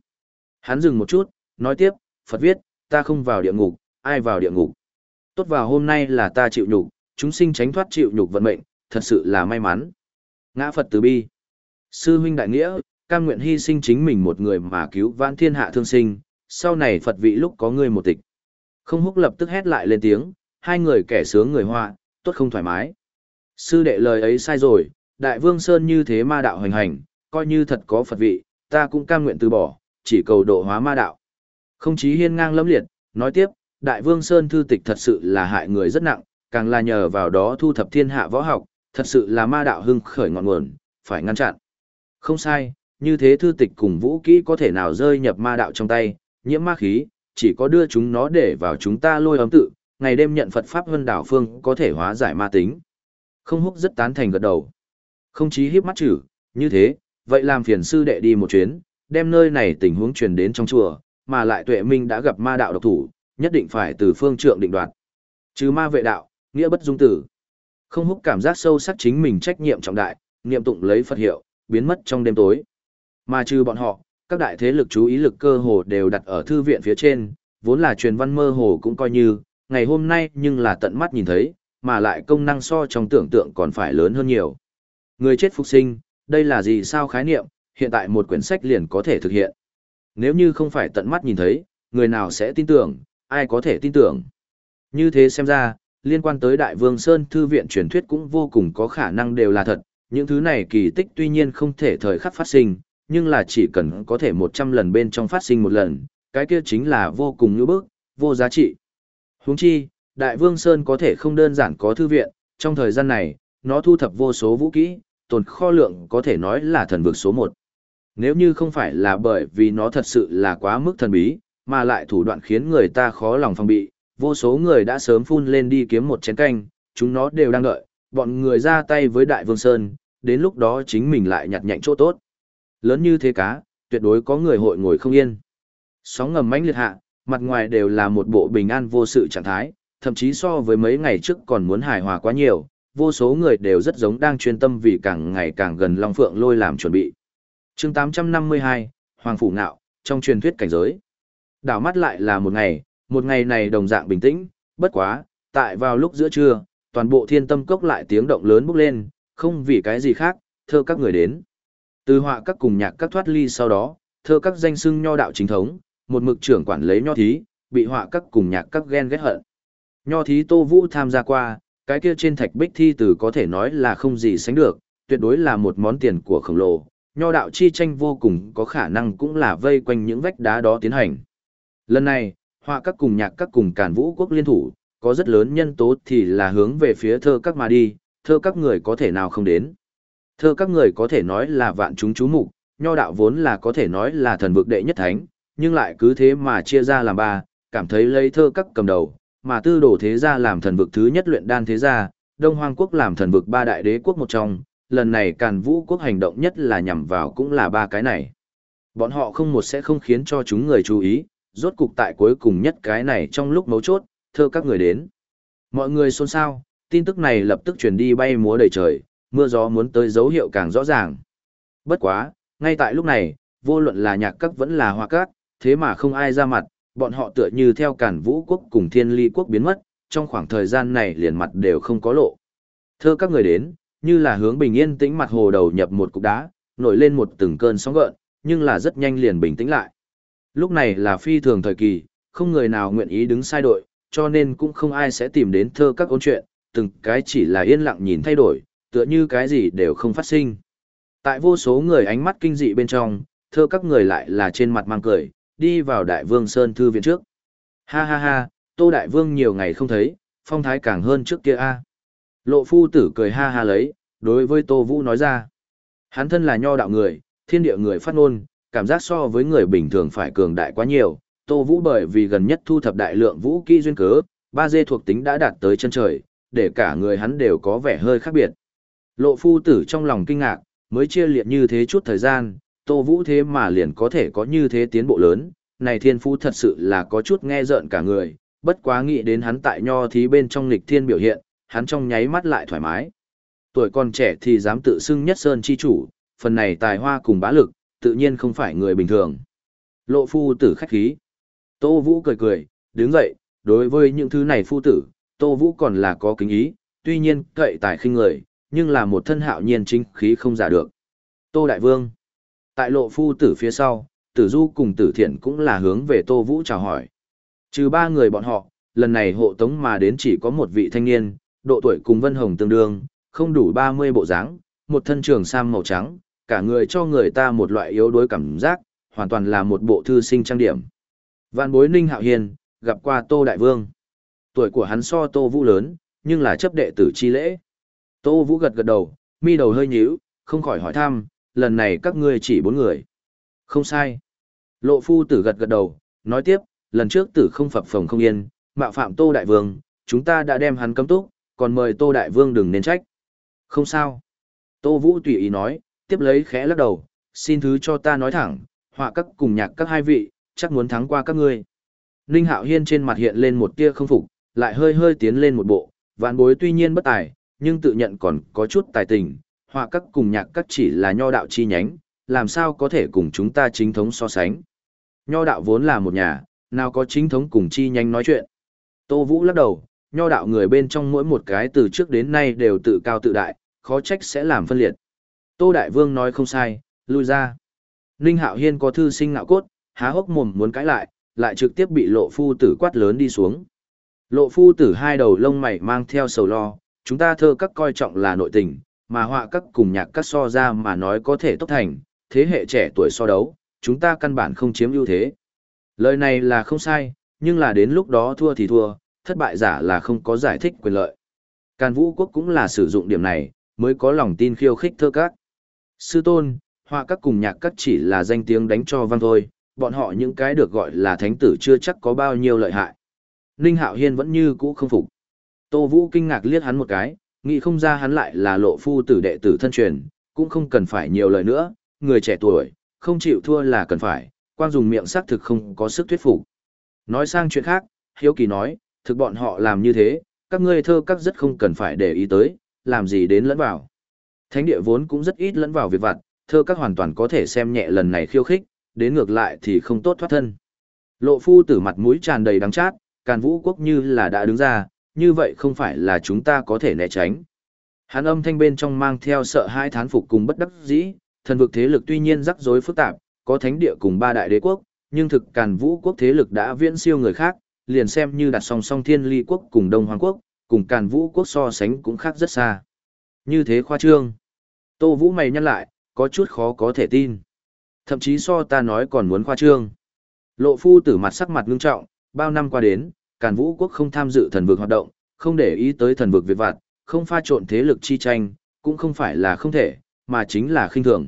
Hắn dừng một chút, nói tiếp, Phật viết, ta không vào địa ngục, ai vào địa ngục. Tốt vào hôm nay là ta chịu nhục, chúng sinh tránh thoát chịu nhục vận mệnh, thật sự là may mắn. Ngã Phật từ bi. Sư huynh đại nghĩa, cam nguyện hy sinh chính mình một người mà cứu vãn thiên hạ thương sinh, sau này Phật vị lúc có người một tịch. Không húc lập tức hét lại lên tiếng, hai người kẻ sướng người họa, tốt không thoải mái. Sư đệ lời ấy sai rồi, đại vương Sơn như thế ma đạo hành hành, coi như thật có Phật vị, ta cũng cam nguyện từ bỏ, chỉ cầu độ hóa ma đạo. Không chí hiên ngang lâm liệt, nói tiếp, đại vương Sơn thư tịch thật sự là hại người rất nặng, càng là nhờ vào đó thu thập thiên hạ võ học, thật sự là ma đạo hưng khởi ngọn nguồn, phải ngăn chặn. Không sai, như thế thư tịch cùng vũ kỹ có thể nào rơi nhập ma đạo trong tay, nhiễm ma khí, chỉ có đưa chúng nó để vào chúng ta lôi ấm tự, ngày đêm nhận Phật Pháp Vân Đảo Phương có thể hóa giải ma tính. Không húc rất tán thành gật đầu. Không chí hiếp mắt chữ, như thế, vậy làm phiền sư đệ đi một chuyến, đem nơi này tình huống truyền đến trong chùa, mà lại tuệ minh đã gặp ma đạo độc thủ, nhất định phải từ phương trượng định đoạt. Chứ ma vệ đạo, nghĩa bất dung tử. Không húc cảm giác sâu sắc chính mình trách nhiệm trọng đại, niệm tụng lấy Phật hiệu, biến mất trong đêm tối. Mà trừ bọn họ, các đại thế lực chú ý lực cơ hồ đều đặt ở thư viện phía trên, vốn là truyền văn mơ hồ cũng coi như, ngày hôm nay nhưng là tận mắt nhìn thấy, mà lại công năng so trong tưởng tượng còn phải lớn hơn nhiều. Người chết phục sinh, đây là gì sao khái niệm, hiện tại một quyển sách liền có thể thực hiện. Nếu như không phải tận mắt nhìn thấy, người nào sẽ tin tưởng, ai có thể tin tưởng. Như thế xem ra, liên quan tới Đại Vương Sơn Thư viện truyền thuyết cũng vô cùng có khả năng đều là thật, những thứ này kỳ tích tuy nhiên không thể thời khắc phát sinh, nhưng là chỉ cần có thể 100 lần bên trong phát sinh một lần, cái kia chính là vô cùng nhu bước, vô giá trị. Huống chi, Đại Vương Sơn có thể không đơn giản có thư viện, trong thời gian này, nó thu thập vô số vũ kỹ, tồn kho lượng có thể nói là thần vực số 1. Nếu như không phải là bởi vì nó thật sự là quá mức thần bí, mà lại thủ đoạn khiến người ta khó lòng phòng bị, vô số người đã sớm phun lên đi kiếm một chén canh, chúng nó đều đang đợi, bọn người ra tay với Đại Vương Sơn, đến lúc đó chính mình lại nhặt nhạnh chỗ tốt. Lớn như thế cá, tuyệt đối có người hội ngồi không yên. Sóng ngầm mãnh liệt hạ, mặt ngoài đều là một bộ bình an vô sự trạng thái, thậm chí so với mấy ngày trước còn muốn hài hòa quá nhiều, vô số người đều rất giống đang chuyên tâm vì càng ngày càng gần Long Phượng lôi làm chuẩn bị. chương 852, Hoàng Phủ Ngạo, trong truyền thuyết cảnh giới. Đảo mắt lại là một ngày, một ngày này đồng dạng bình tĩnh, bất quá, tại vào lúc giữa trưa, toàn bộ thiên tâm cốc lại tiếng động lớn bốc lên, không vì cái gì khác, thơ các người đến. Từ họa các cùng nhạc các thoát ly sau đó, thơ các danh xưng nho đạo chính thống, một mực trưởng quản lấy nho thí, bị họa các cùng nhạc các ghen ghét hận. Nho thí Tô Vũ tham gia qua, cái kia trên thạch bích thi từ có thể nói là không gì sánh được, tuyệt đối là một món tiền của khổng lồ. Nho đạo chi tranh vô cùng có khả năng cũng là vây quanh những vách đá đó tiến hành. Lần này, họa các cùng nhạc các cùng cản vũ quốc liên thủ, có rất lớn nhân tố thì là hướng về phía thơ các mà đi, thơ các người có thể nào không đến. Thơ các người có thể nói là vạn chúng chú mục, nho đạo vốn là có thể nói là thần vực đệ nhất thánh, nhưng lại cứ thế mà chia ra làm ba, cảm thấy lấy thơ các cầm đầu, mà tư đồ thế gia làm thần vực thứ nhất luyện đan thế gia, Đông Hoang quốc làm thần vực ba đại đế quốc một trong, lần này Càn Vũ quốc hành động nhất là nhằm vào cũng là ba cái này. Bọn họ không một sẽ không khiến cho chúng người chú ý, rốt cục tại cuối cùng nhất cái này trong lúc mấu chốt, thơ các người đến. Mọi người xôn xao, tin tức này lập tức truyền đi bay múa đầy trời, mưa gió muốn tới dấu hiệu càng rõ ràng. Bất quá, ngay tại lúc này, vô luận là nhạc các vẫn là hoa các, thế mà không ai ra mặt, bọn họ tựa như theo cản vũ quốc cùng thiên ly quốc biến mất, trong khoảng thời gian này liền mặt đều không có lộ. Thơ các người đến, như là hướng bình yên tĩnh mặt hồ đầu nhập một cục đá, nổi lên một từng cơn sóng gợn, nhưng là rất nhanh liền bình tĩnh lại. Lúc này là phi thường thời kỳ, không người nào nguyện ý đứng sai đội, cho nên cũng không ai sẽ tìm đến thơ các ôn chuyện, từng cái chỉ là yên lặng nhìn thay đổi, tựa như cái gì đều không phát sinh. Tại vô số người ánh mắt kinh dị bên trong, thơ các người lại là trên mặt mang cười, đi vào đại vương Sơn Thư viện trước. Ha ha ha, Tô Đại Vương nhiều ngày không thấy, phong thái càng hơn trước kia a. Lộ phu tử cười ha ha lấy, đối với Tô Vũ nói ra. Hắn thân là nho đạo người, thiên địa người phát ngôn, cảm giác so với người bình thường phải cường đại quá nhiều. Tô Vũ bởi vì gần nhất thu thập đại lượng vũ kỹ duyên cớ, ba dê thuộc tính đã đạt tới chân trời, để cả người hắn đều có vẻ hơi khác biệt. Lộ phu tử trong lòng kinh ngạc, mới chia liệt như thế chút thời gian, Tô Vũ thế mà liền có thể có như thế tiến bộ lớn, này thiên phu thật sự là có chút nghe rợn cả người, bất quá nghĩ đến hắn tại nho thí bên trong nghịch thiên biểu hiện, hắn trong nháy mắt lại thoải mái. Tuổi còn trẻ thì dám tự xưng nhất sơn chi chủ, phần này tài hoa cùng bá lực, tự nhiên không phải người bình thường. Lộ phu tử khách khí. Tô Vũ cười cười, đứng dậy, đối với những thứ này phu tử, Tô Vũ còn là có kính ý, tuy nhiên cậy tài khinh người, nhưng là một thân hạo nhiên chính khí không giả được. Tô Đại Vương. Tại lộ phu tử phía sau, tử du cùng tử thiện cũng là hướng về Tô Vũ chào hỏi. Trừ ba người bọn họ, lần này hộ tống mà đến chỉ có một vị thanh niên, độ tuổi cùng Vân Hồng tương đương, không đủ 30 bộ dáng, một thân trường sam màu trắng, cả người cho người ta một loại yếu đuối cảm giác, hoàn toàn là một bộ thư sinh trang điểm. Vạn bối Ninh Hạo Hiền, gặp qua Tô Đại Vương. Tuổi của hắn so Tô Vũ lớn, nhưng là chấp đệ tử chi lễ. Tô Vũ gật gật đầu, mi đầu hơi nhíu, không khỏi hỏi thăm, lần này các ngươi chỉ bốn người. Không sai. Lộ phu tử gật gật đầu, nói tiếp, lần trước tử không phập phồng không yên, mạo phạm Tô Đại Vương, chúng ta đã đem hắn cấm túc, còn mời Tô Đại Vương đừng nên trách. Không sao. Tô Vũ tùy ý nói, tiếp lấy khẽ lắc đầu, xin thứ cho ta nói thẳng, họa các cùng nhạc các hai vị, chắc muốn thắng qua các ngươi. Ninh Hạo Hiên trên mặt hiện lên một tia không phục, lại hơi hơi tiến lên một bộ, vạn bối tuy nhiên bất tài, nhưng tự nhận còn có chút tài tình, họa các cùng nhạc các chỉ là nho đạo chi nhánh, làm sao có thể cùng chúng ta chính thống so sánh. Nho đạo vốn là một nhà, nào có chính thống cùng chi nhánh nói chuyện. Tô Vũ lắc đầu, nho đạo người bên trong mỗi một cái từ trước đến nay đều tự cao tự đại, khó trách sẽ làm phân liệt. Tô Đại Vương nói không sai, lui ra. Ninh Hạo Hiên có thư sinh ngạo cốt, há hốc mồm muốn cãi lại, lại trực tiếp bị lộ phu tử quát lớn đi xuống. Lộ phu tử hai đầu lông mày mang theo sầu lo, chúng ta thơ các coi trọng là nội tình, mà họa các cùng nhạc các so ra mà nói có thể tốc thành, thế hệ trẻ tuổi so đấu, chúng ta căn bản không chiếm ưu thế. Lời này là không sai, nhưng là đến lúc đó thua thì thua, thất bại giả là không có giải thích quyền lợi. Càn Vũ Quốc cũng là sử dụng điểm này, mới có lòng tin khiêu khích thơ các. Sư tôn, họa các cùng nhạc các chỉ là danh tiếng đánh cho vang thôi, bọn họ những cái được gọi là thánh tử chưa chắc có bao nhiêu lợi hại. Ninh Hạo Hiên vẫn như cũ không phục. Tô Vũ kinh ngạc liếc hắn một cái, nghĩ không ra hắn lại là lộ phu tử đệ tử thân truyền, cũng không cần phải nhiều lời nữa, người trẻ tuổi, không chịu thua là cần phải, quang dùng miệng xác thực không có sức thuyết phục. Nói sang chuyện khác, Hiếu Kỳ nói, thực bọn họ làm như thế, các ngươi thơ các rất không cần phải để ý tới, làm gì đến lẫn vào. Thánh địa vốn cũng rất ít lẫn vào việc vặt, thơ các hoàn toàn có thể xem nhẹ lần này khiêu khích, đến ngược lại thì không tốt thoát thân. Lộ phu tử mặt mũi tràn đầy đắng chát, càn vũ quốc như là đã đứng ra, như vậy không phải là chúng ta có thể né tránh. Hắn âm thanh bên trong mang theo sợ hai thán phục cùng bất đắc dĩ, thần vực thế lực tuy nhiên rắc rối phức tạp, có thánh địa cùng ba đại đế quốc, nhưng thực càn vũ quốc thế lực đã viễn siêu người khác, liền xem như đặt song song thiên ly quốc cùng đông hoàng quốc, cùng càn vũ quốc so sánh cũng khác rất xa. Như thế khoa trương. Tô vũ mày nhăn lại, có chút khó có thể tin. Thậm chí so ta nói còn muốn khoa trương. Lộ phu tử mặt sắc mặt ngưng trọng, bao năm qua đến, càn vũ quốc không tham dự thần vực hoạt động, không để ý tới thần vực việc vặt, không pha trộn thế lực chi tranh, cũng không phải là không thể, mà chính là khinh thường.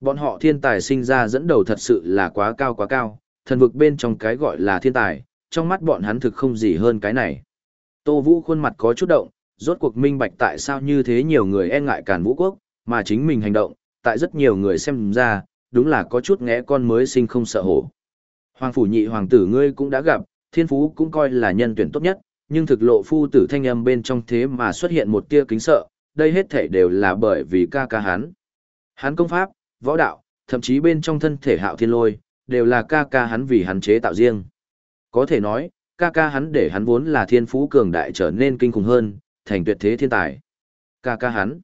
Bọn họ thiên tài sinh ra dẫn đầu thật sự là quá cao quá cao, thần vực bên trong cái gọi là thiên tài, trong mắt bọn hắn thực không gì hơn cái này. Tô Vũ khuôn mặt có chút động, rốt cuộc minh bạch tại sao như thế nhiều người e ngại càn vũ quốc, mà chính mình hành động, tại rất nhiều người xem ra, đúng là có chút ngẽ con mới sinh không sợ hổ. Hoàng phủ nhị hoàng tử ngươi cũng đã gặp, thiên phú cũng coi là nhân tuyển tốt nhất, nhưng thực lộ phu tử thanh âm bên trong thế mà xuất hiện một tia kính sợ, đây hết thể đều là bởi vì ca ca hắn. Hắn công pháp, võ đạo, thậm chí bên trong thân thể hạo thiên lôi, đều là ca ca hắn vì hắn chế tạo riêng. Có thể nói, ca ca hắn để hắn vốn là thiên phú cường đại trở nên kinh khủng hơn, thành tuyệt thế thiên tài. Ca ca hắn.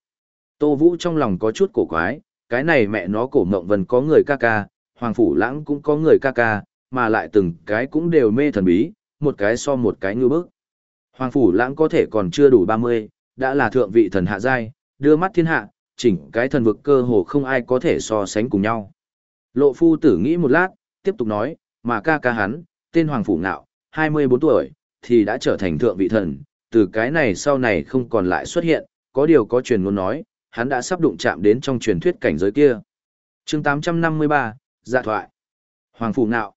Tô Vũ trong lòng có chút cổ quái, cái này mẹ nó cổ mộng vần có người ca ca, Hoàng Phủ Lãng cũng có người ca ca, mà lại từng cái cũng đều mê thần bí, một cái so một cái ngư bức. Hoàng Phủ Lãng có thể còn chưa đủ 30, đã là thượng vị thần hạ giai, đưa mắt thiên hạ, chỉnh cái thần vực cơ hồ không ai có thể so sánh cùng nhau. Lộ phu tử nghĩ một lát, tiếp tục nói, mà ca ca hắn, tên Hoàng Phủ Nạo, 24 tuổi, thì đã trở thành thượng vị thần, từ cái này sau này không còn lại xuất hiện, có điều có truyền ngôn nói, hắn đã sắp đụng chạm đến trong truyền thuyết cảnh giới kia. chương 853, dạ thoại. Hoàng Phủ Nạo.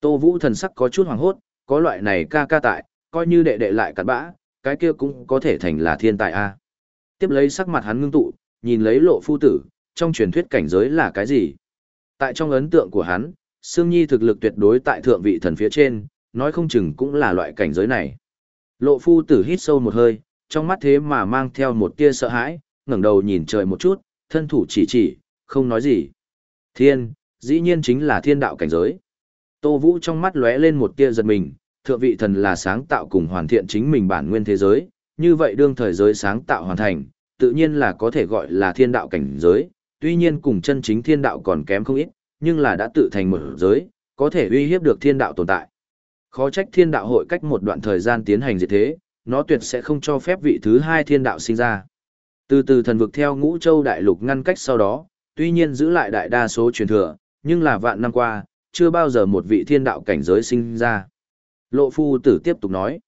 Tô Vũ thần sắc có chút hoàng hốt, có loại này ca ca tại, coi như đệ đệ lại cặn bã, cái kia cũng có thể thành là thiên tài a. Tiếp lấy sắc mặt hắn ngưng tụ, nhìn lấy lộ phu tử, trong truyền thuyết cảnh giới là cái gì? Tại trong ấn tượng của hắn, Sương Nhi thực lực tuyệt đối tại thượng vị thần phía trên, nói không chừng cũng là loại cảnh giới này. Lộ phu tử hít sâu một hơi, trong mắt thế mà mang theo một tia sợ hãi, ngẩng đầu nhìn trời một chút, thân thủ chỉ chỉ, không nói gì. Thiên, dĩ nhiên chính là thiên đạo cảnh giới. Tô Vũ trong mắt lóe lên một tia giật mình, thượng vị thần là sáng tạo cùng hoàn thiện chính mình bản nguyên thế giới, như vậy đương thời giới sáng tạo hoàn thành, tự nhiên là có thể gọi là thiên đạo cảnh giới, tuy nhiên cùng chân chính thiên đạo còn kém không ít, nhưng là đã tự thành một giới, có thể uy hiếp được thiên đạo tồn tại. Khó trách thiên đạo hội cách một đoạn thời gian tiến hành diệt thế, nó tuyệt sẽ không cho phép vị thứ hai thiên đạo sinh ra. Từ từ thần vực theo ngũ châu đại lục ngăn cách sau đó, tuy nhiên giữ lại đại đa số truyền thừa, nhưng là vạn năm qua, chưa bao giờ một vị thiên đạo cảnh giới sinh ra. Lộ phu tử tiếp tục nói,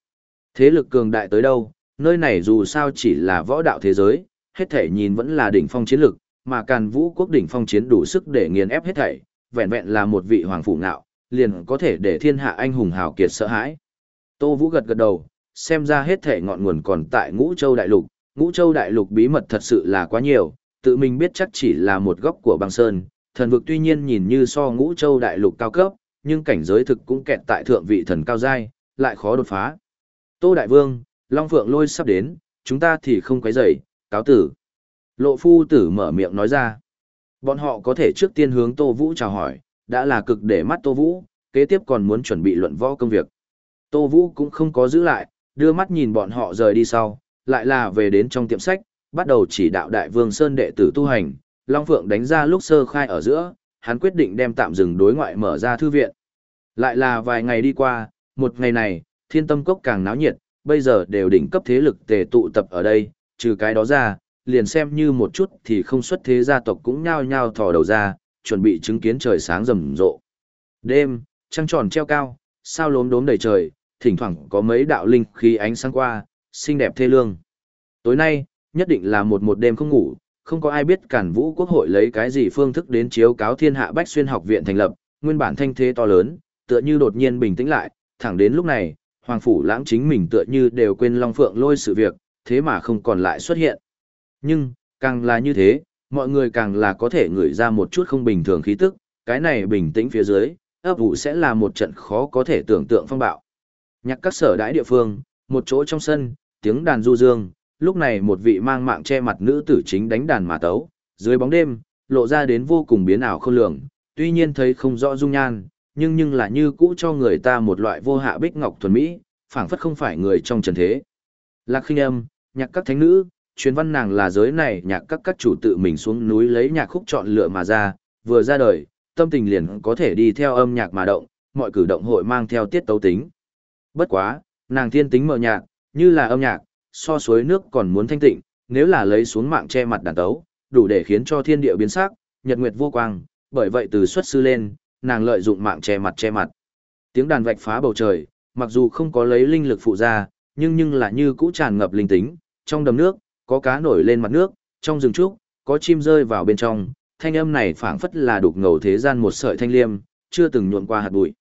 thế lực cường đại tới đâu, nơi này dù sao chỉ là võ đạo thế giới, hết thể nhìn vẫn là đỉnh phong chiến lực, mà càn vũ quốc đỉnh phong chiến đủ sức để nghiền ép hết thảy, vẹn vẹn là một vị hoàng phủ ngạo, liền có thể để thiên hạ anh hùng hào kiệt sợ hãi. Tô Vũ gật gật đầu, xem ra hết thể ngọn nguồn còn tại Ngũ Châu Đại Lục, Ngũ Châu Đại Lục bí mật thật sự là quá nhiều, tự mình biết chắc chỉ là một góc của băng sơn, thần vực tuy nhiên nhìn như so Ngũ Châu Đại Lục cao cấp, nhưng cảnh giới thực cũng kẹt tại thượng vị thần cao giai, lại khó đột phá. Tô Đại Vương, Long Phượng lôi sắp đến, chúng ta thì không quấy rầy, cáo tử. Lộ phu tử mở miệng nói ra. Bọn họ có thể trước tiên hướng Tô Vũ chào hỏi, đã là cực để mắt Tô Vũ, kế tiếp còn muốn chuẩn bị luận võ công việc. Tô Vũ cũng không có giữ lại, đưa mắt nhìn bọn họ rời đi sau, lại là về đến trong tiệm sách, bắt đầu chỉ đạo Đại Vương Sơn đệ tử tu hành, Long Phượng đánh ra lúc sơ khai ở giữa, hắn quyết định đem tạm dừng đối ngoại mở ra thư viện. Lại là vài ngày đi qua, một ngày này, thiên tâm cốc càng náo nhiệt, bây giờ đều đỉnh cấp thế lực tề tụ tập ở đây, trừ cái đó ra, liền xem như một chút thì không xuất thế gia tộc cũng nhao nhao thò đầu ra, chuẩn bị chứng kiến trời sáng rầm rộ. Đêm, trăng tròn treo cao, sao lốm đốm đầy trời, thỉnh thoảng có mấy đạo linh khí ánh sáng qua, xinh đẹp thê lương. Tối nay, nhất định là một một đêm không ngủ, không có ai biết cản vũ quốc hội lấy cái gì phương thức đến chiếu cáo thiên hạ bách xuyên học viện thành lập, nguyên bản thanh thế to lớn, tựa như đột nhiên bình tĩnh lại, thẳng đến lúc này, Hoàng Phủ lãng chính mình tựa như đều quên Long Phượng lôi sự việc, thế mà không còn lại xuất hiện. Nhưng, càng là như thế, mọi người càng là có thể ngửi ra một chút không bình thường khí tức, cái này bình tĩnh phía dưới, ấp ủ sẽ là một trận khó có thể tưởng tượng phong bạo. Nhạc các sở đãi địa phương, một chỗ trong sân, tiếng đàn du dương, lúc này một vị mang mạng che mặt nữ tử chính đánh đàn mà tấu, dưới bóng đêm, lộ ra đến vô cùng biến ảo không lường, tuy nhiên thấy không rõ dung nhan, nhưng nhưng là như cũ cho người ta một loại vô hạ bích ngọc thuần mỹ, phảng phất không phải người trong trần thế. Lạc khinh âm, nhạc các thánh nữ, truyền văn nàng là giới này nhạc các các chủ tự mình xuống núi lấy nhạc khúc chọn lựa mà ra, vừa ra đời, tâm tình liền có thể đi theo âm nhạc mà động, mọi cử động hội mang theo tiết tấu tính. Bất quá, nàng thiên tính mờ nhạc, như là âm nhạc, so suối nước còn muốn thanh tịnh, nếu là lấy xuống mạng che mặt đàn tấu, đủ để khiến cho thiên địa biến sắc, nhật nguyệt vô quang, bởi vậy từ xuất sư lên, nàng lợi dụng mạng che mặt che mặt. Tiếng đàn vạch phá bầu trời, mặc dù không có lấy linh lực phụ ra, nhưng nhưng là như cũ tràn ngập linh tính, trong đầm nước, có cá nổi lên mặt nước, trong rừng trúc, có chim rơi vào bên trong, thanh âm này phảng phất là đục ngầu thế gian một sợi thanh liêm, chưa từng nhuộn qua hạt bụi.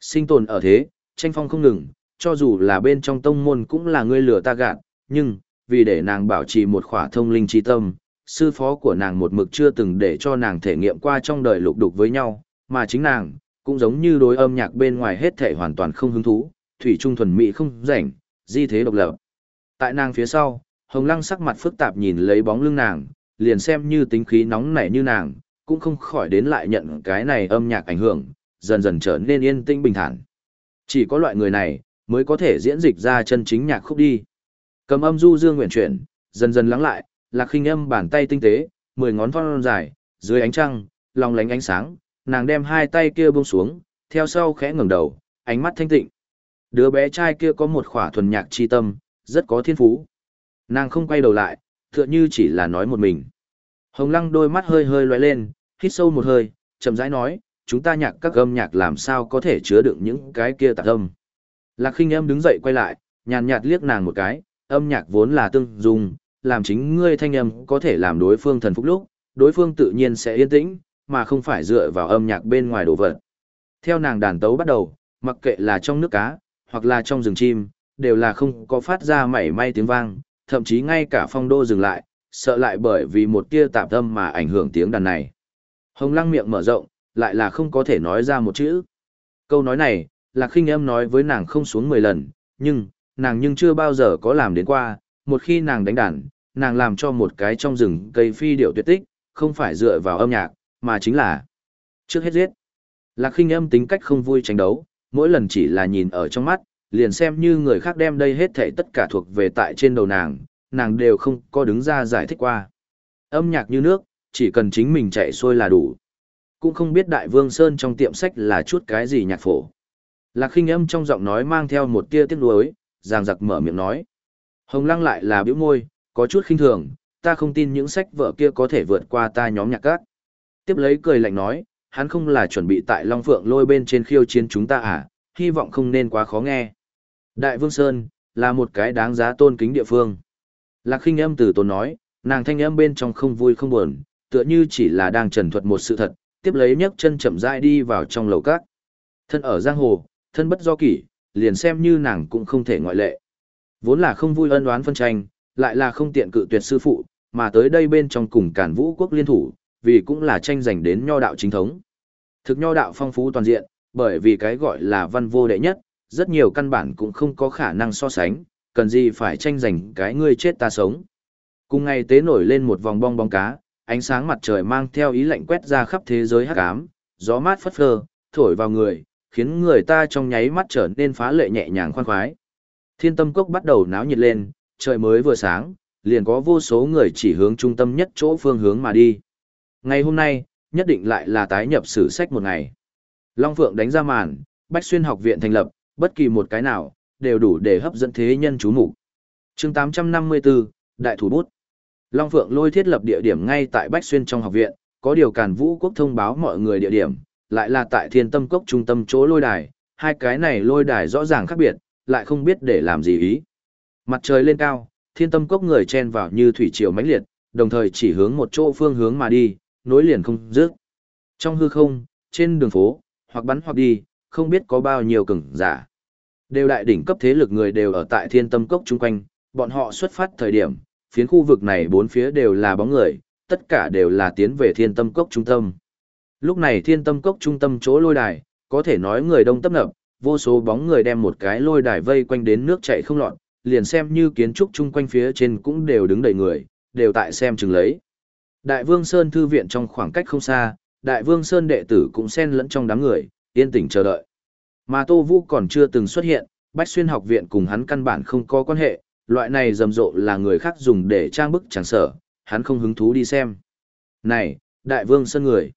Sinh tồn ở thế, tranh phong không ngừng, cho dù là bên trong tông môn cũng là ngươi lừa ta gạt, nhưng, vì để nàng bảo trì một khỏa thông linh trí tâm, sư phó của nàng một mực chưa từng để cho nàng thể nghiệm qua trong đời lục đục với nhau, mà chính nàng, cũng giống như đối âm nhạc bên ngoài hết thể hoàn toàn không hứng thú, thủy trung thuần mỹ không rảnh, di thế độc lập. Tại nàng phía sau, Hồng Lăng sắc mặt phức tạp nhìn lấy bóng lưng nàng, liền xem như tính khí nóng nảy như nàng, cũng không khỏi đến lại nhận cái này âm nhạc ảnh hưởng, dần dần trở nên yên tĩnh bình thản. Chỉ có loại người này, mới có thể diễn dịch ra chân chính nhạc khúc đi. Cầm âm du dương nguyện chuyển, dần dần lắng lại, lạc khinh âm bàn tay tinh tế, mười ngón thon dài, dưới ánh trăng, lòng lánh ánh sáng, nàng đem hai tay kia buông xuống, theo sau khẽ ngẩng đầu, ánh mắt thanh tịnh. Đứa bé trai kia có một khỏa thuần nhạc chi tâm, rất có thiên phú. Nàng không quay đầu lại, tựa như chỉ là nói một mình. Hồng lăng đôi mắt hơi hơi loay lên, hít sâu một hơi, chậm rãi nói, chúng ta nhạc các âm nhạc làm sao có thể chứa đựng những cái kia tạp âm. Lạc khinh âm đứng dậy quay lại, nhàn nhạt liếc nàng một cái, âm nhạc vốn là tương dung, làm chính ngươi thanh âm có thể làm đối phương thần phục lúc, đối phương tự nhiên sẽ yên tĩnh, mà không phải dựa vào âm nhạc bên ngoài đồ vật. Theo nàng đàn tấu bắt đầu, mặc kệ là trong nước cá, hoặc là trong rừng chim, đều là không có phát ra mảy may tiếng vang, thậm chí ngay cả phong đô dừng lại, sợ lại bởi vì một tia tạp âm mà ảnh hưởng tiếng đàn này. Hồng lăng miệng mở rộng, lại là không có thể nói ra một chữ. Câu nói này, Lạc Khinh em nói với nàng không xuống 10 lần, nhưng, nàng nhưng chưa bao giờ có làm đến qua, một khi nàng đánh đàn, nàng làm cho một cái trong rừng cây phi điệu tuyệt tích, không phải dựa vào âm nhạc, mà chính là trước hết giết. Lạc Khinh Âm tính cách không vui tranh đấu, mỗi lần chỉ là nhìn ở trong mắt, liền xem như người khác đem đây hết thảy tất cả thuộc về tại trên đầu nàng, nàng đều không có đứng ra giải thích qua. Âm nhạc như nước, chỉ cần chính mình chạy xuôi là đủ. Cũng không biết Đại Vương Sơn trong tiệm sách là chút cái gì nhạc phổ. Lạc khinh âm trong giọng nói mang theo một tia tiếc nuối, giang giặc mở miệng nói. Hồng lăng lại là biểu môi, có chút khinh thường, ta không tin những sách vở kia có thể vượt qua ta nhóm nhạc các. Tiếp lấy cười lạnh nói, hắn không là chuẩn bị tại Long Phượng lôi bên trên khiêu chiến chúng ta à, hy vọng không nên quá khó nghe. Đại Vương Sơn, là một cái đáng giá tôn kính địa phương. Lạc khinh âm từ tốn nói, nàng thanh âm bên trong không vui không buồn, tựa như chỉ là đang trần thuật một sự thật, tiếp lấy nhấc chân chậm rãi đi vào trong lầu các. Thân ở giang hồ, thân bất do kỷ, liền xem như nàng cũng không thể ngoại lệ. Vốn là không vui ân đoán phân tranh, lại là không tiện cự tuyệt sư phụ, mà tới đây bên trong cùng cản vũ quốc liên thủ, vì cũng là tranh giành đến nho đạo chính thống. Thực nho đạo phong phú toàn diện, bởi vì cái gọi là văn vô đệ nhất, rất nhiều căn bản cũng không có khả năng so sánh, cần gì phải tranh giành cái ngươi chết ta sống. Cùng ngày tế nổi lên một vòng bong bóng cá, ánh sáng mặt trời mang theo ý lạnh quét ra khắp thế giới hắc ám, gió mát phất phơ, thổi vào người, khiến người ta trong nháy mắt trở nên phá lệ nhẹ nhàng khoan khoái. Thiên tâm cốc bắt đầu náo nhiệt lên, trời mới vừa sáng, liền có vô số người chỉ hướng trung tâm nhất chỗ phương hướng mà đi. Ngày hôm nay, nhất định lại là tái nhập sử sách một ngày. Long Phượng đánh ra màn, Bách Xuyên học viện thành lập, bất kỳ một cái nào, đều đủ để hấp dẫn thế nhân chú mục. Chương 854, Đại thủ bút. Long Phượng lôi thiết lập địa điểm ngay tại Bách Xuyên trong học viện, có điều Càn Vũ Quốc thông báo mọi người địa điểm, lại là tại Thiên Tâm Cốc trung tâm chỗ lôi đài, hai cái này lôi đài rõ ràng khác biệt, lại không biết để làm gì ý. Mặt trời lên cao, Thiên Tâm Cốc người chen vào như thủy triều mãnh liệt, đồng thời chỉ hướng một chỗ phương hướng mà đi, nối liền không dứt. Trong hư không, trên đường phố, hoặc bắn hoặc đi, không biết có bao nhiêu cường giả. Đều đại đỉnh cấp thế lực người đều ở tại Thiên Tâm Cốc chung quanh, bọn họ xuất phát thời điểm, phiến khu vực này bốn phía đều là bóng người, tất cả đều là tiến về Thiên Tâm Cốc trung tâm. Lúc này thiên tâm cốc trung tâm chỗ lôi đài, có thể nói người đông tấp nập, vô số bóng người đem một cái lôi đài vây quanh đến nước chảy không lọt, liền xem như kiến trúc chung quanh phía trên cũng đều đứng đầy người, đều tại xem chừng lấy. Đại Vương Sơn thư viện trong khoảng cách không xa, Đại Vương Sơn đệ tử cũng xen lẫn trong đám người, yên tĩnh chờ đợi. Mà Tô Vũ còn chưa từng xuất hiện, Bách Xuyên học viện cùng hắn căn bản không có quan hệ, loại này rầm rộ là người khác dùng để trang bức chẳng sở, hắn không hứng thú đi xem. Này, Đại Vương Sơn người!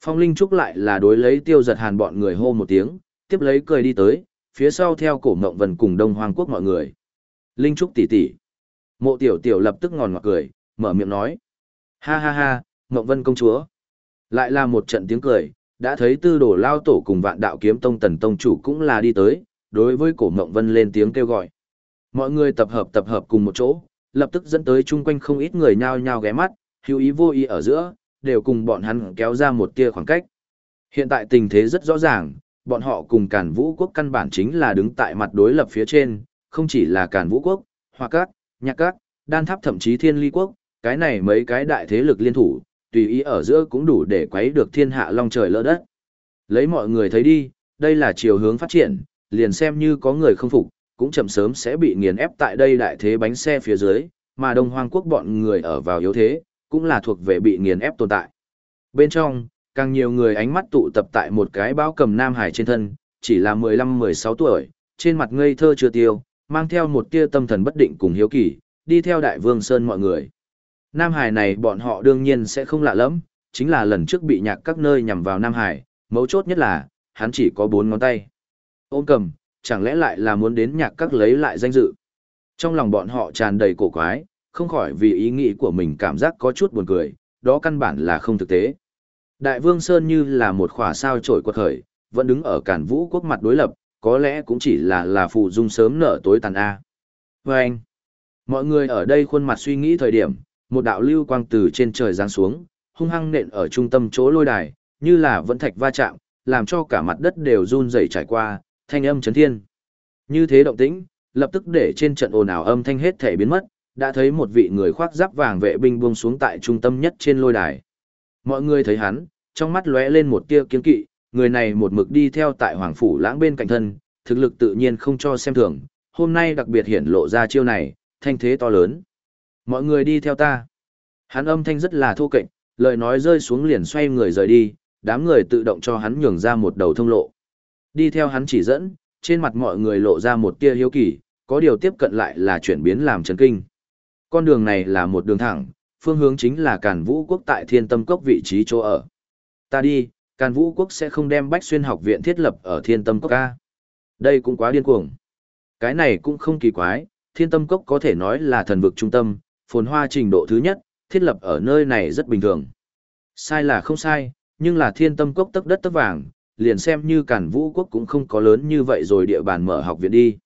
Phong Linh Trúc lại là đối lấy tiêu giật hàn bọn người hô một tiếng, tiếp lấy cười đi tới, phía sau theo cổ mộng vần cùng Đông Hoàng Quốc mọi người. Linh Trúc tỷ tỷ. Mộ tiểu tiểu lập tức ngòn ngọt cười, mở miệng nói. Ha ha ha, mộng vân công chúa. Lại là một trận tiếng cười, đã thấy tư đồ lao tổ cùng vạn đạo kiếm tông tần tông chủ cũng là đi tới, đối với cổ mộng vân lên tiếng kêu gọi. Mọi người tập hợp tập hợp cùng một chỗ, lập tức dẫn tới chung quanh không ít người nhao nhao ghé mắt, hữu ý vô ý ở giữa, đều cùng bọn hắn kéo ra một tia khoảng cách. Hiện tại tình thế rất rõ ràng, bọn họ cùng Càn Vũ quốc căn bản chính là đứng tại mặt đối lập phía trên, không chỉ là Càn Vũ quốc, Hoa Các, Nhạc Các, Đan Tháp thậm chí Thiên Ly quốc, cái này mấy cái đại thế lực liên thủ, tùy ý ở giữa cũng đủ để quấy được thiên hạ long trời lỡ đất. Lấy mọi người thấy đi, đây là chiều hướng phát triển, liền xem như có người không phục, cũng chậm sớm sẽ bị nghiền ép tại đây đại thế bánh xe phía dưới, mà Đông Hoang quốc bọn người ở vào yếu thế, cũng là thuộc về bị nghiền ép tồn tại. Bên trong, càng nhiều người ánh mắt tụ tập tại một cái bao cầm Nam Hải trên thân, chỉ là 15-16 tuổi, trên mặt ngây thơ chưa tiêu, mang theo một tia tâm thần bất định cùng hiếu kỳ, đi theo Đại Vương Sơn mọi người. Nam Hải này bọn họ đương nhiên sẽ không lạ lắm, chính là lần trước bị nhạc các nơi nhằm vào Nam Hải, mấu chốt nhất là, hắn chỉ có bốn ngón tay. Ôm cầm, chẳng lẽ lại là muốn đến nhạc các lấy lại danh dự. Trong lòng bọn họ tràn đầy cổ quái, không khỏi vì ý nghĩ của mình cảm giác có chút buồn cười, đó căn bản là không thực tế. Đại Vương Sơn như là một khỏa sao trổi quật khởi, vẫn đứng ở cản vũ quốc mặt đối lập, có lẽ cũng chỉ là là phụ dung sớm nở tối tàn A. Và anh, mọi người ở đây khuôn mặt suy nghĩ thời điểm, một đạo lưu quang từ trên trời giáng xuống, hung hăng nện ở trung tâm chỗ lôi đài, như là vẫn thạch va chạm, làm cho cả mặt đất đều run rẩy trải qua, thanh âm chấn thiên. Như thế động tĩnh, lập tức để trên trận ồn ào âm thanh hết thể biến mất, đã thấy một vị người khoác giáp vàng vệ binh buông xuống tại trung tâm nhất trên lôi đài. Mọi người thấy hắn, trong mắt lóe lên một tia kiên kỵ, người này một mực đi theo tại Hoàng Phủ lãng bên cạnh thân, thực lực tự nhiên không cho xem thường, hôm nay đặc biệt hiển lộ ra chiêu này, thanh thế to lớn. Mọi người đi theo ta. Hắn âm thanh rất là thô kệch, lời nói rơi xuống liền xoay người rời đi, đám người tự động cho hắn nhường ra một đầu thông lộ. Đi theo hắn chỉ dẫn, trên mặt mọi người lộ ra một tia hiếu kỳ, có điều tiếp cận lại là chuyển biến làm chấn kinh. Con đường này là một đường thẳng, phương hướng chính là Càn Vũ Quốc tại Thiên Tâm Cốc vị trí chỗ ở. Ta đi, Càn Vũ Quốc sẽ không đem Bách Xuyên học viện thiết lập ở Thiên Tâm Cốc ca. Đây cũng quá điên cuồng. Cái này cũng không kỳ quái, Thiên Tâm Cốc có thể nói là thần vực trung tâm, phồn hoa trình độ thứ nhất, thiết lập ở nơi này rất bình thường. Sai là không sai, nhưng là Thiên Tâm Cốc tấc đất tấc vàng, liền xem như Càn Vũ Quốc cũng không có lớn như vậy rồi địa bàn mở học viện đi.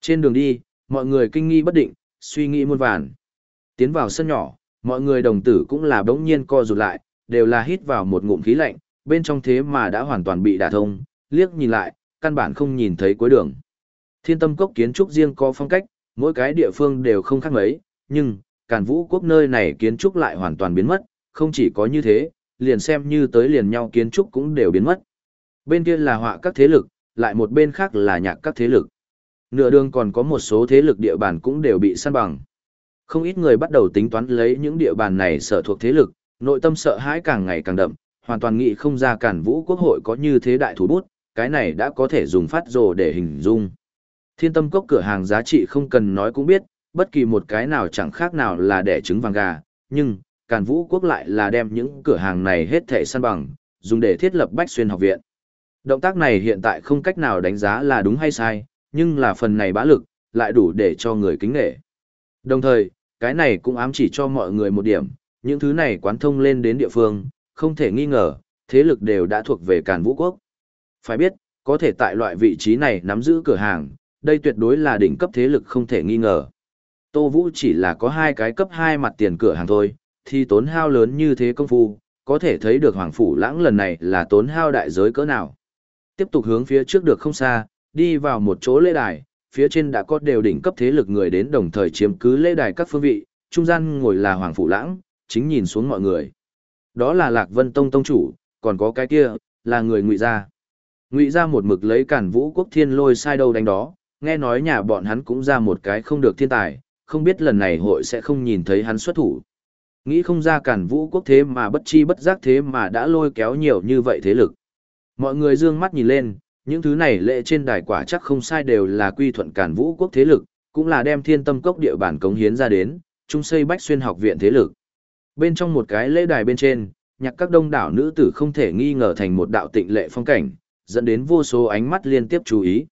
Trên đường đi, mọi người kinh nghi bất định, suy nghĩ muôn vàn. Tiến vào sân nhỏ, mọi người đồng tử cũng là đống nhiên co rụt lại, đều là hít vào một ngụm khí lạnh, bên trong thế mà đã hoàn toàn bị đả thông, liếc nhìn lại, căn bản không nhìn thấy cuối đường. Thiên tâm cốc kiến trúc riêng có phong cách, mỗi cái địa phương đều không khác mấy, nhưng, càn vũ quốc nơi này kiến trúc lại hoàn toàn biến mất, không chỉ có như thế, liền xem như tới liền nhau kiến trúc cũng đều biến mất. Bên kia là họa các thế lực, lại một bên khác là nhạc các thế lực. Nửa đường còn có một số thế lực địa bàn cũng đều bị săn bằng. Không ít người bắt đầu tính toán lấy những địa bàn này sở thuộc thế lực, nội tâm sợ hãi càng ngày càng đậm, hoàn toàn nghĩ không ra cản vũ quốc hội có như thế đại thủ bút, cái này đã có thể dùng phát rồ để hình dung. Thiên tâm cốc cửa hàng giá trị không cần nói cũng biết, bất kỳ một cái nào chẳng khác nào là đẻ trứng vàng gà, nhưng, cản vũ quốc lại là đem những cửa hàng này hết thể săn bằng, dùng để thiết lập bách xuyên học viện. Động tác này hiện tại không cách nào đánh giá là đúng hay sai, nhưng là phần này bá lực, lại đủ để cho người kính nghệ. Đồng thời, cái này cũng ám chỉ cho mọi người một điểm, những thứ này quán thông lên đến địa phương, không thể nghi ngờ, thế lực đều đã thuộc về Càn Vũ Quốc. Phải biết, có thể tại loại vị trí này nắm giữ cửa hàng, đây tuyệt đối là đỉnh cấp thế lực không thể nghi ngờ. Tô Vũ chỉ là có hai cái cấp 2 mặt tiền cửa hàng thôi, thì tốn hao lớn như thế công phu, có thể thấy được Hoàng Phủ Lãng lần này là tốn hao đại giới cỡ nào. Tiếp tục hướng phía trước được không xa, đi vào một chỗ lễ đài, phía trên đã có đều đỉnh cấp thế lực người đến đồng thời chiếm cứ lễ đài các phương vị, trung gian ngồi là Hoàng Phủ Lãng, chính nhìn xuống mọi người. Đó là Lạc Vân Tông Tông chủ, còn có cái kia, là người ngụy gia. Ngụy gia một mực lấy cản vũ quốc thiên lôi sai đâu đánh đó, nghe nói nhà bọn hắn cũng ra một cái không được thiên tài, không biết lần này hội sẽ không nhìn thấy hắn xuất thủ. Nghĩ không ra cản vũ quốc thế mà bất chi bất giác thế mà đã lôi kéo nhiều như vậy thế lực. Mọi người dương mắt nhìn lên, những thứ này lệ trên đài quả chắc không sai đều là quy thuận cản vũ quốc thế lực, cũng là đem thiên tâm cốc địa bản cống hiến ra đến, trung xây bách xuyên học viện thế lực. Bên trong một cái lễ đài bên trên, nhạc các đông đảo nữ tử không thể nghi ngờ thành một đạo tịnh lệ phong cảnh, dẫn đến vô số ánh mắt liên tiếp chú ý.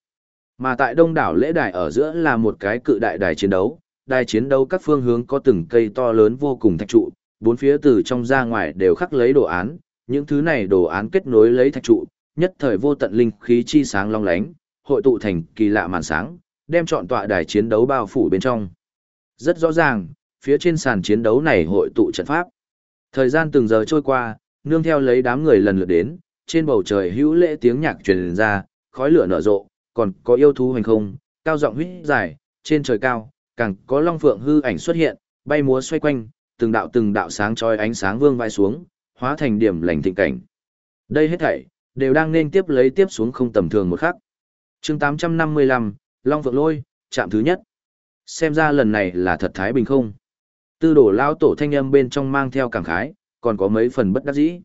Mà tại đông đảo lễ đài ở giữa là một cái cự đại đài chiến đấu, đài chiến đấu các phương hướng có từng cây to lớn vô cùng thạch trụ, bốn phía từ trong ra ngoài đều khắc lấy đồ án, những thứ này đồ án kết nối lấy thạch trụ, nhất thời vô tận linh khí chi sáng long lánh, hội tụ thành kỳ lạ màn sáng, đem trọn tọa đài chiến đấu bao phủ bên trong. Rất rõ ràng, phía trên sàn chiến đấu này hội tụ trận pháp. Thời gian từng giờ trôi qua, nương theo lấy đám người lần lượt đến, trên bầu trời hữu lễ tiếng nhạc truyền ra, khói lửa nở rộ, còn có yêu thú hành không, cao giọng huýt dài, trên trời cao, càng có long phượng hư ảnh xuất hiện, bay múa xoay quanh, từng đạo từng đạo sáng chói ánh sáng vương vai xuống, hóa thành điểm lành thịnh cảnh. Đây hết thảy đều đang nên tiếp lấy tiếp xuống không tầm thường một khắc. Chương 855, Long Phượng Lôi, chạm thứ nhất. Xem ra lần này là thật thái bình không? Tư đổ lao tổ thanh âm bên trong mang theo cảm khái, còn có mấy phần bất đắc dĩ.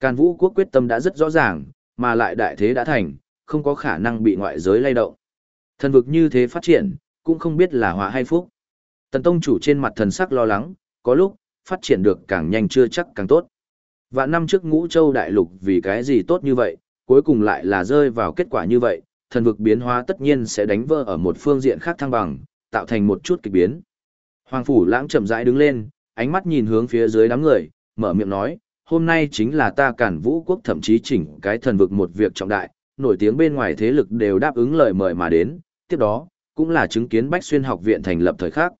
Càn vũ quốc quyết tâm đã rất rõ ràng, mà lại đại thế đã thành, không có khả năng bị ngoại giới lay động. Thần vực như thế phát triển, cũng không biết là họa hay phúc. Tần tông chủ trên mặt thần sắc lo lắng, có lúc, phát triển được càng nhanh chưa chắc càng tốt. Và năm trước ngũ châu đại lục vì cái gì tốt như vậy, cuối cùng lại là rơi vào kết quả như vậy, thần vực biến hóa tất nhiên sẽ đánh vỡ ở một phương diện khác thăng bằng, tạo thành một chút kịch biến. Hoàng phủ lãng chậm rãi đứng lên, ánh mắt nhìn hướng phía dưới đám người, mở miệng nói, hôm nay chính là ta cản vũ quốc thậm chí chỉnh cái thần vực một việc trọng đại, nổi tiếng bên ngoài thế lực đều đáp ứng lời mời mà đến, tiếp đó, cũng là chứng kiến Bách Xuyên học viện thành lập thời khắc.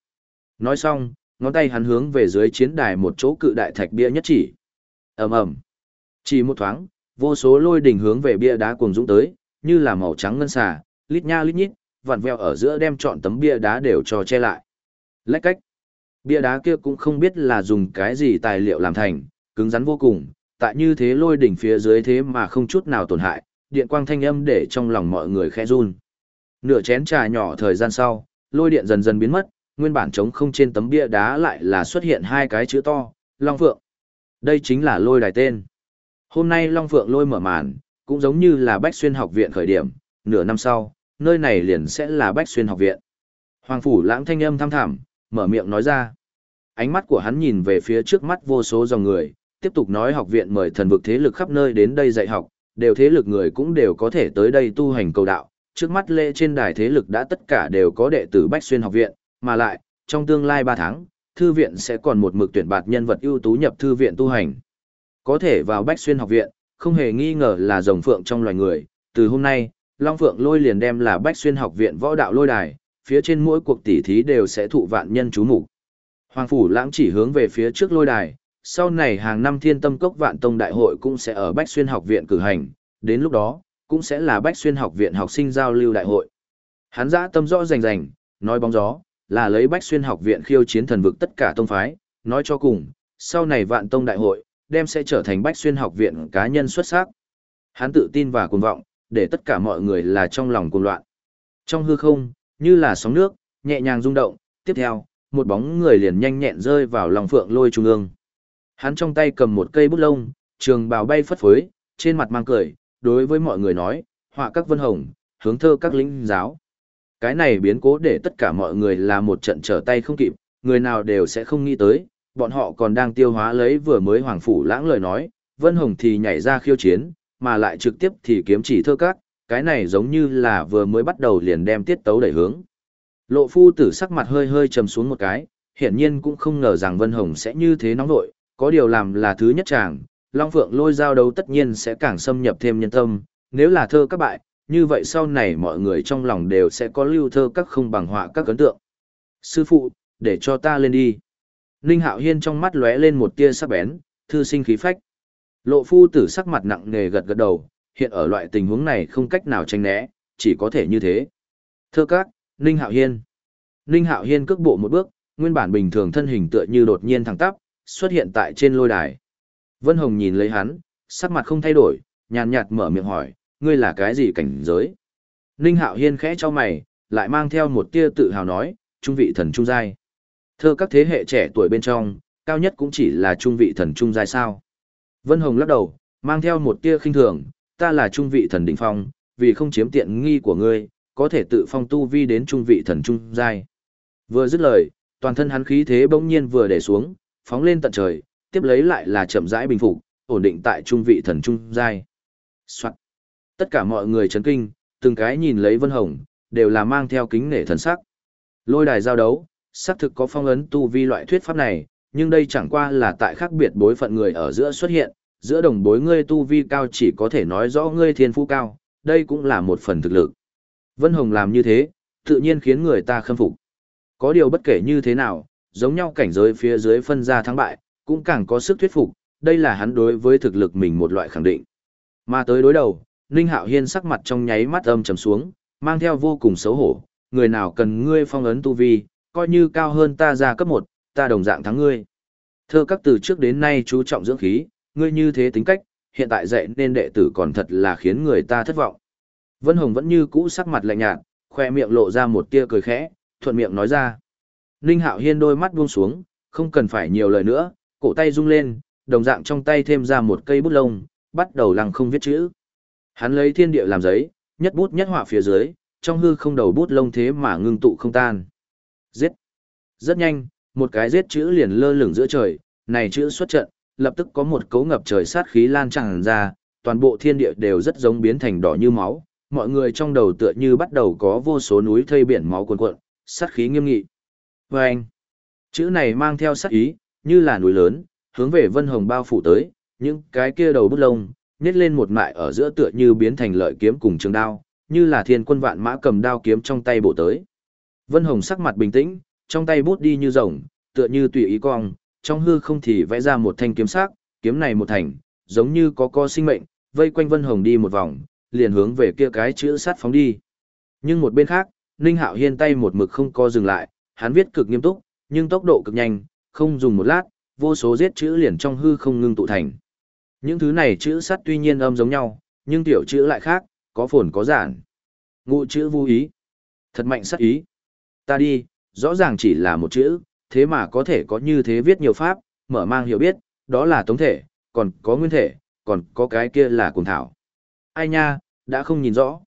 Nói xong, ngón tay hắn hướng về dưới chiến đài một chỗ cự đại thạch bia nhất chỉ ầm ầm, chỉ một thoáng, vô số lôi đỉnh hướng về bia đá cuồng dũng tới, như là màu trắng ngân xà, lít nha lít nhít, vặn vẹo ở giữa đem trọn tấm bia đá đều cho che lại. Lách cách. Bia đá kia cũng không biết là dùng cái gì tài liệu làm thành, cứng rắn vô cùng, tại như thế lôi đỉnh phía dưới thế mà không chút nào tổn hại, điện quang thanh âm để trong lòng mọi người khẽ run. Nửa chén trà nhỏ thời gian sau, lôi điện dần dần biến mất, nguyên bản trống không trên tấm bia đá lại là xuất hiện hai cái chữ to, Long Phượng. Đây chính là lôi đài tên. Hôm nay Long Phượng lôi mở màn, cũng giống như là Bách Xuyên học viện khởi điểm, nửa năm sau, nơi này liền sẽ là Bách Xuyên học viện. Hoàng phủ lãng thanh âm thăm thảm, mở miệng nói ra. Ánh mắt của hắn nhìn về phía trước mắt vô số dòng người, tiếp tục nói học viện mời thần vực thế lực khắp nơi đến đây dạy học, đều thế lực người cũng đều có thể tới đây tu hành cầu đạo. Trước mắt lễ trên đài thế lực đã tất cả đều có đệ tử Bách Xuyên học viện, mà lại, trong tương lai 3 tháng, thư viện sẽ còn một mực tuyển bạt nhân vật ưu tú nhập thư viện tu hành. Có thể vào Bách Xuyên học viện, không hề nghi ngờ là rồng phượng trong loài người, từ hôm nay, Long Phượng lôi liền đem là Bách Xuyên học viện võ đạo lôi đài, phía trên mỗi cuộc tỉ thí đều sẽ thụ vạn nhân chú mục. Hoàng phủ lãng chỉ hướng về phía trước lôi đài, sau này hàng năm thiên tâm cốc vạn tông đại hội cũng sẽ ở Bách Xuyên học viện cử hành, đến lúc đó, cũng sẽ là Bách Xuyên học viện học sinh giao lưu đại hội. Hắn dã tâm rõ rành rành, nói bóng gió, là lấy Bách Xuyên học viện khiêu chiến thần vực tất cả tông phái, nói cho cùng, sau này vạn tông đại hội, đem sẽ trở thành Bách Xuyên học viện cá nhân xuất sắc. Hắn tự tin và cuồng vọng, để tất cả mọi người là trong lòng cuồng loạn. Trong hư không, như là sóng nước, nhẹ nhàng rung động, tiếp theo, một bóng người liền nhanh nhẹn rơi vào lòng phượng lôi trung ương. Hắn trong tay cầm một cây bút lông, trường bào bay phất phới, trên mặt mang cười, đối với mọi người nói, họa các vân hồng, hướng thơ các lĩnh giáo. Cái này biến cố để tất cả mọi người là một trận trở tay không kịp, người nào đều sẽ không nghĩ tới, bọn họ còn đang tiêu hóa lấy vừa mới hoàng phủ lãng lời nói, vân hồng thì nhảy ra khiêu chiến, mà lại trực tiếp thì kiếm chỉ thơ các, cái này giống như là vừa mới bắt đầu liền đem tiết tấu đẩy hướng. Lộ phu tử sắc mặt hơi hơi trầm xuống một cái, hiển nhiên cũng không ngờ rằng Vân Hồng sẽ như thế nóng nội, có điều làm là thứ nhất chàng, Long Phượng lôi giao đấu tất nhiên sẽ càng xâm nhập thêm nhân tâm, nếu là thơ các bại, như vậy sau này mọi người trong lòng đều sẽ có lưu thơ các không bằng họa các ấn tượng. Sư phụ, để cho ta lên đi. Ninh Hạo Hiên trong mắt lóe lên một tia sắc bén, thư sinh khí phách. Lộ phu tử sắc mặt nặng nề gật gật đầu, hiện ở loại tình huống này không cách nào tránh né, chỉ có thể như thế. Thơ các, Ninh Hạo Hiên. Ninh Hạo Hiên cước bộ một bước, nguyên bản bình thường thân hình tựa như đột nhiên thẳng tắp, xuất hiện tại trên lôi đài. Vân Hồng nhìn lấy hắn, sắc mặt không thay đổi, nhàn nhạt mở miệng hỏi, ngươi là cái gì cảnh giới? Ninh Hạo Hiên khẽ cho mày, lại mang theo một tia tự hào nói, trung vị thần trung giai. Thơ các thế hệ trẻ tuổi bên trong, cao nhất cũng chỉ là trung vị thần trung giai sao. Vân Hồng lắc đầu, mang theo một tia khinh thường, ta là trung vị thần đỉnh phong, vì không chiếm tiện nghi của ngươi, có thể tự phong tu vi đến trung vị thần trung giai. Vừa dứt lời, toàn thân hắn khí thế bỗng nhiên vừa để xuống, phóng lên tận trời, tiếp lấy lại là chậm rãi bình phục, ổn định tại trung vị thần trung giai. Soạn. Tất cả mọi người chấn kinh, từng cái nhìn lấy Vân Hồng, đều là mang theo kính nể thần sắc. Lôi đài giao đấu, xác thực có phong ấn tu vi loại thuyết pháp này, nhưng đây chẳng qua là tại khác biệt bối phận người ở giữa xuất hiện, giữa đồng bối ngươi tu vi cao chỉ có thể nói rõ ngươi thiên phú cao, đây cũng là một phần thực lực. Vân Hồng làm như thế, tự nhiên khiến người ta khâm phục. Có điều bất kể như thế nào, giống nhau cảnh giới phía dưới phân ra thắng bại, cũng càng có sức thuyết phục, đây là hắn đối với thực lực mình một loại khẳng định. Mà tới đối đầu, Ninh Hạo Hiên sắc mặt trong nháy mắt âm trầm xuống, mang theo vô cùng xấu hổ, người nào cần ngươi phong ấn tu vi, coi như cao hơn ta ra cấp 1, ta đồng dạng thắng ngươi. Thơ các từ trước đến nay chú trọng dưỡng khí, ngươi như thế tính cách, hiện tại dạy nên đệ tử còn thật là khiến người ta thất vọng. Vân Hồng vẫn như cũ sắc mặt lạnh nhạt, khoe miệng lộ ra một tia cười khẽ, thuận miệng nói ra. Ninh Hạo Hiên đôi mắt buông xuống, không cần phải nhiều lời nữa, cổ tay rung lên, đồng dạng trong tay thêm ra một cây bút lông, bắt đầu lăng không viết chữ. Hắn lấy thiên địa làm giấy, nhất bút nhất họa phía dưới, trong hư không đầu bút lông thế mà ngưng tụ không tan. Giết. Rất nhanh, một cái giết chữ liền lơ lửng giữa trời, này chữ xuất trận, lập tức có một cấu ngập trời sát khí lan tràn ra, toàn bộ thiên địa đều rất giống biến thành đỏ như máu, mọi người trong đầu tựa như bắt đầu có vô số núi thây biển máu cuồn cuộn, sát khí nghiêm nghị. Và anh, chữ này mang theo sát ý, như là núi lớn, hướng về Vân Hồng bao phủ tới, những cái kia đầu bút lông, nhét lên một mại ở giữa tựa như biến thành lợi kiếm cùng trường đao, như là thiên quân vạn mã cầm đao kiếm trong tay bổ tới. Vân Hồng sắc mặt bình tĩnh, trong tay bút đi như rồng, tựa như tùy ý cong, trong hư không thì vẽ ra một thanh kiếm sắc, kiếm này một thành, giống như có co sinh mệnh, vây quanh Vân Hồng đi một vòng, liền hướng về kia cái chữ sát phóng đi. Nhưng một bên khác, Ninh Hạo Hiên tay một mực không co dừng lại, hắn viết cực nghiêm túc, nhưng tốc độ cực nhanh, không dùng một lát, vô số giết chữ liền trong hư không ngưng tụ thành. Những thứ này chữ sắt tuy nhiên âm giống nhau, nhưng tiểu chữ lại khác, có phồn có giản. Ngụ chữ vô ý. Thật mạnh sắt ý. Ta đi, rõ ràng chỉ là một chữ, thế mà có thể có như thế viết nhiều pháp, mở mang hiểu biết, đó là tống thể, còn có nguyên thể, còn có cái kia là cùng thảo. Ai nha, đã không nhìn rõ.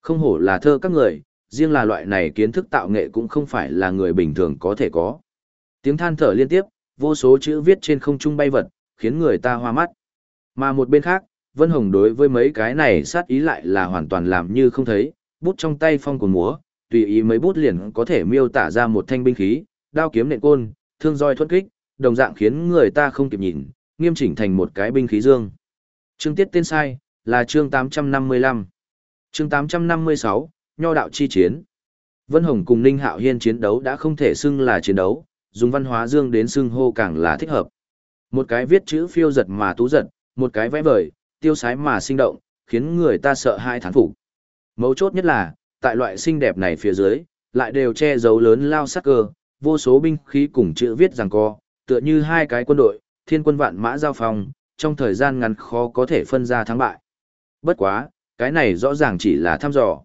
Không hổ là thơ các người, riêng là loại này kiến thức tạo nghệ cũng không phải là người bình thường có thể có. Tiếng than thở liên tiếp, vô số chữ viết trên không trung bay vật, khiến người ta hoa mắt. Mà một bên khác, Vân Hồng đối với mấy cái này sát ý lại là hoàn toàn làm như không thấy, bút trong tay phong của múa, tùy ý mấy bút liền có thể miêu tả ra một thanh binh khí, đao kiếm nện côn, thương roi thuẫn kích, đồng dạng khiến người ta không kịp nhìn, nghiêm chỉnh thành một cái binh khí dương. Chương tiết tên sai, là chương 855. Chương 856, Nho đạo chi chiến. Vân Hồng cùng Ninh Hạo Hiên chiến đấu đã không thể xưng là chiến đấu, dùng văn hóa dương đến xưng hô càng là thích hợp. Một cái viết chữ phiêu giật mà tú giật, một cái vẽ vời, tiêu sái mà sinh động, khiến người ta sợ hai thán phục. Mấu chốt nhất là, tại loại xinh đẹp này phía dưới, lại đều che giấu lớn lao sắc cơ, vô số binh khí cùng chữ viết rằng co, tựa như hai cái quân đội, thiên quân vạn mã giao phòng, trong thời gian ngắn khó có thể phân ra thắng bại. Bất quá, cái này rõ ràng chỉ là thăm dò.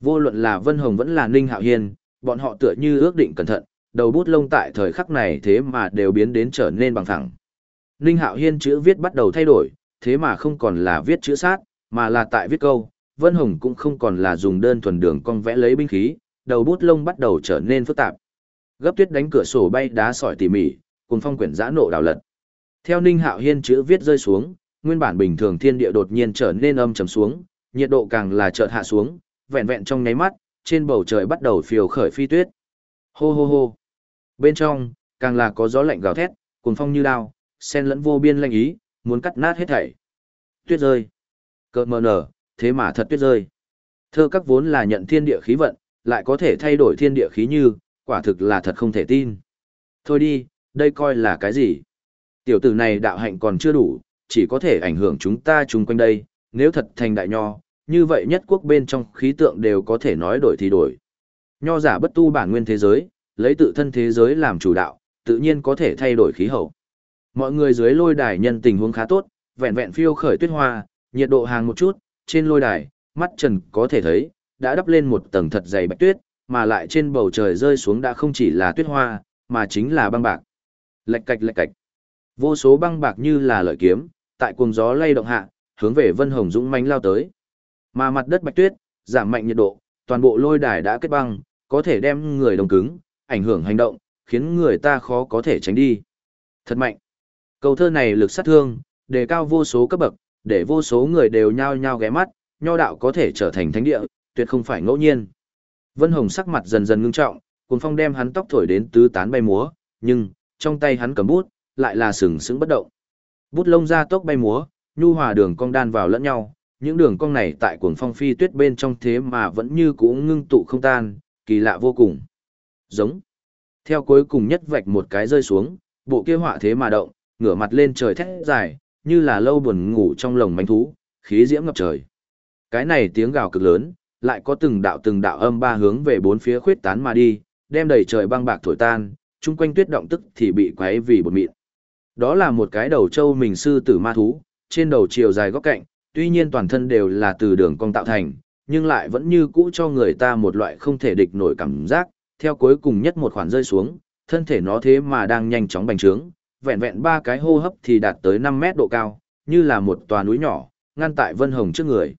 Vô luận là Vân Hồng vẫn là Ninh Hạo Hiên, bọn họ tựa như ước định cẩn thận, đầu bút lông tại thời khắc này thế mà đều biến đến trở nên bằng thẳng. Ninh Hạo Hiên chữ viết bắt đầu thay đổi, thế mà không còn là viết chữ sát, mà là tại viết câu, Vân Hồng cũng không còn là dùng đơn thuần đường cong vẽ lấy binh khí, đầu bút lông bắt đầu trở nên phức tạp. Gấp tuyết đánh cửa sổ bay đá sỏi tỉ mỉ, cùng phong quyển giã nộ đào lật. Theo Ninh Hạo Hiên chữ viết rơi xuống, nguyên bản bình thường thiên địa đột nhiên trở nên âm trầm xuống, nhiệt độ càng là chợt hạ xuống, vẹn vẹn trong nháy mắt, trên bầu trời bắt đầu phiêu khởi phi tuyết. Hô hô hô. Bên trong, càng là có gió lạnh gào thét, cuồng phong như đao, sen lẫn vô biên lanh ý, muốn cắt nát hết thảy. Tuyết rơi. Cợt mờ nở, thế mà thật tuyết rơi. Thơ các vốn là nhận thiên địa khí vận, lại có thể thay đổi thiên địa khí như, quả thực là thật không thể tin. Thôi đi, đây coi là cái gì? Tiểu tử này đạo hạnh còn chưa đủ, chỉ có thể ảnh hưởng chúng ta chung quanh đây, nếu thật thành đại nho, như vậy nhất quốc bên trong khí tượng đều có thể nói đổi thì đổi. Nho giả bất tu bản nguyên thế giới, lấy tự thân thế giới làm chủ đạo, tự nhiên có thể thay đổi khí hậu. Mọi người dưới lôi đài nhân tình huống khá tốt, vẹn vẹn phiêu khởi tuyết hoa, nhiệt độ hàng một chút, trên lôi đài, mắt trần có thể thấy, đã đắp lên một tầng thật dày bạch tuyết, mà lại trên bầu trời rơi xuống đã không chỉ là tuyết hoa, mà chính là băng bạc. Lệch cạch lệch cạch. Vô số băng bạc như là lợi kiếm, tại cuồng gió lay động hạ, hướng về Vân Hồng Dũng mãnh lao tới. Mà mặt đất bạch tuyết, giảm mạnh nhiệt độ, toàn bộ lôi đài đã kết băng, có thể đem người đồng cứng, ảnh hưởng hành động, khiến người ta khó có thể tránh đi. Thật mạnh. Câu thơ này lực sát thương, đề cao vô số cấp bậc, để vô số người đều nhao nhao ghé mắt, nho đạo có thể trở thành thánh địa, tuyệt không phải ngẫu nhiên. Vân Hồng sắc mặt dần dần ngưng trọng, cuồng phong đem hắn tóc thổi đến tứ tán bay múa, nhưng trong tay hắn cầm bút, lại là sừng sững bất động. Bút lông ra tốc bay múa, nhu hòa đường cong đan vào lẫn nhau, những đường cong này tại cuồng phong phi tuyết bên trong thế mà vẫn như cũ ngưng tụ không tan, kỳ lạ vô cùng. Giống. Theo cuối cùng nhất vạch một cái rơi xuống, bộ kia họa thế mà động, ngửa mặt lên trời thét dài, như là lâu buồn ngủ trong lồng manh thú, khí diễm ngập trời. Cái này tiếng gào cực lớn, lại có từng đạo từng đạo âm ba hướng về bốn phía khuyết tán mà đi, đem đầy trời băng bạc thổi tan, chung quanh tuyết động tức thì bị quấy vì bột mịn. Đó là một cái đầu trâu mình sư tử ma thú, trên đầu chiều dài góc cạnh, tuy nhiên toàn thân đều là từ đường cong tạo thành, nhưng lại vẫn như cũ cho người ta một loại không thể địch nổi cảm giác, theo cuối cùng nhất một khoản rơi xuống, thân thể nó thế mà đang nhanh chóng bành trướng, vẹn vẹn ba cái hô hấp thì đạt tới 5 mét độ cao, như là một tòa núi nhỏ, ngăn tại Vân Hồng trước người.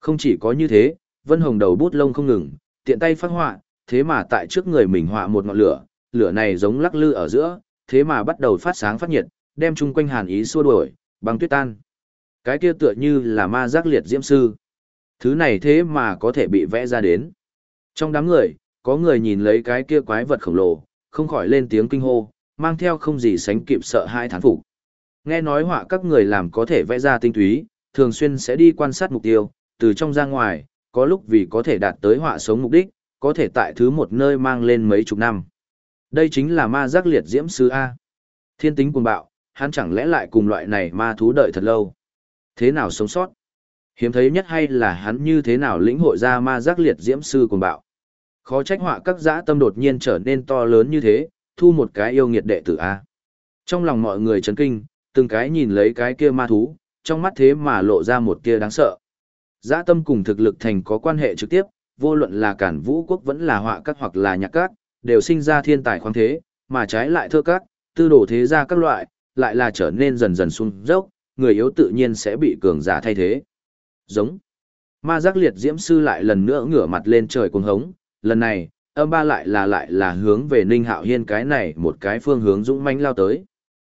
Không chỉ có như thế, Vân Hồng đầu bút lông không ngừng, tiện tay phát họa, thế mà tại trước người mình họa một ngọn lửa, lửa này giống lắc lư ở giữa, thế mà bắt đầu phát sáng phát nhiệt, đem chung quanh hàn ý xua đuổi, băng tuyết tan. Cái kia tựa như là ma giác liệt diễm sư. Thứ này thế mà có thể bị vẽ ra đến. Trong đám người, có người nhìn lấy cái kia quái vật khổng lồ, không khỏi lên tiếng kinh hô, mang theo không gì sánh kịp sợ hai thán phục. Nghe nói họa các người làm có thể vẽ ra tinh túy, thường xuyên sẽ đi quan sát mục tiêu, từ trong ra ngoài, có lúc vì có thể đạt tới họa sống mục đích, có thể tại thứ một nơi mang lên mấy chục năm. Đây chính là ma giác liệt diễm sư A. Thiên tính cuồng bạo, hắn chẳng lẽ lại cùng loại này ma thú đợi thật lâu. Thế nào sống sót? Hiếm thấy nhất hay là hắn như thế nào lĩnh hội ra ma giác liệt diễm sư cuồng bạo. Khó trách họa các dã tâm đột nhiên trở nên to lớn như thế, thu một cái yêu nghiệt đệ tử A. Trong lòng mọi người chấn kinh, từng cái nhìn lấy cái kia ma thú, trong mắt thế mà lộ ra một kia đáng sợ. Dã tâm cùng thực lực thành có quan hệ trực tiếp, vô luận là cản vũ quốc vẫn là họa các hoặc là nhạc các, đều sinh ra thiên tài khoáng thế, mà trái lại thơ các, tư đồ thế ra các loại, lại là trở nên dần dần xuống dốc, người yếu tự nhiên sẽ bị cường giả thay thế. Giống. Ma giác liệt diễm sư lại lần nữa ngửa mặt lên trời cuồng hống, lần này, âm ba lại là lại là hướng về Ninh Hạo Hiên cái này một cái phương hướng dũng mãnh lao tới.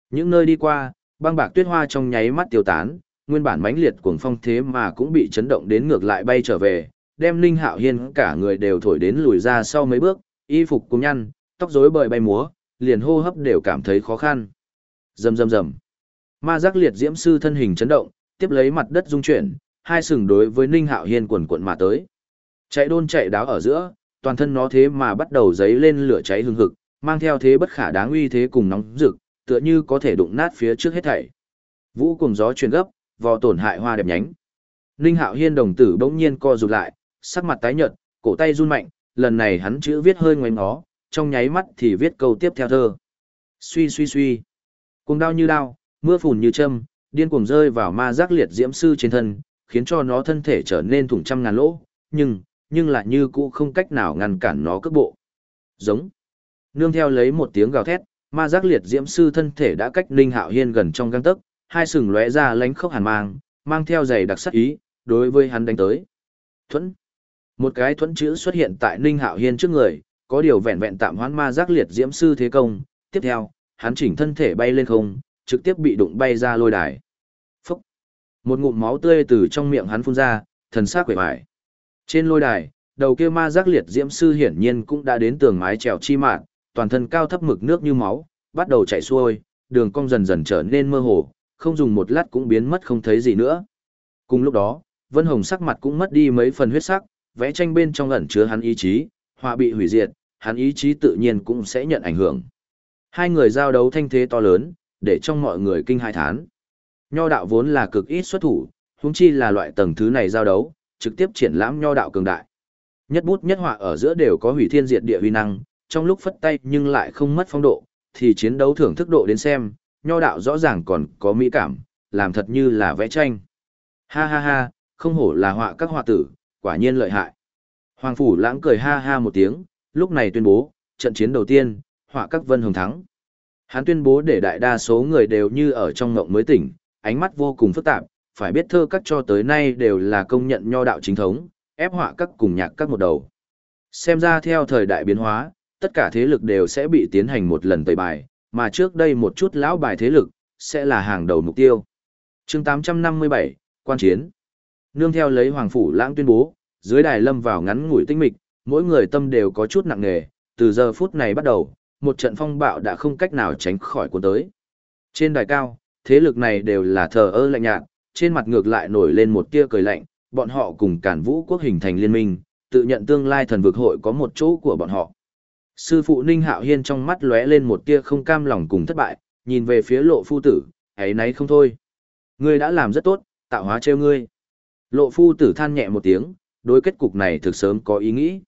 Những nơi đi qua, băng bạc tuyết hoa trong nháy mắt tiêu tán, nguyên bản mãnh liệt cuồng phong thế mà cũng bị chấn động đến ngược lại bay trở về, đem Ninh Hạo Hiên cả người đều thổi đến lùi ra sau mấy bước, y phục cùng nhăn, tóc rối bời bay múa, liền hô hấp đều cảm thấy khó khăn. Rầm rầm rầm. Ma giác liệt diễm sư thân hình chấn động, tiếp lấy mặt đất rung chuyển, hai sừng đối với Ninh Hạo Hiên quần quần mà tới. Chạy đôn chạy đáo ở giữa, toàn thân nó thế mà bắt đầu giấy lên lửa cháy hương hực, mang theo thế bất khả đáng uy thế cùng nóng rực, tựa như có thể đụng nát phía trước hết thảy. Vũ cùng gió truyền gấp, vò tổn hại hoa đẹp nhánh. Ninh Hạo Hiên đồng tử bỗng nhiên co rụt lại, sắc mặt tái nhợt, cổ tay run mạnh, lần này hắn chữ viết hơi ngoảnh ngó, trong nháy mắt thì viết câu tiếp theo thơ. Suy suy suy. Cuồng đao như đao, mưa phùn như châm, điên cuồng rơi vào ma giác liệt diễm sư trên thân, khiến cho nó thân thể trở nên thủng trăm ngàn lỗ, nhưng, nhưng lại như cũ không cách nào ngăn cản nó cước bộ. Giống. Nương theo lấy một tiếng gào thét, ma giác liệt diễm sư thân thể đã cách Ninh Hạo Hiên gần trong gang tấc, hai sừng lóe ra lánh khốc hàn mang, mang theo giày đặc sắc ý, đối với hắn đánh tới. Thuẫn. Một cái thuẫn chữ xuất hiện tại Ninh Hạo Hiên trước người, có điều vẹn vẹn tạm hoãn ma giác liệt diễm sư thế công, tiếp theo, hắn chỉnh thân thể bay lên không, trực tiếp bị đụng bay ra lôi đài. Một ngụm máu tươi từ trong miệng hắn phun ra, thần sắc quỷ bại. Trên lôi đài, đầu kia ma giác liệt diễm sư hiển nhiên cũng đã đến tường mái trèo chi mạn, toàn thân cao thấp mực nước như máu, bắt đầu chảy xuôi, đường cong dần dần trở nên mơ hồ, không dùng một lát cũng biến mất không thấy gì nữa. Cùng lúc đó, Vân Hồng sắc mặt cũng mất đi mấy phần huyết sắc, vẽ tranh bên trong ẩn chứa hắn ý chí, họa bị hủy diệt, hắn ý chí tự nhiên cũng sẽ nhận ảnh hưởng. Hai người giao đấu thanh thế to lớn, để trong mọi người kinh hai thán. Nho đạo vốn là cực ít xuất thủ, huống chi là loại tầng thứ này giao đấu, trực tiếp triển lãm nho đạo cường đại. Nhất bút nhất họa ở giữa đều có hủy thiên diệt địa uy năng, trong lúc phất tay nhưng lại không mất phong độ, thì chiến đấu thưởng thức độ đến xem, nho đạo rõ ràng còn có mỹ cảm, làm thật như là vẽ tranh. Ha ha ha, không hổ là họa các họa tử, quả nhiên lợi hại. Hoàng Phủ lãng cười ha ha một tiếng, lúc này tuyên bố, trận chiến đầu tiên, họa các vân hồng thắng. Hắn tuyên bố để đại đa số người đều như ở trong ngộng mới tỉnh, ánh mắt vô cùng phức tạp, phải biết thơ các cho tới nay đều là công nhận nho đạo chính thống, ép họa các cùng nhạc các một đầu. Xem ra theo thời đại biến hóa, tất cả thế lực đều sẽ bị tiến hành một lần tẩy bài, mà trước đây một chút lão bài thế lực, sẽ là hàng đầu mục tiêu. chương 857, Quan Chiến Nương theo lấy Hoàng Phủ Lãng tuyên bố, dưới đài lâm vào ngắn ngủi tinh mịch, mỗi người tâm đều có chút nặng nề, từ giờ phút này bắt đầu, một trận phong bạo đã không cách nào tránh khỏi cuốn tới. Trên đài cao, thế lực này đều là thờ ơ lạnh nhạt, trên mặt ngược lại nổi lên một tia cười lạnh, bọn họ cùng cản vũ quốc hình thành liên minh, tự nhận tương lai thần vực hội có một chỗ của bọn họ. Sư phụ Ninh Hạo Hiên trong mắt lóe lên một tia không cam lòng cùng thất bại, nhìn về phía lộ phu tử, ấy nấy không thôi. Ngươi đã làm rất tốt, tạo hóa trêu ngươi. Lộ phu tử than nhẹ một tiếng, đối kết cục này thực sớm có ý nghĩ.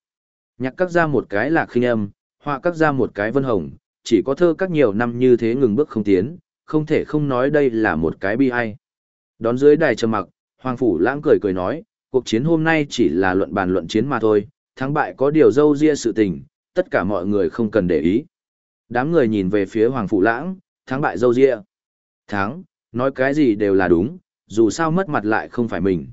Nhạc cắt ra một cái là khinh âm, họa cắt ra một cái vân hồng, chỉ có thơ các nhiều năm như thế ngừng bước không tiến, không thể không nói đây là một cái bi ai. Đón dưới đài trầm mặc, Hoàng Phủ Lãng cười cười nói, Cuộc chiến hôm nay chỉ là luận bàn luận chiến mà thôi, thắng bại có điều dâu ria sự tình, tất cả mọi người không cần để ý. Đám người nhìn về phía Hoàng phủ Lãng, thắng bại dâu ria. Thắng, nói cái gì đều là đúng, dù sao mất mặt lại không phải mình.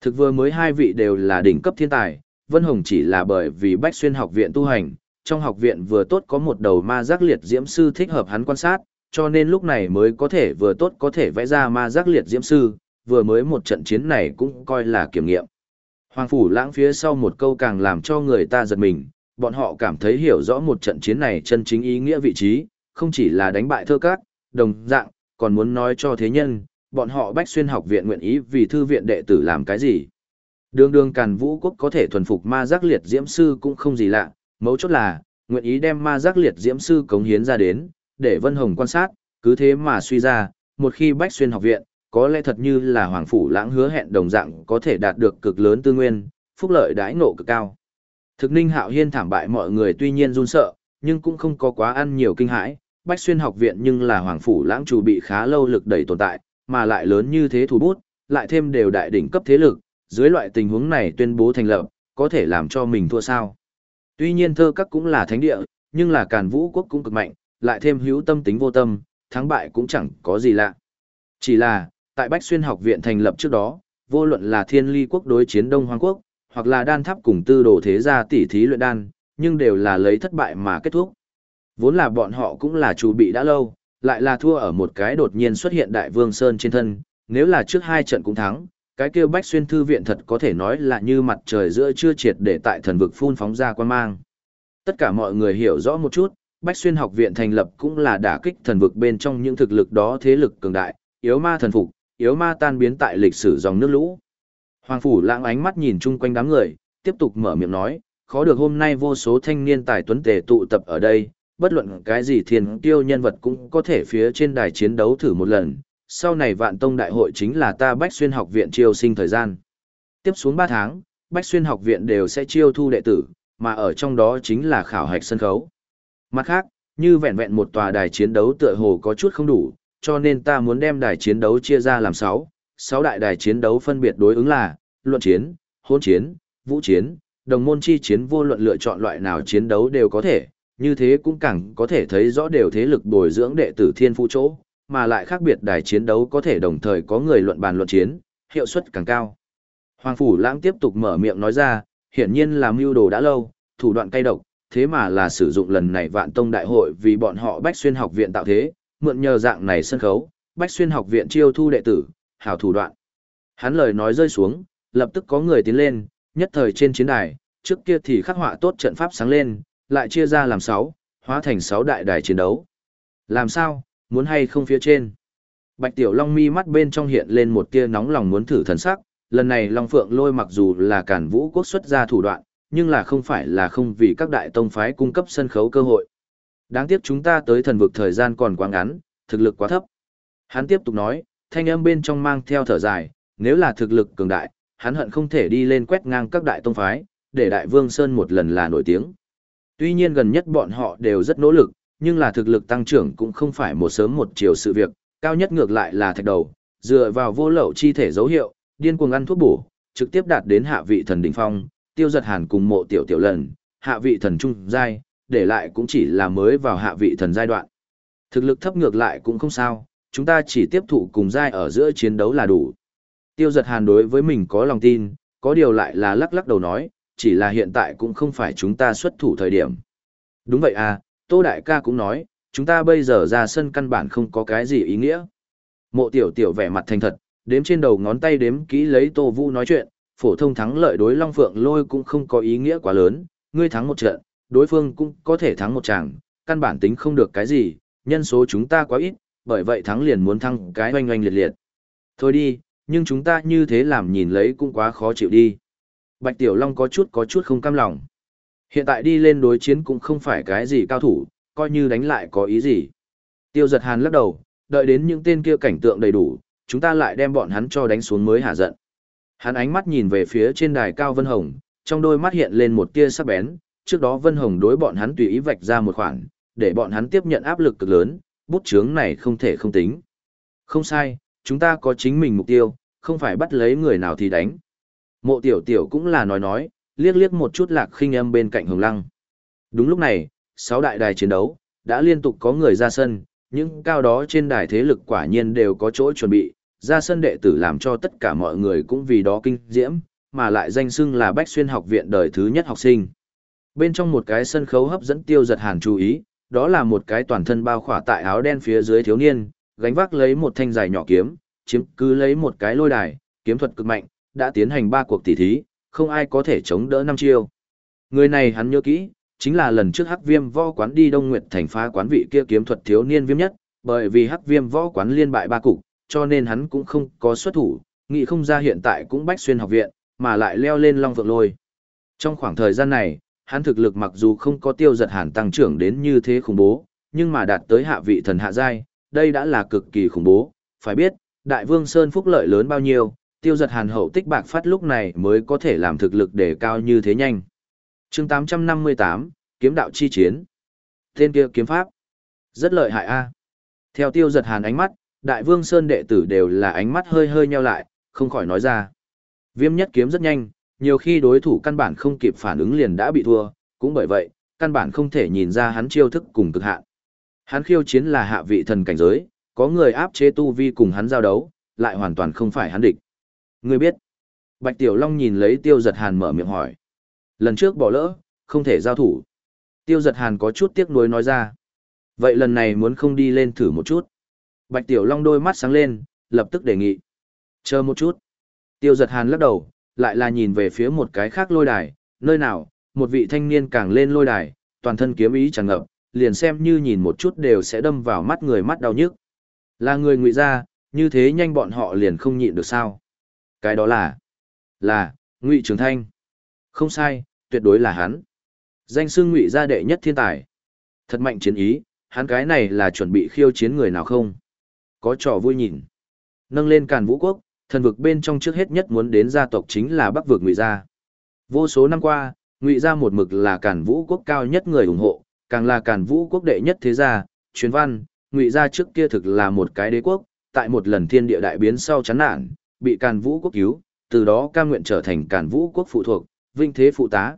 Thực vừa mới hai vị đều là đỉnh cấp thiên tài, Vân Hồng chỉ là bởi vì Bách Xuyên học viện tu hành, trong học viện vừa tốt có một đầu ma giác liệt diễm sư thích hợp hắn quan sát, cho nên lúc này mới có thể vừa tốt có thể vẽ ra ma giác liệt diễm sư, vừa mới một trận chiến này cũng coi là kiểm nghiệm. Hoàng Phủ lãng phía sau một câu càng làm cho người ta giật mình, bọn họ cảm thấy hiểu rõ một trận chiến này chân chính ý nghĩa vị trí, không chỉ là đánh bại thơ cát, đồng dạng, còn muốn nói cho thế nhân, bọn họ bách xuyên học viện nguyện ý vì thư viện đệ tử làm cái gì. Đường đường càn vũ quốc có thể thuần phục ma giác liệt diễm sư cũng không gì lạ, mấu chốt là, nguyện ý đem ma giác liệt diễm sư cống hiến ra đến, để Vân Hồng quan sát, cứ thế mà suy ra, một khi bách xuyên học viện, có lẽ thật như là Hoàng Phủ lãng hứa hẹn đồng dạng có thể đạt được cực lớn tư nguyên, phúc lợi đãi ngộ cực cao. Thực ninh hạo hiên thảm bại mọi người tuy nhiên run sợ, nhưng cũng không có quá ăn nhiều kinh hãi. Bách xuyên học viện nhưng là Hoàng Phủ lãng chủ bị khá lâu lực đẩy tồn tại, mà lại lớn như thế thủ bút, lại thêm đều đại đỉnh cấp thế lực, dưới loại tình huống này tuyên bố thành lập, có thể làm cho mình thua sao. Tuy nhiên thơ các cũng là thánh địa, nhưng là càn vũ quốc cũng cực mạnh, lại thêm hữu tâm tính vô tâm, thắng bại cũng chẳng có gì lạ. Chỉ là, tại Bách Xuyên học viện thành lập trước đó, vô luận là thiên ly quốc đối chiến Đông Hoàng quốc, hoặc là đan tháp cùng tư đồ thế gia tỷ thí luyện đan, nhưng đều là lấy thất bại mà kết thúc. Vốn là bọn họ cũng là chủ bị đã lâu, lại là thua ở một cái đột nhiên xuất hiện đại vương Sơn trên thân, nếu là trước hai trận cũng thắng, cái kêu Bách Xuyên Thư Viện thật có thể nói là như mặt trời giữa chưa triệt để tại thần vực phun phóng ra quan mang. Tất cả mọi người hiểu rõ một chút, Bách Xuyên học viện thành lập cũng là đả kích thần vực bên trong những thực lực đó thế lực cường đại, yếu ma thần phục, yếu ma tan biến tại lịch sử dòng nước lũ. Hoàng phủ lãng ánh mắt nhìn chung quanh đám người, tiếp tục mở miệng nói, khó được hôm nay vô số thanh niên tài tuấn tề tụ tập ở đây, bất luận cái gì thiên tiêu nhân vật cũng có thể phía trên đài chiến đấu thử một lần, sau này vạn tông đại hội chính là ta Bách Xuyên học viện chiêu sinh thời gian. Tiếp xuống 3 tháng, Bách Xuyên học viện đều sẽ chiêu thu đệ tử, mà ở trong đó chính là khảo hạch sân khấu. Mặt khác, như vẹn vẹn một tòa đài chiến đấu tựa hồ có chút không đủ, cho nên ta muốn đem đài chiến đấu chia ra làm 6, 6 đại đài chiến đấu phân biệt đối ứng là luận chiến, hôn chiến, vũ chiến, đồng môn chi chiến vô luận lựa chọn loại nào chiến đấu đều có thể, như thế cũng càng có thể thấy rõ đều thế lực bồi dưỡng đệ tử thiên phụ chỗ, mà lại khác biệt đài chiến đấu có thể đồng thời có người luận bàn luận chiến, hiệu suất càng cao. Hoàng Phủ Lãng tiếp tục mở miệng nói ra, hiển nhiên là mưu đồ đã lâu, thủ đoạn cay độc, thế mà là sử dụng lần này vạn tông đại hội vì bọn họ Bách Xuyên học viện tạo thế, mượn nhờ dạng này sân khấu, Bách Xuyên học viện chiêu thu đệ tử, hảo thủ đoạn. Hắn lời nói rơi xuống, lập tức có người tiến lên, nhất thời trên chiến đài, trước kia thì khắc họa tốt trận pháp sáng lên, lại chia ra làm sáu hóa thành sáu đại đài chiến đấu. Làm sao, muốn hay không phía trên? Bạch Tiểu Long mi mắt bên trong hiện lên một tia nóng lòng muốn thử thần sắc, lần này Long Phượng lôi mặc dù là cản vũ quốc xuất ra thủ đoạn, nhưng là không phải là không vì các đại tông phái cung cấp sân khấu cơ hội. Đáng tiếc chúng ta tới thần vực thời gian còn quá ngắn, thực lực quá thấp. Hắn tiếp tục nói, thanh âm bên trong mang theo thở dài, nếu là thực lực cường đại, hắn hận không thể đi lên quét ngang các đại tông phái, để đại vương Sơn một lần là nổi tiếng. Tuy nhiên gần nhất bọn họ đều rất nỗ lực, nhưng là thực lực tăng trưởng cũng không phải một sớm một chiều sự việc, cao nhất ngược lại là thạch đầu, dựa vào vô lậu chi thể dấu hiệu, điên cuồng ăn thuốc bổ, trực tiếp đạt đến hạ vị thần đỉnh phong, tiêu giật hàn cùng mộ tiểu tiểu lần, hạ vị thần trung giai, để lại cũng chỉ là mới vào hạ vị thần giai đoạn. Thực lực thấp ngược lại cũng không sao, chúng ta chỉ tiếp thụ cùng giai ở giữa chiến đấu là đủ. Tiêu giật hàn đối với mình có lòng tin, có điều lại là lắc lắc đầu nói, chỉ là hiện tại cũng không phải chúng ta xuất thủ thời điểm. Đúng vậy à, Tô Đại ca cũng nói, chúng ta bây giờ ra sân căn bản không có cái gì ý nghĩa. Mộ tiểu tiểu vẻ mặt thành thật, đếm trên đầu ngón tay đếm kỹ lấy Tô Vũ nói chuyện, phổ thông thắng lợi đối Long Phượng lôi cũng không có ý nghĩa quá lớn, ngươi thắng một trận, đối phương cũng có thể thắng một chàng, căn bản tính không được cái gì, nhân số chúng ta quá ít, bởi vậy thắng liền muốn thắng cái oanh oanh liệt liệt. Thôi đi, nhưng chúng ta như thế làm nhìn lấy cũng quá khó chịu đi. Bạch Tiểu Long có chút có chút không cam lòng. Hiện tại đi lên đối chiến cũng không phải cái gì cao thủ, coi như đánh lại có ý gì. Tiêu giật hàn lắc đầu, đợi đến những tên kia cảnh tượng đầy đủ, chúng ta lại đem bọn hắn cho đánh xuống mới hạ giận. Hắn ánh mắt nhìn về phía trên đài cao Vân Hồng, trong đôi mắt hiện lên một tia sắc bén, trước đó Vân Hồng đối bọn hắn tùy ý vạch ra một khoản, để bọn hắn tiếp nhận áp lực cực lớn, bút chướng này không thể không tính. Không sai, chúng ta có chính mình mục tiêu, không phải bắt lấy người nào thì đánh. Mộ tiểu tiểu cũng là nói nói, liếc liếc một chút lạc khinh âm bên cạnh hồng lăng. Đúng lúc này, sáu đại đài chiến đấu, đã liên tục có người ra sân, những cao đó trên đài thế lực quả nhiên đều có chỗ chuẩn bị, ra sân đệ tử làm cho tất cả mọi người cũng vì đó kinh diễm, mà lại danh xưng là Bách Xuyên học viện đời thứ nhất học sinh. Bên trong một cái sân khấu hấp dẫn tiêu giật hàn chú ý, đó là một cái toàn thân bao khỏa tại áo đen phía dưới thiếu niên, gánh vác lấy một thanh dài nhỏ kiếm, chiếm cứ lấy một cái lôi đài, kiếm thuật cực mạnh, đã tiến hành ba cuộc tỉ thí, không ai có thể chống đỡ năm chiêu. Người này hắn nhớ kỹ, chính là lần trước Hắc Viêm Võ quán đi Đông Nguyệt thành phá quán vị kia kiếm thuật thiếu niên viêm nhất, bởi vì Hắc Viêm Võ quán liên bại ba cục, cho nên hắn cũng không có xuất thủ, nghĩ không ra hiện tại cũng bách xuyên học viện, mà lại leo lên Long vượng Lôi. Trong khoảng thời gian này, hắn thực lực mặc dù không có tiêu giật hàn tăng trưởng đến như thế khủng bố, nhưng mà đạt tới hạ vị thần hạ giai, đây đã là cực kỳ khủng bố, phải biết, Đại Vương Sơn phúc lợi lớn bao nhiêu, tiêu giật hàn hậu tích bạc phát lúc này mới có thể làm thực lực để cao như thế nhanh. chương 858, Kiếm đạo chi chiến. Tên kia kiếm pháp. Rất lợi hại a Theo tiêu giật hàn ánh mắt, Đại Vương Sơn đệ tử đều là ánh mắt hơi hơi nheo lại, không khỏi nói ra. Viêm nhất kiếm rất nhanh, nhiều khi đối thủ căn bản không kịp phản ứng liền đã bị thua, cũng bởi vậy, căn bản không thể nhìn ra hắn chiêu thức cùng cực hạn. Hắn khiêu chiến là hạ vị thần cảnh giới, có người áp chế tu vi cùng hắn giao đấu, lại hoàn toàn không phải hắn địch. Ngươi biết? Bạch Tiểu Long nhìn lấy Tiêu Giật Hàn mở miệng hỏi. Lần trước bỏ lỡ, không thể giao thủ. Tiêu Giật Hàn có chút tiếc nuối nói ra. Vậy lần này muốn không đi lên thử một chút. Bạch Tiểu Long đôi mắt sáng lên, lập tức đề nghị. Chờ một chút. Tiêu Giật Hàn lắc đầu, lại là nhìn về phía một cái khác lôi đài, nơi nào, một vị thanh niên càng lên lôi đài, toàn thân kiếm ý tràn ngập, liền xem như nhìn một chút đều sẽ đâm vào mắt người mắt đau nhức. Là người ngụy ra, như thế nhanh bọn họ liền không nhịn được sao? Cái đó là, là, ngụy Trường Thanh. Không sai, tuyệt đối là hắn. Danh sư ngụy gia đệ nhất thiên tài. Thật mạnh chiến ý, hắn cái này là chuẩn bị khiêu chiến người nào không? Có trò vui nhìn. Nâng lên càn vũ quốc, thần vực bên trong trước hết nhất muốn đến gia tộc chính là bắc vực ngụy gia. Vô số năm qua, ngụy gia một mực là càn vũ quốc cao nhất người ủng hộ, càng là càn vũ quốc đệ nhất thế gia, truyền văn, ngụy gia trước kia thực là một cái đế quốc, tại một lần thiên địa đại biến sau chán nản, bị càn vũ quốc cứu, từ đó cam nguyện trở thành càn vũ quốc phụ thuộc, vinh thế phụ tá.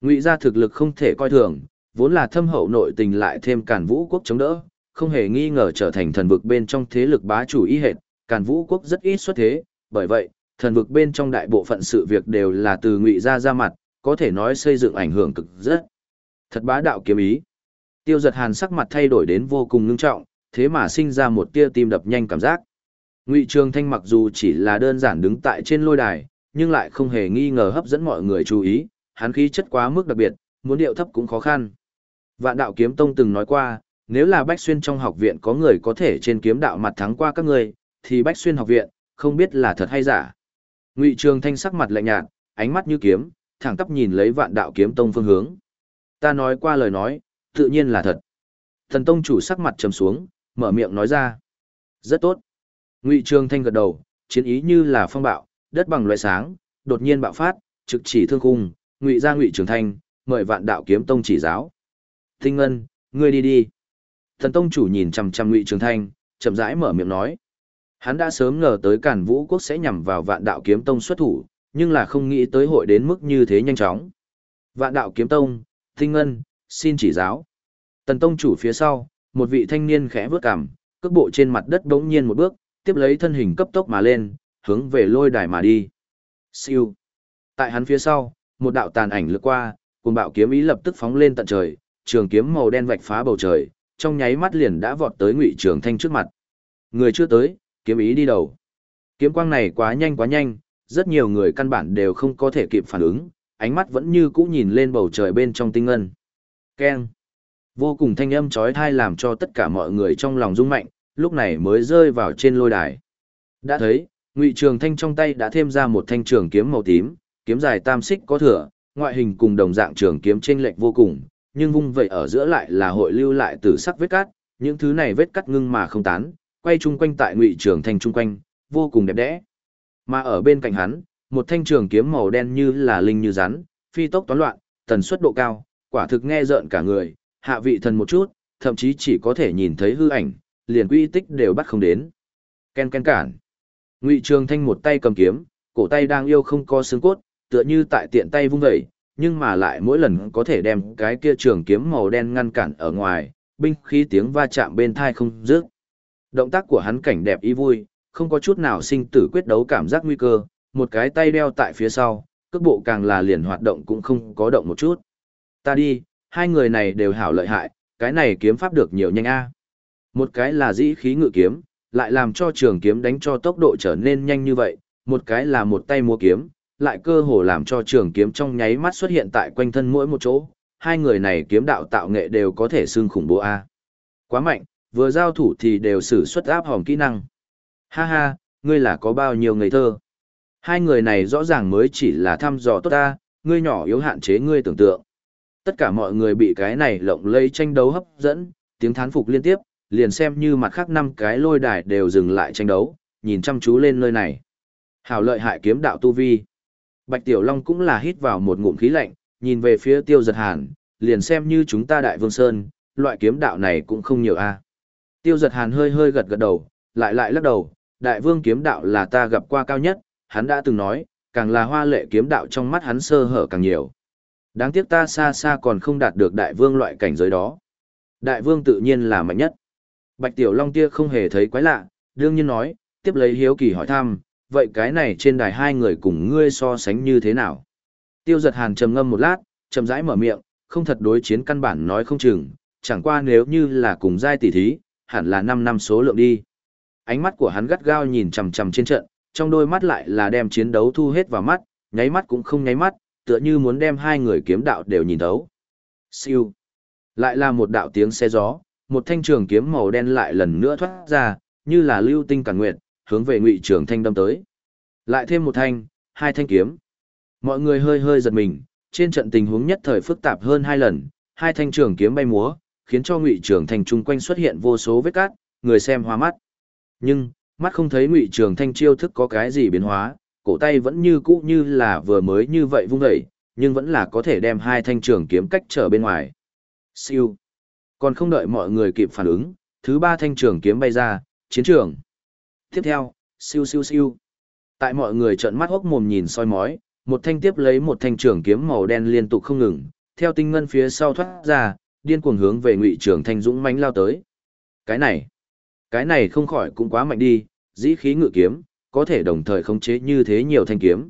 Ngụy gia thực lực không thể coi thường, vốn là thâm hậu nội tình lại thêm càn vũ quốc chống đỡ, không hề nghi ngờ trở thành thần vực bên trong thế lực bá chủ ý hệt, càn vũ quốc rất ít xuất thế, bởi vậy, thần vực bên trong đại bộ phận sự việc đều là từ ngụy gia ra mặt, có thể nói xây dựng ảnh hưởng cực rất. Thật bá đạo kiếm ý. Tiêu giật hàn sắc mặt thay đổi đến vô cùng ngưng trọng, thế mà sinh ra một tia tim đập nhanh cảm giác. Ngụy Trường Thanh mặc dù chỉ là đơn giản đứng tại trên lôi đài, nhưng lại không hề nghi ngờ hấp dẫn mọi người chú ý, hắn khí chất quá mức đặc biệt, muốn điệu thấp cũng khó khăn. Vạn Đạo Kiếm Tông từng nói qua, nếu là Bách Xuyên trong học viện có người có thể trên kiếm đạo mặt thắng qua các ngươi thì Bách Xuyên học viện, không biết là thật hay giả. Ngụy Trường Thanh sắc mặt lạnh nhạt, ánh mắt như kiếm, thẳng tắp nhìn lấy Vạn Đạo Kiếm Tông phương hướng. Ta nói qua lời nói, tự nhiên là thật. Thần Tông chủ sắc mặt trầm xuống, mở miệng nói ra. Rất tốt. Ngụy Trường Thanh gật đầu, chiến ý như là phong bạo, đất bằng loại sáng, đột nhiên bạo phát, trực chỉ thương khung, Ngụy gia Ngụy Trường Thanh, mời Vạn Đạo Kiếm Tông chỉ giáo. Tinh Ngân, ngươi đi đi. Thần Tông chủ nhìn chằm chằm Ngụy Trường Thanh, chậm rãi mở miệng nói. Hắn đã sớm ngờ tới Càn Vũ quốc sẽ nhằm vào Vạn Đạo Kiếm Tông xuất thủ, nhưng là không nghĩ tới hội đến mức như thế nhanh chóng. Vạn Đạo Kiếm Tông, Tinh Ngân, xin chỉ giáo. Tần Tông chủ phía sau, một vị thanh niên khẽ vướt cằm, cước bộ trên mặt đất đống nhiên một bước, tiếp lấy thân hình cấp tốc mà lên, hướng về lôi đài mà đi. Siêu. Tại hắn phía sau, một đạo tàn ảnh lướt qua, cùng bạo kiếm ý lập tức phóng lên tận trời, trường kiếm màu đen vạch phá bầu trời, trong nháy mắt liền đã vọt tới Ngụy Trường Thanh trước mặt. Người chưa tới, kiếm ý đi đầu. Kiếm quang này quá nhanh quá nhanh, rất nhiều người căn bản đều không có thể kịp phản ứng, ánh mắt vẫn như cũ nhìn lên bầu trời bên trong tinh ngân. Keng. Vô cùng thanh âm chói tai làm cho tất cả mọi người trong lòng rung mạnh, lúc này mới rơi vào trên lôi đài. Đã thấy, Ngụy Trường Thanh trong tay đã thêm ra một thanh trường kiếm màu tím, kiếm dài tam xích có thừa, ngoại hình cùng đồng dạng trường kiếm chênh lệch vô cùng, nhưng vung vậy ở giữa lại là hội lưu lại từ sắc vết cắt, những thứ này vết cắt ngưng mà không tán, quay chung quanh tại Ngụy Trường Thanh chung quanh, vô cùng đẹp đẽ. Mà ở bên cạnh hắn, một thanh trường kiếm màu đen như là linh như rắn, phi tốc toán loạn, tần suất độ cao, quả thực nghe rợn cả người, hạ vị thần một chút, thậm chí chỉ có thể nhìn thấy hư ảnh, liền quy tích đều bắt không đến. Ken ken cản. Ngụy Trường Thanh một tay cầm kiếm, cổ tay đang yêu không có xương cốt, tựa như tại tiện tay vung dậy, nhưng mà lại mỗi lần có thể đem cái kia trường kiếm màu đen ngăn cản ở ngoài, binh khí tiếng va chạm bên thai không dứt. Động tác của hắn cảnh đẹp ý vui, không có chút nào sinh tử quyết đấu cảm giác nguy cơ, một cái tay đeo tại phía sau, cước bộ càng là liền hoạt động cũng không có động một chút. Ta đi, hai người này đều hảo lợi hại, cái này kiếm pháp được nhiều nhanh a. Một cái là dĩ khí ngự kiếm, lại làm cho trường kiếm đánh cho tốc độ trở nên nhanh như vậy, một cái là một tay múa kiếm, lại cơ hồ làm cho trường kiếm trong nháy mắt xuất hiện tại quanh thân mỗi một chỗ. Hai người này kiếm đạo tạo nghệ đều có thể xưng khủng bố a. Quá mạnh, vừa giao thủ thì đều sử xuất áp hòm kỹ năng. Ha ha, ngươi là có bao nhiêu ngây thơ. Hai người này rõ ràng mới chỉ là thăm dò tốt ta, ngươi nhỏ yếu hạn chế ngươi tưởng tượng. Tất cả mọi người bị cái này lộng lây tranh đấu hấp dẫn, tiếng thán phục liên tiếp, liền xem như mặt khác năm cái lôi đài đều dừng lại tranh đấu, nhìn chăm chú lên nơi này. Hảo lợi hại kiếm đạo tu vi. Bạch Tiểu Long cũng là hít vào một ngụm khí lạnh, nhìn về phía tiêu giật hàn, liền xem như chúng ta đại vương sơn, loại kiếm đạo này cũng không nhiều a. Tiêu giật hàn hơi hơi gật gật đầu, lại lại lắc đầu, đại vương kiếm đạo là ta gặp qua cao nhất, hắn đã từng nói, càng là hoa lệ kiếm đạo trong mắt hắn sơ hở càng nhiều. Đáng tiếc ta xa xa còn không đạt được đại vương loại cảnh giới đó. Đại vương tự nhiên là mạnh nhất. Bạch Tiểu Long tia không hề thấy quái lạ, đương nhiên nói, tiếp lấy hiếu kỳ hỏi thăm, vậy cái này trên đài hai người cùng ngươi so sánh như thế nào? Tiêu giật hàn trầm ngâm một lát, chậm rãi mở miệng, không thật đối chiến căn bản nói không chừng, chẳng qua nếu như là cùng giai tỷ thí, hẳn là 5 năm số lượng đi. Ánh mắt của hắn gắt gao nhìn chằm chằm trên trận, trong đôi mắt lại là đem chiến đấu thu hết vào mắt, nháy mắt cũng không nháy mắt, tựa như muốn đem hai người kiếm đạo đều nhìn thấu. Siêu. Lại là một đạo tiếng xe gió, một thanh trường kiếm màu đen lại lần nữa thoát ra, như là lưu tinh cản nguyệt, hướng về Ngụy Trường Thanh đâm tới. Lại thêm một thanh, hai thanh kiếm. Mọi người hơi hơi giật mình, trên trận tình huống nhất thời phức tạp hơn hai lần, hai thanh trường kiếm bay múa, khiến cho Ngụy Trường Thanh chung quanh xuất hiện vô số vết cát, người xem hoa mắt. Nhưng, mắt không thấy Ngụy Trường Thanh chiêu thức có cái gì biến hóa, cổ tay vẫn như cũ như là vừa mới như vậy vung dậy, nhưng vẫn là có thể đem hai thanh trường kiếm cách trở bên ngoài. Siêu. Còn không đợi mọi người kịp phản ứng, thứ ba thanh trường kiếm bay ra, chiến trường. Tiếp theo, siêu siêu siêu. Tại mọi người trợn mắt hốc mồm nhìn soi mói, một thanh tiếp lấy một thanh trường kiếm màu đen liên tục không ngừng, theo tinh ngân phía sau thoát ra, điên cuồng hướng về Ngụy Trường Thanh dũng mãnh lao tới. Cái này, cái này không khỏi cũng quá mạnh đi, dĩ khí ngự kiếm, có thể đồng thời khống chế như thế nhiều thanh kiếm.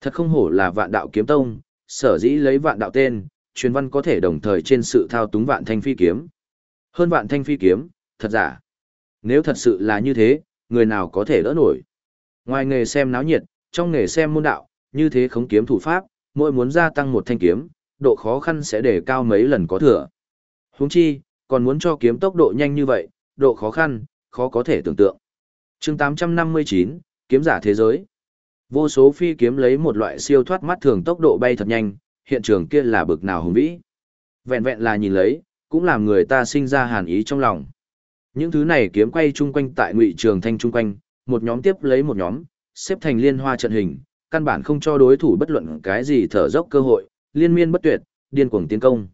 Thật không hổ là vạn đạo kiếm tông, sở dĩ lấy vạn đạo tên, truyền văn có thể đồng thời trên sự thao túng vạn thanh phi kiếm. Hơn vạn thanh phi kiếm, thật giả. Nếu thật sự là như thế, người nào có thể đỡ nổi. Ngoài nghề xem náo nhiệt, trong nghề xem môn đạo, như thế khống kiếm thủ pháp, mỗi muốn gia tăng một thanh kiếm, độ khó khăn sẽ để cao mấy lần có thừa. Huống chi, còn muốn cho kiếm tốc độ nhanh như vậy, độ khó khăn, khó có thể tưởng tượng. chương 859, kiếm giả thế giới. Vô số phi kiếm lấy một loại siêu thoát mắt thường tốc độ bay thật nhanh, hiện trường kia là bực nào hùng vĩ. Vẹn vẹn là nhìn lấy, cũng làm người ta sinh ra hàn ý trong lòng. Những thứ này kiếm quay chung quanh tại ngụy trường thanh chung quanh, một nhóm tiếp lấy một nhóm, xếp thành liên hoa trận hình, căn bản không cho đối thủ bất luận cái gì thở dốc cơ hội, liên miên bất tuyệt, điên cuồng tiến công.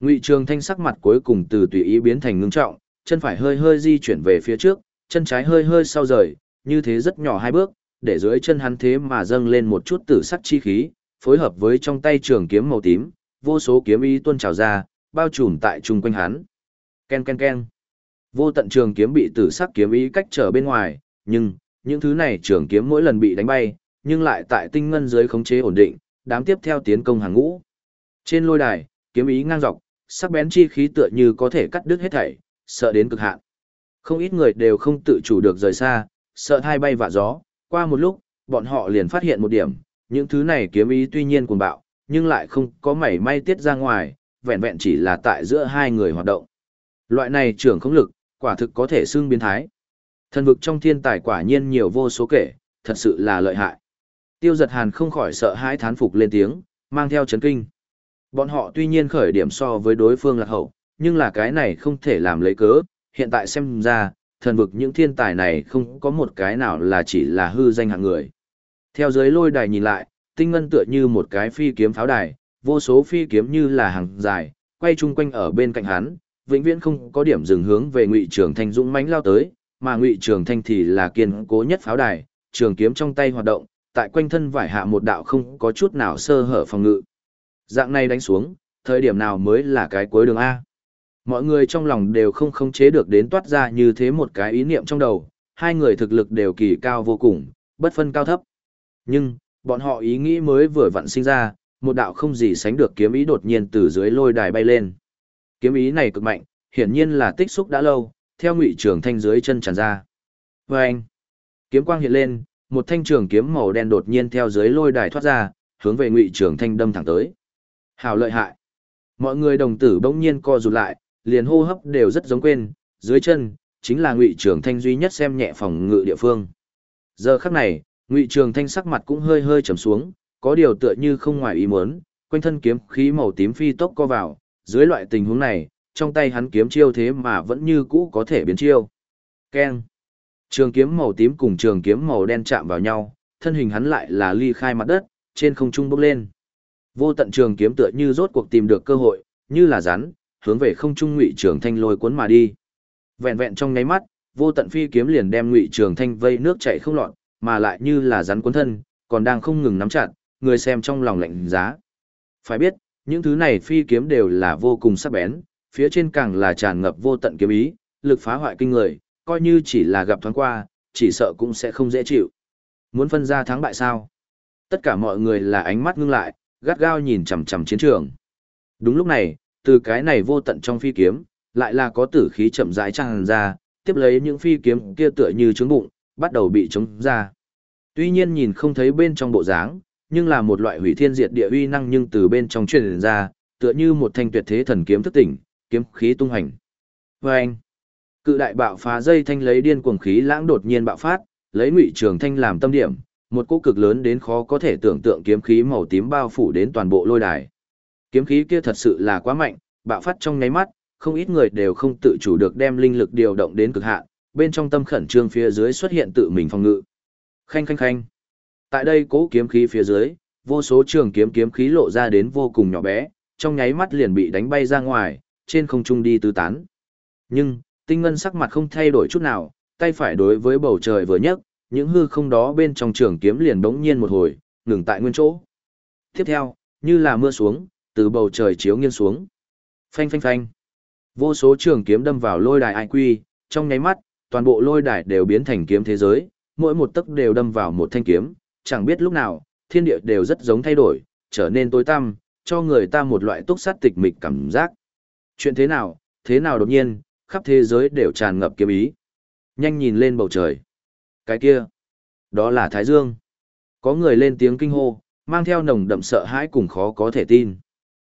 Ngụy Trường Thanh sắc mặt cuối cùng từ tùy ý biến thành ngưng trọng, chân phải hơi hơi di chuyển về phía trước, chân trái hơi hơi sau rời, như thế rất nhỏ hai bước, để dưới chân hắn thế mà dâng lên một chút tử sắc chi khí, phối hợp với trong tay trường kiếm màu tím, vô số kiếm ý tuôn trào ra, bao trùm tại trung quanh hắn. Ken ken ken. Vô tận trường kiếm bị tử sắc kiếm ý cách trở bên ngoài, nhưng những thứ này trường kiếm mỗi lần bị đánh bay, nhưng lại tại tinh ngân dưới khống chế ổn định, đám tiếp theo tiến công hàng ngũ. Trên lôi đài, kiếm ý ngang dọc, sắc bén chi khí tựa như có thể cắt đứt hết thảy, sợ đến cực hạn. Không ít người đều không tự chủ được rời xa, sợ hai bay vạ gió, qua một lúc, bọn họ liền phát hiện một điểm, những thứ này kiếm ý tuy nhiên cuồng bạo, nhưng lại không có mảy may tiết ra ngoài, vẹn vẹn chỉ là tại giữa hai người hoạt động. Loại này trưởng không lực, quả thực có thể xưng biến thái. Thần vực trong thiên tài quả nhiên nhiều vô số kể, thật sự là lợi hại. Tiêu giật hàn không khỏi sợ hãi thán phục lên tiếng, mang theo chấn kinh. Bọn họ tuy nhiên khởi điểm so với đối phương lạc hậu, nhưng là cái này không thể làm lấy cớ, hiện tại xem ra, thần vực những thiên tài này không có một cái nào là chỉ là hư danh hạng người. Theo dưới lôi đài nhìn lại, tinh ngân tựa như một cái phi kiếm pháo đài, vô số phi kiếm như là hàng dài, quay chung quanh ở bên cạnh hắn, vĩnh viễn không có điểm dừng hướng về Ngụy Trường Thanh dũng mãnh lao tới, mà Ngụy Trường Thanh thì là kiên cố nhất pháo đài, trường kiếm trong tay hoạt động, tại quanh thân vải hạ một đạo không có chút nào sơ hở phòng ngự. Dạng này đánh xuống, thời điểm nào mới là cái cuối đường A. Mọi người trong lòng đều không khống chế được đến toát ra như thế một cái ý niệm trong đầu, hai người thực lực đều kỳ cao vô cùng, bất phân cao thấp. Nhưng, bọn họ ý nghĩ mới vừa vặn sinh ra, một đạo không gì sánh được kiếm ý đột nhiên từ dưới lôi đài bay lên. Kiếm ý này cực mạnh, hiển nhiên là tích xúc đã lâu, theo ngụy trường thanh dưới chân tràn ra. Và anh, kiếm quang hiện lên, một thanh trường kiếm màu đen đột nhiên theo dưới lôi đài thoát ra, hướng về ngụy trường thanh đâm thẳng tới. Hào lợi hại. Mọi người đồng tử bỗng nhiên co rụt lại, liền hô hấp đều rất giống quên, dưới chân chính là ngụy trường thanh duy nhất xem nhẹ phòng ngự địa phương. Giờ khắc này, ngụy trường thanh sắc mặt cũng hơi hơi trầm xuống, có điều tựa như không ngoài ý muốn, quanh thân kiếm khí màu tím phi tốc co vào, dưới loại tình huống này, trong tay hắn kiếm chiêu thế mà vẫn như cũ có thể biến chiêu. Keng. Trường kiếm màu tím cùng trường kiếm màu đen chạm vào nhau, thân hình hắn lại là ly khai mặt đất, trên không trung bốc lên. Vô tận trường kiếm tựa như rốt cuộc tìm được cơ hội, như là rắn, hướng về không trung ngụy trường thanh lôi cuốn mà đi. Vẹn vẹn trong nháy mắt, vô tận phi kiếm liền đem ngụy trường thanh vây nước chảy không lọt, mà lại như là rắn cuốn thân, còn đang không ngừng nắm chặt, người xem trong lòng lạnh giá. Phải biết, những thứ này phi kiếm đều là vô cùng sắc bén, phía trên càng là tràn ngập vô tận kiếm ý, lực phá hoại kinh người, coi như chỉ là gặp thoáng qua, chỉ sợ cũng sẽ không dễ chịu. Muốn phân ra thắng bại sao? Tất cả mọi người là ánh mắt ngưng lại, gắt gao nhìn chằm chằm chiến trường. Đúng lúc này, từ cái này vô tận trong phi kiếm, lại là có tử khí chậm rãi tràn ra, tiếp lấy những phi kiếm kia tựa như trứng bụng, bắt đầu bị chống ra. Tuy nhiên nhìn không thấy bên trong bộ dáng, nhưng là một loại hủy thiên diệt địa uy năng nhưng từ bên trong truyền ra, tựa như một thanh tuyệt thế thần kiếm thức tỉnh, kiếm khí tung hành. Vâng! anh, cự đại bạo phá dây thanh lấy điên cuồng khí lãng đột nhiên bạo phát, lấy ngụy trường thanh làm tâm điểm, một cỗ cực lớn đến khó có thể tưởng tượng kiếm khí màu tím bao phủ đến toàn bộ lôi đài. Kiếm khí kia thật sự là quá mạnh, bạo phát trong nháy mắt, không ít người đều không tự chủ được đem linh lực điều động đến cực hạn, bên trong tâm khẩn trương phía dưới xuất hiện tự mình phòng ngự. Khanh khanh khanh. Tại đây cố kiếm khí phía dưới, vô số trường kiếm kiếm khí lộ ra đến vô cùng nhỏ bé, trong nháy mắt liền bị đánh bay ra ngoài, trên không trung đi tứ tán. Nhưng, tinh ngân sắc mặt không thay đổi chút nào, tay phải đối với bầu trời vừa nhấc, những hư không đó bên trong trường kiếm liền đống nhiên một hồi, ngừng tại nguyên chỗ. Tiếp theo, như là mưa xuống, từ bầu trời chiếu nghiêng xuống. Phanh phanh phanh. Vô số trường kiếm đâm vào lôi đài ai quy, trong nháy mắt, toàn bộ lôi đài đều biến thành kiếm thế giới, mỗi một tấc đều đâm vào một thanh kiếm, chẳng biết lúc nào, thiên địa đều rất giống thay đổi, trở nên tối tăm, cho người ta một loại túc sát tịch mịch cảm giác. Chuyện thế nào, thế nào đột nhiên, khắp thế giới đều tràn ngập kiếm ý. Nhanh nhìn lên bầu trời. Cái kia, đó là Thái Dương. Có người lên tiếng kinh hô, mang theo nồng đậm sợ hãi cùng khó có thể tin.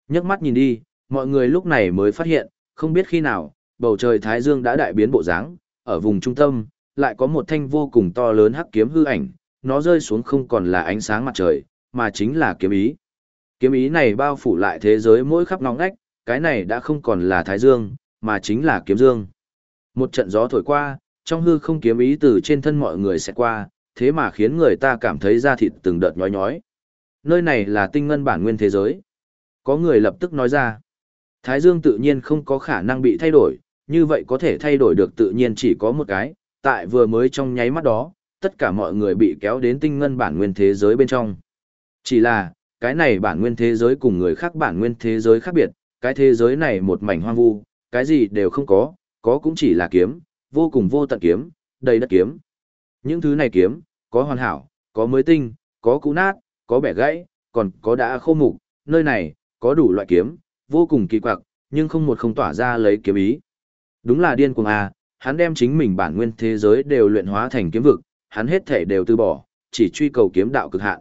Nhấc mắt nhìn đi, mọi người lúc này mới phát hiện, không biết khi nào, bầu trời Thái Dương đã đại biến bộ dáng, ở vùng trung tâm, lại có một thanh vô cùng to lớn hắc kiếm hư ảnh, nó rơi xuống không còn là ánh sáng mặt trời, mà chính là kiếm ý. Kiếm ý này bao phủ lại thế giới mỗi khắp ngóc ngách, cái này đã không còn là Thái Dương, mà chính là kiếm dương. Một trận gió thổi qua, trong hư không kiếm ý từ trên thân mọi người sẽ qua, thế mà khiến người ta cảm thấy da thịt từng đợt nhói nhói. Nơi này là tinh ngân bản nguyên thế giới. Có người lập tức nói ra, Thái Dương tự nhiên không có khả năng bị thay đổi, như vậy có thể thay đổi được tự nhiên chỉ có một cái, tại vừa mới trong nháy mắt đó, tất cả mọi người bị kéo đến tinh ngân bản nguyên thế giới bên trong. Chỉ là, cái này bản nguyên thế giới cùng người khác bản nguyên thế giới khác biệt, cái thế giới này một mảnh hoang vu, cái gì đều không có, có cũng chỉ là kiếm, vô cùng vô tận kiếm, đầy đất kiếm. Những thứ này kiếm, có hoàn hảo, có mới tinh, có cũ nát, có bẻ gãy, còn có đã khô mục, nơi này, có đủ loại kiếm, vô cùng kỳ quặc, nhưng không một không tỏa ra lấy kiếm ý. Đúng là điên cuồng à, hắn đem chính mình bản nguyên thế giới đều luyện hóa thành kiếm vực, hắn hết thể đều từ bỏ, chỉ truy cầu kiếm đạo cực hạn.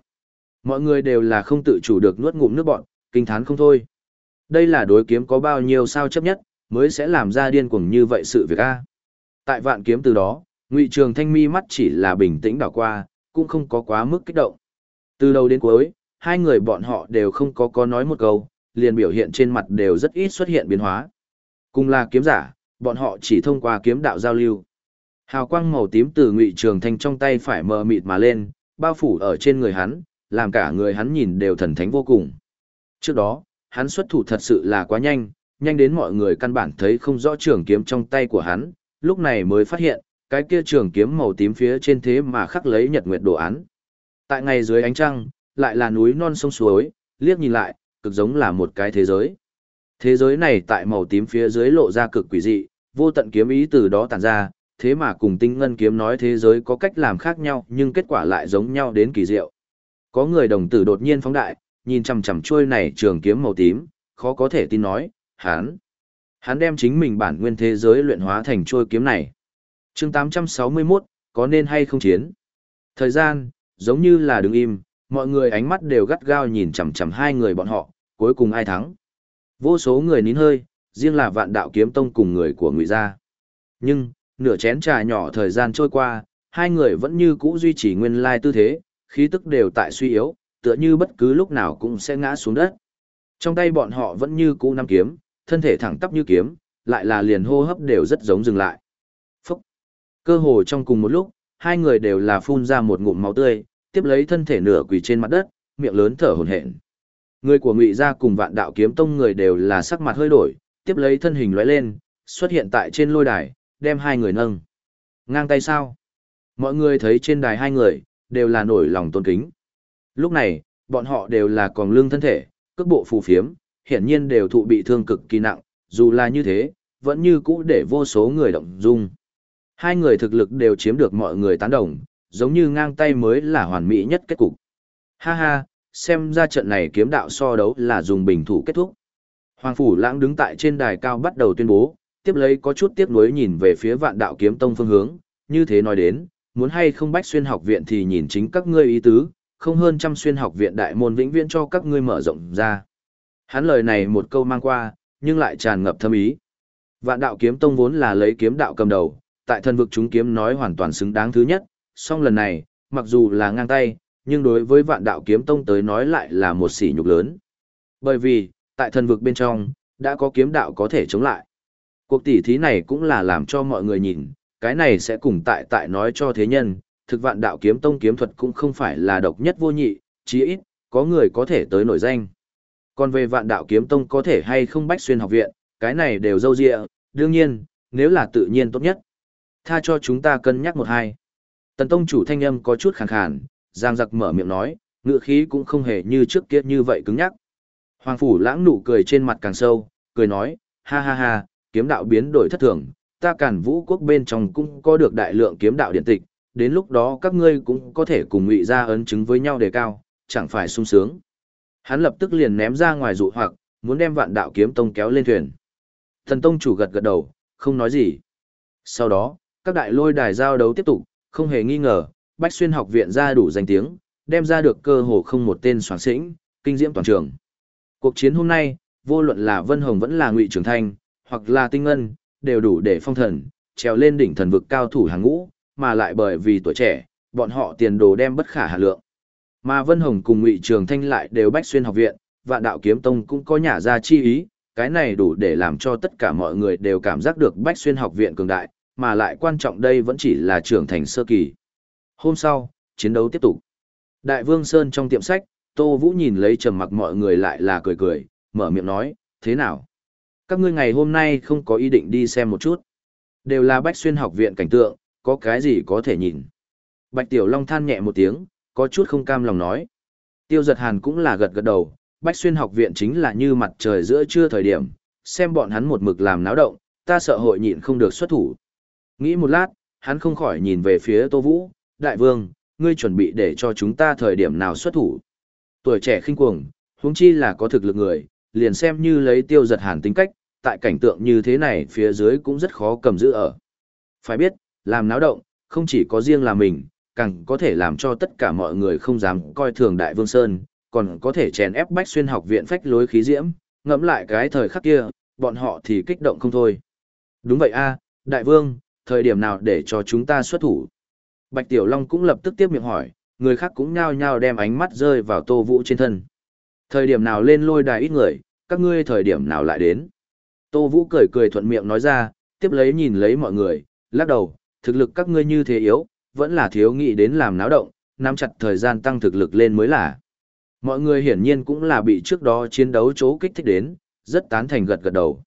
Mọi người đều là không tự chủ được nuốt ngụm nước bọn, kinh thán không thôi. Đây là đối kiếm có bao nhiêu sao chấp nhất, mới sẽ làm ra điên cuồng như vậy sự việc a. Tại vạn kiếm từ đó, Ngụy Trường Thanh mi mắt chỉ là bình tĩnh đảo qua, cũng không có quá mức kích động. Từ đầu đến cuối, hai người bọn họ đều không có có nói một câu, liền biểu hiện trên mặt đều rất ít xuất hiện biến hóa. Cùng là kiếm giả, bọn họ chỉ thông qua kiếm đạo giao lưu. Hào quang màu tím từ Ngụy Trường Thanh trong tay phải mờ mịt mà lên, bao phủ ở trên người hắn, làm cả người hắn nhìn đều thần thánh vô cùng. Trước đó, hắn xuất thủ thật sự là quá nhanh, nhanh đến mọi người căn bản thấy không rõ trường kiếm trong tay của hắn, lúc này mới phát hiện, cái kia trường kiếm màu tím phía trên thế mà khắc lấy nhật nguyệt đồ án. Tại ngày dưới ánh trăng, lại là núi non sông suối, liếc nhìn lại, cực giống là một cái thế giới. Thế giới này tại màu tím phía dưới lộ ra cực quỷ dị, vô tận kiếm ý từ đó tản ra, thế mà cùng tinh ngân kiếm nói thế giới có cách làm khác nhau nhưng kết quả lại giống nhau đến kỳ diệu. Có người đồng tử đột nhiên phóng đại, nhìn chằm chằm chuôi này trường kiếm màu tím, khó có thể tin nói, hắn, hắn đem chính mình bản nguyên thế giới luyện hóa thành chuôi kiếm này. Chương 861, có nên hay không chiến? Thời gian, giống như là đứng im, mọi người ánh mắt đều gắt gao nhìn chằm chằm hai người bọn họ, cuối cùng ai thắng? Vô số người nín hơi, riêng là vạn đạo kiếm tông cùng người của ngụy gia. Nhưng, nửa chén trà nhỏ thời gian trôi qua, hai người vẫn như cũ duy trì nguyên lai tư thế, khí tức đều tại suy yếu, tựa như bất cứ lúc nào cũng sẽ ngã xuống đất. Trong tay bọn họ vẫn như cũ nắm kiếm, thân thể thẳng tắp như kiếm, lại là liền hô hấp đều rất giống dừng lại. Phúc! Cơ hồ trong cùng một lúc, hai người đều là phun ra một ngụm máu tươi, tiếp lấy thân thể nửa quỳ trên mặt đất, miệng lớn thở hổn hển. Người của Ngụy gia cùng Vạn Đạo Kiếm Tông người đều là sắc mặt hơi đổi, tiếp lấy thân hình lóe lên, xuất hiện tại trên lôi đài, đem hai người nâng. Ngang tay sao? Mọi người thấy trên đài hai người, đều là nổi lòng tôn kính. Lúc này, bọn họ đều là còn lương thân thể, cước bộ phù phiếm, hiển nhiên đều thụ bị thương cực kỳ nặng, dù là như thế, vẫn như cũ để vô số người động dung. Hai người thực lực đều chiếm được mọi người tán đồng, giống như ngang tay mới là hoàn mỹ nhất kết cục. Ha ha, xem ra trận này kiếm đạo so đấu là dùng bình thủ kết thúc. Hoàng Phủ Lãng đứng tại trên đài cao bắt đầu tuyên bố, tiếp lấy có chút tiếc nuối nhìn về phía vạn đạo kiếm tông phương hướng, như thế nói đến, muốn hay không bách xuyên học viện thì nhìn chính các ngươi ý tứ, không hơn trăm xuyên học viện đại môn vĩnh viễn cho các ngươi mở rộng ra. Hắn lời này một câu mang qua, nhưng lại tràn ngập thâm ý. Vạn đạo kiếm tông vốn là lấy kiếm đạo cầm đầu, tại thân vực chúng kiếm nói hoàn toàn xứng đáng thứ nhất, song lần này, mặc dù là ngang tay, nhưng đối với vạn đạo kiếm tông tới nói lại là một sỉ nhục lớn. Bởi vì, tại thần vực bên trong, đã có kiếm đạo có thể chống lại. Cuộc tỉ thí này cũng là làm cho mọi người nhìn, cái này sẽ cùng tại tại nói cho thế nhân, thực vạn đạo kiếm tông kiếm thuật cũng không phải là độc nhất vô nhị, chí ít, có người có thể tới nổi danh. Còn về vạn đạo kiếm tông có thể hay không bách xuyên học viện, cái này đều dâu dịa, đương nhiên, nếu là tự nhiên tốt nhất. Tha cho chúng ta cân nhắc một hai. Tần tông chủ thanh âm có chút khàn khàn, giang giặc mở miệng nói, ngựa khí cũng không hề như trước kia như vậy cứng nhắc. Hoàng phủ lãng nụ cười trên mặt càng sâu, cười nói, ha ha ha, kiếm đạo biến đổi thất thường, ta cản vũ quốc bên trong cũng có được đại lượng kiếm đạo điện tịch, đến lúc đó các ngươi cũng có thể cùng ngụy ra ấn chứng với nhau đề cao, chẳng phải sung sướng. Hắn lập tức liền ném ra ngoài dụ hoặc, muốn đem vạn đạo kiếm tông kéo lên thuyền. Thần tông chủ gật gật đầu, không nói gì. Sau đó, các đại lôi đài giao đấu tiếp tục, không hề nghi ngờ, Bách Xuyên học viện ra đủ danh tiếng, đem ra được cơ hồ không một tên soạn sĩnh, kinh diễm toàn trường. Cuộc chiến hôm nay, vô luận là Vân Hồng vẫn là Ngụy Trường Thanh, hoặc là Tinh Ngân, đều đủ để phong thần, trèo lên đỉnh thần vực cao thủ hàng ngũ, mà lại bởi vì tuổi trẻ, bọn họ tiền đồ đem bất khả hà lượng. Mà Vân Hồng cùng Ngụy Trường Thanh lại đều bách xuyên học viện, Vạn Đạo Kiếm Tông cũng có nhà ra chi ý, cái này đủ để làm cho tất cả mọi người đều cảm giác được bách xuyên học viện cường đại, mà lại quan trọng đây vẫn chỉ là trưởng thành sơ kỳ. Hôm sau, chiến đấu tiếp tục. Đại Vương Sơn trong tiệm sách, Tô Vũ nhìn lấy trầm mặc mọi người lại là cười cười, mở miệng nói, thế nào? Các ngươi ngày hôm nay không có ý định đi xem một chút. Đều là bách xuyên học viện cảnh tượng, có cái gì có thể nhìn. Bạch Tiểu Long than nhẹ một tiếng, có chút không cam lòng nói. Tiêu giật hàn cũng là gật gật đầu, bách xuyên học viện chính là như mặt trời giữa trưa thời điểm, xem bọn hắn một mực làm náo động, ta sợ hội nhịn không được xuất thủ. Nghĩ một lát, hắn không khỏi nhìn về phía Tô Vũ, đại vương, ngươi chuẩn bị để cho chúng ta thời điểm nào xuất thủ. Tuổi trẻ khinh cuồng, huống chi là có thực lực người, liền xem như lấy tiêu giật hàn tính cách, tại cảnh tượng như thế này phía dưới cũng rất khó cầm giữ ở. Phải biết, làm náo động, không chỉ có riêng là mình, càng có thể làm cho tất cả mọi người không dám coi thường Đại Vương Sơn, còn có thể chèn ép Bách Xuyên học viện phách lối khí diễm, ngẫm lại cái thời khắc kia, bọn họ thì kích động không thôi. Đúng vậy a, Đại Vương, thời điểm nào để cho chúng ta xuất thủ? Bạch Tiểu Long cũng lập tức tiếp miệng hỏi, người khác cũng nhao nhao đem ánh mắt rơi vào Tô Vũ trên thân. Thời điểm nào lên lôi đài ít người, các ngươi thời điểm nào lại đến? Tô Vũ cười cười thuận miệng nói ra, tiếp lấy nhìn lấy mọi người, lắc đầu, thực lực các ngươi như thế yếu, vẫn là thiếu nghĩ đến làm náo động, nắm chặt thời gian tăng thực lực lên mới là. Mọi người hiển nhiên cũng là bị trước đó chiến đấu chỗ kích thích đến, rất tán thành gật gật đầu.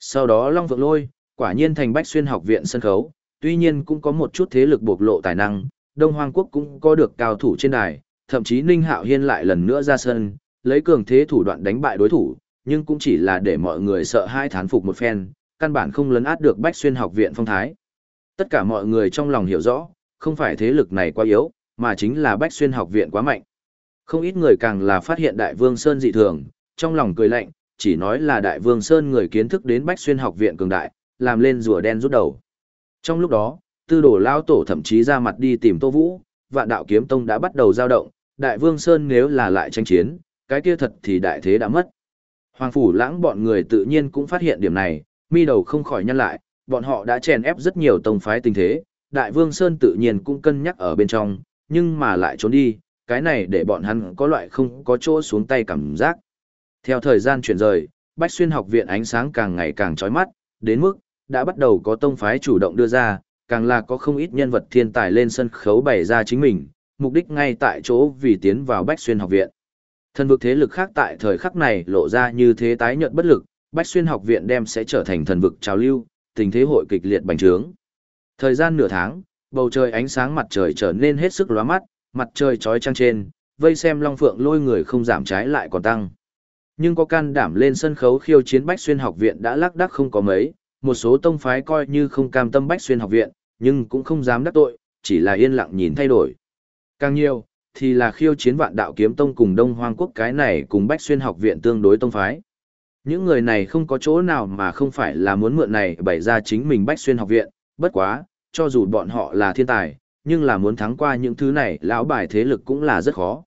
Sau đó Long Vượng Lôi, quả nhiên thành Bách Xuyên học viện sân khấu, tuy nhiên cũng có một chút thế lực bộc lộ tài năng, Đông Hoang Quốc cũng có được cao thủ trên đài, thậm chí Ninh Hạo Hiên lại lần nữa ra sân, lấy cường thế thủ đoạn đánh bại đối thủ, nhưng cũng chỉ là để mọi người sợ hai thán phục một phen, căn bản không lấn át được Bách Xuyên học viện phong thái. Tất cả mọi người trong lòng hiểu rõ, không phải thế lực này quá yếu, mà chính là Bách Xuyên học viện quá mạnh. Không ít người càng là phát hiện Đại Vương Sơn dị thường, trong lòng cười lạnh, chỉ nói là Đại Vương Sơn người kiến thức đến Bách Xuyên học viện cường đại, làm lên rùa đen rút đầu. Trong lúc đó, tư đồ lao tổ thậm chí ra mặt đi tìm Tô Vũ, vạn đạo kiếm tông đã bắt đầu dao động, Đại Vương Sơn nếu là lại tranh chiến, cái kia thật thì đại thế đã mất. Hoàng phủ lãng bọn người tự nhiên cũng phát hiện điểm này, mi đầu không khỏi nhăn lại, bọn họ đã chèn ép rất nhiều tông phái tình thế, Đại Vương Sơn tự nhiên cũng cân nhắc ở bên trong, nhưng mà lại trốn đi, cái này để bọn hắn có loại không có chỗ xuống tay cảm giác. Theo thời gian chuyển rời, Bách Xuyên học viện ánh sáng càng ngày càng chói mắt, đến mức, đã bắt đầu có tông phái chủ động đưa ra, càng là có không ít nhân vật thiên tài lên sân khấu bày ra chính mình, mục đích ngay tại chỗ vì tiến vào Bách Xuyên học viện. Thần vực thế lực khác tại thời khắc này lộ ra như thế tái nhợt bất lực, Bách Xuyên học viện đem sẽ trở thành thần vực trào lưu, tình thế hội kịch liệt bành trướng. Thời gian nửa tháng, bầu trời ánh sáng mặt trời trở nên hết sức lóa mắt, mặt trời chói chang trên, vây xem Long Phượng lôi người không giảm trái lại còn tăng. Nhưng có can đảm lên sân khấu khiêu chiến Bách Xuyên học viện đã lắc đắc không có mấy, một số tông phái coi như không cam tâm Bách Xuyên học viện, nhưng cũng không dám đắc tội, chỉ là yên lặng nhìn thay đổi. Càng nhiều, thì là khiêu chiến vạn đạo kiếm tông cùng Đông Hoang quốc cái này cùng Bách Xuyên học viện tương đối tông phái. Những người này không có chỗ nào mà không phải là muốn mượn này bày ra chính mình Bách Xuyên học viện, bất quá, cho dù bọn họ là thiên tài, nhưng là muốn thắng qua những thứ này lão bài thế lực cũng là rất khó.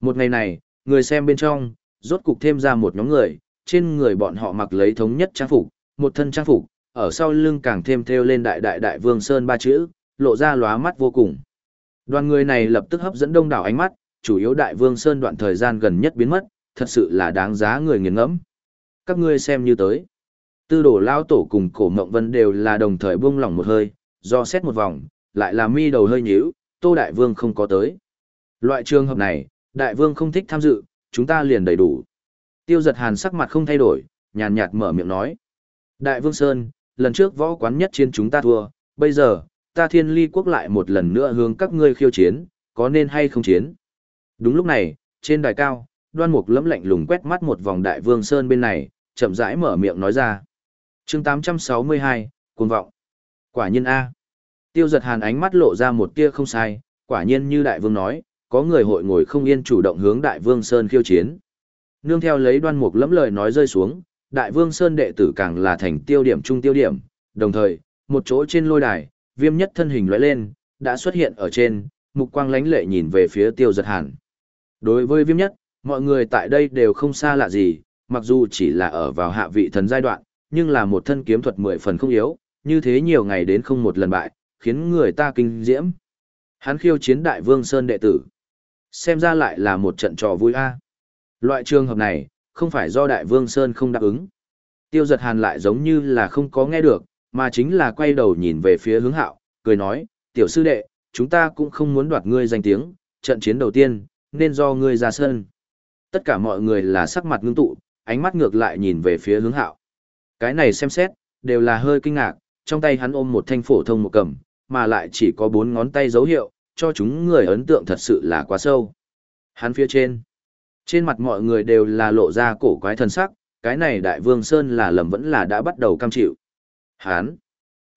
Một ngày này, người xem bên trong, rốt cục thêm ra một nhóm người, trên người bọn họ mặc lấy thống nhất trang phục, một thân trang phục, ở sau lưng càng thêm theo lên đại đại đại vương sơn ba chữ, lộ ra lóa mắt vô cùng. Đoàn người này lập tức hấp dẫn đông đảo ánh mắt, chủ yếu đại vương sơn đoạn thời gian gần nhất biến mất, thật sự là đáng giá người nghiền ngẫm. Các ngươi xem như tới. Tư đổ lao tổ cùng cổ mộng vân đều là đồng thời buông lỏng một hơi, do xét một vòng, lại là mi đầu hơi nhíu, tô đại vương không có tới. Loại trường hợp này, đại vương không thích tham dự, chúng ta liền đầy đủ. Tiêu giật hàn sắc mặt không thay đổi, nhàn nhạt mở miệng nói. Đại vương Sơn, lần trước võ quán nhất chiến chúng ta thua, bây giờ, ta thiên ly quốc lại một lần nữa hướng các ngươi khiêu chiến, có nên hay không chiến. Đúng lúc này, trên đài cao, đoan mục lẫm lạnh lùng quét mắt một vòng đại vương Sơn bên này, chậm rãi mở miệng nói ra. chương 862, cuồng vọng. Quả nhiên A. Tiêu giật hàn ánh mắt lộ ra một tia không sai, quả nhiên như đại vương nói, có người hội ngồi không yên chủ động hướng đại vương Sơn khiêu chiến. Nương theo lấy đoan mục lẫm lời nói rơi xuống, đại vương Sơn đệ tử càng là thành tiêu điểm trung tiêu điểm, đồng thời, một chỗ trên lôi đài, viêm nhất thân hình lóe lên, đã xuất hiện ở trên, mục quang lánh lệ nhìn về phía tiêu giật hàn. Đối với viêm nhất, mọi người tại đây đều không xa lạ gì, mặc dù chỉ là ở vào hạ vị thần giai đoạn, nhưng là một thân kiếm thuật mười phần không yếu, như thế nhiều ngày đến không một lần bại, khiến người ta kinh diễm. Hắn khiêu chiến đại vương Sơn đệ tử. Xem ra lại là một trận trò vui a. Loại trường hợp này, không phải do đại vương Sơn không đáp ứng. Tiêu giật hàn lại giống như là không có nghe được, mà chính là quay đầu nhìn về phía hướng hạo, cười nói, tiểu sư đệ, chúng ta cũng không muốn đoạt ngươi danh tiếng, trận chiến đầu tiên, nên do ngươi ra sân. Tất cả mọi người là sắc mặt ngưng tụ, ánh mắt ngược lại nhìn về phía hướng hạo. Cái này xem xét, đều là hơi kinh ngạc, trong tay hắn ôm một thanh phổ thông một cầm, mà lại chỉ có bốn ngón tay dấu hiệu, cho chúng người ấn tượng thật sự là quá sâu. Hắn phía trên, trên mặt mọi người đều là lộ ra cổ quái thần sắc, cái này đại vương Sơn là lầm vẫn là đã bắt đầu cam chịu. Hán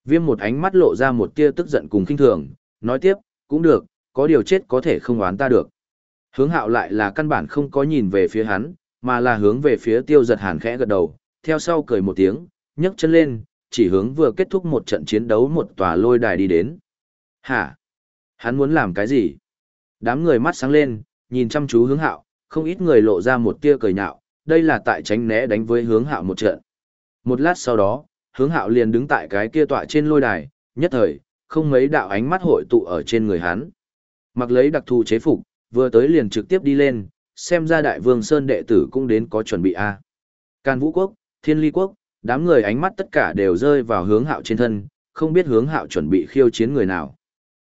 viêm một ánh mắt lộ ra một tia tức giận cùng kinh thường, nói tiếp, cũng được, có điều chết có thể không oán ta được. Hướng hạo lại là căn bản không có nhìn về phía hắn, mà là hướng về phía tiêu giật hàn khẽ gật đầu, theo sau cười một tiếng, nhấc chân lên, chỉ hướng vừa kết thúc một trận chiến đấu một tòa lôi đài đi đến. Hả? Hắn muốn làm cái gì? Đám người mắt sáng lên, nhìn chăm chú hướng hạo, không ít người lộ ra một tia cười nhạo, đây là tại tránh né đánh với hướng hạo một trận. Một lát sau đó, hướng hạo liền đứng tại cái kia tọa trên lôi đài, nhất thời, không mấy đạo ánh mắt hội tụ ở trên người hắn. Mặc lấy đặc thù chế phục, vừa tới liền trực tiếp đi lên, xem ra đại vương Sơn đệ tử cũng đến có chuẩn bị a. Can Vũ Quốc, Thiên Ly Quốc, đám người ánh mắt tất cả đều rơi vào hướng hạo trên thân, không biết hướng hạo chuẩn bị khiêu chiến người nào.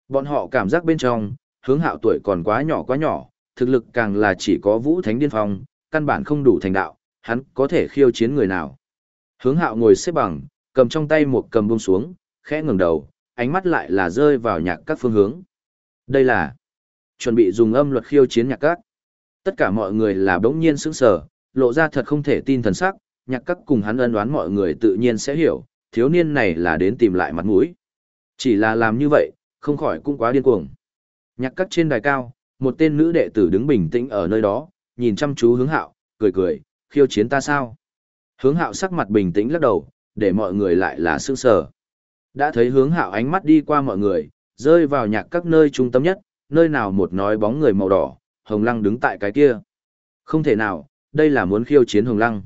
Bọn họ cảm giác bên trong, hướng hạo tuổi còn quá nhỏ quá nhỏ, thực lực càng là chỉ có vũ thánh điên phong, căn bản không đủ thành đạo, hắn có thể khiêu chiến người nào. Hướng hạo ngồi xếp bằng, cầm trong tay một cầm buông xuống, khẽ ngừng đầu, ánh mắt lại là rơi vào nhạc các phương hướng. Đây là chuẩn bị dùng âm luật khiêu chiến nhạc các. Tất cả mọi người là bỗng nhiên sững sờ, lộ ra thật không thể tin thần sắc, nhạc các cùng hắn ân đoán mọi người tự nhiên sẽ hiểu, thiếu niên này là đến tìm lại mặt mũi. Chỉ là làm như vậy, không khỏi cũng quá điên cuồng. Nhạc các trên đài cao, một tên nữ đệ tử đứng bình tĩnh ở nơi đó, nhìn chăm chú hướng hạo, cười cười, khiêu chiến ta sao? Hướng hạo sắc mặt bình tĩnh lắc đầu, để mọi người lại là sức sở. Đã thấy hướng hạo ánh mắt đi qua mọi người, rơi vào nhạc các nơi trung tâm nhất, nơi nào một nói bóng người màu đỏ, hồng lăng đứng tại cái kia. Không thể nào, đây là muốn khiêu chiến hồng lăng.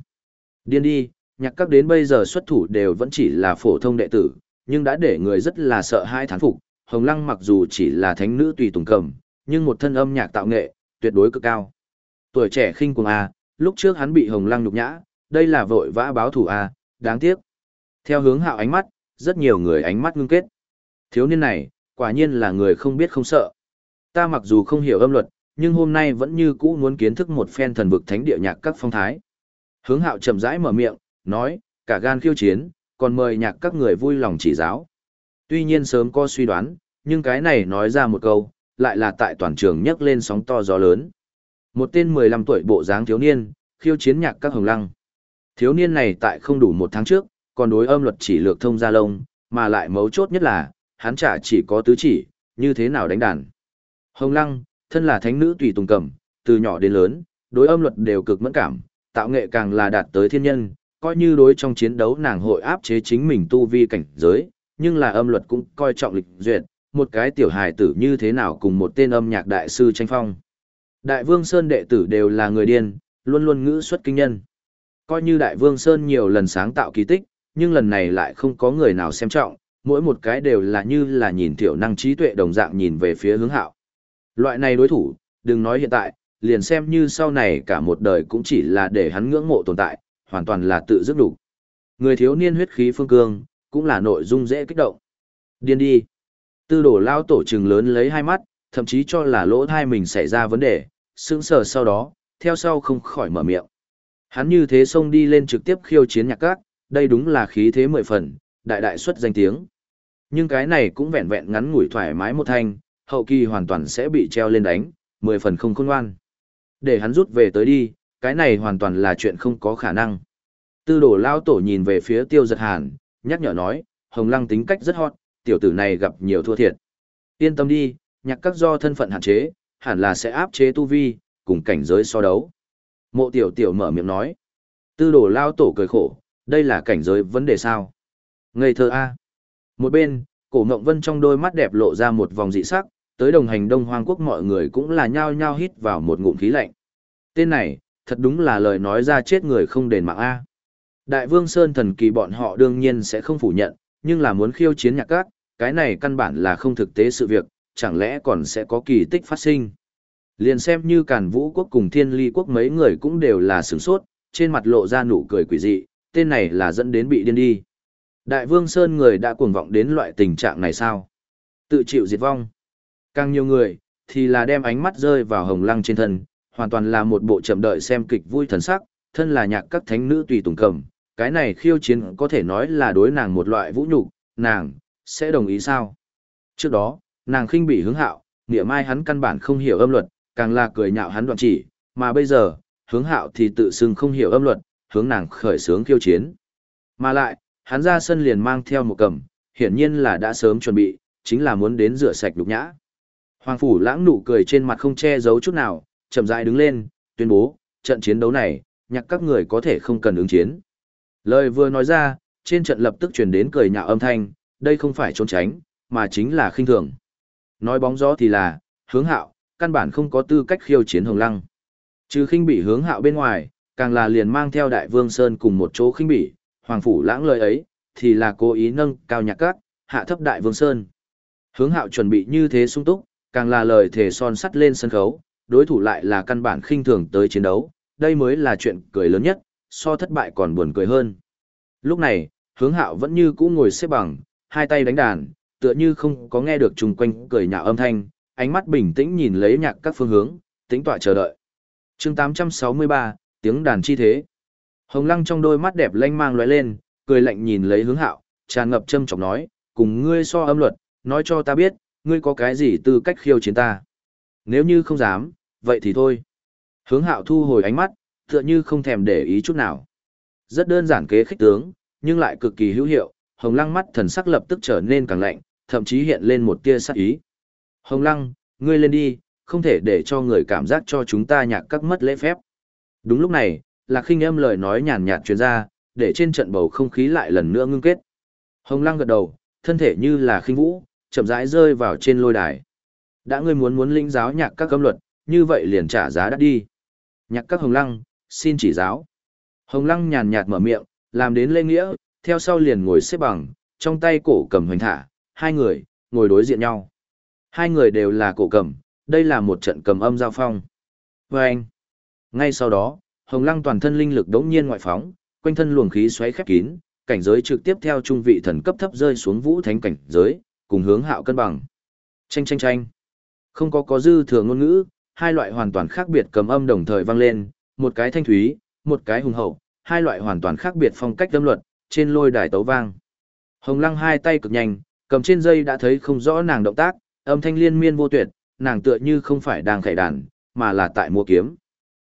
Điên đi, nhạc các đến bây giờ xuất thủ đều vẫn chỉ là phổ thông đệ tử, nhưng đã để người rất là sợ hai thán phục. Hồng lăng mặc dù chỉ là thánh nữ tùy tùng cầm, nhưng một thân âm nhạc tạo nghệ, tuyệt đối cực cao. Tuổi trẻ khinh cuồng A, lúc trước hắn bị hồng lăng nhục nhã, đây là vội vã báo thù A, đáng tiếc. Theo hướng hạo ánh mắt, rất nhiều người ánh mắt ngưng kết. Thiếu niên này, quả nhiên là người không biết không sợ. Ta mặc dù không hiểu âm luật, nhưng hôm nay vẫn như cũ muốn kiến thức một phen thần vực thánh địa nhạc các phong thái. Hướng hạo chậm rãi mở miệng, nói, cả gan khiêu chiến, còn mời nhạc các người vui lòng chỉ giáo. Tuy nhiên sớm có suy đoán, nhưng cái này nói ra một câu, lại là tại toàn trường nhấc lên sóng to gió lớn. Một tên 15 tuổi bộ dáng thiếu niên, khiêu chiến nhạc các hồng lăng. Thiếu niên này tại không đủ một tháng trước, còn đối âm luật chỉ lược thông gia lông, mà lại mấu chốt nhất là, hắn chả chỉ có tứ chỉ, như thế nào đánh đàn. Hồng lăng, thân là thánh nữ tùy tùng cầm, từ nhỏ đến lớn, đối âm luật đều cực mẫn cảm, tạo nghệ càng là đạt tới thiên nhân, coi như đối trong chiến đấu nàng hội áp chế chính mình tu vi cảnh giới, nhưng là âm luật cũng coi trọng lịch duyệt, một cái tiểu hài tử như thế nào cùng một tên âm nhạc đại sư tranh phong. Đại vương Sơn đệ tử đều là người điên, luôn luôn ngữ xuất kinh nhân. Coi như đại vương Sơn nhiều lần sáng tạo kỳ tích, nhưng lần này lại không có người nào xem trọng, mỗi một cái đều là như là nhìn tiểu năng trí tuệ đồng dạng nhìn về phía hướng hạo. Loại này đối thủ, đừng nói hiện tại, liền xem như sau này cả một đời cũng chỉ là để hắn ngưỡng mộ tồn tại, hoàn toàn là tự dứt đủ. Người thiếu niên huyết khí phương cương, cũng là nội dung dễ kích động. Điên đi. Tư đổ lao tổ trừng lớn lấy hai mắt, thậm chí cho là lỗ thai mình xảy ra vấn đề, sững sờ sau đó, theo sau không khỏi mở miệng. Hắn như thế xông đi lên trực tiếp khiêu chiến nhạc các, đây đúng là khí thế mười phần, đại đại xuất danh tiếng. Nhưng cái này cũng vẹn vẹn ngắn ngủi thoải mái một thanh, hậu kỳ hoàn toàn sẽ bị treo lên đánh, mười phần không khôn ngoan. Để hắn rút về tới đi, cái này hoàn toàn là chuyện không có khả năng. Tư đổ lao tổ nhìn về phía tiêu giật hàn, nhắc nhở nói, hồng lăng tính cách rất hot, tiểu tử này gặp nhiều thua thiệt. Yên tâm đi, nhạc các do thân phận hạn chế, hẳn là sẽ áp chế tu vi, cùng cảnh giới so đấu. Mộ tiểu tiểu mở miệng nói. Tư đổ lao tổ cười khổ, đây là cảnh giới vấn đề sao? Ngây thơ A. Một bên, cổ mộng vân trong đôi mắt đẹp lộ ra một vòng dị sắc, tới đồng hành đông hoang quốc mọi người cũng là nhao nhao hít vào một ngụm khí lạnh. Tên này, thật đúng là lời nói ra chết người không đền mạng A. Đại vương Sơn thần kỳ bọn họ đương nhiên sẽ không phủ nhận, nhưng là muốn khiêu chiến nhạc các, cái này căn bản là không thực tế sự việc, chẳng lẽ còn sẽ có kỳ tích phát sinh. Liền xem như càn vũ quốc cùng thiên ly quốc mấy người cũng đều là sửng sốt, trên mặt lộ ra nụ cười quỷ dị, tên này là dẫn đến bị điên đi. Đại vương Sơn người đã cuồng vọng đến loại tình trạng này sao? Tự chịu diệt vong. Càng nhiều người, thì là đem ánh mắt rơi vào hồng lăng trên thân, hoàn toàn là một bộ chậm đợi xem kịch vui thần sắc, thân là nhạc các thánh nữ tùy tùng cầm. Cái này khiêu chiến có thể nói là đối nàng một loại vũ nhục, nàng, sẽ đồng ý sao? Trước đó, nàng khinh bị hướng hạo, nghĩa mai hắn căn bản không hiểu âm luật, càng là cười nhạo hắn đoạn chỉ, mà bây giờ, hướng hạo thì tự xưng không hiểu âm luật, hướng nàng khởi sướng khiêu chiến. Mà lại, hắn ra sân liền mang theo một cầm, hiển nhiên là đã sớm chuẩn bị, chính là muốn đến rửa sạch nhục nhã. Hoàng phủ lãng nụ cười trên mặt không che giấu chút nào, chậm rãi đứng lên, tuyên bố, trận chiến đấu này, nhạc các người có thể không cần ứng chiến. Lời vừa nói ra, trên trận lập tức truyền đến cười nhạo âm thanh, đây không phải trốn tránh, mà chính là khinh thường. Nói bóng gió thì là, hướng hạo, căn bản không có tư cách khiêu chiến hồng lăng. Trừ khinh bị hướng hạo bên ngoài, càng là liền mang theo đại vương Sơn cùng một chỗ khinh bỉ, hoàng phủ lãng lời ấy, thì là cố ý nâng cao nhạc cát, hạ thấp đại vương Sơn. Hướng hạo chuẩn bị như thế sung túc, càng là lời thể son sắt lên sân khấu, đối thủ lại là căn bản khinh thường tới chiến đấu, đây mới là chuyện cười lớn nhất, so thất bại còn buồn cười hơn. Lúc này, hướng hạo vẫn như cũ ngồi xếp bằng, hai tay đánh đàn, tựa như không có nghe được chung quanh cười nhạo âm thanh, ánh mắt bình tĩnh nhìn lấy nhạc các phương hướng, tính tọa chờ đợi. chương 863, tiếng đàn chi thế. Hồng lăng trong đôi mắt đẹp lanh mang lóe lên, cười lạnh nhìn lấy hướng hạo, tràn ngập châm chọc nói, cùng ngươi so âm luật, nói cho ta biết, ngươi có cái gì tư cách khiêu chiến ta. Nếu như không dám, vậy thì thôi. Hướng hạo thu hồi ánh mắt, tựa như không thèm để ý chút nào. Rất đơn giản kế khích tướng, nhưng lại cực kỳ hữu hiệu, hồng lăng mắt thần sắc lập tức trở nên càng lạnh, thậm chí hiện lên một tia sắc ý. Hồng lăng, ngươi lên đi, không thể để cho người cảm giác cho chúng ta nhạc các mất lễ phép. Đúng lúc này, lạc khinh âm lời nói nhàn nhạt truyền ra, để trên trận bầu không khí lại lần nữa ngưng kết. Hồng lăng gật đầu, thân thể như là khinh vũ, chậm rãi rơi vào trên lôi đài. Đã ngươi muốn muốn linh giáo nhạc các cấm luật, như vậy liền trả giá đắt đi. Nhạc các hồng lăng, xin chỉ giáo. Hồng lăng nhàn nhạt mở miệng, làm đến lê nghĩa, theo sau liền ngồi xếp bằng, trong tay cổ cầm hoành thả, hai người, ngồi đối diện nhau. Hai người đều là cổ cầm, đây là một trận cầm âm giao phong. Và anh, ngay sau đó, hồng lăng toàn thân linh lực đống nhiên ngoại phóng, quanh thân luồng khí xoáy khép kín, cảnh giới trực tiếp theo trung vị thần cấp thấp rơi xuống vũ thánh cảnh giới, cùng hướng hạo cân bằng. Chanh chanh chanh. Không có có dư thừa ngôn ngữ, hai loại hoàn toàn khác biệt cầm âm đồng thời vang lên, một cái thanh thúy, một cái hùng hậu, hai loại hoàn toàn khác biệt phong cách âm luật, trên lôi đài tấu vang. Hồng Lăng hai tay cực nhanh, cầm trên dây đã thấy không rõ nàng động tác, âm thanh liên miên vô tuyệt, nàng tựa như không phải đang khải đàn, mà là tại mua kiếm.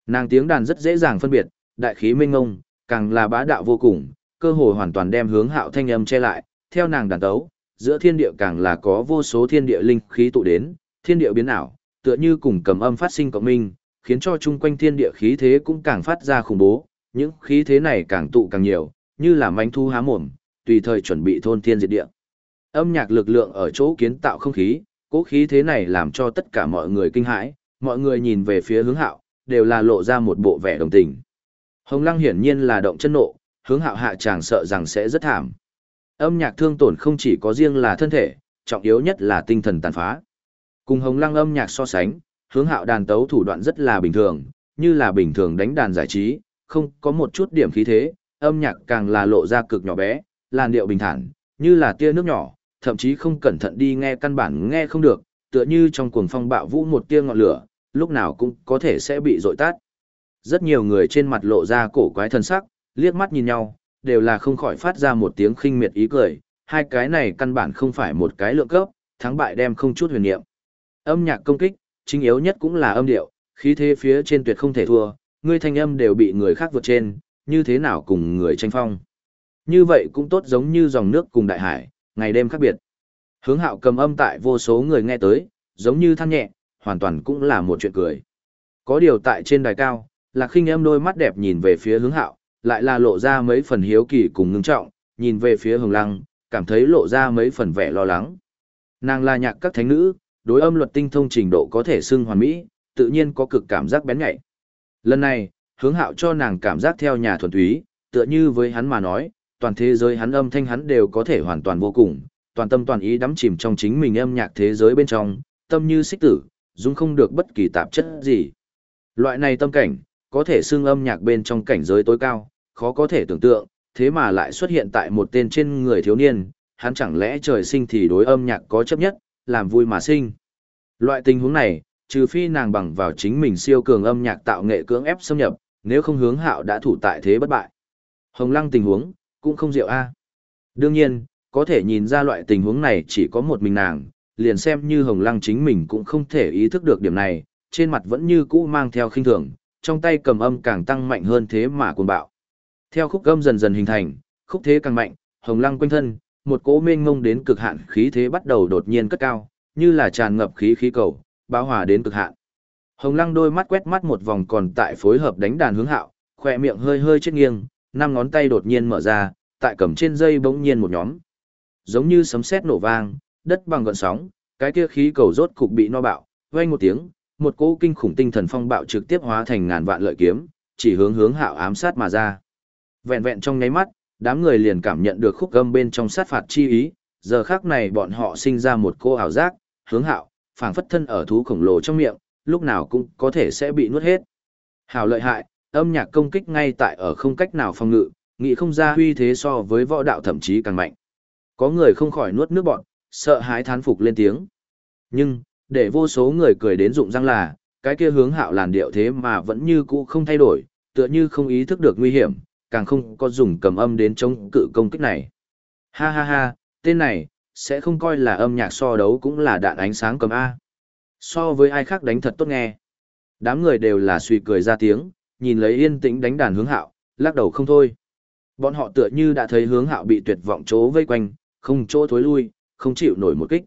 Nàng tiếng đàn rất dễ dàng phân biệt, đại khí minh ngông, càng là bá đạo vô cùng, cơ hồ hoàn toàn đem hướng hạo thanh âm che lại, theo nàng đàn tấu, giữa thiên địa càng là có vô số thiên địa linh khí tụ đến, thiên địa biến ảo, tựa như cùng cầm âm phát sinh cộng minh, khiến cho chung quanh thiên địa khí thế cũng càng phát ra khủng bố, những khí thế này càng tụ càng nhiều, như là manh thu há mồm, tùy thời chuẩn bị thôn thiên diệt địa. Âm nhạc lực lượng ở chỗ kiến tạo không khí, cố khí thế này làm cho tất cả mọi người kinh hãi, mọi người nhìn về phía hướng hạo, đều là lộ ra một bộ vẻ đồng tình. Hồng Lăng hiển nhiên là động chân nộ, hướng hạo hạ chàng sợ rằng sẽ rất thảm. Âm nhạc thương tổn không chỉ có riêng là thân thể, trọng yếu nhất là tinh thần tàn phá. Cùng Hồng Lăng âm nhạc so sánh, hướng hạo đàn tấu thủ đoạn rất là bình thường, như là bình thường đánh đàn giải trí, không có một chút điểm khí thế, âm nhạc càng là lộ ra cực nhỏ bé, làn điệu bình thản, như là tia nước nhỏ, thậm chí không cẩn thận đi nghe căn bản nghe không được, tựa như trong cuồng phong bạo vũ một tia ngọn lửa, lúc nào cũng có thể sẽ bị dội tắt. Rất nhiều người trên mặt lộ ra cổ quái thân sắc, liếc mắt nhìn nhau, đều là không khỏi phát ra một tiếng khinh miệt ý cười, hai cái này căn bản không phải một cái lượng cấp, thắng bại đem không chút huyền niệm. Âm nhạc công kích, chính yếu nhất cũng là âm điệu, khí thế phía trên tuyệt không thể thua, ngươi thanh âm đều bị người khác vượt trên, như thế nào cùng người tranh phong. Như vậy cũng tốt giống như dòng nước cùng đại hải, ngày đêm khác biệt. Hướng hạo cầm âm tại vô số người nghe tới, giống như than nhẹ, hoàn toàn cũng là một chuyện cười. Có điều tại trên đài cao, lạc khinh em đôi mắt đẹp nhìn về phía hướng hạo, lại là lộ ra mấy phần hiếu kỳ cùng ngưng trọng, nhìn về phía hồng lăng, cảm thấy lộ ra mấy phần vẻ lo lắng. Nàng là nhạc các thánh nữ, đối âm luật tinh thông trình độ có thể xưng hoàn mỹ, tự nhiên có cực cảm giác bén nhạy. Lần này, hướng hạo cho nàng cảm giác theo nhà thuần túy, tựa như với hắn mà nói, toàn thế giới hắn âm thanh hắn đều có thể hoàn toàn vô cùng, toàn tâm toàn ý đắm chìm trong chính mình âm nhạc thế giới bên trong, tâm như xích tử, dung không được bất kỳ tạp chất gì. Loại này tâm cảnh, có thể xưng âm nhạc bên trong cảnh giới tối cao, khó có thể tưởng tượng, thế mà lại xuất hiện tại một tên trên người thiếu niên, hắn chẳng lẽ trời sinh thì đối âm nhạc có chấp nhất, làm vui mà sinh. Loại tình huống này, trừ phi nàng bằng vào chính mình siêu cường âm nhạc tạo nghệ cưỡng ép xâm nhập, nếu không hướng hạo đã thủ tại thế bất bại. Hồng lăng tình huống, cũng không diệu a. Đương nhiên, có thể nhìn ra loại tình huống này chỉ có một mình nàng, liền xem như hồng lăng chính mình cũng không thể ý thức được điểm này, trên mặt vẫn như cũ mang theo khinh thường, trong tay cầm âm càng tăng mạnh hơn thế mà cuồng bạo. Theo khúc âm dần dần hình thành, khúc thế càng mạnh, hồng lăng quanh thân, một cỗ mênh ngông đến cực hạn khí thế bắt đầu đột nhiên cất cao, như là tràn ngập khí khí cầu, báo hòa đến cực hạn. Hồng lăng đôi mắt quét mắt một vòng còn tại phối hợp đánh đàn hướng hạo, khỏe miệng hơi hơi chết nghiêng, năm ngón tay đột nhiên mở ra, tại cầm trên dây bỗng nhiên một nhóm. Giống như sấm sét nổ vang, đất bằng gọn sóng, cái kia khí cầu rốt cục bị no bạo, vang một tiếng, một cỗ kinh khủng tinh thần phong bạo trực tiếp hóa thành ngàn vạn lợi kiếm, chỉ hướng hướng hạo ám sát mà ra. Vẹn vẹn trong nháy mắt, đám người liền cảm nhận được khúc gâm bên trong sát phạt chi ý, giờ khác này bọn họ sinh ra một cô ảo giác, hướng hạo, phảng phất thân ở thú khổng lồ trong miệng, lúc nào cũng có thể sẽ bị nuốt hết. Hảo lợi hại, âm nhạc công kích ngay tại ở không cách nào phòng ngự, nghĩ không ra huy thế so với võ đạo thậm chí càng mạnh. Có người không khỏi nuốt nước bọn, sợ hãi thán phục lên tiếng. Nhưng, để vô số người cười đến rụng răng là, cái kia hướng hạo làn điệu thế mà vẫn như cũ không thay đổi, tựa như không ý thức được nguy hiểm, càng không có dùng cầm âm đến chống cự công kích này. Ha ha ha, tên này, sẽ không coi là âm nhạc so đấu cũng là đạn ánh sáng cầm A. So với ai khác đánh thật tốt nghe. Đám người đều là suy cười ra tiếng, nhìn lấy yên tĩnh đánh đàn hướng hạo, lắc đầu không thôi. Bọn họ tựa như đã thấy hướng hạo bị tuyệt vọng chỗ vây quanh, không chỗ thối lui, không chịu nổi một kích.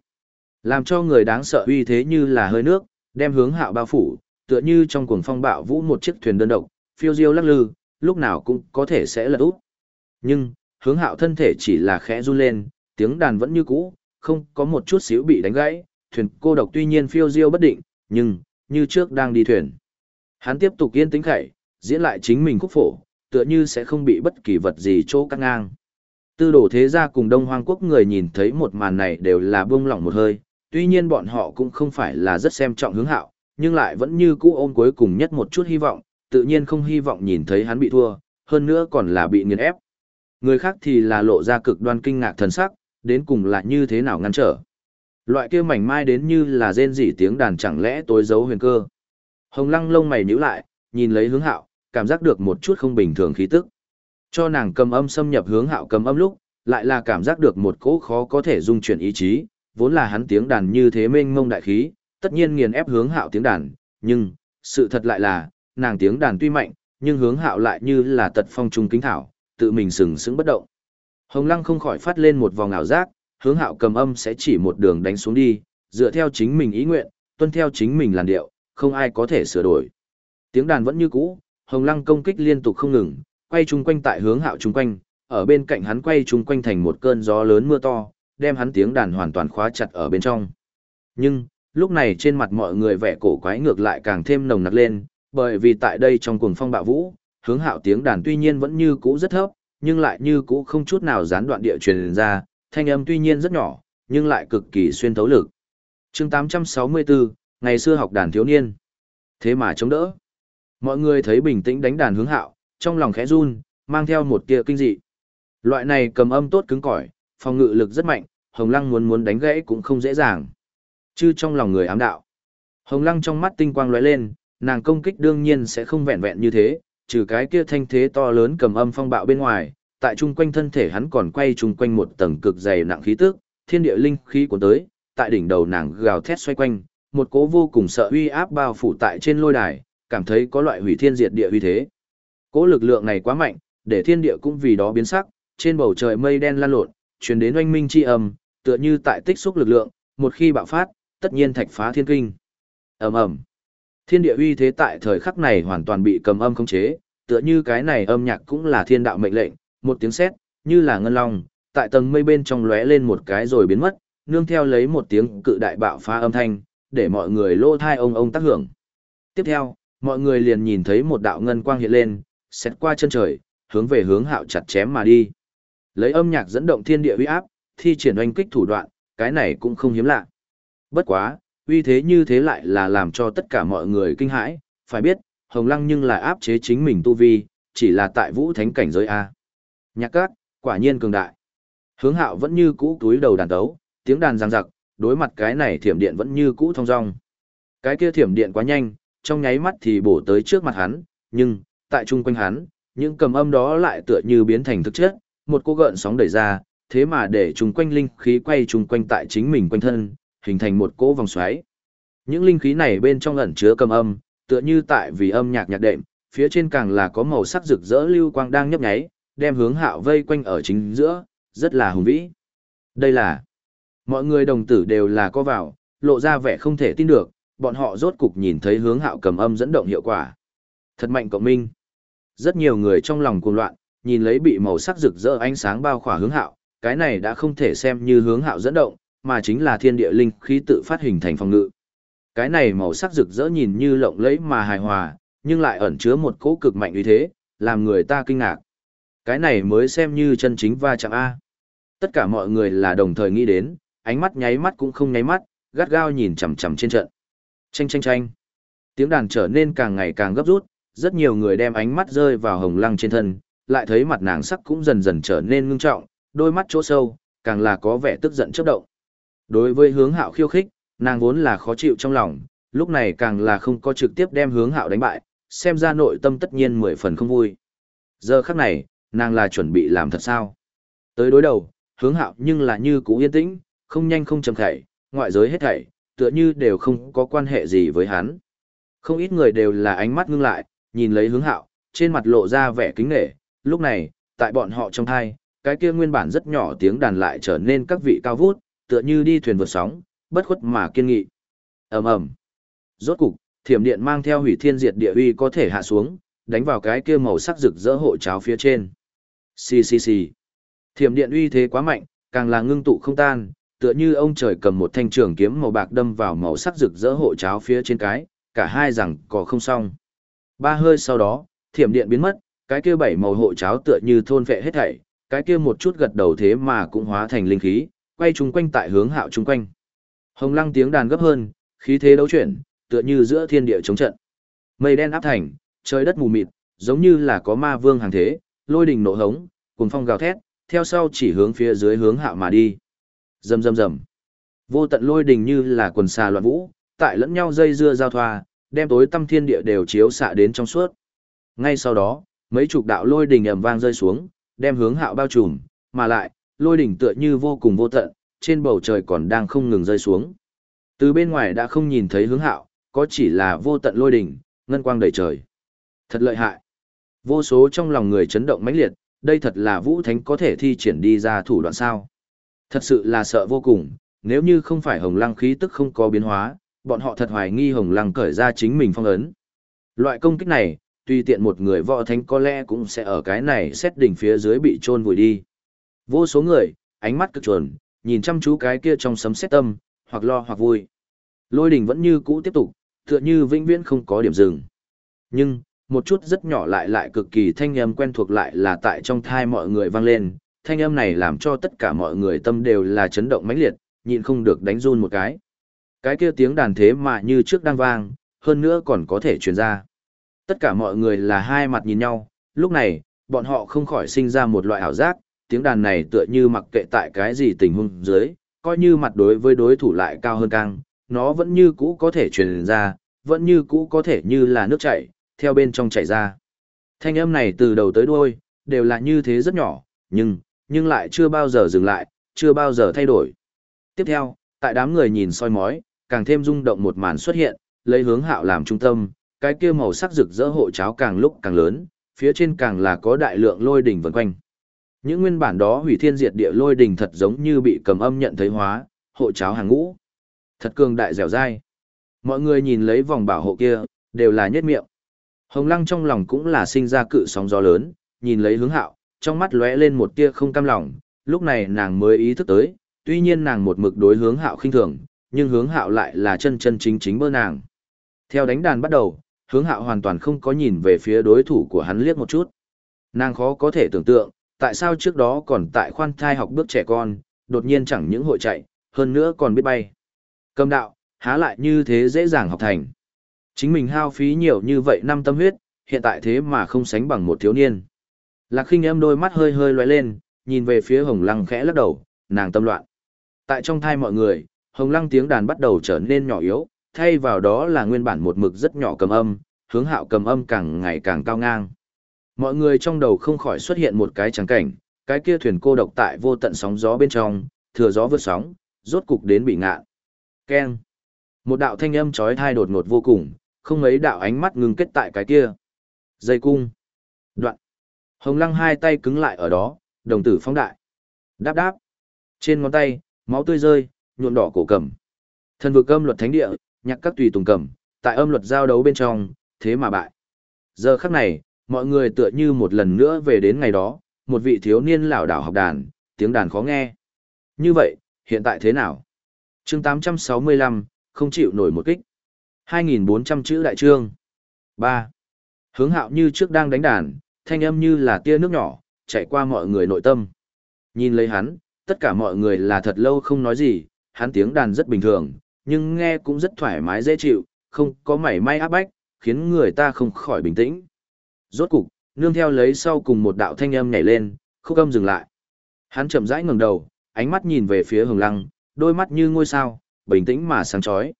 Làm cho người đáng sợ uy thế như là hơi nước, đem hướng hạo bao phủ, tựa như trong cuồng phong bạo vũ một chiếc thuyền đơn độc, phiêu diêu lắc lư, lúc nào cũng có thể sẽ lật úp. Nhưng, hướng hạo thân thể chỉ là khẽ run lên, tiếng đàn vẫn như cũ, không có một chút xíu bị đánh gãy, thuyền cô độc tuy nhiên phiêu diêu bất định, nhưng, như trước đang đi thuyền. Hắn tiếp tục yên tĩnh khẩy, diễn lại chính mình khúc phổ, tựa như sẽ không bị bất kỳ vật gì chỗ cắt ngang. Tư đồ thế gia cùng Đông Hoang quốc người nhìn thấy một màn này đều là buông lỏng một hơi, tuy nhiên bọn họ cũng không phải là rất xem trọng hướng hạo, nhưng lại vẫn như cũ ôm cuối cùng nhất một chút hy vọng, tự nhiên không hy vọng nhìn thấy hắn bị thua, hơn nữa còn là bị nghiền ép. Người khác thì là lộ ra cực đoan kinh ngạc thần sắc, đến cùng là như thế nào ngăn trở. Loại kia mảnh mai đến như là rên rỉ tiếng đàn chẳng lẽ tối giấu huyền cơ. Hồng lăng lông mày nhíu lại, nhìn lấy hướng hạo, cảm giác được một chút không bình thường khí tức. Cho nàng cầm âm xâm nhập hướng hạo cầm âm lúc, lại là cảm giác được một cỗ khó có thể dung chuyển ý chí, vốn là hắn tiếng đàn như thế mênh mông đại khí, tất nhiên nghiền ép hướng hạo tiếng đàn, nhưng, sự thật lại là, nàng tiếng đàn tuy mạnh, nhưng hướng hạo lại như là tật phong trung kính thảo, tự mình sừng sững bất động. Hồng Lăng không khỏi phát lên một vòng ảo giác, hướng hạo cầm âm sẽ chỉ một đường đánh xuống đi, dựa theo chính mình ý nguyện, tuân theo chính mình làn điệu, không ai có thể sửa đổi. Tiếng đàn vẫn như cũ, Hồng Lăng công kích liên tục không ngừng, quay chung quanh tại hướng hạo chung quanh, ở bên cạnh hắn quay chung quanh thành một cơn gió lớn mưa to, đem hắn tiếng đàn hoàn toàn khóa chặt ở bên trong. Nhưng, lúc này trên mặt mọi người vẻ cổ quái ngược lại càng thêm nồng nặc lên, bởi vì tại đây trong cuồng phong bạo vũ, hướng hạo tiếng đàn tuy nhiên vẫn như cũ rất thấp, nhưng lại như cũ không chút nào gián đoạn địa truyền ra, thanh âm tuy nhiên rất nhỏ, nhưng lại cực kỳ xuyên thấu lực. chương 864, ngày xưa học đàn thiếu niên. Thế mà chống đỡ. Mọi người thấy bình tĩnh đánh đàn hướng hạo, trong lòng khẽ run, mang theo một tia kinh dị. Loại này cầm âm tốt cứng cỏi, phòng ngự lực rất mạnh, Hồng Lăng muốn muốn đánh gãy cũng không dễ dàng. Chứ trong lòng người ám đạo. Hồng Lăng trong mắt tinh quang lóe lên, nàng công kích đương nhiên sẽ không vẹn vẹn như thế, trừ cái kia thanh thế to lớn cầm âm phong bạo bên ngoài, tại trung quanh thân thể hắn còn quay trung quanh một tầng cực dày nặng khí tức, thiên địa linh khí cuốn tới, tại đỉnh đầu nàng gào thét xoay quanh, một cố vô cùng sợ uy áp bao phủ tại trên lôi đài, cảm thấy có loại hủy thiên diệt địa uy thế. Cố lực lượng này quá mạnh, để thiên địa cũng vì đó biến sắc, trên bầu trời mây đen lan lộn, truyền đến oanh minh chi âm, tựa như tại tích xúc lực lượng, một khi bạo phát, tất nhiên thạch phá thiên kinh. Ầm ầm. Thiên địa uy thế tại thời khắc này hoàn toàn bị cầm âm khống chế, tựa như cái này âm nhạc cũng là thiên đạo mệnh lệnh, một tiếng sét, như là ngân long, tại tầng mây bên trong lóe lên một cái rồi biến mất, nương theo lấy một tiếng cự đại bạo phá âm thanh, để mọi người lô thai ông ông tác hưởng. Tiếp theo, mọi người liền nhìn thấy một đạo ngân quang hiện lên, xét qua chân trời, hướng về hướng hạo chặt chém mà đi. Lấy âm nhạc dẫn động thiên địa uy áp, thi triển oanh kích thủ đoạn, cái này cũng không hiếm lạ. Bất quá, uy thế như thế lại là làm cho tất cả mọi người kinh hãi, phải biết, Hồng Lăng nhưng là áp chế chính mình tu vi, chỉ là tại vũ thánh cảnh giới A. Nhạc cát, quả nhiên cường đại. Hướng hạo vẫn như cũ túi đầu đàn tấu, tiếng đàn giang giặc, đối mặt cái này thiểm điện vẫn như cũ thong dong. Cái kia thiểm điện quá nhanh, trong nháy mắt thì bổ tới trước mặt hắn, nhưng, tại chung quanh hắn, những cầm âm đó lại tựa như biến thành thực chất, một cô gợn sóng đẩy ra, thế mà để chung quanh linh khí quay chung quanh tại chính mình quanh thân, hình thành một cỗ vòng xoáy. Những linh khí này bên trong ẩn chứa cầm âm, tựa như tại vì âm nhạc nhạc đệm, phía trên càng là có màu sắc rực rỡ lưu quang đang nhấp nháy, đem hướng hạo vây quanh ở chính giữa, rất là hùng vĩ. Đây là mọi người đồng tử đều là có vào, lộ ra vẻ không thể tin được, bọn họ rốt cục nhìn thấy hướng hạo cầm âm dẫn động hiệu quả. Thật mạnh cộng minh. Rất nhiều người trong lòng cuồng loạn, nhìn lấy bị màu sắc rực rỡ ánh sáng bao khỏa hướng hạo, cái này đã không thể xem như hướng hạo dẫn động, mà chính là thiên địa linh khí tự phát hình thành phòng ngự. Cái này màu sắc rực rỡ nhìn như lộng lẫy mà hài hòa, nhưng lại ẩn chứa một cỗ cực mạnh uy thế, làm người ta kinh ngạc. Cái này mới xem như chân chính va chạm A. Tất cả mọi người là đồng thời nghĩ đến, ánh mắt nháy mắt cũng không nháy mắt, gắt gao nhìn chằm chằm trên trận. Chanh chanh chanh. Tiếng đàn trở nên càng ngày càng gấp rút, rất nhiều người đem ánh mắt rơi vào hồng lăng trên thân, lại thấy mặt nàng sắc cũng dần dần trở nên ngưng trọng, đôi mắt chỗ sâu, càng là có vẻ tức giận chớp động. Đối với hướng hạo khiêu khích, nàng vốn là khó chịu trong lòng, lúc này càng là không có trực tiếp đem hướng hạo đánh bại, xem ra nội tâm tất nhiên mười phần không vui. Giờ khắc này, nàng là chuẩn bị làm thật sao? Tới đối đầu, hướng hạo nhưng là như cũ yên tĩnh, không nhanh không chậm khẩy, ngoại giới hết thảy, tựa như đều không có quan hệ gì với hắn. Không ít người đều là ánh mắt ngưng lại, nhìn lấy hướng hạo, trên mặt lộ ra vẻ kính nể. Lúc này, tại bọn họ trong thai, cái kia nguyên bản rất nhỏ tiếng đàn lại trở nên các vị cao vút, tựa như đi thuyền vượt sóng, bất khuất mà kiên nghị. ầm ầm. Rốt cục, thiểm điện mang theo hủy thiên diệt địa uy có thể hạ xuống, đánh vào cái kia màu sắc rực rỡ hộ cháo phía trên. Xì xì xì. Thiểm điện uy thế quá mạnh, càng là ngưng tụ không tan, tựa như ông trời cầm một thanh trường kiếm màu bạc đâm vào màu sắc rực rỡ hộ cháo phía trên cái, cả hai rằng có không xong. Ba hơi sau đó, thiểm điện biến mất, cái kia bảy màu hộ cháo tựa như thôn vệ hết thảy, cái kia một chút gật đầu thế mà cũng hóa thành linh khí, quay chung quanh tại hướng hạo chung quanh. Hồng lăng tiếng đàn gấp hơn, khí thế đấu chuyển, tựa như giữa thiên địa chống trận. Mây đen áp thành, trời đất mù mịt, giống như là có ma vương hàng thế, lôi đình nộ hống, cùng phong gào thét, theo sau chỉ hướng phía dưới hướng hạo mà đi. Rầm rầm rầm. Vô tận lôi đình như là quần xà loạn vũ, tại lẫn nhau dây dưa giao thoa, đem tối tâm thiên địa đều chiếu xạ đến trong suốt. Ngay sau đó, mấy chục đạo lôi đình ầm vang rơi xuống, đem hướng hạo bao trùm, mà lại, lôi đỉnh tựa như vô cùng vô tận, trên bầu trời còn đang không ngừng rơi xuống. Từ bên ngoài đã không nhìn thấy hướng hạo, có chỉ là vô tận lôi đỉnh, ngân quang đầy trời. Thật lợi hại. Vô số trong lòng người chấn động mãnh liệt, đây thật là vũ thánh có thể thi triển đi ra thủ đoạn sao. Thật sự là sợ vô cùng, nếu như không phải hồng lăng khí tức không có biến hóa, bọn họ thật hoài nghi hồng lăng cởi ra chính mình phong ấn. Loại công kích này, tùy tiện một người võ thánh có lẽ cũng sẽ ở cái này xét đỉnh phía dưới bị chôn vùi đi. Vô số người, ánh mắt cực chuẩn, nhìn chăm chú cái kia trong sấm xét tâm, hoặc lo hoặc vui. Lôi đỉnh vẫn như cũ tiếp tục, tựa như vĩnh viễn không có điểm dừng. Nhưng, một chút rất nhỏ lại lại cực kỳ thanh âm quen thuộc lại là tại trong thai mọi người vang lên, thanh âm này làm cho tất cả mọi người tâm đều là chấn động mãnh liệt, nhịn không được đánh run một cái. Cái kia tiếng đàn thế mà như trước đang vang, hơn nữa còn có thể truyền ra. Tất cả mọi người là hai mặt nhìn nhau, lúc này, bọn họ không khỏi sinh ra một loại ảo giác, tiếng đàn này tựa như mặc kệ tại cái gì tình huống dưới, coi như mặt đối với đối thủ lại cao hơn căng, nó vẫn như cũ có thể truyền ra, vẫn như cũ có thể như là nước chảy, theo bên trong chảy ra. Thanh âm này từ đầu tới đuôi, đều là như thế rất nhỏ, nhưng, nhưng lại chưa bao giờ dừng lại, chưa bao giờ thay đổi. Tiếp theo, tại đám người nhìn soi mói, càng thêm rung động một màn xuất hiện, lấy hướng hạo làm trung tâm, cái kia màu sắc rực rỡ hộ cháo càng lúc càng lớn, phía trên càng là có đại lượng lôi đỉnh vần quanh. Những nguyên bản đó hủy thiên diệt địa lôi đỉnh thật giống như bị cầm âm nhận thấy hóa, hộ cháo hàng ngũ. Thật cường đại dẻo dai. Mọi người nhìn lấy vòng bảo hộ kia, đều là nhất miệng. Hồng Lăng trong lòng cũng là sinh ra cự sóng gió lớn, nhìn lấy hướng hạo, trong mắt lóe lên một tia không cam lòng, lúc này nàng mới ý thức tới, tuy nhiên nàng một mực đối hướng hạo khinh thường, nhưng hướng hạo lại là chân chân chính chính bơ nàng. Theo đánh đàn bắt đầu, hướng hạo hoàn toàn không có nhìn về phía đối thủ của hắn liếc một chút. Nàng khó có thể tưởng tượng, tại sao trước đó còn tại khoan thai học bước trẻ con, đột nhiên chẳng những hội chạy, hơn nữa còn biết bay. Cầm đạo, há lại như thế dễ dàng học thành. Chính mình hao phí nhiều như vậy năm tâm huyết, hiện tại thế mà không sánh bằng một thiếu niên. Lạc khinh em đôi mắt hơi hơi lóe lên, nhìn về phía hồng lăng khẽ lắc đầu, nàng tâm loạn. Tại trong thai mọi người, hồng lăng tiếng đàn bắt đầu trở nên nhỏ yếu, thay vào đó là nguyên bản một mực rất nhỏ cầm âm, hướng hạo cầm âm càng ngày càng cao ngang. Mọi người trong đầu không khỏi xuất hiện một cái trắng cảnh, cái kia thuyền cô độc tại vô tận sóng gió bên trong, thừa gió vượt sóng, rốt cục đến bị ngạn. Keng. Một đạo thanh âm chói tai đột ngột vô cùng, không mấy đạo ánh mắt ngừng kết tại cái kia. Dây cung. Đoạn. Hồng lăng hai tay cứng lại ở đó, đồng tử phóng đại. Đáp đáp. Trên ngón tay, máu tươi rơi, nhuộm đỏ cổ cầm. Thần vực âm luật thánh địa, nhạc các tùy tùng cầm, tại âm luật giao đấu bên trong, thế mà bại. Giờ khắc này, mọi người tựa như một lần nữa về đến ngày đó, một vị thiếu niên lảo đảo học đàn, tiếng đàn khó nghe. Như vậy, hiện tại thế nào? chương 865, không chịu nổi một kích. 2.400 chữ đại trương. 3. Hướng hạo như trước đang đánh đàn, thanh âm như là tia nước nhỏ, chạy qua mọi người nội tâm. Nhìn lấy hắn, tất cả mọi người là thật lâu không nói gì, hắn tiếng đàn rất bình thường, nhưng nghe cũng rất thoải mái dễ chịu, không có mảy may áp bách, khiến người ta không khỏi bình tĩnh. Rốt cục, nương theo lấy sau cùng một đạo thanh âm nhảy lên, khúc âm dừng lại. Hắn chậm rãi ngẩng đầu, ánh mắt nhìn về phía Hồng Lăng, đôi mắt như ngôi sao, bình tĩnh mà sáng chói.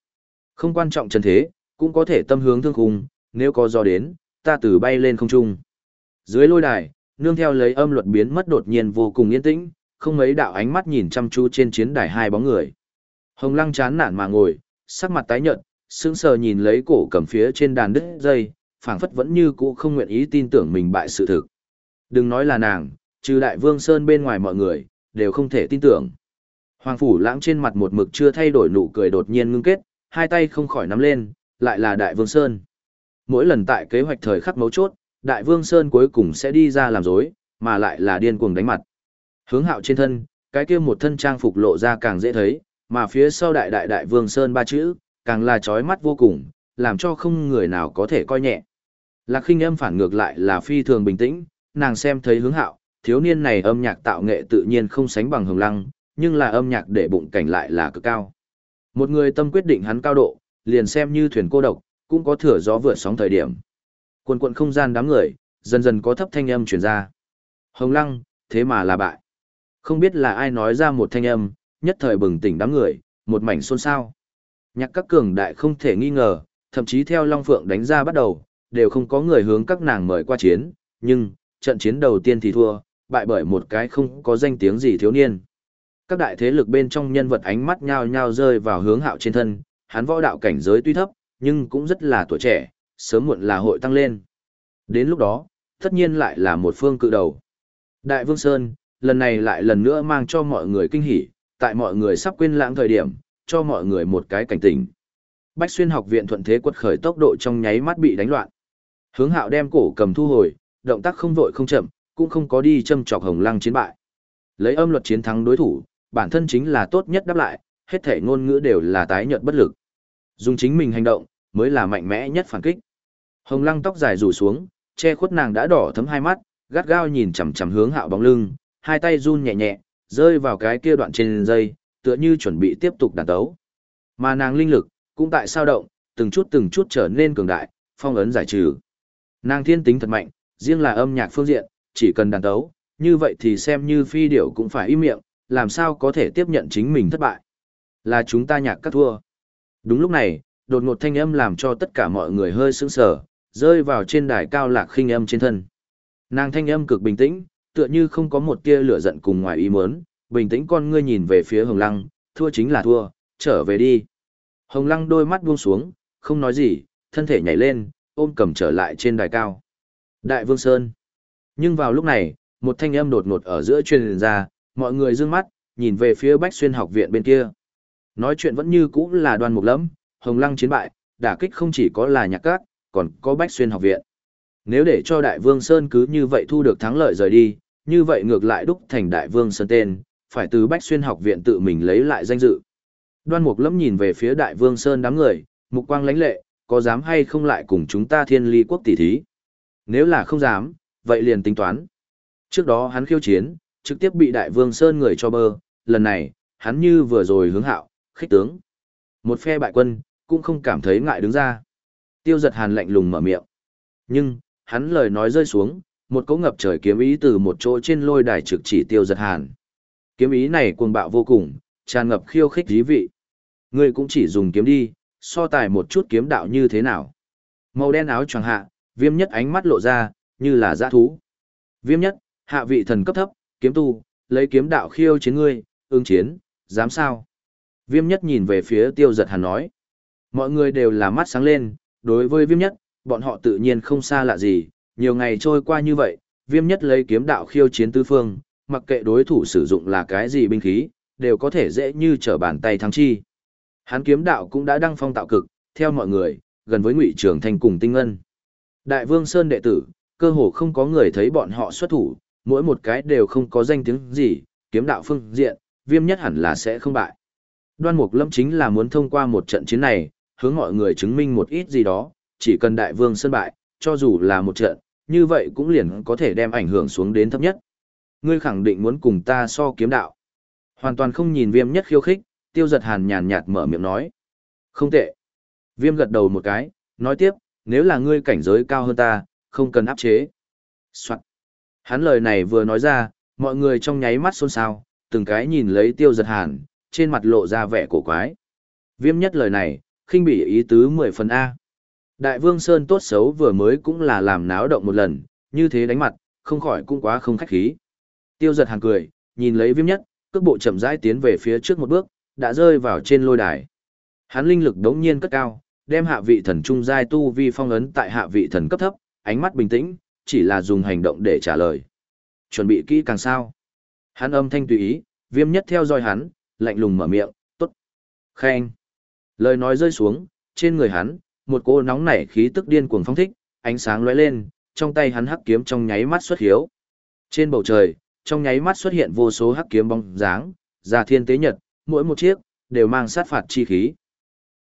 Không quan trọng trần thế, cũng có thể tâm hướng thương khung, nếu có do đến, ta từ bay lên không trung. Dưới lôi đài, nương theo lấy âm luật biến mất đột nhiên vô cùng yên tĩnh, không mấy đạo ánh mắt nhìn chăm chú trên chiến đài hai bóng người. Hồng Lăng chán nản mà ngồi, sắc mặt tái nhợt, sững sờ nhìn lấy cổ cầm phía trên đàn đứt dây, phảng phất vẫn như cũ không nguyện ý tin tưởng mình bại sự thực. Đừng nói là nàng, trừ đại vương Sơn bên ngoài mọi người, đều không thể tin tưởng. Hoàng Phủ Lãng trên mặt một mực chưa thay đổi nụ cười đột nhiên ngưng kết, hai tay không khỏi nắm lên, lại là Đại Vương Sơn. Mỗi lần tại kế hoạch thời khắc mấu chốt, Đại Vương Sơn cuối cùng sẽ đi ra làm dối, mà lại là điên cuồng đánh mặt. Hướng hạo trên thân, cái kia một thân trang phục lộ ra càng dễ thấy, mà phía sau Đại Đại Đại Vương Sơn ba chữ, càng là chói mắt vô cùng, làm cho không người nào có thể coi nhẹ. Lạc khinh âm phản ngược lại là phi thường bình tĩnh, nàng xem thấy hướng hạo, thiếu niên này âm nhạc tạo nghệ tự nhiên không sánh bằng hồng lăng, nhưng là âm nhạc để bụng cảnh lại là cực cao. Một người tâm quyết định hắn cao độ, liền xem như thuyền cô độc, cũng có thừa gió vượt sóng thời điểm. Quần quận không gian đám người, dần dần có thấp thanh âm truyền ra. Hồng lăng, thế mà là bại. Không biết là ai nói ra một thanh âm, nhất thời bừng tỉnh đám người, một mảnh xôn xao. Nhạc các cường đại không thể nghi ngờ, thậm chí theo Long Phượng đánh ra bắt đầu, đều không có người hướng các nàng mời qua chiến, nhưng, trận chiến đầu tiên thì thua, bại bởi một cái không có danh tiếng gì thiếu niên. Các đại thế lực bên trong nhân vật ánh mắt nhao nhao rơi vào hướng hạo trên thân, hắn võ đạo cảnh giới tuy thấp, nhưng cũng rất là tuổi trẻ, sớm muộn là hội tăng lên. Đến lúc đó, tất nhiên lại là một phương cự đầu. Đại Vương Sơn, lần này lại lần nữa mang cho mọi người kinh hỉ, tại mọi người sắp quên lãng thời điểm, cho mọi người một cái cảnh tỉnh. Bách xuyên học viện thuận thế quật khởi tốc độ trong nháy mắt bị đánh loạn. Hướng hạo đem cổ cầm thu hồi, động tác không vội không chậm, cũng không có đi châm chọc hồng lăng chiến bại. Lấy âm luật chiến thắng đối thủ, bản thân chính là tốt nhất đáp lại, hết thể ngôn ngữ đều là tái nhợt bất lực. Dùng chính mình hành động, mới là mạnh mẽ nhất phản kích. Hồng lăng tóc dài rủ xuống, che khuất nàng đã đỏ thấm hai mắt, gắt gao nhìn chằm chằm hướng hạo bóng lưng, hai tay run nhẹ nhẹ, rơi vào cái kia đoạn trên dây, tựa như chuẩn bị tiếp tục đàn tấu. Mà nàng linh lực, cũng tại sao động, từng chút từng chút trở nên cường đại, phong ấn giải trừ. Nàng thiên tính thật mạnh, riêng là âm nhạc phương diện, chỉ cần đàn tấu, như vậy thì xem như phi điểu cũng phải im miệng, làm sao có thể tiếp nhận chính mình thất bại. Là chúng ta nhạc cắt thua. Đúng lúc này, đột ngột thanh âm làm cho tất cả mọi người hơi sững sờ, rơi vào trên đài cao lạc khinh âm trên thân. Nàng thanh âm cực bình tĩnh, tựa như không có một tia lửa giận cùng ngoài ý muốn, bình tĩnh con ngươi nhìn về phía Hồng Lăng, thua chính là thua, trở về đi. Hồng Lăng đôi mắt buông xuống, không nói gì, thân thể nhảy lên, ôm cầm trở lại trên đài cao. Đại Vương Sơn. Nhưng vào lúc này, một thanh âm đột ngột ở giữa truyền ra, mọi người dương mắt, nhìn về phía Bách Xuyên học viện bên kia. Nói chuyện vẫn như cũ là đoan mục lẫm, hồng lăng chiến bại, đả kích không chỉ có là nhạc cát, còn có Bách Xuyên học viện. Nếu để cho Đại Vương Sơn cứ như vậy thu được thắng lợi rời đi, như vậy ngược lại đúc thành Đại Vương Sơn tên, phải từ Bách Xuyên học viện tự mình lấy lại danh dự. Đoan Mục Lâm nhìn về phía Đại Vương Sơn đám người, mục quang lãnh lệ, có dám hay không lại cùng chúng ta Thiên Ly quốc tỷ thí? Nếu là không dám, vậy liền tính toán. Trước đó hắn khiêu chiến, trực tiếp bị đại vương Sơn người cho bơ, lần này, hắn như vừa rồi hướng hạo, khích tướng. Một phe bại quân, cũng không cảm thấy ngại đứng ra. Tiêu giật hàn lạnh lùng mở miệng. Nhưng, hắn lời nói rơi xuống, một cỗ ngập trời kiếm ý từ một chỗ trên lôi đài trực chỉ tiêu giật hàn. Kiếm ý này cuồng bạo vô cùng, tràn ngập khiêu khích dí vị. Ngươi cũng chỉ dùng kiếm đi, so tài một chút kiếm đạo như thế nào. Màu đen áo choàng hạ, viêm nhất ánh mắt lộ ra, như là dã thú. Viêm nhất, hạ vị thần cấp thấp, kiếm tu, lấy kiếm đạo khiêu chiến ngươi, ương chiến, dám sao? Viêm nhất nhìn về phía tiêu giật hàn nói. Mọi người đều là mắt sáng lên, đối với viêm nhất, bọn họ tự nhiên không xa lạ gì, nhiều ngày trôi qua như vậy, viêm nhất lấy kiếm đạo khiêu chiến tứ phương, mặc kệ đối thủ sử dụng là cái gì binh khí, đều có thể dễ như trở bàn tay thắng chi. Hắn kiếm đạo cũng đã đăng phong tạo cực, theo mọi người, gần với ngụy trưởng thành cùng tinh ngân. Đại vương Sơn đệ tử, cơ hồ không có người thấy bọn họ xuất thủ, mỗi một cái đều không có danh tiếng gì, kiếm đạo phương diện, viêm nhất hẳn là sẽ không bại. Đoan Mục Lâm chính là muốn thông qua một trận chiến này, hướng mọi người chứng minh một ít gì đó, chỉ cần đại vương sơn bại, cho dù là một trận, như vậy cũng liền có thể đem ảnh hưởng xuống đến thấp nhất. Ngươi khẳng định muốn cùng ta so kiếm đạo. Hoàn toàn không nhìn viêm nhất khiêu khích, tiêu giật hàn nhàn nhạt mở miệng nói. Không tệ. Viêm gật đầu một cái, nói tiếp, nếu là ngươi cảnh giới cao hơn ta, không cần áp chế. Soạn. Hắn lời này vừa nói ra, mọi người trong nháy mắt xôn xao, từng cái nhìn lấy tiêu giật hàn, trên mặt lộ ra vẻ cổ quái. Viêm nhất lời này, khinh bị ý tứ 10 phần A. Đại vương Sơn tốt xấu vừa mới cũng là làm náo động một lần, như thế đánh mặt, không khỏi cũng quá không khách khí. Tiêu giật hàn cười, nhìn lấy viêm nhất, cước bộ chậm rãi tiến về phía trước một bước, đã rơi vào trên lôi đài. Hắn linh lực đống nhiên cất cao, đem hạ vị thần trung giai tu vi phong ấn tại hạ vị thần cấp thấp, ánh mắt bình tĩnh, chỉ là dùng hành động để trả lời. Chuẩn bị kỹ càng sao? Hắn âm thanh tùy ý, viêm nhất theo dõi hắn, lạnh lùng mở miệng, tốt. Khen. Lời nói rơi xuống, trên người hắn, một cô nóng nảy khí tức điên cuồng phong thích, ánh sáng lóe lên, trong tay hắn hắc kiếm trong nháy mắt xuất hiếu. Trên bầu trời, trong nháy mắt xuất hiện vô số hắc kiếm bóng dáng, ra thiên tế nhật, mỗi một chiếc đều mang sát phạt chi khí.